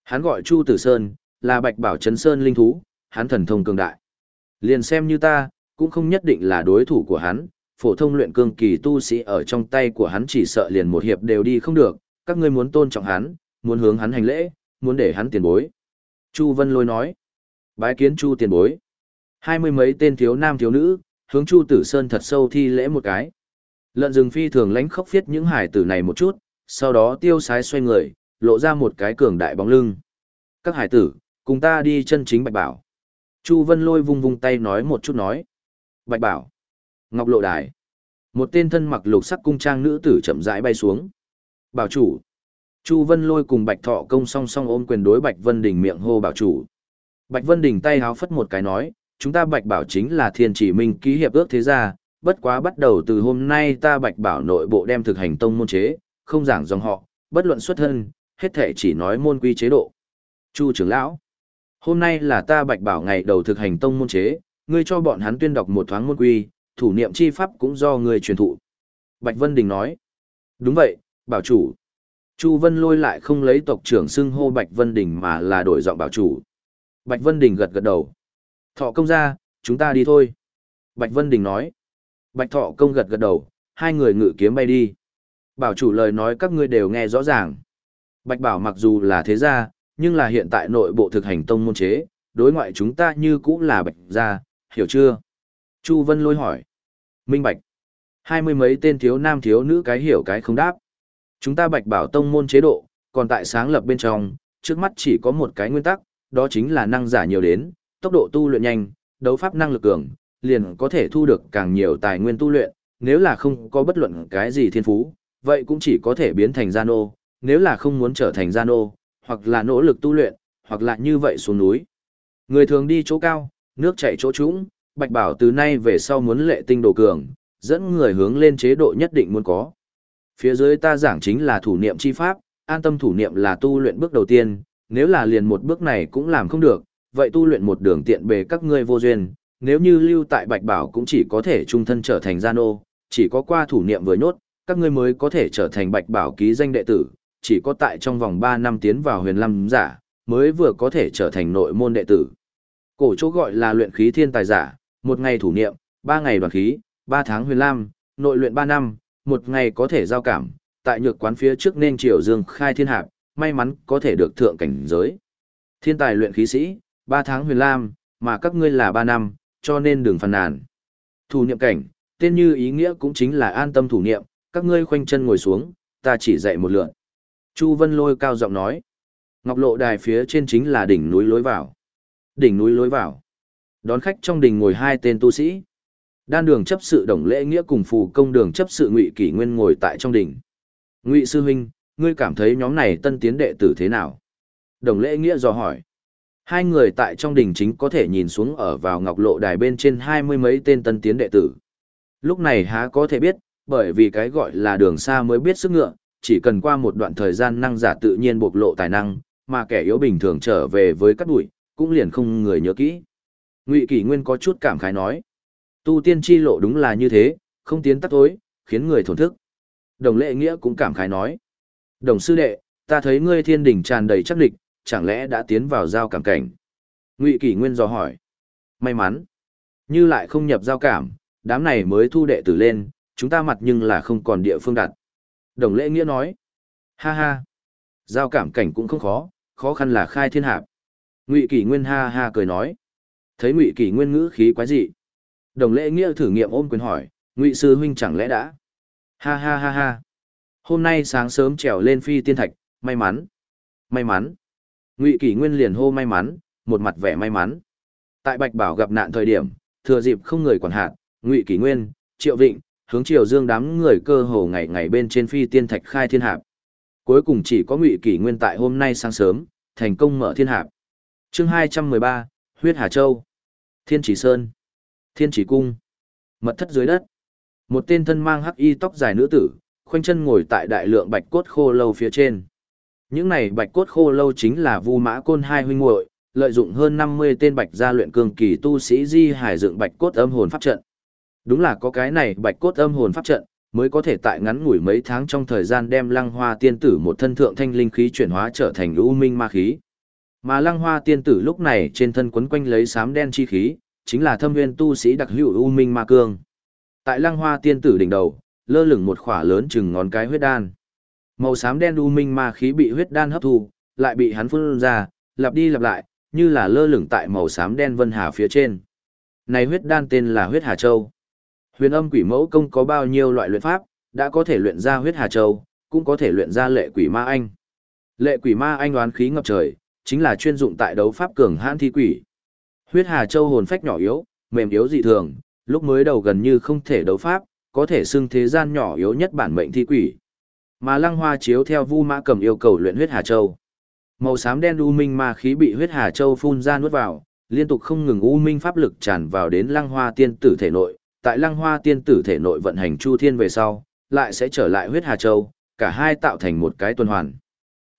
A: Hắn gọi Chu Tử Sơn, là Bạch Bảo Trấn Sơn linh thú, hắn thần thông cường đại. Liền xem như ta, cũng không nhất định là đối thủ của hắn, phổ thông luyện cương kỳ tu sĩ ở trong tay của hắn chỉ sợ liền một hiệp đều đi không được, các ngươi muốn tôn trọng hắn, muốn hướng hắn hành lễ, muốn để hắn tiền bối. Chu Vân Lôi nói, bái kiến Chu tiền bối. Hai mươi mấy tên thiếu nam thiếu nữ, hướng Chu Tử Sơn thật sâu thi lễ một cái. Lợn rừng phi thường lánh khóc phiết những hải tử này một chút, sau đó tiêu sái xoay người, lộ ra một cái cường đại bóng lưng. Các hải tử, cùng ta đi chân chính Bạch Bảo. Chu Vân Lôi vung vung tay nói một chút nói. Bạch Bảo. Ngọc Lộ Đài. Một tên thân mặc lục sắc cung trang nữ tử chậm rãi bay xuống. Bảo chủ. Chu Vân Lôi cùng Bạch Thọ công song song ôm quyền đối Bạch Vân Đình miệng hô bảo chủ. Bạch Vân Đình tay háo phất một cái nói, chúng ta Bạch Bảo chính là thiên chỉ minh ký hiệp ước thế gia, bất quá bắt đầu từ hôm nay ta Bạch Bảo nội bộ đem thực hành tông môn chế, không giảng dòng họ, bất luận xuất thân, hết thể chỉ nói môn quy chế độ. Chu trưởng lão, hôm nay là ta Bạch Bảo ngày đầu thực hành tông môn chế, ngươi cho bọn hắn tuyên đọc một thoáng môn quy, thủ niệm chi pháp cũng do ngươi truyền thụ. Bạch Vân Đình nói, đúng vậy, bảo chủ. Chu Vân lôi lại không lấy tộc trưởng xưng hô Bạch Vân Đình mà là đổi giọng bảo chủ. Bạch Vân Đình gật gật đầu. Thọ công ra, chúng ta đi thôi. Bạch Vân Đình nói. Bạch Thọ công gật gật đầu, hai người ngự kiếm bay đi. Bảo chủ lời nói các ngươi đều nghe rõ ràng. Bạch Bảo mặc dù là thế gia, nhưng là hiện tại nội bộ thực hành tông môn chế, đối ngoại chúng ta như cũng là Bạch gia, hiểu chưa? Chu Vân lôi hỏi. Minh Bạch. Hai mươi mấy tên thiếu nam thiếu nữ cái hiểu cái không đáp. Chúng ta Bạch Bảo tông môn chế độ, còn tại sáng lập bên trong, trước mắt chỉ có một cái nguyên tắc, đó chính là năng giả nhiều đến, tốc độ tu luyện nhanh, đấu pháp năng lực cường, liền có thể thu được càng nhiều tài nguyên tu luyện, nếu là không có bất luận cái gì thiên phú, vậy cũng chỉ có thể biến thành gian ô, nếu là không muốn trở thành gian ô, hoặc là nỗ lực tu luyện, hoặc là như vậy xuống núi. Người thường đi chỗ cao, nước chảy chỗ trũng, Bạch Bảo từ nay về sau muốn lệ tinh đồ cường, dẫn người hướng lên chế độ nhất định muốn có. Phía dưới ta giảng chính là thủ niệm chi pháp, an tâm thủ niệm là tu luyện bước đầu tiên, nếu là liền một bước này cũng làm không được, vậy tu luyện một đường tiện bề các ngươi vô duyên, nếu như lưu tại Bạch Bảo cũng chỉ có thể trung thân trở thành gian ô, chỉ có qua thủ niệm với nhốt, các ngươi mới có thể trở thành Bạch Bảo ký danh đệ tử, chỉ có tại trong vòng 3 năm tiến vào huyền lâm giả, mới vừa có thể trở thành nội môn đệ tử. Cổ chỗ gọi là luyện khí thiên tài giả, một ngày thủ niệm, ba ngày đoàn khí, ba tháng huyền lam, nội luyện ba năm, một ngày có thể giao cảm, tại nhược quán phía trước nên triều dương khai thiên hạp, may mắn có thể được thượng cảnh giới. Thiên tài luyện khí sĩ, ba tháng huyền lam, mà các ngươi là ba năm, cho nên đừng phàn nàn. Thủ niệm cảnh, tên như ý nghĩa cũng chính là an tâm thủ niệm, các ngươi khoanh chân ngồi xuống, ta chỉ dạy một lượt. Chu Vân lôi cao giọng nói. Ngọc lộ đài phía trên chính là đỉnh núi lối vào. Đỉnh núi lối vào. Đón khách trong đình ngồi hai tên tu sĩ. Đan đường chấp sự đồng lễ nghĩa cùng phù công đường chấp sự ngụy kỷ nguyên ngồi tại trong đình. Ngụy sư huynh, ngươi cảm thấy nhóm này tân tiến đệ tử thế nào? Đồng lễ nghĩa dò hỏi. Hai người tại trong đình chính có thể nhìn xuống ở vào ngọc lộ đài bên trên hai mươi mấy tên tân tiến đệ tử. Lúc này há có thể biết, bởi vì cái gọi là đường xa mới biết sức ngựa, chỉ cần qua một đoạn thời gian năng giả tự nhiên bộc lộ tài năng, mà kẻ yếu bình thường trở về với cát bụi, cũng liền không người nhớ kỹ. Ngụy Kỷ Nguyên có chút cảm khái nói, tu tiên chi lộ đúng là như thế, không tiến tắt tối, khiến người thổn thức. Đồng lệ nghĩa cũng cảm khái nói, đồng sư đệ, ta thấy ngươi thiên đỉnh tràn đầy chắc địch, chẳng lẽ đã tiến vào giao cảm cảnh? Ngụy Kỷ Nguyên dò hỏi, may mắn, như lại không nhập giao cảm, đám này mới thu đệ tử lên, chúng ta mặt nhưng là không còn địa phương đặt. Đồng lễ nghĩa nói, ha ha, giao cảm cảnh cũng không khó, khó khăn là khai thiên hạp. Ngụy Kỷ Nguyên ha ha cười nói, thấy Ngụy Kỷ Nguyên ngữ khí quái dị. Đồng lễ nghĩa thử nghiệm ôm quyền hỏi, Ngụy sư huynh chẳng lẽ đã? Ha ha ha ha. Hôm nay sáng sớm trèo lên phi tiên thạch, may mắn. May mắn. Ngụy Kỷ Nguyên liền hô may mắn, một mặt vẻ may mắn. Tại Bạch Bảo gặp nạn thời điểm, thừa dịp không người quản hạt, Ngụy Kỷ Nguyên, Triệu Vịnh, hướng Triều Dương đám người cơ hồ ngày ngày bên trên phi tiên thạch khai thiên hạp. Cuối cùng chỉ có Ngụy Kỷ Nguyên tại hôm nay sáng sớm, thành công mở thiên hạp. Chương 213, Huyết Hà Châu, Thiên Chỉ Sơn, Thiên Chỉ Cung, Mật thất dưới đất. Một tên thân mang hắc y tóc dài nữ tử, khoanh chân ngồi tại đại lượng bạch cốt khô lâu phía trên. Những này bạch cốt khô lâu chính là Vu Mã Côn hai huynh muội, lợi dụng hơn 50 tên bạch gia luyện cường kỳ tu sĩ di hải dựng bạch cốt âm hồn pháp trận. Đúng là có cái này bạch cốt âm hồn pháp trận, mới có thể tại ngắn ngủi mấy tháng trong thời gian đem lăng hoa tiên tử một thân thượng thanh linh khí chuyển hóa trở thành u minh ma khí. Mà lăng hoa tiên tử lúc này trên thân quấn quanh lấy sám đen chi khí, chính là thâm nguyên tu sĩ đặc hữu u minh ma cương. Tại lăng hoa tiên tử đỉnh đầu, lơ lửng một khỏa lớn chừng ngón cái huyết đan. Màu xám đen u minh ma khí bị huyết đan hấp thu, lại bị hắn phun ra, lặp đi lặp lại, như là lơ lửng tại màu xám đen vân hà phía trên. Này huyết đan tên là huyết hà châu. Huyền âm quỷ mẫu công có bao nhiêu loại luyện pháp, đã có thể luyện ra huyết hà châu, cũng có thể luyện ra lệ quỷ ma anh. Lệ quỷ ma anh đoán khí ngập trời, chính là chuyên dụng tại đấu pháp cường hãn thi quỷ. Huyết hà châu hồn phách nhỏ yếu, mềm yếu dị thường, lúc mới đầu gần như không thể đấu pháp, có thể xưng thế gian nhỏ yếu nhất bản mệnh thi quỷ. Mà Lăng Hoa chiếu theo Vu Mã Cầm yêu cầu luyện huyết hà châu. Màu xám đen u minh ma khí bị huyết hà châu phun ra nuốt vào, liên tục không ngừng u minh pháp lực tràn vào đến Lăng Hoa tiên tử thể nội, tại Lăng Hoa tiên tử thể nội vận hành chu thiên về sau, lại sẽ trở lại huyết hà châu, cả hai tạo thành một cái tuần hoàn.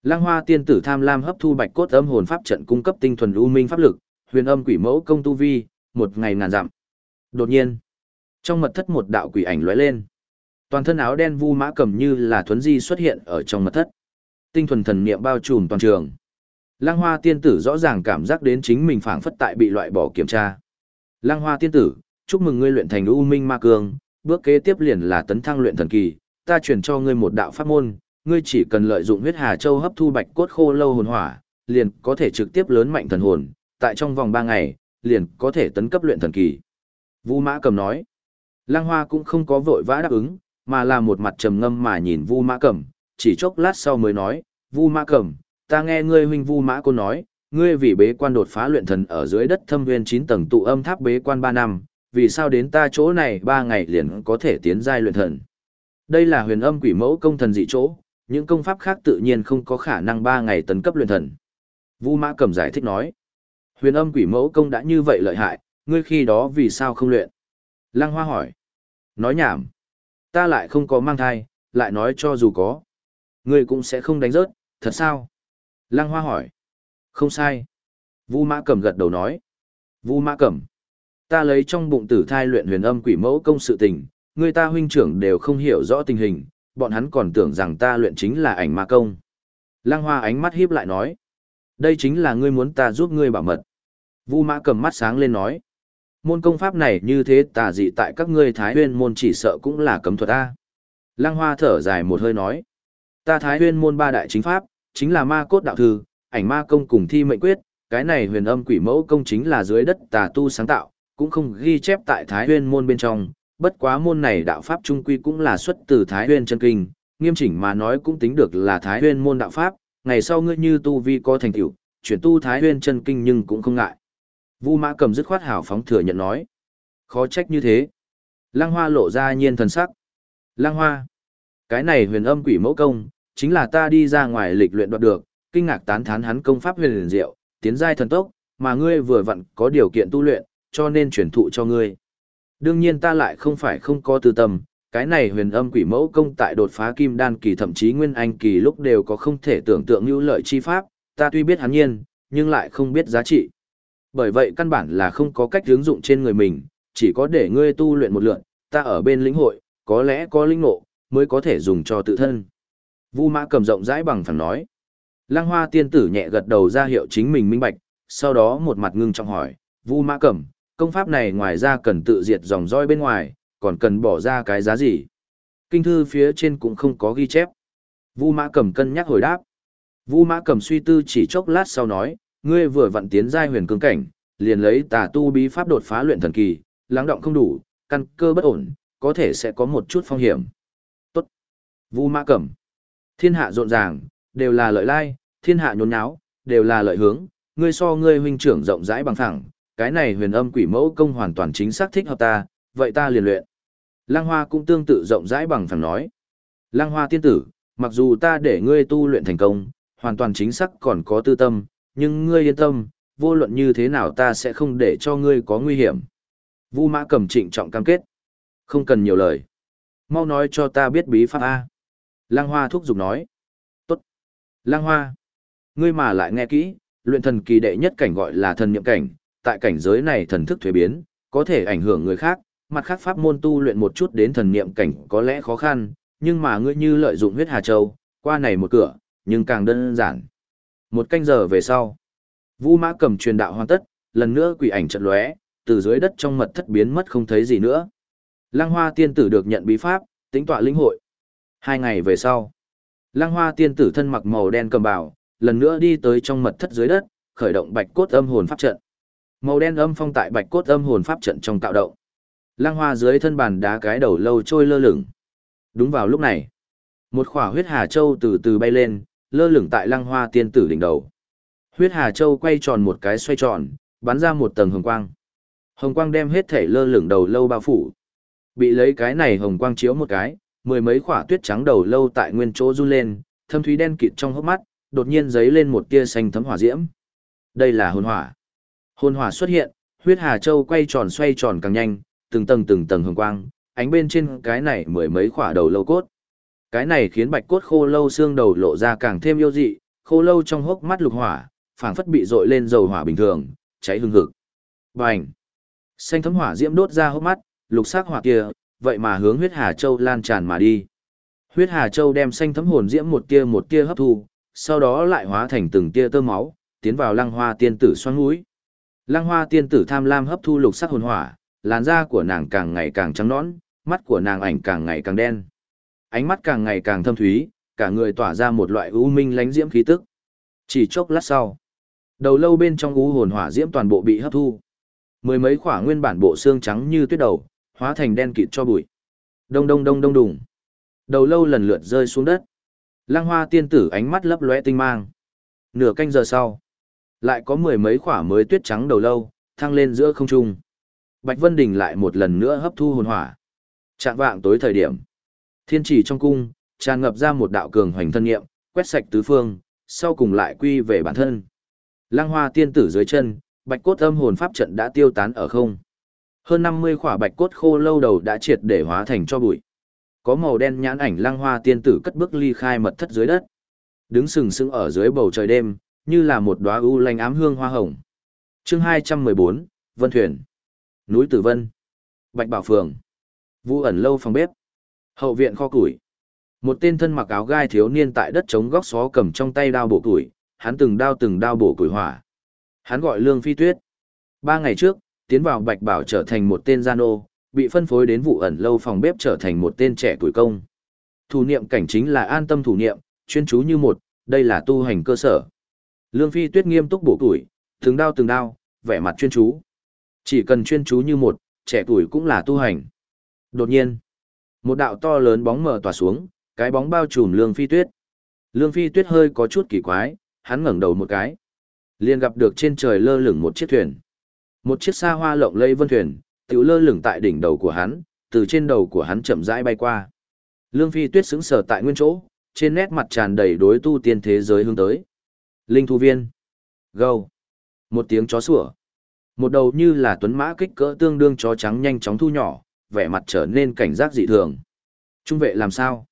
A: Lăng Hoa tiên tử tham lam hấp thu bạch cốt âm hồn pháp trận cung cấp tinh thuần u minh pháp lực, huyền âm quỷ mẫu công tu vi, một ngày ngàn dặm. Đột nhiên, trong mật thất một đạo quỷ ảnh lóe lên. Toàn thân áo đen vu mã cầm như là thuấn di xuất hiện ở trong mật thất. tinh thuần thần niệm bao trùm toàn trường. Lăng Hoa tiên tử rõ ràng cảm giác đến chính mình phảng phất tại bị loại bỏ kiểm tra. Lăng Hoa tiên tử, chúc mừng ngươi luyện thành U Minh Ma Cương, bước kế tiếp liền là tấn thăng luyện thần kỳ, ta truyền cho ngươi một đạo pháp môn, ngươi chỉ cần lợi dụng huyết hà châu hấp thu bạch cốt khô lâu hồn hỏa, liền có thể trực tiếp lớn mạnh thần hồn, tại trong vòng 3 ngày, liền có thể tấn cấp luyện thần kỳ. Vu Mã Cầm nói. Lăng Hoa cũng không có vội vã đáp ứng, mà là một mặt trầm ngâm mà nhìn Vu Mã Cẩm, chỉ chốc lát sau mới nói, Vu Mã Cẩm, ta nghe ngươi huynh Vu Mã Cô nói, ngươi vì bế quan đột phá luyện thần ở dưới đất thâm nguyên 9 tầng tụ âm tháp bế quan 3 năm, vì sao đến ta chỗ này 3 ngày liền có thể tiến giai luyện thần. Đây là huyền âm quỷ mẫu công thần dị chỗ, những công pháp khác tự nhiên không có khả năng 3 ngày tấn cấp luyện thần. Vu Mã Cẩm giải thích nói, huyền âm quỷ mẫu công đã như vậy lợi hại, ngươi khi đó vì sao không luyện? Lăng Hoa hỏi, nói nhảm, ta lại không có mang thai, lại nói cho dù có, ngươi cũng sẽ không đánh rớt, thật sao? Lăng Hoa hỏi, không sai. Vu Mã Cẩm gật đầu nói, Vu Mã Cẩm, ta lấy trong bụng tử thai luyện huyền âm quỷ mẫu công sự tình, người ta huynh trưởng đều không hiểu rõ tình hình, bọn hắn còn tưởng rằng ta luyện chính là ảnh ma công. Lăng Hoa ánh mắt híp lại nói, đây chính là ngươi muốn ta giúp ngươi bảo mật. Vu Mã cầm mắt sáng lên nói, môn công pháp này như thế tà dị tại các ngươi Thái Huyên môn chỉ sợ cũng là cấm thuật a. Lăng Hoa thở dài một hơi nói, ta Thái Huyên môn ba đại chính pháp, chính là ma cốt đạo thư, ảnh ma công cùng thi mệnh quyết, cái này huyền âm quỷ mẫu công chính là dưới đất tà tu sáng tạo, cũng không ghi chép tại Thái Huyên môn bên trong, bất quá môn này đạo pháp trung quy cũng là xuất từ Thái Huyên chân kinh, nghiêm chỉnh mà nói cũng tính được là Thái Huyên môn đạo pháp, ngày sau ngươi như tu vi có thành tựu, chuyển tu Thái Huyên chân kinh nhưng cũng không ngại. Vu Mã Cầm dứt khoát hảo phóng thừa nhận nói, khó trách như thế. Lăng Hoa lộ ra nhiên thần sắc. Lăng Hoa, cái này huyền âm quỷ mẫu công, chính là ta đi ra ngoài lịch luyện đoạt được, kinh ngạc tán thán hắn công pháp huyền liền diệu, tiến giai thần tốc, mà ngươi vừa vặn có điều kiện tu luyện, cho nên chuyển thụ cho ngươi. Đương nhiên ta lại không phải không có tư tâm, cái này huyền âm quỷ mẫu công tại đột phá kim đan kỳ thậm chí nguyên anh kỳ lúc đều có không thể tưởng tượng như lợi chi pháp, ta tuy biết hắn nhiên, nhưng lại không biết giá trị. Bởi vậy căn bản là không có cách hướng dụng trên người mình, chỉ có để ngươi tu luyện một lượn, ta ở bên lĩnh hội, có lẽ có linh ngộ, mới có thể dùng cho tự thân. Vu mã cầm rộng rãi bằng phẳng nói. Lăng hoa tiên tử nhẹ gật đầu ra hiệu chính mình minh bạch, sau đó một mặt ngưng trọng hỏi, Vu mã cầm, công pháp này ngoài ra cần tự diệt dòng roi bên ngoài, còn cần bỏ ra cái giá gì? Kinh thư phía trên cũng không có ghi chép. Vu Mã Cầm cân nhắc hồi đáp. Vu Mã Cầm suy tư chỉ chốc lát sau nói, ngươi vừa vặn tiến giai huyền cương cảnh, liền lấy tà tu bí pháp đột phá luyện thần kỳ, lắng động không đủ, căn cơ bất ổn, có thể sẽ có một chút phong hiểm. Tốt. Vu Mã Cẩm, Thiên hạ rộn ràng, đều là lợi lai, thiên hạ nhốn nháo, đều là lợi hướng, ngươi so ngươi huynh trưởng rộng rãi bằng phẳng, cái này huyền âm quỷ mẫu công hoàn toàn chính xác thích hợp ta, vậy ta liền luyện. Lăng Hoa cũng tương tự rộng rãi bằng phẳng nói. Lăng Hoa tiên tử, mặc dù ta để ngươi tu luyện thành công, hoàn toàn chính xác còn có tư tâm, nhưng ngươi yên tâm, vô luận như thế nào ta sẽ không để cho ngươi có nguy hiểm. Vu Mã cầm trịnh trọng cam kết. Không cần nhiều lời. Mau nói cho ta biết bí pháp A. Lăng Hoa thúc giục nói. Tốt. Lăng Hoa. Ngươi mà lại nghe kỹ, luyện thần kỳ đệ nhất cảnh gọi là thần niệm cảnh, tại cảnh giới này thần thức thuế biến, có thể ảnh hưởng người khác, mặt khác pháp môn tu luyện một chút đến thần niệm cảnh có lẽ khó khăn, nhưng mà ngươi như lợi dụng huyết hà châu, qua này một cửa, nhưng càng đơn giản. Một canh giờ về sau, Vu Mã cầm truyền đạo hoàn tất, lần nữa quỷ ảnh trận lóe, từ dưới đất trong mật thất biến mất không thấy gì nữa. Lăng Hoa tiên tử được nhận bí pháp, tính tọa linh hội. Hai ngày về sau, Lăng Hoa tiên tử thân mặc màu đen cầm bảo, lần nữa đi tới trong mật thất dưới đất, khởi động bạch cốt âm hồn pháp trận. Màu đen âm phong tại bạch cốt âm hồn pháp trận trong tạo động. Lăng hoa dưới thân bàn đá cái đầu lâu trôi lơ lửng. Đúng vào lúc này, một khỏa huyết hà châu từ từ bay lên, lơ lửng tại lăng hoa tiên tử đỉnh đầu. Huyết hà châu quay tròn một cái xoay tròn, bắn ra một tầng hồng quang. Hồng quang đem hết thể lơ lửng đầu lâu bao phủ. Bị lấy cái này hồng quang chiếu một cái, mười mấy khỏa tuyết trắng đầu lâu tại nguyên chỗ run lên, thâm thúy đen kịt trong hốc mắt, đột nhiên giấy lên một tia xanh thấm hỏa diễm. Đây là hồn hỏa. Hồn hỏa xuất hiện, huyết hà châu quay tròn xoay tròn càng nhanh, từng tầng từng tầng hồng quang, ánh bên trên cái này mười mấy khỏa đầu lâu cốt. Cái này khiến bạch cốt khô lâu xương đầu lộ ra càng thêm yêu dị, khô lâu trong hốc mắt lục hỏa, phảng phất bị dội lên dầu hỏa bình thường, cháy hừng hực. Bành! Xanh thấm hỏa diễm đốt ra hốc mắt, lục sắc hỏa kia, vậy mà hướng huyết hà châu lan tràn mà đi. Huyết hà châu đem xanh thấm hồn diễm một tia một tia hấp thu, sau đó lại hóa thành từng tia tơ máu, tiến vào lăng hoa tiên tử xoắn mũi. Lăng hoa tiên tử tham lam hấp thu lục sắc hồn hỏa, làn da của nàng càng ngày càng trắng nõn, mắt của nàng ảnh càng ngày càng đen. Ánh mắt càng ngày càng thâm thúy, cả người tỏa ra một loại u minh lánh diễm khí tức. Chỉ chốc lát sau, đầu lâu bên trong u hồn hỏa diễm toàn bộ bị hấp thu. Mười mấy khỏa nguyên bản bộ xương trắng như tuyết đầu, hóa thành đen kịt cho bụi. Đông đông đông đông đùng. Đầu lâu lần lượt rơi xuống đất. Lăng hoa tiên tử ánh mắt lấp lóe tinh mang. Nửa canh giờ sau, lại có mười mấy khỏa mới tuyết trắng đầu lâu, thăng lên giữa không trung. Bạch Vân Đình lại một lần nữa hấp thu hồn hỏa. Trạng vạng tối thời điểm, thiên chỉ trong cung, tràn ngập ra một đạo cường hoành thân nghiệm, quét sạch tứ phương, sau cùng lại quy về bản thân. Lăng hoa tiên tử dưới chân, bạch cốt âm hồn pháp trận đã tiêu tán ở không. Hơn 50 khỏa bạch cốt khô lâu đầu đã triệt để hóa thành cho bụi. Có màu đen nhãn ảnh lăng hoa tiên tử cất bước ly khai mật thất dưới đất. Đứng sừng sững ở dưới bầu trời đêm, như là một đóa u lanh ám hương hoa hồng. Chương 214, Vân Thuyền. Núi Tử Vân. Bạch Bảo Phường. Vu ẩn lâu phòng bếp. Hậu viện kho củi. Một tên thân mặc áo gai thiếu niên tại đất trống góc xó cầm trong tay đao bổ củi, hắn từng đao từng đao bổ củi hỏa. Hắn gọi Lương Phi Tuyết. Ba ngày trước, tiến vào Bạch Bảo trở thành một tên gian ô, bị phân phối đến vụ ẩn lâu phòng bếp trở thành một tên trẻ tuổi công. Thủ niệm cảnh chính là an tâm thủ niệm, chuyên chú như một, đây là tu hành cơ sở. Lương Phi Tuyết nghiêm túc bổ củi từng đao từng đao, vẻ mặt chuyên chú. Chỉ cần chuyên chú như một, trẻ tuổi cũng là tu hành. Đột nhiên, một đạo to lớn bóng mờ tỏa xuống, cái bóng bao trùm Lương Phi Tuyết. Lương Phi Tuyết hơi có chút kỳ quái, hắn ngẩng đầu một cái, liền gặp được trên trời lơ lửng một chiếc thuyền. Một chiếc xa hoa lộng lẫy vân thuyền, tiểu lơ lửng tại đỉnh đầu của hắn, từ trên đầu của hắn chậm rãi bay qua. Lương Phi Tuyết sững sờ tại nguyên chỗ, trên nét mặt tràn đầy đối tu tiên thế giới hướng tới. Linh thu viên. Gâu. Một tiếng chó sủa. Một đầu như là tuấn mã kích cỡ tương đương chó trắng nhanh chóng thu nhỏ, vẻ mặt trở nên cảnh giác dị thường. Trung vệ làm sao?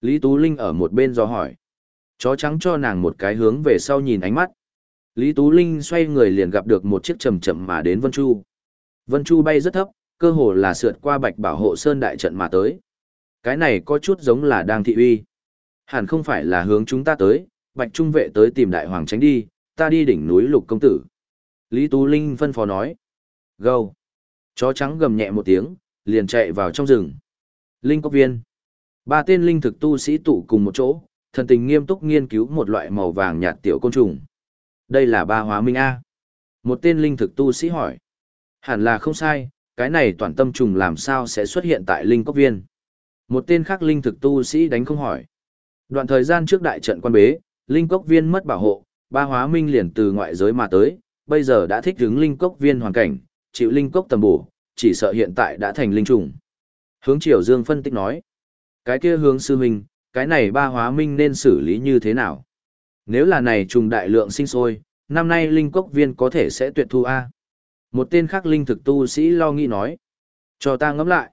A: Lý Tú Linh ở một bên do hỏi. Chó trắng cho nàng một cái hướng về sau nhìn ánh mắt. Lý Tú Linh xoay người liền gặp được một chiếc chầm chậm mà đến Vân Chu. Vân Chu bay rất thấp, cơ hồ là sượt qua bạch bảo hộ sơn đại trận mà tới. Cái này có chút giống là đang thị uy. Hẳn không phải là hướng chúng ta tới, bạch trung vệ tới tìm đại hoàng tránh đi, ta đi đỉnh núi lục công tử. Lý Tú Linh phân phó nói. Gâu. Chó trắng gầm nhẹ một tiếng, liền chạy vào trong rừng. Linh cốc viên. Ba tên linh thực tu sĩ tụ cùng một chỗ, thần tình nghiêm túc nghiên cứu một loại màu vàng nhạt tiểu côn trùng. Đây là ba hóa minh A. Một tên linh thực tu sĩ hỏi. Hẳn là không sai, cái này toàn tâm trùng làm sao sẽ xuất hiện tại linh cốc viên. Một tên khác linh thực tu sĩ đánh không hỏi. Đoạn thời gian trước đại trận quan bế, linh cốc viên mất bảo hộ, ba hóa minh liền từ ngoại giới mà tới, bây giờ đã thích ứng linh cốc viên hoàn cảnh, chịu linh cốc tầm bổ, chỉ sợ hiện tại đã thành linh trùng. Hướng Triều Dương phân tích nói, cái kia hướng sư minh, cái này ba hóa minh nên xử lý như thế nào? Nếu là này trùng đại lượng sinh sôi, năm nay linh cốc viên có thể sẽ tuyệt thu A. Một tên khác linh thực tu sĩ lo nghĩ nói, cho ta ngẫm lại.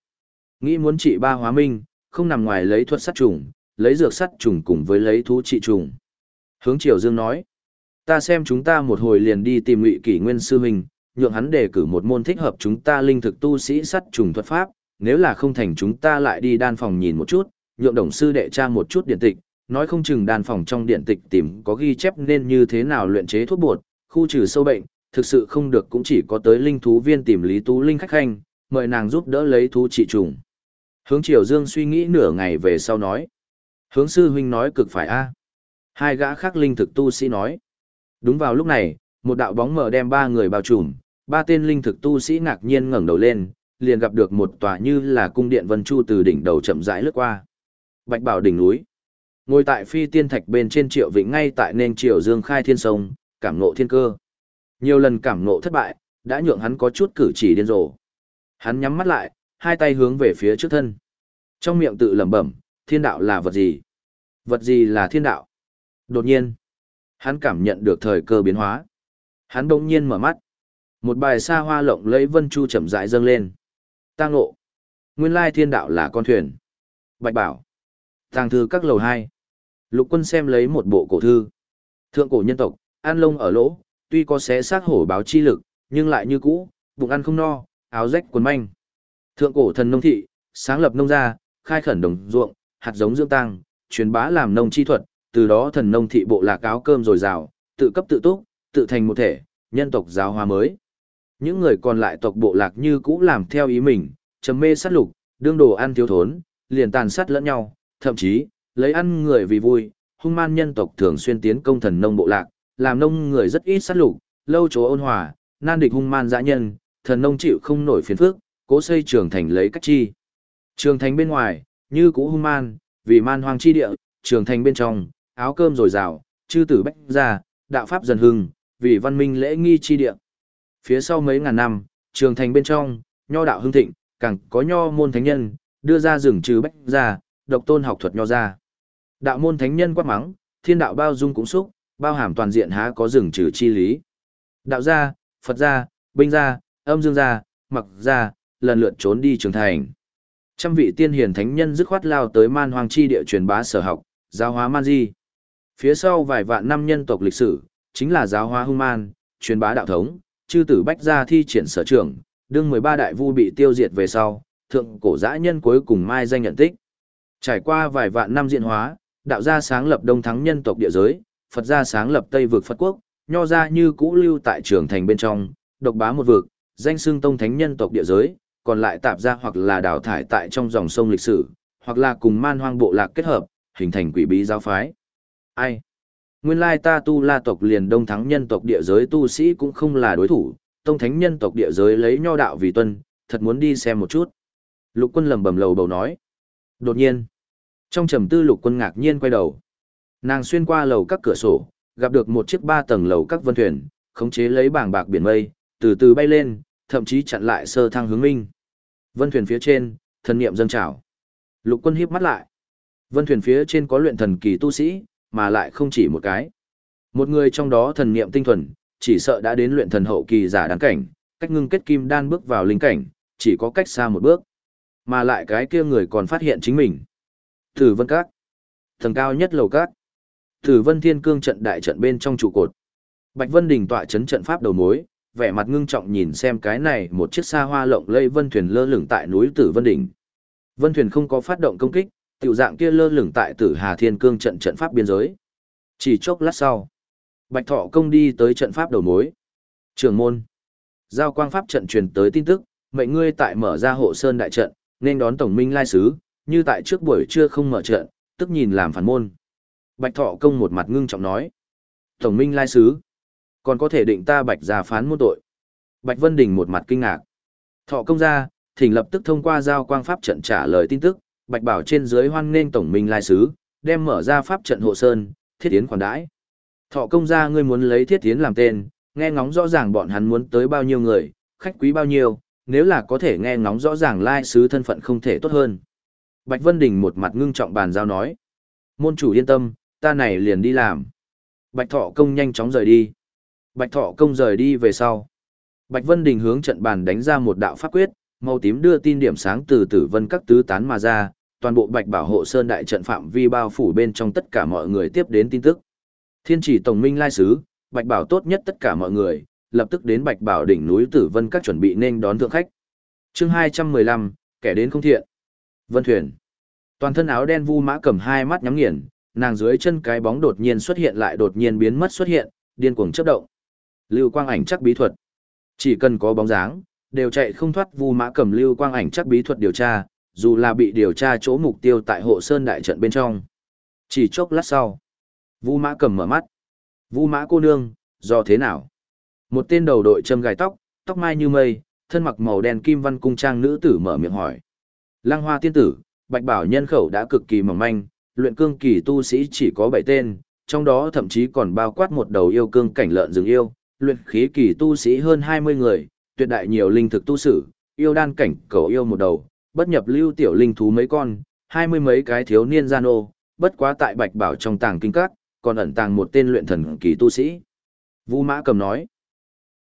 A: Nghĩ muốn trị ba hóa minh, không nằm ngoài lấy thuật sát trùng, lấy dược sắt trùng cùng với lấy thú trị trùng. Hướng Triều Dương nói, ta xem chúng ta một hồi liền đi tìm ngụy kỷ nguyên sư huynh, nhượng hắn đề cử một môn thích hợp chúng ta linh thực tu sĩ sắt trùng thuật pháp, nếu là không thành chúng ta lại đi đan phòng nhìn một chút, nhượng đồng sư đệ tra một chút điện tịch, nói không chừng đan phòng trong điện tịch tìm có ghi chép nên như thế nào luyện chế thuốc bột, khu trừ sâu bệnh, thực sự không được cũng chỉ có tới linh thú viên tìm Lý Tú Linh khách khanh, mời nàng giúp đỡ lấy thú trị trùng. Hướng Triều Dương suy nghĩ nửa ngày về sau nói. Hướng sư huynh nói cực phải a. À. Hai gã khác linh thực tu sĩ nói. Đúng vào lúc này, một đạo bóng mờ đem ba người bao trùm, ba tên linh thực tu sĩ ngạc nhiên ngẩng đầu lên, liền gặp được một tòa như là cung điện vân chu từ đỉnh đầu chậm rãi lướt qua. Bạch Bảo đỉnh núi. Ngồi tại phi tiên thạch bên trên Triệu Vĩnh ngay tại nên Triều Dương khai thiên sông, cảm ngộ thiên cơ. Nhiều lần cảm ngộ thất bại, đã nhượng hắn có chút cử chỉ điên rồ. Hắn nhắm mắt lại, hai tay hướng về phía trước thân. Trong miệng tự lẩm bẩm, thiên đạo là vật gì? Vật gì là thiên đạo? Đột nhiên, hắn cảm nhận được thời cơ biến hóa. Hắn bỗng nhiên mở mắt. Một bài xa hoa lộng lấy vân chu chậm rãi dâng lên. Tang ngộ. Nguyên lai thiên đạo là con thuyền. Bạch bảo. Tàng thư các lầu hai. Lục quân xem lấy một bộ cổ thư. Thượng cổ nhân tộc, an lông ở lỗ, tuy có xé xác hổ báo chi lực, nhưng lại như cũ, bụng ăn không no, áo rách quần manh. Thượng cổ thần nông thị, sáng lập nông gia, khai khẩn đồng ruộng, hạt giống dưỡng tăng, truyền bá làm nông chi thuật, từ đó thần nông thị bộ lạc áo cơm dồi dào, tự cấp tự túc, tự thành một thể, nhân tộc giáo hóa mới. Những người còn lại tộc bộ lạc như cũ làm theo ý mình, trầm mê sát lục, đương đồ ăn thiếu thốn, liền tàn sát lẫn nhau, thậm chí, lấy ăn người vì vui, hung man nhân tộc thường xuyên tiến công thần nông bộ lạc, làm nông người rất ít sát lục, lâu chỗ ôn hòa, nan địch hung man dã nhân, thần nông chịu không nổi phiền phức, cố xây trường thành lấy cách chi. Trường thành bên ngoài, như cũ hung man, vì man hoang chi địa, trường thành bên trong, áo cơm dồi dào, chư tử bách ra, đạo pháp dần hưng, vì văn minh lễ nghi chi địa. Phía sau mấy ngàn năm, trường thành bên trong, nho đạo hưng thịnh, càng có nho môn thánh nhân, đưa ra rừng trừ bách ra, độc tôn học thuật nho ra. Đạo môn thánh nhân quát mắng, thiên đạo bao dung cũng xúc, bao hàm toàn diện há có rừng trừ chi lý. Đạo gia, Phật gia, binh gia, âm dương gia, mặc gia, lần lượt trốn đi trường thành. Trăm vị tiên hiền thánh nhân dứt khoát lao tới man hoang chi địa truyền bá sở học, giáo hóa man di. Phía sau vài vạn năm nhân tộc lịch sử, chính là giáo hóa hung man, truyền bá đạo thống, chư tử bách gia thi triển sở trường, đương 13 đại vu bị tiêu diệt về sau, thượng cổ dã nhân cuối cùng mai danh nhận tích. Trải qua vài vạn năm diễn hóa, đạo gia sáng lập đông thắng nhân tộc địa giới, Phật gia sáng lập Tây vực Phật quốc, nho gia như cũ lưu tại trường thành bên trong, độc bá một vực, danh xưng tông thánh nhân tộc địa giới, còn lại tạp gia hoặc là đào thải tại trong dòng sông lịch sử, hoặc là cùng man hoang bộ lạc kết hợp, hình thành quỷ bí giáo phái. Ai? Nguyên lai ta tu la tộc liền đông thắng nhân tộc địa giới tu sĩ cũng không là đối thủ, tông thánh nhân tộc địa giới lấy nho đạo vì tuân, thật muốn đi xem một chút. Lục quân lầm bầm lầu bầu nói. Đột nhiên, trong trầm tư lục quân ngạc nhiên quay đầu. Nàng xuyên qua lầu các cửa sổ, gặp được một chiếc ba tầng lầu các vân thuyền, khống chế lấy bảng bạc biển mây, từ từ bay lên, thậm chí chặn lại sơ thăng hướng minh. Vân thuyền phía trên, thần niệm dâng trào. Lục quân hiếp mắt lại. Vân thuyền phía trên có luyện thần kỳ tu sĩ, mà lại không chỉ một cái. Một người trong đó thần niệm tinh thuần, chỉ sợ đã đến luyện thần hậu kỳ giả đáng cảnh, cách ngưng kết kim đan bước vào linh cảnh, chỉ có cách xa một bước. Mà lại cái kia người còn phát hiện chính mình. Tử vân các. Thần cao nhất lầu các. Tử vân thiên cương trận đại trận bên trong trụ cột. Bạch Vân Đình tọa chấn trận pháp đầu mối, vẻ mặt ngưng trọng nhìn xem cái này một chiếc xa hoa lộng lây vân thuyền lơ lửng tại núi Tử Vân Đỉnh. Vân thuyền không có phát động công kích, tiểu dạng kia lơ lửng tại Tử Hà Thiên Cương trận trận pháp biên giới. Chỉ chốc lát sau, Bạch Thọ công đi tới trận pháp đầu mối. Trường môn, giao quang pháp trận truyền tới tin tức, mệnh ngươi tại mở ra hộ sơn đại trận, nên đón tổng minh lai sứ, như tại trước buổi trưa không mở trận, tức nhìn làm phản môn. Bạch Thọ công một mặt ngưng trọng nói, tổng minh lai sứ, còn có thể định ta Bạch ra phán môn tội. Bạch Vân Đình một mặt kinh ngạc. Thọ công ra, thỉnh lập tức thông qua giao quang pháp trận trả lời tin tức, Bạch Bảo trên dưới hoan nghênh tổng minh lai sứ, đem mở ra pháp trận hộ sơn, thiết tiến khoản đãi. Thọ công gia ngươi muốn lấy thiết tiến làm tên, nghe ngóng rõ ràng bọn hắn muốn tới bao nhiêu người, khách quý bao nhiêu, nếu là có thể nghe ngóng rõ ràng lai sứ thân phận không thể tốt hơn. Bạch Vân Đình một mặt ngưng trọng bàn giao nói. Môn chủ yên tâm, ta này liền đi làm. Bạch Thọ công nhanh chóng rời đi. Bạch Thọ công rời đi về sau. Bạch Vân Đình hướng trận bàn đánh ra một đạo pháp quyết, màu tím đưa tin điểm sáng từ tử vân các tứ tán mà ra, toàn bộ Bạch Bảo hộ sơn đại trận phạm vi bao phủ bên trong tất cả mọi người tiếp đến tin tức. Thiên chỉ tổng minh lai sứ, Bạch Bảo tốt nhất tất cả mọi người, lập tức đến Bạch Bảo đỉnh núi Tử Vân các chuẩn bị nên đón thượng khách. Chương 215, kẻ đến không thiện. Vân thuyền. Toàn thân áo đen Vu Mã cầm hai mắt nhắm nghiền, nàng dưới chân cái bóng đột nhiên xuất hiện lại đột nhiên biến mất xuất hiện, điên cuồng chớp động. Lưu quang ảnh chắc bí thuật. Chỉ cần có bóng dáng, đều chạy không thoát Vu Mã cầm lưu quang ảnh chắc bí thuật điều tra, dù là bị điều tra chỗ mục tiêu tại hộ sơn đại trận bên trong. Chỉ chốc lát sau, Vu Mã cầm mở mắt. Vu Mã cô nương, do thế nào? Một tên đầu đội châm gài tóc, tóc mai như mây, thân mặc màu đen kim văn cung trang nữ tử mở miệng hỏi. Lăng Hoa tiên tử, Bạch Bảo nhân khẩu đã cực kỳ mỏng manh, luyện cương kỳ tu sĩ chỉ có 7 tên, trong đó thậm chí còn bao quát một đầu yêu cương cảnh lợn rừng yêu, luyện khí kỳ tu sĩ hơn 20 người, tuyệt đại nhiều linh thực tu sử, yêu đan cảnh cầu yêu một đầu, bất nhập lưu tiểu linh thú mấy con, hai mươi mấy cái thiếu niên gian ô, bất quá tại Bạch Bảo trong tàng kinh các, còn ẩn tàng một tên luyện thần kỳ tu sĩ. Vu Mã cầm nói,